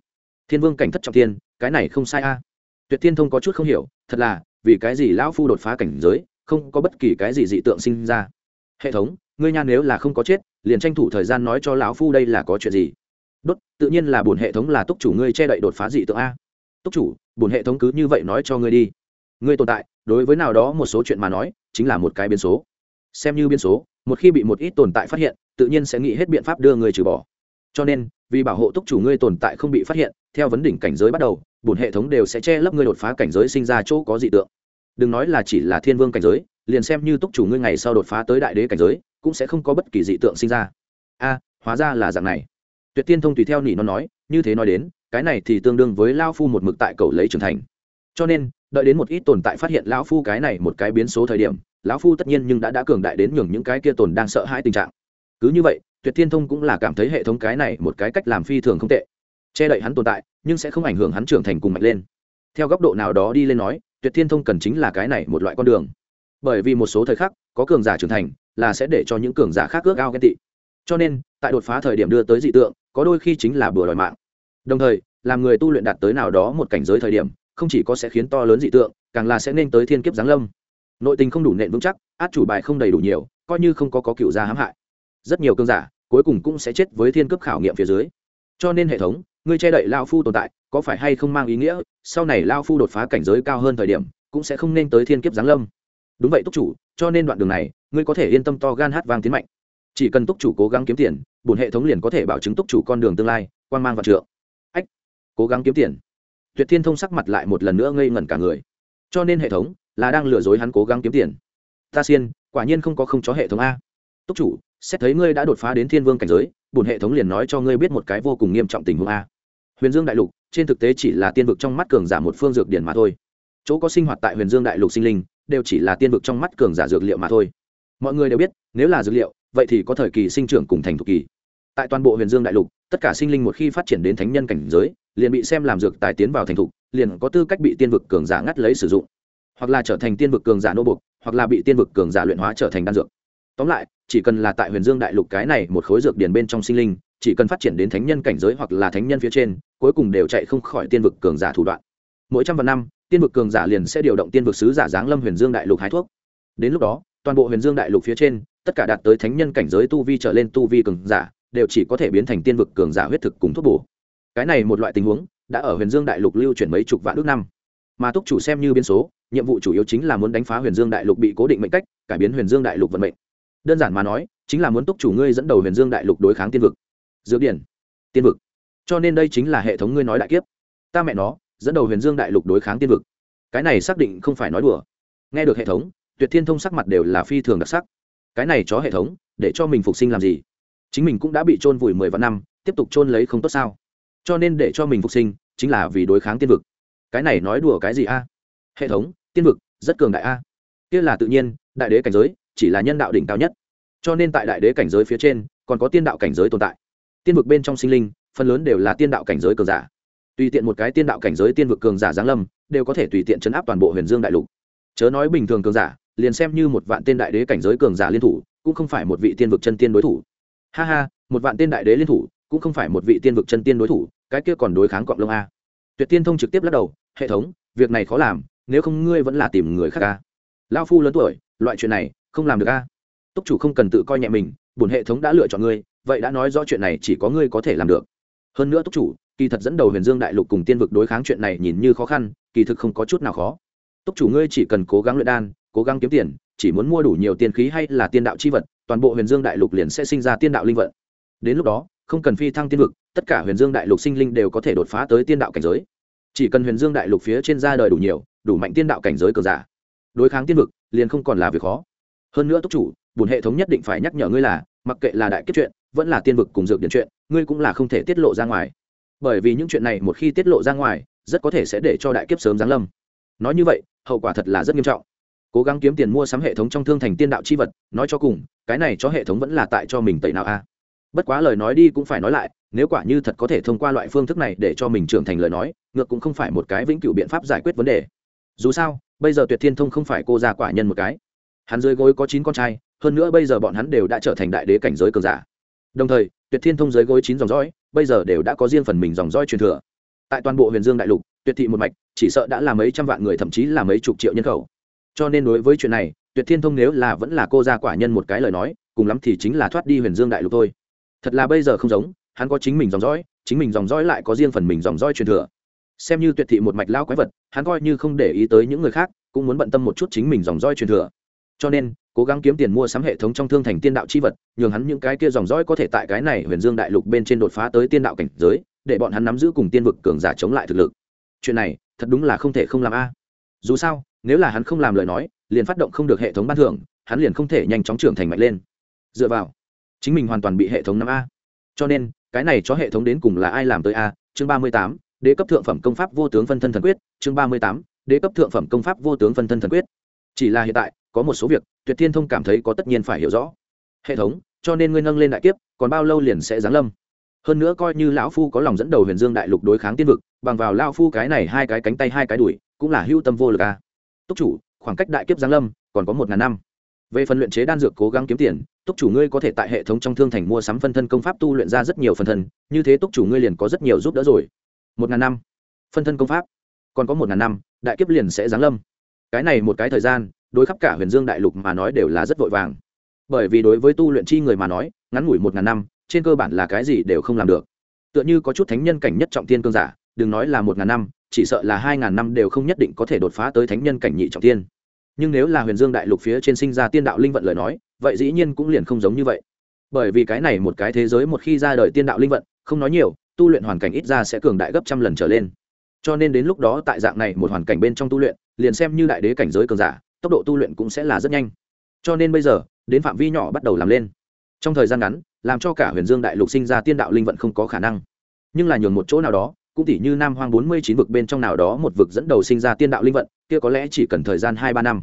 S1: Thiên vương cảnh thất trọng thiên, cái này không sai a. Tuyệt thiên thông có chút không hiểu, thật là, vì cái gì lão phu đột phá cảnh giới, không có bất kỳ cái gì dị tượng sinh ra. Hệ thống, ngươi nha nếu là không có chết, liền tranh thủ thời gian nói cho lão phu đây là có chuyện gì. Đốt, tự nhiên là bổn hệ thống là túc chủ ngươi che đậy đột phá dị tượng a. Túc chủ, bổn hệ thống cứ như vậy nói cho ngươi đi. Ngươi tồn tại đối với nào đó một số chuyện mà nói, chính là một cái biến số. Xem như biến số, một khi bị một ít tồn tại phát hiện, tự nhiên sẽ nghĩ hết biện pháp đưa người trừ bỏ. Cho nên, vì bảo hộ túc chủ ngươi tồn tại không bị phát hiện, theo vấn đỉnh cảnh giới bắt đầu bùn hệ thống đều sẽ che lấp ngươi đột phá cảnh giới sinh ra chỗ có dị tượng. Đừng nói là chỉ là thiên vương cảnh giới, liền xem như túc chủ ngươi ngày sau đột phá tới đại đế cảnh giới, cũng sẽ không có bất kỳ dị tượng sinh ra. A, hóa ra là dạng này. Tuyệt tiên thông tùy theo nỉ nó nói, như thế nói đến, cái này thì tương đương với lao phu một mực tại cầu lấy trưởng thành. Cho nên đợi đến một ít tồn tại phát hiện lão phu cái này một cái biến số thời điểm, lão phu tất nhiên nhưng đã đã cường đại đến nhường những cái kia tồn đang sợ hãi tình trạng. Cứ như vậy, tuyệt thiên thông cũng là cảm thấy hệ thống cái này một cái cách làm phi thường không tệ. Che đậy hắn tồn tại, nhưng sẽ không ảnh hưởng hắn trưởng thành cùng mạnh lên. Theo góc độ nào đó đi lên nói, tuyệt thiên thông cần chính là cái này một loại con đường. Bởi vì một số thời khắc, có cường giả trưởng thành, là sẽ để cho những cường giả khác ước ao ghen tị. Cho nên, tại đột phá thời điểm đưa tới dị tượng, có đôi khi chính là bừa đòi mạng. Đồng thời, làm người tu luyện đạt tới nào đó một cảnh giới thời điểm không chỉ có sẽ khiến to lớn dị tượng, càng là sẽ nên tới thiên kiếp giáng lâm. Nội tình không đủ nện vững chắc, át chủ bài không đầy đủ nhiều, coi như không có có cựu gia hãm hại. Rất nhiều cơn giả, cuối cùng cũng sẽ chết với thiên cấp khảo nghiệm phía dưới. Cho nên hệ thống, ngươi che đậy lao phu tồn tại, có phải hay không mang ý nghĩa, sau này lao phu đột phá cảnh giới cao hơn thời điểm, cũng sẽ không nên tới thiên kiếp giáng lâm. Đúng vậy túc chủ, cho nên đoạn đường này, ngươi có thể yên tâm to gan hát vang tiến mạnh. Chỉ cần túc chủ cố gắng kiếm tiền bùn hệ thống liền có thể bảo chứng túc chủ con đường tương lai quan mang và trượng. Ách, cố gắng kiếm tiền tuyệt thiên thông sắc mặt lại một lần nữa ngây ngẩn cả người. Cho nên hệ thống là đang lừa dối hắn cố gắng kiếm tiền. Ta xiên, quả nhiên không có không chó hệ thống a. Túc chủ, xét thấy ngươi đã đột phá đến thiên vương cảnh giới bùn hệ thống liền nói cho ngươi biết một cái vô cùng nghiêm trọng tình huống a. Huyền dương đại lục, trên thực tế chỉ là tiên vực trong mắt cường giả một phương dược điển mà thôi. Chỗ có sinh hoạt tại huyền dương đại lục sinh linh, đều chỉ là tiên vực trong mắt cường giả dược liệu mà thôi. Mọi người đều biết, nếu là dược liệu, vậy thì có thời kỳ sinh trưởng cùng thành thục kỳ. Tại toàn bộ huyền dương đại lục tất cả sinh linh một khi phát triển đến thánh nhân cảnh giới, liền bị xem làm dược tài tiến vào thành thục, liền có tư cách bị tiên vực cường giả ngắt lấy sử dụng. Hoặc là trở thành tiên vực cường giả nô bục hoặc là bị tiên vực cường giả luyện hóa trở thành đan dược. Tóm lại, chỉ cần là tại huyền dương đại lục cái này một khối dược điển bên trong sinh linh, chỉ cần phát triển đến thánh nhân cảnh giới hoặc là thánh nhân phía trên, cuối cùng đều chạy không khỏi tiên vực cường giả thủ đoạn. Mỗi trăm vạn năm, tiên vực cường giả liền sẽ điều động tiên vực sứ giả giáng lâm huyền dương đại lục hái thuốc. Đến lúc đó, toàn bộ huyền dương đại lục phía trên, tất cả đạt tới thánh nhân cảnh giới tu vi trở lên tu vi cường giả đều chỉ có thể biến thành tiên vực cường giả huyết thực cùng thuốc bổ. Cái này một loại tình huống đã ở huyền dương đại lục lưu chuyển mấy chục vạn ước năm. Mà túc chủ xem như biến số, nhiệm vụ chủ yếu chính là muốn đánh phá huyền dương đại lục bị cố định mệnh cách, cải biến huyền dương đại lục vận mệnh. Đơn giản mà nói, chính là muốn túc chủ ngươi dẫn đầu huyền dương đại lục đối kháng tiên vực. Dược điển, tiên vực. Cho nên đây chính là hệ thống ngươi nói đại kiếp. Ta mẹ nó, dẫn đầu huyền dương đại lục đối kháng tiên vực. Cái này xác định không phải nói đùa. Nghe được hệ thống, tuyệt thiên thông sắc mặt đều là phi thường đặc sắc. Cái này chó hệ thống, để cho mình phục sinh làm gì? Chính mình cũng đã bị trôn vùi mười vạn năm, tiếp tục trôn lấy không tốt sao? Cho nên để cho mình phục sinh, chính là vì đối kháng tiên vực. Cái này nói đùa cái gì a? Hệ thống, tiên vực, rất cường đại a. Kia là tự nhiên, đại đế cảnh giới, chỉ là nhân đạo đỉnh cao nhất. Cho nên tại đại đế cảnh giới phía trên, còn có tiên đạo cảnh giới tồn tại. Tiên vực bên trong sinh linh, phần lớn đều là tiên đạo cảnh giới cường giả. Tùy tiện một cái tiên đạo cảnh giới tiên vực cường giả giáng lâm, đều có thể tùy tiện chấn áp toàn bộ huyền dương đại lục. Chớ nói bình thường cường giả, liền xem như một vạn tên đại đế cảnh giới cường giả liên thủ, cũng không phải một vị tiên vực chân tiên đối thủ ha ha, một vạn tên đại đế liên thủ, cũng không phải một vị tiên vực chân tiên đối thủ, cái kia còn đối kháng cọng lông a. Tuyệt tiên thông trực tiếp lắc đầu, hệ thống, việc này khó làm, nếu không ngươi vẫn là tìm người khác a. Lao phu lớn tuổi, loại chuyện này, không làm được a. Túc chủ không cần tự coi nhẹ mình, bổn hệ thống đã lựa chọn ngươi, vậy đã nói rõ chuyện này chỉ có ngươi có thể làm được. Hơn nữa túc chủ, kỳ thật dẫn đầu huyền dương đại lục cùng tiên vực đối kháng chuyện này nhìn như khó khăn, kỳ thực không có chút nào khó. Túc chủ ngươi chỉ cần cố gắng luyện đan, cố gắng kiếm tiền, chỉ muốn mua đủ nhiều tiền khí hay là tiên đạo c h i vật toàn bộ huyền dương đại lục liền sẽ sinh ra tiên đạo linh vận. Đến lúc đó, không cần phi thăng tiên vực, tất cả huyền dương đại lục sinh linh đều có thể đột phá tới tiên đạo cảnh giới. Chỉ cần huyền dương đại lục phía trên ra đời đủ nhiều, đủ mạnh tiên đạo cảnh giới cờ giả, đối kháng tiên vực liền không còn là việc khó. Hơn nữa túc chủ bùn hệ thống nhất định phải nhắc nhở ngươi là, mặc kệ là đại kết chuyện, vẫn là tiên vực cùng dược điện chuyện, ngươi cũng là không thể tiết lộ ra ngoài. Bởi vì những chuyện này một khi tiết lộ ra ngoài, rất có thể sẽ để cho đại kiếp sớm giáng lâm. Nói như vậy, hậu quả thật là rất nghiêm trọng cố gắng kiếm tiền mua sắm hệ thống trong thương thành tiên đạo chi vật, nói cho cùng, cái này cho hệ thống vẫn là tại cho mình tẩy nào a. Bất quá lời nói đi cũng phải nói lại, nếu quả như thật có thể thông qua loại phương thức này để cho mình trưởng thành lời nói, ngược cũng không phải một cái vĩnh cửu biện pháp giải quyết vấn đề. Dù sao, bây giờ tuyệt thiên thông không phải cô già quả nhân một cái. Hắn dưới gối có chín con trai, hơn nữa bây giờ bọn hắn đều đã trở thành đại đế cảnh giới cường giả. Đồng thời, tuyệt thiên thông dưới gối chín dòng dõi, bây giờ đều đã có riêng phần mình dòng dõi truyền thừa. Tại toàn bộ huyền dương đại lục, tuyệt thị một mạch, chỉ sợ đã là mấy trăm vạn người, thậm chí là mấy chục triệu nhân khẩu cho nên đối với chuyện này, tuyệt thiên thông nếu là vẫn là cô gia quả nhân một cái lời nói, cùng lắm thì chính là thoát đi huyền dương đại lục thôi. Thật là bây giờ không giống, hắn có chính mình dòng dõi, chính mình dòng dõi lại có riêng phần mình dòng dõi truyền thừa. Xem như tuyệt thị một mạch lao quái vật, hắn coi như không để ý tới những người khác, cũng muốn bận tâm một chút chính mình dòng dõi truyền thừa. Cho nên, cố gắng kiếm tiền mua sắm hệ thống trong thương thành tiên đạo c h i vật, nhường hắn những cái kia dòng dõi có thể tại cái này huyền dương đại lục bên trên đột phá tới tiên đạo cảnh giới, để bọn hắn nắm giữ cùng tiên vực cường giả chống lại thực lực. Chuyện này, thật đúng là không thể không làm a. Dù sao nếu là hắn không làm lời nói, liền phát động không được hệ thống ban thưởng, hắn liền không thể nhanh chóng trưởng thành mạnh lên. Dựa vào, chính mình hoàn toàn bị hệ thống năm a. Cho nên, cái này cho hệ thống đến cùng là ai làm tới a? Chương ba mươi tám, đế cấp thượng phẩm công pháp vô tướng phân thân thần quyết. Chương ba mươi tám, đế cấp thượng phẩm công pháp vô tướng phân thân thần quyết. Chỉ là hiện tại, có một số việc, tuyệt thiên thông cảm thấy có tất nhiên phải hiểu rõ. Hệ thống, cho nên ngươi nâng lên đại kiếp, còn bao lâu liền sẽ giáng lâm? Hơn nữa coi như lão phu có lòng dẫn đầu huyền dương đại lục đối kháng tiên vực, bằng vào lao phu cái này hai cái cánh tay hai cái đùi cũng là hưu tâm vô lực a túc chủ, khoảng cách đại kiếp giáng lâm còn có một ngàn năm. Về phần luyện chế đan dược cố gắng kiếm tiền, túc chủ ngươi có thể tại hệ thống trong thương thành mua sắm phân thân công pháp tu luyện ra rất nhiều phân thân, như thế túc chủ ngươi liền có rất nhiều giúp đỡ rồi. Một ngàn năm. Phân thân công pháp. Còn có một ngàn năm, đại kiếp liền sẽ giáng lâm. Cái này một cái thời gian, đối khắp cả huyền dương đại lục mà nói đều là rất vội vàng. Bởi vì đối với tu luyện chi người mà nói, ngắn ngủi một ngàn năm, trên cơ bản là cái gì đều không làm được. Tựa như có chút thánh nhân cảnh nhất trọng tiên cương giả đừng nói là một ngàn năm, chỉ sợ là hai ngàn năm đều không nhất định có thể đột phá tới thánh nhân cảnh nhị trọng tiên. Nhưng nếu là huyền dương đại lục phía trên sinh ra tiên đạo linh vận lời nói, vậy dĩ nhiên cũng liền không giống như vậy. Bởi vì cái này một cái thế giới một khi ra đời tiên đạo linh vận, không nói nhiều, tu luyện hoàn cảnh ít ra sẽ cường đại gấp trăm lần trở lên. Cho nên đến lúc đó tại dạng này một hoàn cảnh bên trong tu luyện, liền xem như đại đế cảnh giới cường giả, tốc độ tu luyện cũng sẽ là rất nhanh. Cho nên bây giờ, đến phạm vi nhỏ bắt đầu làm lên. Trong thời gian ngắn, làm cho cả huyền dương đại lục sinh ra tiên đạo linh vận không có khả năng. Nhưng là nhường một chỗ nào đó cũng tỷ như nam hoang bốn mươi chín vực bên trong nào đó một vực dẫn đầu sinh ra tiên đạo linh vận, kia có lẽ chỉ cần thời gian hai ba năm.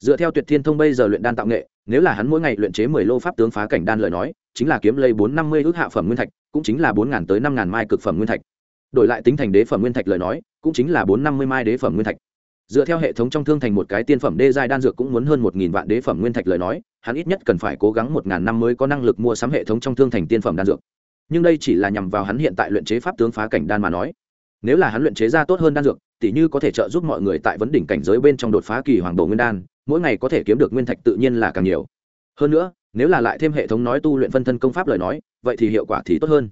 S1: Dựa theo tuyệt thiên thông bây giờ luyện đan tạo nghệ, nếu là hắn mỗi ngày luyện chế mười lô pháp tướng phá cảnh đan lời nói, chính là kiếm lấy bốn năm mươi ước hạ phẩm nguyên thạch, cũng chính là bốn ngàn tới năm ngàn mai cực phẩm nguyên thạch. Đổi lại tính thành đế phẩm nguyên thạch lời nói, cũng chính là bốn năm mươi mai đế phẩm nguyên thạch. Dựa theo hệ thống trong thương thành một cái tiên phẩm đê giai đan dược cũng muốn hơn một nghìn vạn đế phẩm nguyên thạch lời nói, hắn ít nhất cần phải cố gắng một ngàn năm mới có năng lực mua sắm hệ thống trong thương thành tiên phẩm đan dược nhưng đây chỉ là nhằm vào hắn hiện tại luyện chế pháp tướng phá cảnh đan mà nói. Nếu là hắn luyện chế ra tốt hơn đan dược, tỉ như có thể trợ giúp mọi người tại vấn đỉnh cảnh giới bên trong đột phá kỳ hoàng đồ nguyên đan, mỗi ngày có thể kiếm được nguyên thạch tự nhiên là càng nhiều. Hơn nữa, nếu là lại thêm hệ thống nói tu luyện phân thân công pháp lời nói, vậy thì hiệu quả thì tốt hơn.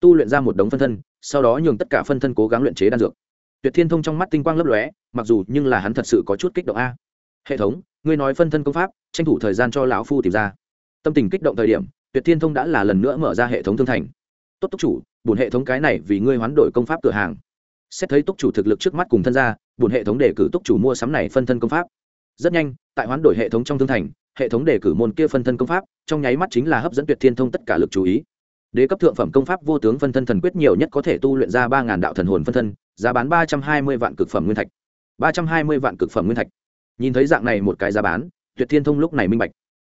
S1: Tu luyện ra một đống phân thân, sau đó nhường tất cả phân thân cố gắng luyện chế đan dược. Tuyệt thiên thông trong mắt tinh quang lấp lóe, mặc dù nhưng là hắn thật sự có chút kích động a. Hệ thống, ngươi nói phân thân công pháp, tranh thủ thời gian cho lão phu tìm ra. Tâm tình kích động thời điểm, tuyệt thiên thông đã là lần nữa mở ra hệ thống thương thành tốt túc chủ, bổn hệ thống cái này vì ngươi hoán đổi công pháp cửa hàng. Xét thấy túc chủ thực lực trước mắt cùng thân gia, bổn hệ thống đề cử túc chủ mua sắm này phân thân công pháp. Rất nhanh, tại hoán đổi hệ thống trong thương thành, hệ thống đề cử môn kia phân thân công pháp, trong nháy mắt chính là hấp dẫn tuyệt thiên thông tất cả lực chú ý. Đế cấp thượng phẩm công pháp vô tướng phân thân thần quyết nhiều nhất có thể tu luyện ra ba ngàn đạo thần hồn phân thân, giá bán ba trăm hai mươi vạn cực phẩm nguyên thạch. ba trăm hai mươi vạn cực phẩm nguyên thạch. Nhìn thấy dạng này một cái giá bán, tuyệt thiên thông lúc này minh bạch.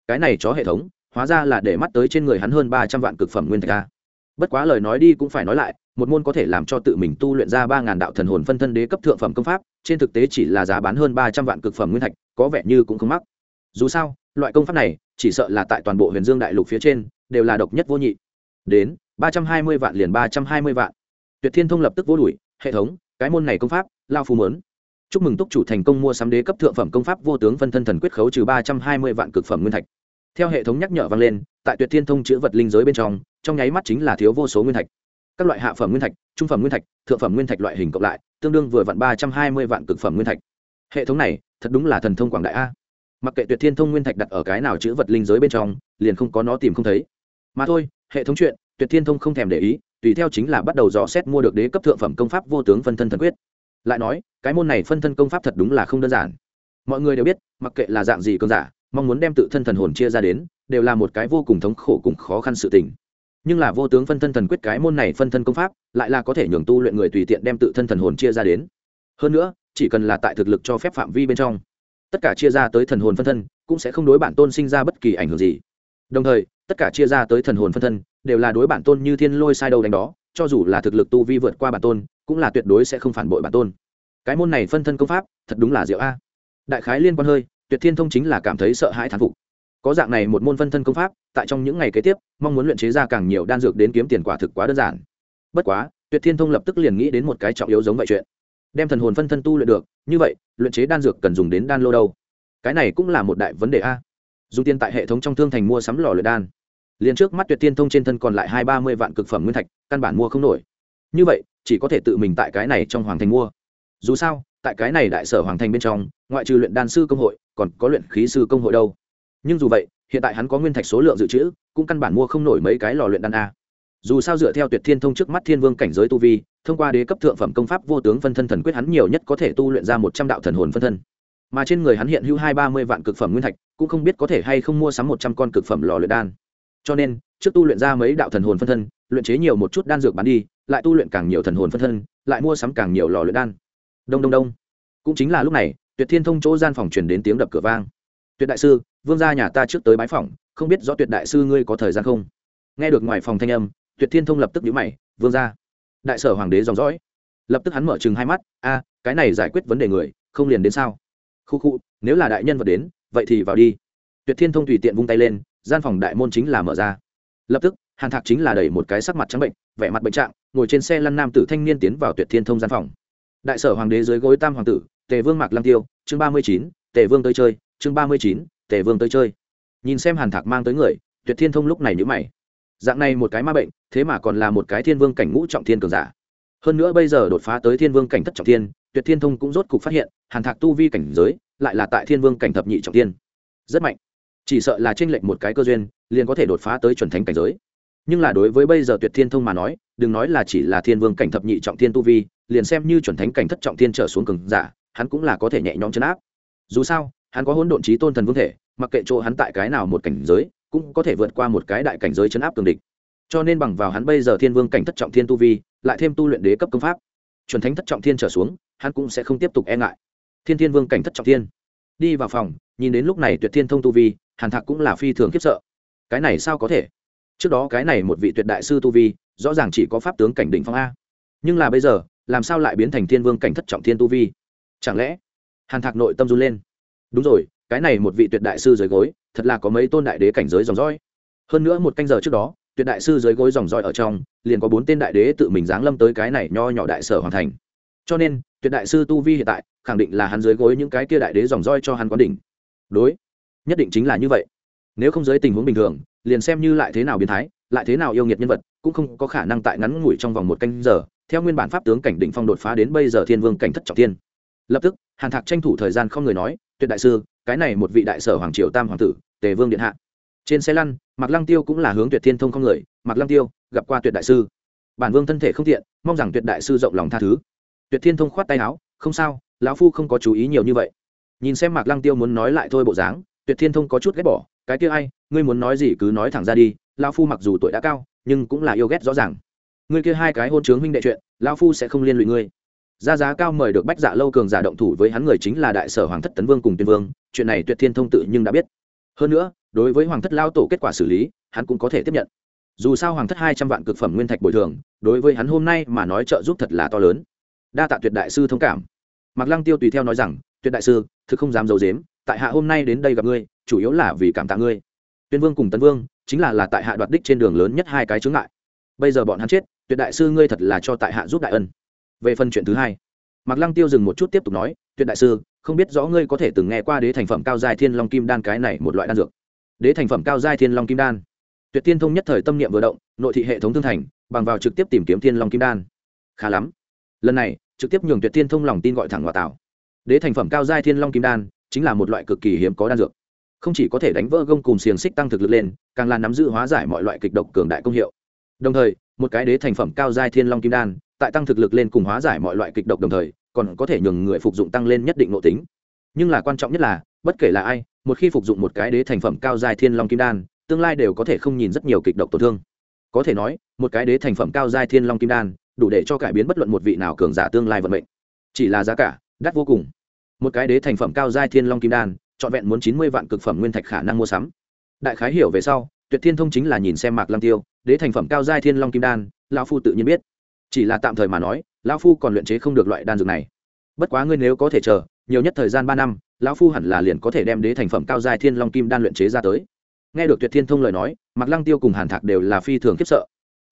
S1: Cái này chó hệ thống, hóa ra là để mắt tới trên người hắn hơn ba trăm vạn cực phẩm nguyên thạch a bất quá lời nói đi cũng phải nói lại, một môn có thể làm cho tự mình tu luyện ra ba ngàn đạo thần hồn phân thân đế cấp thượng phẩm công pháp, trên thực tế chỉ là giá bán hơn ba trăm vạn cực phẩm nguyên thạch, có vẻ như cũng không mắc. Dù sao, loại công pháp này, chỉ sợ là tại toàn bộ huyền dương đại lục phía trên, đều là độc nhất vô nhị. Đến, ba trăm hai mươi vạn liền ba trăm hai mươi vạn. Tuyệt thiên thông lập tức vô đuổi, hệ thống, cái môn này công pháp, lao phù mớn chúc mừng túc chủ thành công mua sắm đế cấp thượng phẩm công pháp vô tướng phân thân thần quyết khấu trừ ba trăm hai mươi vạn cực phẩm nguyên thạch theo hệ thống nhắc nhở vang lên, tại tuyệt thiên thông chữ vật linh giới bên trong trong nháy mắt chính là thiếu vô số nguyên thạch. Các loại hạ phẩm nguyên thạch, trung phẩm nguyên thạch, thượng phẩm nguyên thạch loại hình cộng lại, tương đương vừa vặn ba trăm hai mươi vạn cực phẩm nguyên thạch. Hệ thống này, thật đúng là thần thông quảng đại a. Mặc kệ tuyệt thiên thông nguyên thạch đặt ở cái nào chữ vật linh giới bên trong, liền không có nó tìm không thấy. Mà thôi, hệ thống chuyện, tuyệt thiên thông không thèm để ý, tùy theo chính là bắt đầu dò xét mua được đế cấp thượng phẩm công pháp vô tướng phân thân thần quyết. Lại nói, cái môn này phân thân công pháp thật đúng là không đơn giản. Mọi người đều biết, mặc kệ là dạng gì cơn giả mong muốn đem tự thân thần hồn chia ra đến, đều là một cái vô cùng thống khổ cùng khó khăn sự tình. Nhưng là vô tướng phân thân thần quyết cái môn này phân thân công pháp, lại là có thể nhường tu luyện người tùy tiện đem tự thân thần hồn chia ra đến. Hơn nữa, chỉ cần là tại thực lực cho phép phạm vi bên trong, tất cả chia ra tới thần hồn phân thân, cũng sẽ không đối bản tôn sinh ra bất kỳ ảnh hưởng gì. Đồng thời, tất cả chia ra tới thần hồn phân thân, đều là đối bản tôn như thiên lôi sai đầu đánh đó, cho dù là thực lực tu vi vượt qua bản tôn, cũng là tuyệt đối sẽ không phản bội bản tôn. Cái môn này phân thân công pháp, thật đúng là diệu a. Đại khái liên quan hơi tuyệt thiên thông chính là cảm thấy sợ hãi thán phục. Có dạng này một môn phân thân công pháp, tại trong những ngày kế tiếp, mong muốn luyện chế ra càng nhiều đan dược đến kiếm tiền quả thực quá đơn giản. Bất quá, tuyệt thiên thông lập tức liền nghĩ đến một cái trọng yếu giống vậy chuyện. Đem thần hồn phân thân tu luyện được, như vậy, luyện chế đan dược cần dùng đến đan lô đâu? Cái này cũng là một đại vấn đề a. Dù tiền tại hệ thống trong thương thành mua sắm lò luyện đan, liền trước mắt tuyệt thiên thông trên thân còn lại hai ba mươi vạn cực phẩm nguyên thạch, căn bản mua không nổi. Như vậy, chỉ có thể tự mình tại cái này trong hoàng thành mua. Dù sao tại cái này đại sở hoàng thành bên trong, ngoại trừ luyện đan sư công hội, còn có luyện khí sư công hội đâu. Nhưng dù vậy, hiện tại hắn có nguyên thạch số lượng dự trữ, cũng căn bản mua không nổi mấy cái lò luyện đan a. Dù sao dựa theo tuyệt thiên thông trước mắt thiên vương cảnh giới tu vi, thông qua đế cấp thượng phẩm công pháp vô tướng phân thân thần quyết hắn nhiều nhất có thể tu luyện ra một trăm đạo thần hồn phân thân. Mà trên người hắn hiện hữu hai ba mươi vạn cực phẩm nguyên thạch, cũng không biết có thể hay không mua sắm một trăm con cực phẩm lò luyện đan. Cho nên, trước tu luyện ra mấy đạo thần hồn phân thân, luyện chế nhiều một chút đan dược bán đi, lại tu luyện càng nhiều thần hồn phân thân, lại mua sắm càng nhiều lò luyện đan đông đông đông. Cũng chính là lúc này, tuyệt thiên thông chỗ gian phòng truyền đến tiếng đập cửa vang. Tuyệt đại sư, vương gia nhà ta trước tới bái phòng không biết rõ tuyệt đại sư ngươi có thời gian không? Nghe được ngoài phòng thanh âm, tuyệt thiên thông lập tức nhíu mày, vương gia. Đại sở hoàng đế dòng dõi. Lập tức hắn mở chừng hai mắt, a, cái này giải quyết vấn đề người, không liền đến sao? Khu khu, nếu là đại nhân vật đến, vậy thì vào đi. Tuyệt thiên thông tùy tiện vung tay lên, gian phòng đại môn chính là mở ra. Lập tức, hàn thạc chính là đẩy một cái sắc mặt trắng bệnh, vẻ mặt bệnh trạng, ngồi trên xe lăn nam tử thanh niên tiến vào tuyệt thiên thông gian phòng đại sở hoàng đế dưới gối tam hoàng tử, tề vương mạc lăng tiêu, chương ba mươi chín, tề vương tới chơi, chương ba mươi chín, tề vương tới chơi. Nhìn xem hàn thạc mang tới người, tuyệt thiên thông lúc này nhữ mày. Dạng này một cái ma bệnh, thế mà còn là một cái thiên vương cảnh ngũ trọng thiên cường giả. Hơn nữa bây giờ đột phá tới thiên vương cảnh thất trọng thiên, tuyệt thiên thông cũng rốt cục phát hiện, hàn thạc tu vi cảnh giới, lại là tại thiên vương cảnh thập nhị trọng thiên. Rất mạnh. Chỉ sợ là tranh lệch một cái cơ duyên, liền có thể đột phá tới chuẩn thánh cảnh giới. Nhưng là đối với bây giờ tuyệt thiên thông mà nói, đừng nói là chỉ là thiên vương cảnh thập nhị trọng thiên tu vi liền xem như chuẩn thánh cảnh thất trọng thiên trở xuống cường giả, hắn cũng là có thể nhẹ nhõm chấn áp. Dù sao, hắn có hỗn độn trí tôn thần vương thể, mặc kệ chỗ hắn tại cái nào một cảnh giới, cũng có thể vượt qua một cái đại cảnh giới chấn áp cường địch. Cho nên bằng vào hắn bây giờ thiên vương cảnh thất trọng thiên tu vi, lại thêm tu luyện đế cấp công pháp, chuẩn thánh thất trọng thiên trở xuống, hắn cũng sẽ không tiếp tục e ngại. Thiên thiên vương cảnh thất trọng thiên. Đi vào phòng, nhìn đến lúc này tuyệt thiên thông tu vi, hàn thạc cũng là phi thường khiếp sợ. Cái này sao có thể? Trước đó cái này một vị tuyệt đại sư tu vi, rõ ràng chỉ có pháp tướng cảnh đỉnh phong a. Nhưng là bây giờ làm sao lại biến thành thiên vương cảnh thất trọng thiên tu vi? Chẳng lẽ, hàn thạc nội tâm run lên. Đúng rồi, cái này một vị tuyệt đại sư dưới gối, thật là có mấy tôn đại đế cảnh giới dòng dõi. Hơn nữa một canh giờ trước đó, tuyệt đại sư dưới gối dòng dõi ở trong, liền có bốn tên đại đế tự mình giáng lâm tới cái này nho nhỏ đại sở hoàn thành. Cho nên, tuyệt đại sư tu vi hiện tại, khẳng định là hắn dưới gối những cái kia đại đế dòng dõi cho hắn quán đỉnh. Đối, nhất định chính là như vậy. Nếu không dưới tình huống bình thường, liền xem như lại thế nào biến thái lại thế nào yêu nghiệt nhân vật, cũng không có khả năng tại ngắn ngủi trong vòng một canh giờ, theo nguyên bản pháp tướng cảnh đỉnh phong đột phá đến bây giờ thiên vương cảnh thất trọng thiên. lập tức, hàn thạc tranh thủ thời gian không người nói, tuyệt đại sư, cái này một vị đại sở hoàng triều tam hoàng tử, tề vương điện hạ. Trên xe lăn, mạc lăng tiêu cũng là hướng tuyệt thiên thông không người, mạc lăng tiêu, gặp qua tuyệt đại sư. Bản vương thân thể không tiện, mong rằng tuyệt đại sư rộng lòng tha thứ. Tuyệt thiên thông khoát tay áo, không sao, lão phu không có chú ý nhiều như vậy. Nhìn xem mạc lăng tiêu muốn nói lại thôi bộ dáng, tuyệt thiên thông có chút ghét bỏ, cái kia ai, ngươi muốn nói gì cứ nói thẳng ra đi lão phu mặc dù tuổi đã cao, nhưng cũng là yêu ghét rõ ràng. Ngươi kia hai cái hôn chướng huynh đệ chuyện, lão phu sẽ không liên lụy ngươi. Ra giá cao mời được bách dạ lâu cường giả động thủ với hắn người chính là đại sở hoàng thất tấn vương cùng tuyên vương, chuyện này tuyệt thiên thông tự nhưng đã biết. Hơn nữa, đối với hoàng thất lao tổ kết quả xử lý, hắn cũng có thể tiếp nhận. Dù sao hoàng thất hai trăm vạn cực phẩm nguyên thạch bồi thường, đối với hắn hôm nay mà nói trợ giúp thật là to lớn. Đa tạ tuyệt đại sư thông cảm. Mạc lăng tiêu tùy theo nói rằng, tuyệt đại sư, thực không dám d i ấ u dếm tại hạ hôm nay đến đây gặp ngươi, chủ yếu là vì cảm tạ ngươi. Tuyên vương cùng tấn vương chính là là tại hạ đoạt đích trên đường lớn nhất hai cái chướng ngại. Bây giờ bọn hắn chết, tuyệt đại sư ngươi thật là cho tại hạ giúp đại ân. Về phần chuyện thứ hai, mạc lăng tiêu dừng một chút tiếp tục nói, tuyệt đại sư, không biết rõ ngươi có thể từng nghe qua đế thành phẩm cao giai thiên long kim đan cái này một loại đan dược. Đế thành phẩm cao giai thiên long kim đan. Tuyệt tiên thông nhất thời tâm niệm vừa động, nội thị hệ thống thương thành, bằng vào trực tiếp tìm kiếm thiên long kim đan. Khá lắm. Lần này, trực tiếp nhường tuyệt tiên thông lòng tin gọi thẳng ngoại tạo đế thành phẩm cao giai thiên long kim đan, chính là một loại cực kỳ hiếm có đan dược không chỉ có thể đánh vỡ gông cùng xiềng xích tăng thực lực lên, càng là nắm giữ hóa giải mọi loại kịch độc cường đại công hiệu. Đồng thời, một cái đế thành phẩm cao giai thiên long kim đan, tại tăng thực lực lên cùng hóa giải mọi loại kịch độc đồng thời, còn có thể nhường người phục dụng tăng lên nhất định nội tính. Nhưng là quan trọng nhất là, bất kể là ai, một khi phục dụng một cái đế thành phẩm cao giai thiên long kim đan, tương lai đều có thể không nhìn rất nhiều kịch độc tổn thương. Có thể nói, một cái đế thành phẩm cao giai thiên long kim đan, đủ để cho cải biến bất luận một vị nào cường giả tương lai vận mệnh. Chỉ là giá cả, đắt vô cùng. Một cái đế thành phẩm cao giai thiên long kim đan trọn vẹn muốn chín mươi vạn cực phẩm nguyên thạch khả năng mua sắm. Đại khái hiểu về sau, tuyệt thiên thông chính là nhìn xem mạc lăng tiêu, đế thành phẩm cao giai thiên long kim đan, lão phu tự nhiên biết. Chỉ là tạm thời mà nói, lão phu còn luyện chế không được loại đan dược này. Bất quá ngươi nếu có thể chờ, nhiều nhất thời gian ba năm, lão phu hẳn là liền có thể đem đế thành phẩm cao giai thiên long kim đan luyện chế ra tới. Nghe được tuyệt thiên thông lời nói, mạc lăng tiêu cùng hàn thạc đều là phi thường khiếp sợ.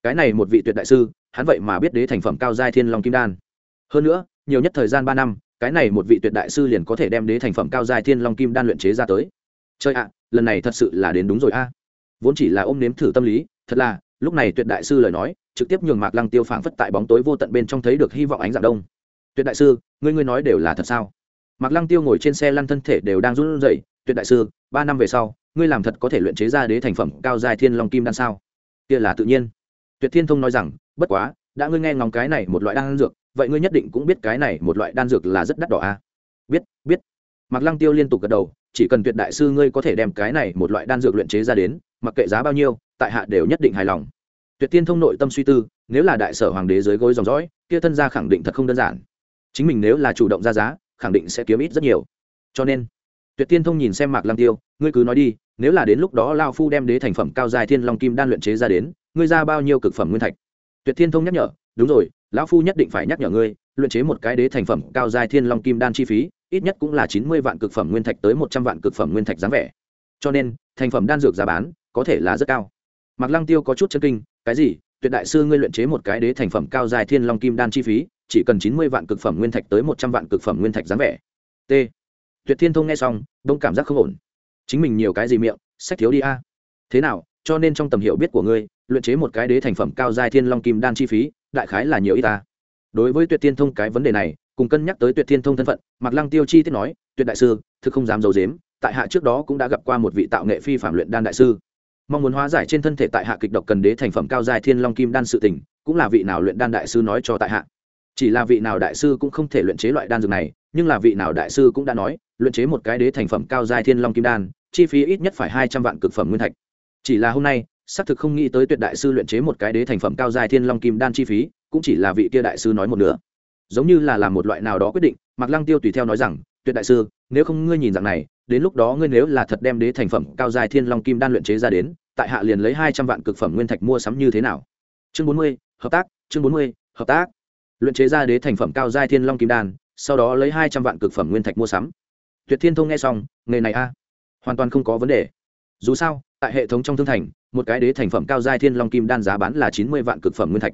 S1: Cái này một vị tuyệt đại sư, hắn vậy mà biết đế thành phẩm cao giai thiên long kim đan. Hơn nữa, nhiều nhất thời gian ba năm cái này một vị tuyệt đại sư liền có thể đem đế thành phẩm cao giai thiên long kim đan luyện chế ra tới. Chơi ạ, lần này thật sự là đến đúng rồi a. Vốn chỉ là ôm nếm thử tâm lý, thật là, lúc này tuyệt đại sư lời nói, trực tiếp nhường mạc lăng tiêu phảng phất tại bóng tối vô tận bên trong thấy được hy vọng ánh dạng đông. Tuyệt đại sư, ngươi ngươi nói đều là thật sao? Mạc lăng tiêu ngồi trên xe lăn thân thể đều đang run rẩy, tuyệt đại sư, ba năm về sau, ngươi làm thật có thể luyện chế ra đế thành phẩm cao giai thiên long kim đan sao? Kia là tự nhiên. Tuyệt thiên thông nói rằng, bất quá, đã ngươi nghe ngóng cái này một loại đan dược vậy ngươi nhất định cũng biết cái này một loại đan dược là rất đắt đỏ a à? biết biết. Mạc lăng tiêu liên tục gật đầu, chỉ cần tuyệt đại sư ngươi có thể đem cái này một loại đan dược luyện chế ra đến, mặc kệ giá bao nhiêu, tại hạ đều nhất định hài lòng. Tuyệt tiên thông nội tâm suy tư, nếu là đại sở hoàng đế dưới gối dòng dõi, kia thân gia khẳng định thật không đơn giản. Chính mình nếu là chủ động ra giá, khẳng định sẽ kiếm ít rất nhiều. Cho nên, tuyệt tiên thông nhìn xem mạc lăng tiêu, ngươi cứ nói đi, nếu là đến lúc đó lao phu đem đế thành phẩm cao dài thiên long kim đan luyện chế ra đến, ngươi ra bao nhiêu cực phẩm nguyên thạch? Tuyệt thiên thông nhắc nhở đúng rồi, lão phu nhất định phải nhắc nhở ngươi, luyện chế một cái đế thành phẩm cao dài thiên long kim đan chi phí, ít nhất cũng là chín mươi vạn cực phẩm nguyên thạch tới một trăm vạn cực phẩm nguyên thạch dáng vẻ. Cho nên, thành phẩm đan dược giá bán, có thể là rất cao. Mạc lăng tiêu có chút chân kinh, cái gì? Tuyệt đại sư ngươi luyện chế một cái đế thành phẩm cao dài thiên long kim đan chi phí, chỉ cần chín mươi vạn cực phẩm nguyên thạch tới một trăm vạn cực phẩm nguyên thạch dáng vẻ. T. Tuyệt thiên thông nghe xong, đông cảm giác không ổn. Chính mình nhiều cái gì miệng, sách thiếu đi a. Thế nào? Cho nên trong tầm hiểu biết của ngươi luyện chế một cái đế thành phẩm cao giai thiên long kim đan chi phí, đại khái là nhiều ít ta. Đối với tuyệt thiên thông cái vấn đề này, cùng cân nhắc tới tuyệt thiên thông thân phận, mạc lăng tiêu chi tiết nói, tuyệt đại sư, thực không dám d i ấ u dếm tại hạ trước đó cũng đã gặp qua một vị tạo nghệ phi phạm luyện đan đại sư. Mong muốn hóa giải trên thân thể tại hạ kịch độc cần đế thành phẩm cao giai thiên long kim đan sự tỉnh cũng là vị nào luyện đan đại sư nói cho tại hạ. Chỉ là vị nào đại sư cũng không thể luyện chế loại đan dược này, nhưng là vị nào đại sư cũng đã nói, luyện chế một cái đế thành phẩm cao giai thiên long kim đan, chi phí ít nhất phải hai trăm vạn cực phẩm nguyên thạch. Chỉ là hôm nay xác thực không nghĩ tới tuyệt đại sư luyện chế một cái đế thành phẩm cao dài thiên long kim đan chi phí, cũng chỉ là vị kia đại sư nói một nửa. Giống như là làm một loại nào đó quyết định, mạc lăng tiêu tùy theo nói rằng, tuyệt đại sư, nếu không ngươi nhìn rằng này, đến lúc đó ngươi nếu là thật đem đế thành phẩm cao dài thiên long kim đan luyện chế ra đến, tại hạ liền lấy hai trăm vạn cực phẩm nguyên thạch mua sắm như thế nào? Chương bốn mươi, hợp tác, chương bốn mươi, hợp tác. Luyện chế ra đế thành phẩm cao dài thiên long kim đan, sau đó lấy hai trăm vạn cực phẩm nguyên thạch mua sắm. Tuyệt thiên thông nghe xong, nghề này a, hoàn toàn không có vấn đề dù sao, tại hệ thống trong thương thành, một cái đế thành phẩm cao giai thiên long kim đan giá bán là chín mươi vạn cực phẩm nguyên thạch.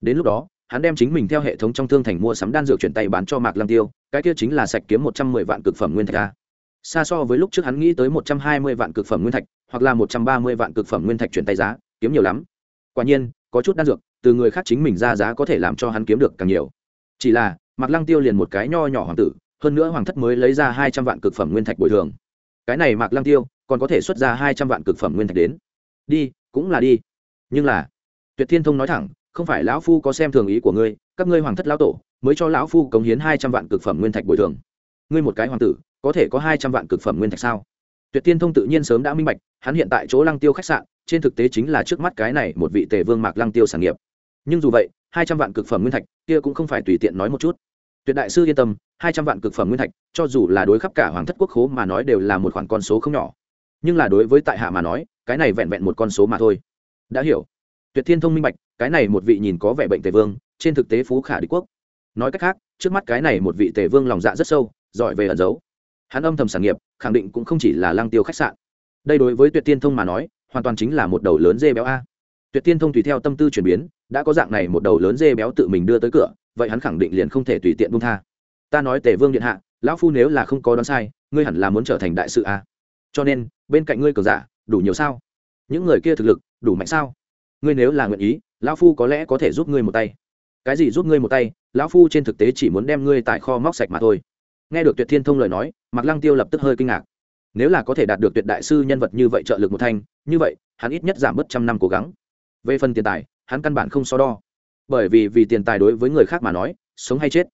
S1: Đến lúc đó, hắn đem chính mình theo hệ thống trong thương thành mua sắm đan dược chuyển tay bán cho mạc lăng tiêu, cái kia chính là sạch kiếm một trăm mười vạn cực phẩm nguyên thạch a. Xa so với lúc trước hắn nghĩ tới một trăm hai mươi vạn cực phẩm nguyên thạch, hoặc là một trăm ba mươi vạn cực phẩm nguyên thạch chuyển tay giá, kiếm nhiều lắm. Quả nhiên, có chút đan dược, từ người khác chính mình ra giá có thể làm cho hắn kiếm được càng nhiều. Chỉ là, mạc lăng tiêu liền một cái nho nhỏ hoàng tử, hơn nữa hoàng thất mới lấy ra hai trăm vạn cực phẩm nguyên thạch bồi thường. Cái này mạc lăng tiêu còn có thể xuất ra hai trăm vạn cực phẩm nguyên thạch đến. Đi, cũng là đi. Nhưng là, tuyệt thiên thông nói thẳng, không phải lão phu có xem thường ý của ngươi, các ngươi hoàng thất lão tổ mới cho lão phu cống hiến hai trăm vạn cực phẩm nguyên thạch bồi thường. Ngươi một cái hoàng tử, có thể có hai trăm vạn cực phẩm nguyên thạch sao? Tuyệt thiên thông tự nhiên sớm đã minh bạch, hắn hiện tại chỗ lăng tiêu khách sạn, trên thực tế chính là trước mắt cái này một vị tề vương mạc lăng tiêu sản nghiệp. Nhưng dù vậy, hai trăm vạn cực phẩm nguyên thạch kia cũng không phải tùy tiện nói một chút. Tuyệt đại sư yên tâm, hai trăm vạn cực phẩm nguyên thạch, cho dù là đối khắp cả hoàng thất quốc khố mà nói đều là một khoản con số không nhỏ nhưng là đối với tại hạ mà nói, cái này vẹn vẹn một con số mà thôi. Đã hiểu. Tuyệt thiên thông minh bạch, cái này một vị nhìn có vẻ bệnh tề vương, trên thực tế phú khả đế quốc. Nói cách khác, trước mắt cái này một vị tề vương lòng dạ rất sâu, giỏi về ẩn giấu. Hắn âm thầm sản nghiệp, khẳng định cũng không chỉ là lang tiêu khách sạn. Đây đối với tuyệt tiên thông mà nói, hoàn toàn chính là một đầu lớn dê béo a. Tuyệt tiên thông tùy theo tâm tư chuyển biến, đã có dạng này một đầu lớn dê béo tự mình đưa tới cửa, vậy hắn khẳng định liền không thể tùy tiện buông tha. Ta nói tề vương điện hạ, lão phu nếu là không có đoán sai, ngươi hẳn là muốn trở thành đại sự a cho nên, bên cạnh ngươi cờ giả, đủ nhiều sao? Những người kia thực lực, đủ mạnh sao? Ngươi nếu là nguyện ý, lão phu có lẽ có thể giúp ngươi một tay. Cái gì giúp ngươi một tay? Lão phu trên thực tế chỉ muốn đem ngươi tại kho móc sạch mà thôi. Nghe được tuyệt thiên thông lời nói, mạc lăng tiêu lập tức hơi kinh ngạc. Nếu là có thể đạt được tuyệt đại sư nhân vật như vậy trợ lực một thanh, như vậy, hắn ít nhất giảm bớt trăm năm cố gắng. Về phần tiền tài, hắn căn bản không so đo. Bởi vì vì tiền tài đối với người khác mà nói, sống hay chết.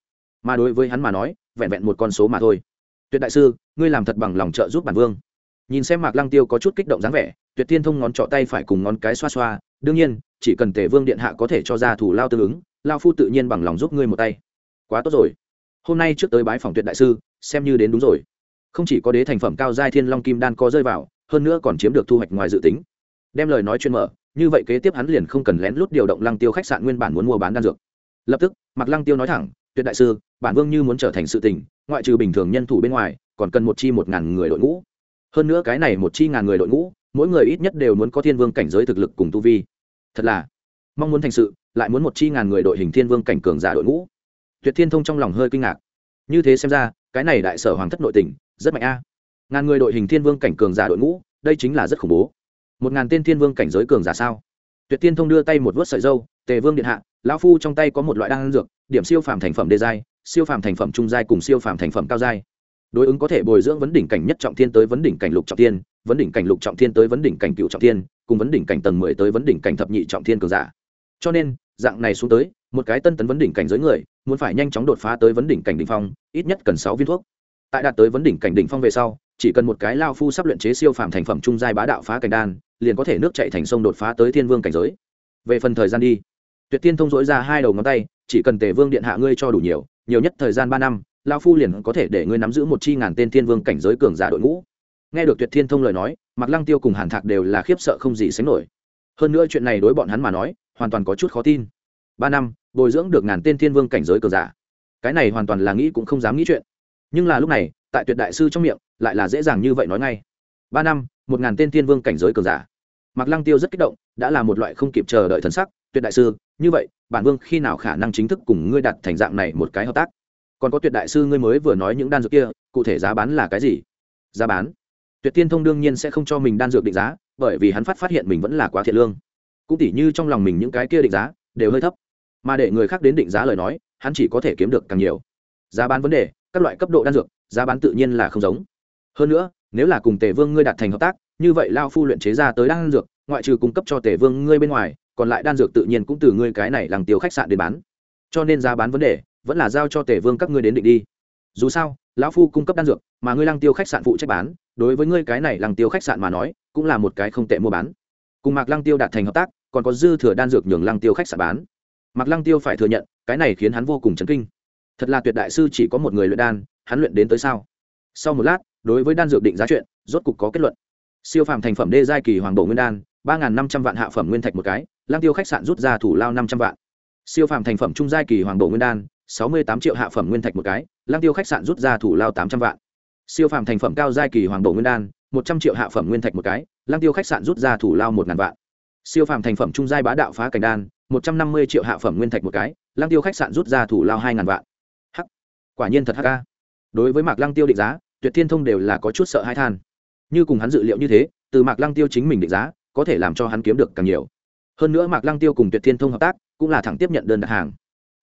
S1: Mà đối với hắn mà nói, vẹn vẹn một con số mà thôi. Tuyệt đại sư, ngươi làm thật bằng lòng trợ giúp bản vương nhìn xem mạc lăng tiêu có chút kích động dáng vẻ, tuyệt thiên thông ngón trọ tay phải cùng ngón cái xoa xoa, đương nhiên, chỉ cần tề vương điện hạ có thể cho ra thủ lao tương ứng, lao phu tự nhiên bằng lòng giúp ngươi một tay. Quá tốt rồi. Hôm nay trước tới bái phòng tuyệt đại sư, xem như đến đúng rồi. Không chỉ có đế thành phẩm cao giai thiên long kim đan có rơi vào, hơn nữa còn chiếm được thu hoạch ngoài dự tính. Đem lời nói chuyên mở, như vậy kế tiếp hắn liền không cần lén lút điều động lăng tiêu khách sạn nguyên bản muốn mua bán đan dược. Lập tức, mạc lăng tiêu nói thẳng, tuyệt đại sư, bản vương như muốn trở thành sự tình, ngoại trừ bình thường nhân thủ bên ngoài, còn cần một chi một ngàn người đội ngũ hơn nữa cái này một chi ngàn người đội ngũ, mỗi người ít nhất đều muốn có thiên vương cảnh giới thực lực cùng tu vi. Thật là, mong muốn thành sự, lại muốn một chi ngàn người đội hình thiên vương cảnh cường giả đội ngũ. Tuyệt thiên thông trong lòng hơi kinh ngạc. Như thế xem ra, cái này đại sở hoàng thất nội tỉnh rất mạnh a. Ngàn người đội hình thiên vương cảnh cường giả đội ngũ, đây chính là rất khủng bố. Một ngàn tên thiên vương cảnh giới cường giả sao? Tuyệt thiên thông đưa tay một vớt sợi dâu, tề vương điện hạ, lão phu trong tay có một loại đan dược, điểm siêu phàm thành phẩm đê giai, siêu phàm thành phẩm trung giai cùng siêu phàm thành phẩm cao giai đối ứng có thể bồi dưỡng vấn đỉnh cảnh nhất trọng thiên tới vấn đỉnh cảnh lục trọng thiên, vấn đỉnh cảnh lục trọng thiên tới vấn đỉnh cảnh cựu trọng thiên, cùng vấn đỉnh cảnh tầng mười tới vấn đỉnh cảnh thập nhị trọng thiên cường giả. Cho nên, dạng này xuống tới, một cái tân tấn vấn đỉnh cảnh giới người, muốn phải nhanh chóng đột phá tới vấn đỉnh cảnh đỉnh phong, ít nhất cần sáu viên thuốc. Tại đạt tới vấn đỉnh cảnh đỉnh phong về sau, chỉ cần một cái lao phu sắp luyện chế siêu phàm thành phẩm trung giai bá đạo phá cảnh đan, liền có thể nước chạy thành sông đột phá tới thiên vương cảnh giới. Về phần thời gian đi, tuyệt tiên thông dỗi ra hai đầu ngón tay, chỉ cần tề vương điện hạ ngươi cho đủ nhiều nhiều nhất thời gian ba năm lao phu liền có thể để ngươi nắm giữ một chi ngàn tên thiên vương cảnh giới cường giả đội ngũ. Nghe được tuyệt thiên thông lời nói mặc lăng tiêu cùng hàn thạc đều là khiếp sợ không gì sánh nổi. Hơn nữa chuyện này đối bọn hắn mà nói, hoàn toàn có chút khó tin. Ba năm, bồi dưỡng được ngàn tên thiên vương cảnh giới cường giả. Cái này hoàn toàn là nghĩ cũng không dám nghĩ chuyện. Nhưng là lúc này, tại tuyệt đại sư trong miệng, lại là dễ dàng như vậy nói ngay. Ba năm, một ngàn tên thiên vương cảnh giới cường giả. Mặc lăng tiêu rất kích động, đã là một loại không kịp chờ đợi thần sắc. Tuyệt đại sư, như vậy, bản vương khi nào khả năng chính thức cùng ngươi đặt thành dạng này một cái hợp tác? Còn có tuyệt đại sư ngươi mới vừa nói những đan dược kia, cụ thể giá bán là cái gì? Giá bán? Tuyệt tiên thông đương nhiên sẽ không cho mình đan dược định giá, bởi vì hắn phát phát hiện mình vẫn là quá thiệt lương. Cũng tỉ như trong lòng mình những cái kia định giá đều hơi thấp. Mà để người khác đến định giá lời nói, hắn chỉ có thể kiếm được càng nhiều. Giá bán vấn đề, các loại cấp độ đan dược, giá bán tự nhiên là không giống. Hơn nữa, nếu là cùng tề vương ngươi đạt thành hợp tác, như vậy lao phu luyện chế ra tới đan dược, ngoại trừ cung cấp cho tề vương ngươi bên ngoài, còn lại đan dược tự nhiên cũng từ ngươi cái này làm tiêu khách sạn để bán. Cho nên giá bán vấn đề vẫn là giao cho tề vương các ngươi đến định đi. Dù sao, lão phu cung cấp đan dược, mà ngươi lăng tiêu khách sạn phụ trách bán, đối với ngươi cái này lăng tiêu khách sạn mà nói, cũng là một cái không tệ mua bán. Cùng mạc lăng tiêu đạt thành hợp tác, còn có dư thừa đan dược nhường lăng tiêu khách sạn bán. Mạc lăng tiêu phải thừa nhận, cái này khiến hắn vô cùng chấn kinh. Thật là tuyệt đại sư chỉ có một người luyện đan, hắn luyện đến tới sao? Sau một lát, đối với đan dược định giá chuyện, rốt cục có kết luận. Siêu phàm thành phẩm đê giai kỳ hoàng bộ nguyên đan, ba năm trăm vạn hạ phẩm nguyên thạch một cái lang tiêu khách sạn rút ra thủ lao năm trăm vạn. Siêu phàm thành phẩm trung giai kỳ hoàng bộ nguyên đan sáu mươi tám triệu hạ phẩm nguyên thạch một cái, lang tiêu khách sạn rút ra thủ lao tám trăm vạn. Siêu phàm thành phẩm cao giai kỳ hoàng bộ nguyên đan, một trăm triệu hạ phẩm nguyên thạch một cái, lang tiêu khách sạn rút ra thủ lao một ngàn vạn. Siêu phàm thành phẩm trung giai bá đạo phá cảnh đan, một trăm năm mươi triệu hạ phẩm nguyên thạch một cái, lang tiêu khách sạn rút ra thủ lao hai ngàn vạn. Hắc, quả nhiên thật hắc ca đối với mạc lăng tiêu định giá, tuyệt thiên thông đều là có chút sợ hãi than. Như cùng hắn dự liệu như thế, từ mạc lăng tiêu chính mình định giá, có thể làm cho hắn kiếm được càng nhiều. Hơn nữa mạc lăng tiêu cùng tuyệt thiên thông hợp tác, cũng là thẳng tiếp nhận đơn đặt hàng.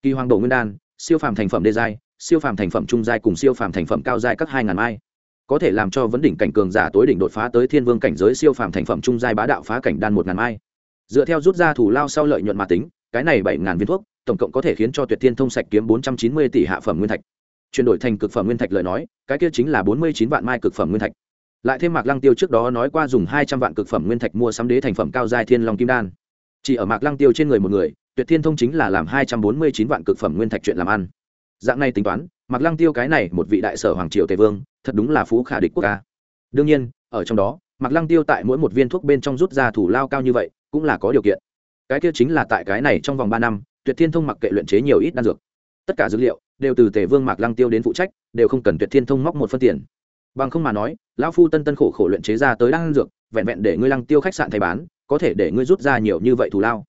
S1: Kỳ hoàng đồ nguyên đan siêu phàm thành phẩm đê giai, siêu phàm thành phẩm trung giai cùng siêu phàm thành phẩm cao giai các hai ngàn mai. Có thể làm cho vấn đỉnh cảnh cường giả tối đỉnh đột phá tới thiên vương cảnh giới siêu phàm thành phẩm trung giai bá đạo phá cảnh đan một ngàn mai. Dựa theo rút ra thủ lao sau lợi nhuận mà tính, cái này bảy ngàn viên thuốc, tổng cộng có thể khiến cho tuyệt thiên thông sạch kiếm bốn trăm chín mươi tỷ hạ phẩm nguyên thạch. Chuyển đổi thành cực phẩm nguyên thạch lời nói, cái kia chính là bốn mươi chín vạn mai cực phẩm nguyên thạch. Lại thêm mạc lăng tiêu trước đó nói qua dùng hai trăm vạn cực phẩm nguyên thạch mua sắm đế thành phẩm cao giai thiên long kim đan. Chỉ ở mạc lăng tiêu trên người một người tuyệt thiên thông chính là làm hai trăm bốn mươi chín vạn cực phẩm nguyên thạch chuyện làm ăn. Dạng này tính toán Mặc lăng tiêu cái này một vị đại sở hoàng triều tề vương, thật đúng là phú khả địch quốc ca đương nhiên, ở trong đó Mặc lăng tiêu tại mỗi một viên thuốc bên trong rút ra thủ lao cao như vậy, cũng là có điều kiện. Cái kia chính là tại cái này trong vòng ba năm, tuyệt thiên thông mặc kệ luyện chế nhiều ít đan dược, tất cả dữ liệu đều từ tề vương mạc lăng tiêu đến phụ trách, đều không cần tuyệt thiên thông móc một phân tiền. Bằng không mà nói, lão phu tân tân khổ khổ luyện chế ra tới đan dược, vẹn vẹn để ngươi lăng tiêu khách sạn thay bán, có thể để ngươi rút ra nhiều như vậy thù lao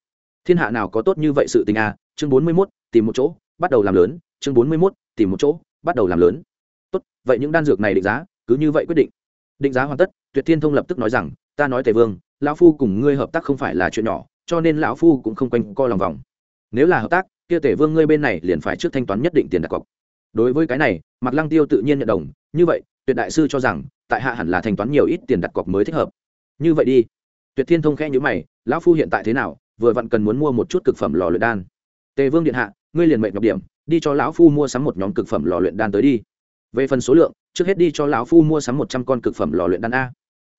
S1: thiên hạ nào có tốt như vậy sự tình a? Chương bốn mươi mốt, tìm một chỗ bắt đầu làm lớn. Chương bốn mươi mốt, tìm một chỗ bắt đầu làm lớn. Tốt vậy những đan dược này định giá cứ như vậy quyết định. Định giá hoàn tất tuyệt thiên thông lập tức nói rằng ta nói tề vương lão phu cùng ngươi hợp tác không phải là chuyện nhỏ cho nên lão phu cũng không quanh co lòng vòng. Nếu là hợp tác kia tề vương ngươi bên này liền phải trước thanh toán nhất định tiền đặt cọc. Đối với cái này mặt lăng tiêu tự nhiên nhận đồng. Như vậy tuyệt đại sư cho rằng tại hạ hẳn là thanh toán nhiều ít tiền đặt cọc mới thích hợp. Như vậy đi. Tuyệt thiên thông khẽ nhữ mày lão phu hiện tại thế nào? Vừa vặn cần muốn mua một chút cực phẩm lò luyện đan. Tề vương điện hạ, ngươi liền mệnh ngọc điểm, đi cho lão phu mua sắm một nhóm cực phẩm lò luyện đan tới đi. Về phần số lượng, trước hết đi cho lão phu mua sắm một trăm con cực phẩm lò luyện đan a.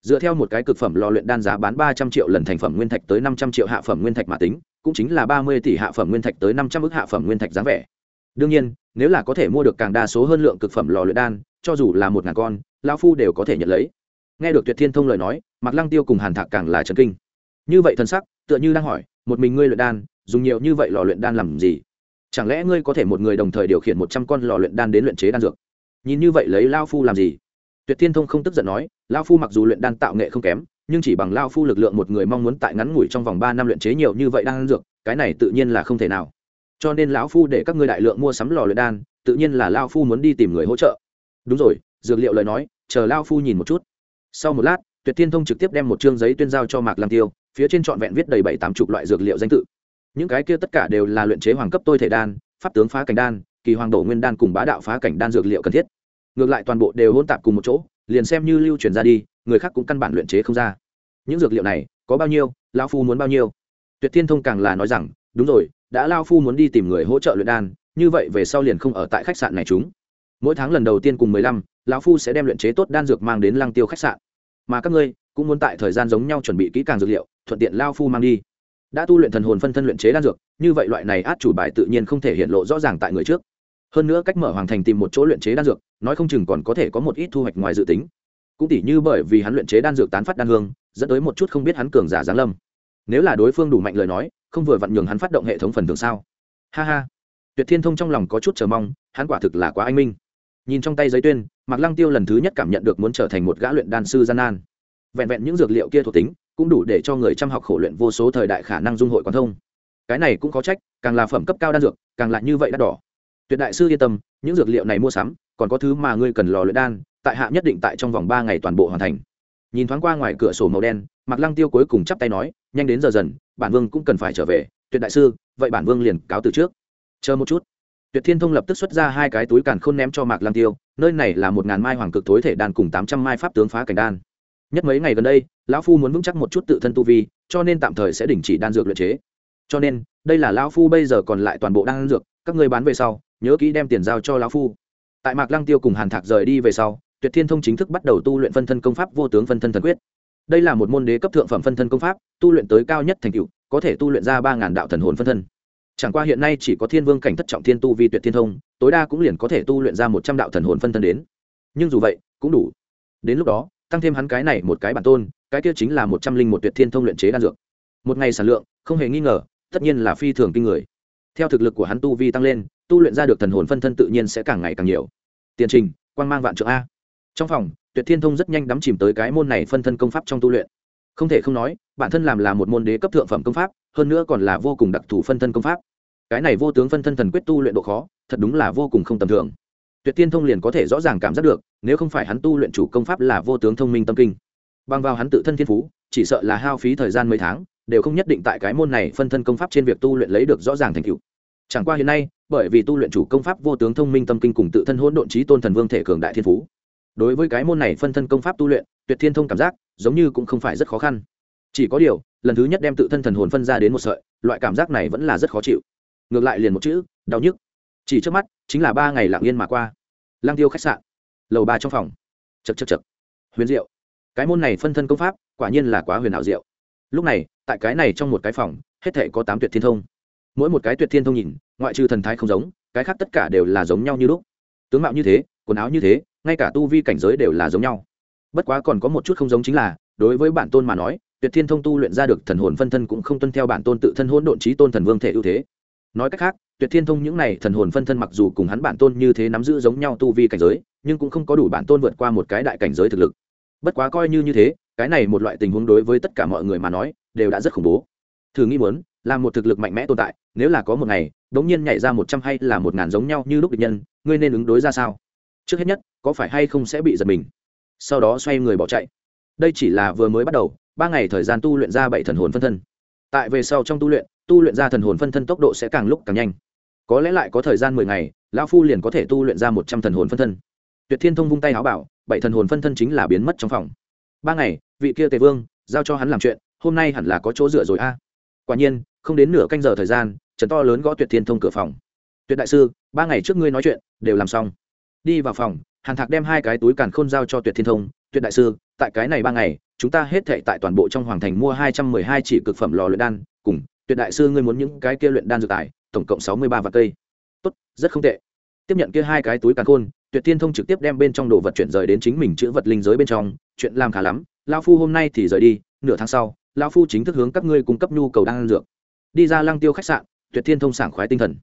S1: Dựa theo một cái cực phẩm lò luyện đan giá bán ba trăm triệu lần thành phẩm nguyên thạch tới năm trăm triệu hạ phẩm nguyên thạch mà tính, cũng chính là ba mươi tỷ hạ phẩm nguyên thạch tới năm trăm ước hạ phẩm nguyên thạch dáng vẻ. Đương nhiên, nếu là có thể mua được càng đa số hơn lượng cực phẩm lò luyện đan, cho dù là một ngàn con, lão phu đều có thể nhận lấy. Nghe được tuyệt thiên thông lời nói mặc lăng tiêu cùng hàn thạc càng là trần kinh như vậy thân sắc, tựa như đang hỏi, một mình ngươi luyện đan, dùng nhiều như vậy lò luyện đan làm gì? Chẳng lẽ ngươi có thể một người đồng thời điều khiển một trăm con lò luyện đan đến luyện chế đan dược? Nhìn như vậy lấy lao phu làm gì? Tuyệt thiên thông không tức giận nói, lao phu mặc dù luyện đan tạo nghệ không kém, nhưng chỉ bằng lao phu lực lượng một người mong muốn tại ngắn ngủi trong vòng ba năm luyện chế nhiều như vậy đan dược, cái này tự nhiên là không thể nào. Cho nên lão phu để các ngươi đại lượng mua sắm lò luyện đan, tự nhiên là lao phu muốn đi tìm người hỗ trợ. Đúng rồi, dược liệu lời nói, chờ lao phu nhìn một chút. Sau một lát, tuyệt thiên thông trực tiếp đem một chương giấy tuyên giao cho mạc lam tiêu phía trên trọn vẹn viết đầy bảy tám chục loại dược liệu danh tự. Những cái kia tất cả đều là luyện chế hoàng cấp tôi thể đan, pháp tướng phá cảnh đan, kỳ hoàng đổ nguyên đan cùng bá đạo phá cảnh đan dược liệu cần thiết. Ngược lại toàn bộ đều hôn tạp cùng một chỗ, liền xem như lưu truyền ra đi, người khác cũng căn bản luyện chế không ra. Những dược liệu này có bao nhiêu lao phu muốn bao nhiêu? Tuyệt thiên thông càng là nói rằng, đúng rồi, đã lao phu muốn đi tìm người hỗ trợ luyện đan, như vậy về sau liền không ở tại khách sạn này chúng. Mỗi tháng lần đầu tiên cùng mười lăm, lão phu sẽ đem luyện chế tốt đan dược mang đến lăng tiêu khách sạn. Mà các ngươi cũng muốn tại thời gian giống nhau chuẩn bị kỹ càng dược liệu, thuận tiện lao phu mang đi. Đã tu luyện thần hồn phân thân luyện chế đan dược, như vậy loại này át chủ bài tự nhiên không thể hiện lộ rõ ràng tại người trước. Hơn nữa cách mở hoàng thành tìm một chỗ luyện chế đan dược, nói không chừng còn có thể có một ít thu hoạch ngoài dự tính. Cũng tỉ như bởi vì hắn luyện chế đan dược tán phát đan hương, dẫn tới một chút không biết hắn cường giả giáng lâm. Nếu là đối phương đủ mạnh lời nói, không vừa vặn nhường hắn phát động hệ thống phần thường sao? Ha ha. Tuyệt thiên thông trong lòng có chút chờ mong, hắn quả thực là quá anh minh. Nhìn trong tay giấy tuyên, mạc lăng tiêu lần thứ nhất cảm nhận được muốn trở thành một gã luyện đan sư gian nan vẹn vẹn những dược liệu kia thuộc tính cũng đủ để cho người chăm học khổ luyện vô số thời đại khả năng dung hội quán thông. Cái này cũng có trách, càng là phẩm cấp cao đan dược, càng là như vậy đắt đỏ. Tuyệt đại sư yên tâm, những dược liệu này mua sắm, còn có thứ mà ngươi cần lò luyện đan, tại hạ nhất định tại trong vòng ba ngày toàn bộ hoàn thành. Nhìn thoáng qua ngoài cửa sổ màu đen, mạc lăng tiêu cuối cùng chắp tay nói, nhanh đến giờ dần, bản vương cũng cần phải trở về. Tuyệt đại sư, vậy bản vương liền cáo từ trước. Chờ một chút. Tuyệt thiên thông lập tức xuất ra hai cái túi càn khôn ném cho mạc lăng tiêu, nơi này là một ngàn mai hoàng cực thối thể đan cùng tám trăm mai pháp tướng phá cảnh đan nhất mấy ngày gần đây, lão phu muốn vững chắc một chút tự thân tu vi, cho nên tạm thời sẽ đình chỉ đan dược luyện chế. Cho nên, đây là lão phu bây giờ còn lại toàn bộ đan dược, các ngươi bán về sau, nhớ kỹ đem tiền giao cho lão phu. Tại mạc lăng tiêu cùng hàn thạc rời đi về sau, tuyệt thiên thông chính thức bắt đầu tu luyện phân thân công pháp vô tướng phân thân thần quyết. Đây là một môn đế cấp thượng phẩm phân thân công pháp, tu luyện tới cao nhất thành cựu có thể tu luyện ra ba ngàn đạo thần hồn phân thân. Chẳng qua hiện nay chỉ có thiên vương cảnh thất trọng thiên tu vi tuyệt thiên thông, tối đa cũng liền có thể tu luyện ra một trăm đạo thần hồn phân thân đến. Nhưng dù vậy, cũng đủ. Đến lúc đó tăng thêm hắn cái này một cái bản tôn, cái kia chính là một trăm linh một tuyệt thiên thông luyện chế đan dược. Một ngày sản lượng, không hề nghi ngờ, tất nhiên là phi thường kinh người. Theo thực lực của hắn tu vi tăng lên, tu luyện ra được thần hồn phân thân tự nhiên sẽ càng ngày càng nhiều. Tiền trình quan mang vạn trượng a. Trong phòng, tuyệt thiên thông rất nhanh đắm chìm tới cái môn này phân thân công pháp trong tu luyện. Không thể không nói, bản thân làm là một môn đế cấp thượng phẩm công pháp, hơn nữa còn là vô cùng đặc thù phân thân công pháp. Cái này vô tướng phân thân thần quyết tu luyện độ khó, thật đúng là vô cùng không tầm thường tuyệt tiên thông liền có thể rõ ràng cảm giác được, nếu không phải hắn tu luyện chủ công pháp là vô tướng thông minh tâm kinh. Bằng vào hắn tự thân thiên phú, chỉ sợ là hao phí thời gian mấy tháng, đều không nhất định tại cái môn này phân thân công pháp trên việc tu luyện lấy được rõ ràng thành tựu. Chẳng qua hiện nay, bởi vì tu luyện chủ công pháp vô tướng thông minh tâm kinh cùng tự thân hỗn độn trí tôn thần vương thể cường đại thiên phú, đối với cái môn này phân thân công pháp tu luyện, tuyệt thiên thông cảm giác, giống như cũng không phải rất khó khăn. Chỉ có điều, lần thứ nhất đem tự thân thần hồn phân ra đến một sợi, loại cảm giác này vẫn là rất khó chịu. Ngược lại liền một chữ, đau nhức. Chỉ trước mắt, chính là ba ngày lặng yên mà qua lang tiêu khách sạn. Lầu ba trong phòng. Chật chật chật huyền diệu. Cái môn này phân thân công pháp, quả nhiên là quá huyền ảo diệu. Lúc này, tại cái này trong một cái phòng, hết thể có tám tuyệt thiên thông. Mỗi một cái tuyệt thiên thông nhìn, ngoại trừ thần thái không giống, cái khác tất cả đều là giống nhau như lúc. Tướng mạo như thế, quần áo như thế, ngay cả tu vi cảnh giới đều là giống nhau. Bất quá còn có một chút không giống chính là, đối với bản tôn mà nói, tuyệt thiên thông tu luyện ra được thần hồn phân thân cũng không tuân theo bản tôn tự thân hôn độn trí tôn thần vương thể ưu thế nói cách khác, tuyệt thiên thông những này thần hồn phân thân mặc dù cùng hắn bản tôn như thế nắm giữ giống nhau tu vi cảnh giới, nhưng cũng không có đủ bản tôn vượt qua một cái đại cảnh giới thực lực. Bất quá coi như như thế, cái này một loại tình huống đối với tất cả mọi người mà nói, đều đã rất khủng bố. Thử nghĩ muốn là một thực lực mạnh mẽ tồn tại, nếu là có một ngày, đống nhiên nhảy ra một trăm hay là một ngàn giống nhau như lúc địch nhân, ngươi nên ứng đối ra sao? Trước hết nhất, có phải hay không sẽ bị giật mình? Sau đó xoay người bỏ chạy. Đây chỉ là vừa mới bắt đầu, ba ngày thời gian tu luyện ra bảy thần hồn phân thân. Tại về sau trong tu luyện tu luyện ra thần hồn phân thân tốc độ sẽ càng lúc càng nhanh. Có lẽ lại có thời gian mười ngày, lão phu liền có thể tu luyện ra một trăm thần hồn phân thân. Tuyệt thiên thông vung tay áo bảo, bảy thần hồn phân thân chính là biến mất trong phòng. Ba ngày, vị kia tề vương, giao cho hắn làm chuyện, hôm nay hẳn là có chỗ dựa rồi a. Quả nhiên, không đến nửa canh giờ thời gian trần to lớn gõ tuyệt thiên thông cửa phòng. Tuyệt đại sư, ba ngày trước ngươi nói chuyện, đều làm xong. Đi vào phòng, hàn thạc đem hai cái túi càn khôn giao cho tuyệt thiên thông. Tuyệt đại sư, tại cái này ba ngày, chúng ta hết thệ tại toàn bộ trong hoàng thành mua hai trăm mười hai chỉ cực phẩm lò luyện đan, cùng tuyệt đại sư ngươi muốn những cái kia luyện đan dược tài, tổng cộng sáu mươi ba vạn cây. Tốt, rất không tệ. Tiếp nhận kia hai cái túi càn khôn, tuyệt thiên thông trực tiếp đem bên trong đồ vật chuyển rời đến chính mình chữ vật linh giới bên trong. Chuyện làm khá lắm lao phu hôm nay thì rời đi, nửa tháng sau lao phu chính thức hướng các ngươi cung cấp nhu cầu đan dược. Đi ra lăng tiêu khách sạn, tuyệt thiên thông sảng khoái tinh thần.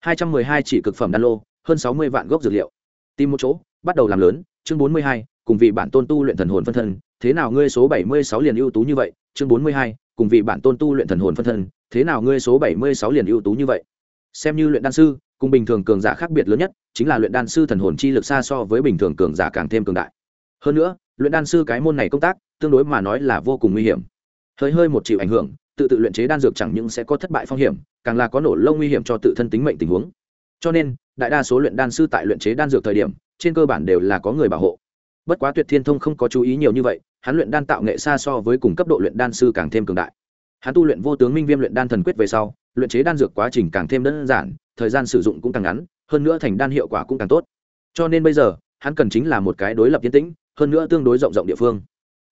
S1: hai trăm mười hai chỉ cực phẩm đan lô, hơn sáu mươi vạn gốc dược liệu. Tìm một chỗ, bắt đầu làm lớn, chương bốn mươi hai, cùng vị bản tôn tu luyện thần hồn phân thân. Thế nào ngươi số bảy mươi sáu liền ưu tú như vậy, chương bốn mươi hai, cùng vị bản tôn tu luyện thần hồn phân thân thế nào ngươi số bảy mươi sáu liền ưu tú như vậy? Xem như luyện đan sư, cùng bình thường cường giả khác biệt lớn nhất, chính là luyện đan sư thần hồn chi lực xa so với bình thường cường giả càng thêm cường đại. Hơn nữa, luyện đan sư cái môn này công tác, tương đối mà nói là vô cùng nguy hiểm. Hơi hơi một chịu ảnh hưởng, tự tự luyện chế đan dược chẳng những sẽ có thất bại phong hiểm, càng là có nổ lông nguy hiểm cho tự thân tính mệnh tình huống. Cho nên, đại đa số luyện đan sư tại luyện chế đan dược thời điểm, trên cơ bản đều là có người bảo hộ. Bất quá tuyệt thiên thông không có chú ý nhiều như vậy, hắn luyện đan tạo nghệ xa so với cùng cấp độ luyện đan sư càng thêm cường đại hắn tu luyện vô tướng minh viêm luyện đan thần quyết về sau, luyện chế đan dược quá trình càng thêm đơn giản, thời gian sử dụng cũng càng ngắn, hơn nữa thành đan hiệu quả cũng càng tốt. Cho nên bây giờ, hắn cần chính là một cái đối lập yên tĩnh, hơn nữa tương đối rộng rộng địa phương.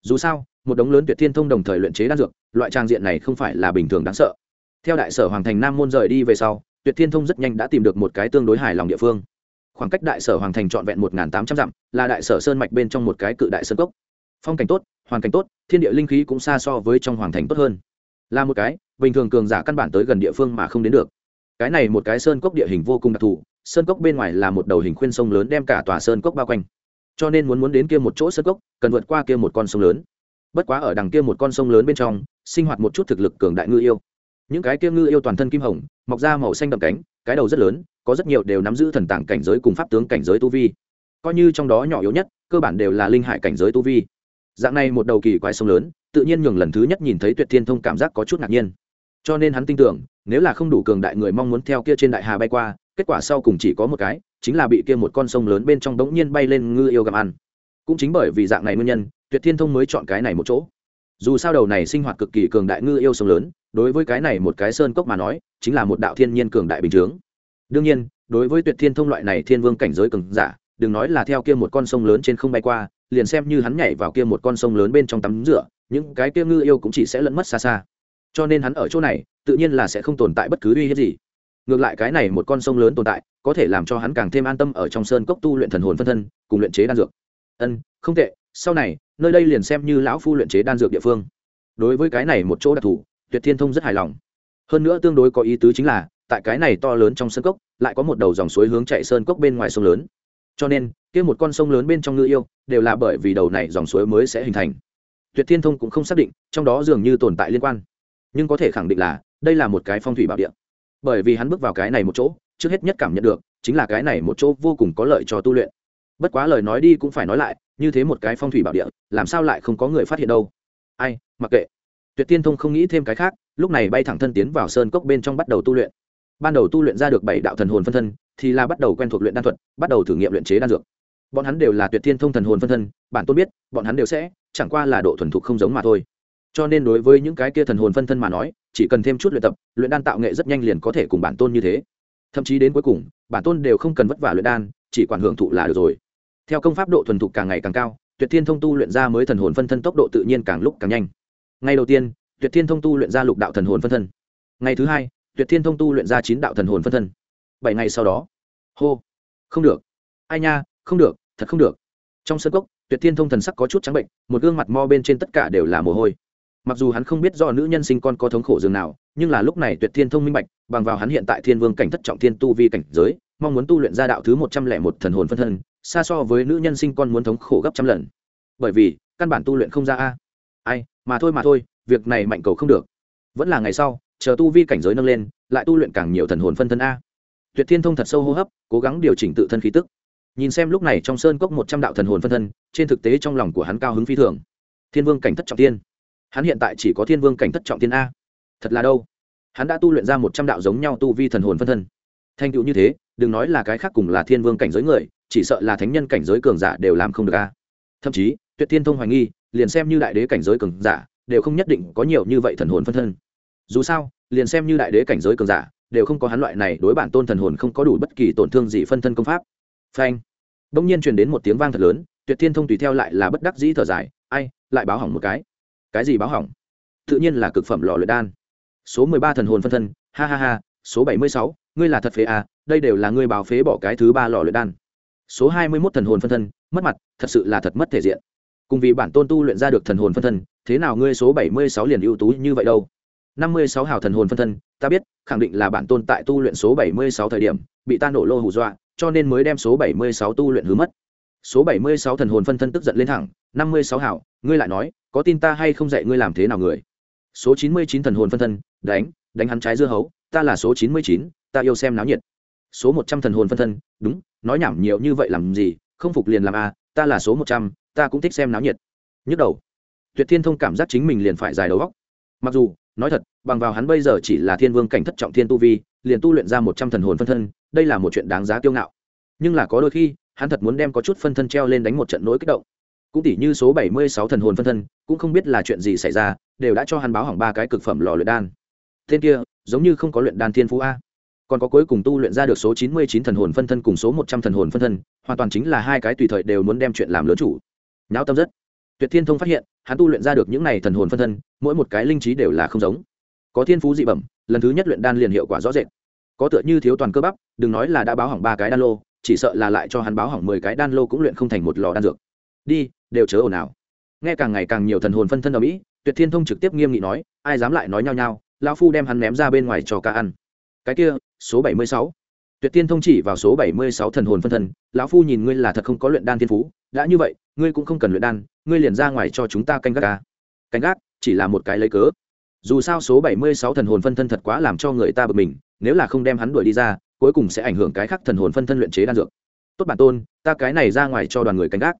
S1: Dù sao, một đống lớn tuyệt thiên thông đồng thời luyện chế đan dược, loại trang diện này không phải là bình thường đáng sợ. Theo đại sở hoàng thành nam môn rời đi về sau, tuyệt thiên thông rất nhanh đã tìm được một cái tương đối hài lòng địa phương. Khoảng cách đại sở hoàng thành trọn vẹn một tám trăm dặm, là đại sở sơn mạch bên trong một cái cự đại sơn cốc. Phong cảnh tốt, hoàn cảnh tốt, thiên địa linh khí cũng xa so với trong hoàng thành tốt hơn là một cái, bình thường cường giả căn bản tới gần địa phương mà không đến được. Cái này một cái sơn cốc địa hình vô cùng đặc thù, sơn cốc bên ngoài là một đầu hình khuyên sông lớn đem cả tòa sơn cốc bao quanh. Cho nên muốn muốn đến kia một chỗ sơn cốc, cần vượt qua kia một con sông lớn. Bất quá ở đằng kia một con sông lớn bên trong, sinh hoạt một chút thực lực cường đại ngư yêu. Những cái kia ngư yêu toàn thân kim hồng, mọc ra màu xanh đậm cánh, cái đầu rất lớn, có rất nhiều đều nắm giữ thần tàng cảnh giới cùng pháp tướng cảnh giới tu vi. Coi như trong đó nhỏ yếu nhất, cơ bản đều là linh hải cảnh giới tu vi dạng này một đầu kỳ quái sông lớn, tự nhiên nhường lần thứ nhất nhìn thấy tuyệt thiên thông cảm giác có chút ngạc nhiên. Cho nên hắn tin tưởng, nếu là không đủ cường đại người mong muốn theo kia trên đại hà bay qua, kết quả sau cùng chỉ có một cái, chính là bị kia một con sông lớn bên trong đống nhiên bay lên ngư yêu gặm ăn. Cũng chính bởi vì dạng này nguyên nhân, tuyệt thiên thông mới chọn cái này một chỗ. Dù sao đầu này sinh hoạt cực kỳ cường đại ngư yêu sông lớn, đối với cái này một cái sơn cốc mà nói, chính là một đạo thiên nhiên cường đại bình chướng. Đương nhiên, đối với tuyệt thiên thông loại này thiên vương cảnh giới cường giả, đừng nói là theo kia một con sông lớn trên không bay qua liền xem như hắn nhảy vào kia một con sông lớn bên trong tắm rửa, những cái kia ngư yêu cũng chỉ sẽ lẫn mất xa xa. Cho nên hắn ở chỗ này, tự nhiên là sẽ không tồn tại bất cứ uy hiếp gì. Ngược lại cái này một con sông lớn tồn tại, có thể làm cho hắn càng thêm an tâm ở trong sơn cốc tu luyện thần hồn phân thân, cùng luyện chế đan dược. Ân, không tệ, sau này, nơi đây liền xem như lão phu luyện chế đan dược địa phương. Đối với cái này một chỗ đặc thù, tuyệt thiên thông rất hài lòng. Hơn nữa tương đối có ý tứ chính là, tại cái này to lớn trong sơn cốc, lại có một đầu dòng suối hướng chạy sơn cốc bên ngoài sông lớn cho nên, kia một con sông lớn bên trong ngư yêu đều là bởi vì đầu này dòng suối mới sẽ hình thành. Tuyệt thiên thông cũng không xác định, trong đó dường như tồn tại liên quan. Nhưng có thể khẳng định là, đây là một cái phong thủy bảo địa. Bởi vì hắn bước vào cái này một chỗ, trước hết nhất cảm nhận được, chính là cái này một chỗ vô cùng có lợi cho tu luyện. Bất quá lời nói đi cũng phải nói lại, như thế một cái phong thủy bảo địa, làm sao lại không có người phát hiện đâu? Ai, mặc kệ. Tuyệt tiên thông không nghĩ thêm cái khác, lúc này bay thẳng thân tiến vào sơn cốc bên trong bắt đầu tu luyện ban đầu tu luyện ra được bảy đạo thần hồn phân thân, thì là bắt đầu quen thuộc luyện đan thuật, bắt đầu thử nghiệm luyện chế đan dược. Bọn hắn đều là tuyệt thiên thông thần hồn phân thân, bản tôn biết, bọn hắn đều sẽ, chẳng qua là độ thuần thục không giống mà thôi. Cho nên đối với những cái kia thần hồn phân thân mà nói, chỉ cần thêm chút luyện tập, luyện đan tạo nghệ rất nhanh liền có thể cùng bản tôn như thế. Thậm chí đến cuối cùng, bản tôn đều không cần vất vả luyện đan, chỉ quản hưởng thụ là được rồi. Theo công pháp độ thuần thục càng ngày càng cao, tuyệt thiên thông tu luyện ra mới thần hồn phân thân tốc độ tự nhiên càng lúc càng nhanh. Ngày đầu tiên, tuyệt thiên thông tu luyện ra lục đạo thần hồn phân thân. Ngày thứ hai tuyệt thiên thông tu luyện ra chín đạo thần hồn phân thân. Bảy ngày sau đó, hô, không được. Ai nha, không được, thật không được. Trong sân cốc, tuyệt thiên thông thần sắc có chút trắng bệnh, một gương mặt mo bên trên tất cả đều là mồ hôi. Mặc dù hắn không biết do nữ nhân sinh con có thống khổ dường nào, nhưng là lúc này tuyệt thiên thông minh bạch, bằng vào hắn hiện tại thiên vương cảnh thất trọng thiên tu vi cảnh giới, mong muốn tu luyện ra đạo thứ một trăm lẻ một thần hồn phân thân, xa so với nữ nhân sinh con muốn thống khổ gấp trăm lần. Bởi vì, căn bản tu luyện không ra a. Ai, mà thôi mà thôi, việc này mạnh cầu không được. Vẫn là ngày sau chờ tu vi cảnh giới nâng lên, lại tu luyện càng nhiều thần hồn phân thân a. Tuyệt thiên thông thật sâu hô hấp, cố gắng điều chỉnh tự thân khí tức. Nhìn xem lúc này trong sơn cốc một trăm đạo thần hồn phân thân, trên thực tế trong lòng của hắn cao hứng phi thường. Thiên vương cảnh thất trọng tiên. Hắn hiện tại chỉ có thiên vương cảnh thất trọng tiên a. Thật là đâu? Hắn đã tu luyện ra một trăm đạo giống nhau tu vi thần hồn phân thân. Thành tựu như thế, đừng nói là cái khác cùng là thiên vương cảnh giới người, chỉ sợ là thánh nhân cảnh giới cường giả đều làm không được a. Thậm chí, tuyệt thiên thông hoài nghi, liền xem như đại đế cảnh giới cường giả, đều không nhất định có nhiều như vậy thần hồn phân thân dù sao, liền xem như đại đế cảnh giới cường giả, đều không có hắn loại này đối bản tôn thần hồn không có đủ bất kỳ tổn thương gì phân thân công pháp. Phanh. Đông nhiên truyền đến một tiếng vang thật lớn, tuyệt thiên thông tùy theo lại là bất đắc dĩ thở dài, ai, lại báo hỏng một cái. Cái gì báo hỏng? Tự nhiên là cực phẩm lò luyện đan. Số mười ba thần hồn phân thân, ha ha ha, số bảy mươi sáu, ngươi là thật phế à đây đều là ngươi báo phế bỏ cái thứ ba lò luyện đan. Số hai mươi mốt thần hồn phân thân, mất mặt, thật sự là thật mất thể diện. Cùng vì bản tôn tu luyện ra được thần hồn phân thân, thế nào ngươi số bảy mươi sáu liền ưu tú như vậy đâu? Năm mươi sáu hào thần hồn phân thân ta biết khẳng định là bản tôn tại tu luyện số bảy mươi sáu thời điểm bị ta nổ lô hù dọa cho nên mới đem số bảy mươi sáu tu luyện hứa mất. Số bảy mươi sáu thần hồn phân thân tức giận lên thẳng năm mươi sáu hào, ngươi lại nói có tin ta hay không dạy ngươi làm thế nào người? Số chín mươi chín thần hồn phân thân đánh đánh hắn trái dưa hấu ta là số chín mươi chín ta yêu xem náo nhiệt. Số một trăm thần hồn phân thân đúng nói nhảm nhiều như vậy làm gì không phục liền làm a ta là số một trăm ta cũng thích xem náo nhiệt. Nhức đầu. Tuyệt thiên thông cảm giác chính mình liền phải dài đầu góc mặc dù nói thật, bằng vào hắn bây giờ chỉ là thiên vương cảnh thất trọng thiên tu vi, liền tu luyện ra một trăm thần hồn phân thân, đây là một chuyện đáng giá kiêu ngạo. Nhưng là có đôi khi, hắn thật muốn đem có chút phân thân treo lên đánh một trận nỗi kích động. Cũng tỷ như số bảy mươi sáu thần hồn phân thân, cũng không biết là chuyện gì xảy ra, đều đã cho hắn báo hỏng ba cái cực phẩm lò luyện đan. Tên kia, giống như không có luyện đan thiên phú a. Còn có cuối cùng tu luyện ra được số chín mươi chín thần hồn phân thân cùng số một trăm thần hồn phân thân, hoàn toàn chính là hai cái tùy thời đều muốn đem chuyện làm lớn chủ. Nháo tâm rất tuyệt thiên thông phát hiện, hắn tu luyện ra được những này thần hồn phân thân, mỗi một cái linh trí đều là không giống. Có thiên phú dị bẩm, lần thứ nhất luyện đan liền hiệu quả rõ rệt. Có tựa như thiếu toàn cơ bắp, đừng nói là đã báo hỏng ba cái đan lô, chỉ sợ là lại cho hắn báo hỏng mười cái đan lô cũng luyện không thành một lò đan dược. Đi, đều chớ ồn ào. Nghe càng ngày càng nhiều thần hồn phân thân ở mỹ tuyệt thiên thông trực tiếp nghiêm nghị nói, ai dám lại nói nhau nhau lão phu đem hắn ném ra bên ngoài cho cá ăn. Cái kia, số bảy mươi sáu tuyệt tiên thông chỉ vào số bảy mươi sáu thần hồn phân thân, lão phu nhìn ngươi là thật không có luyện đan thiên phú, đã như vậy, ngươi cũng không cần luyện đan, ngươi liền ra ngoài cho chúng ta canh gác ca canh gác chỉ là một cái lấy cớ. Dù sao số bảy mươi sáu thần hồn phân thân thật quá làm cho người ta bực mình, nếu là không đem hắn đuổi đi ra, cuối cùng sẽ ảnh hưởng cái khác thần hồn phân thân luyện chế đan dược. Tốt bản tôn, ta cái này ra ngoài cho đoàn người canh gác.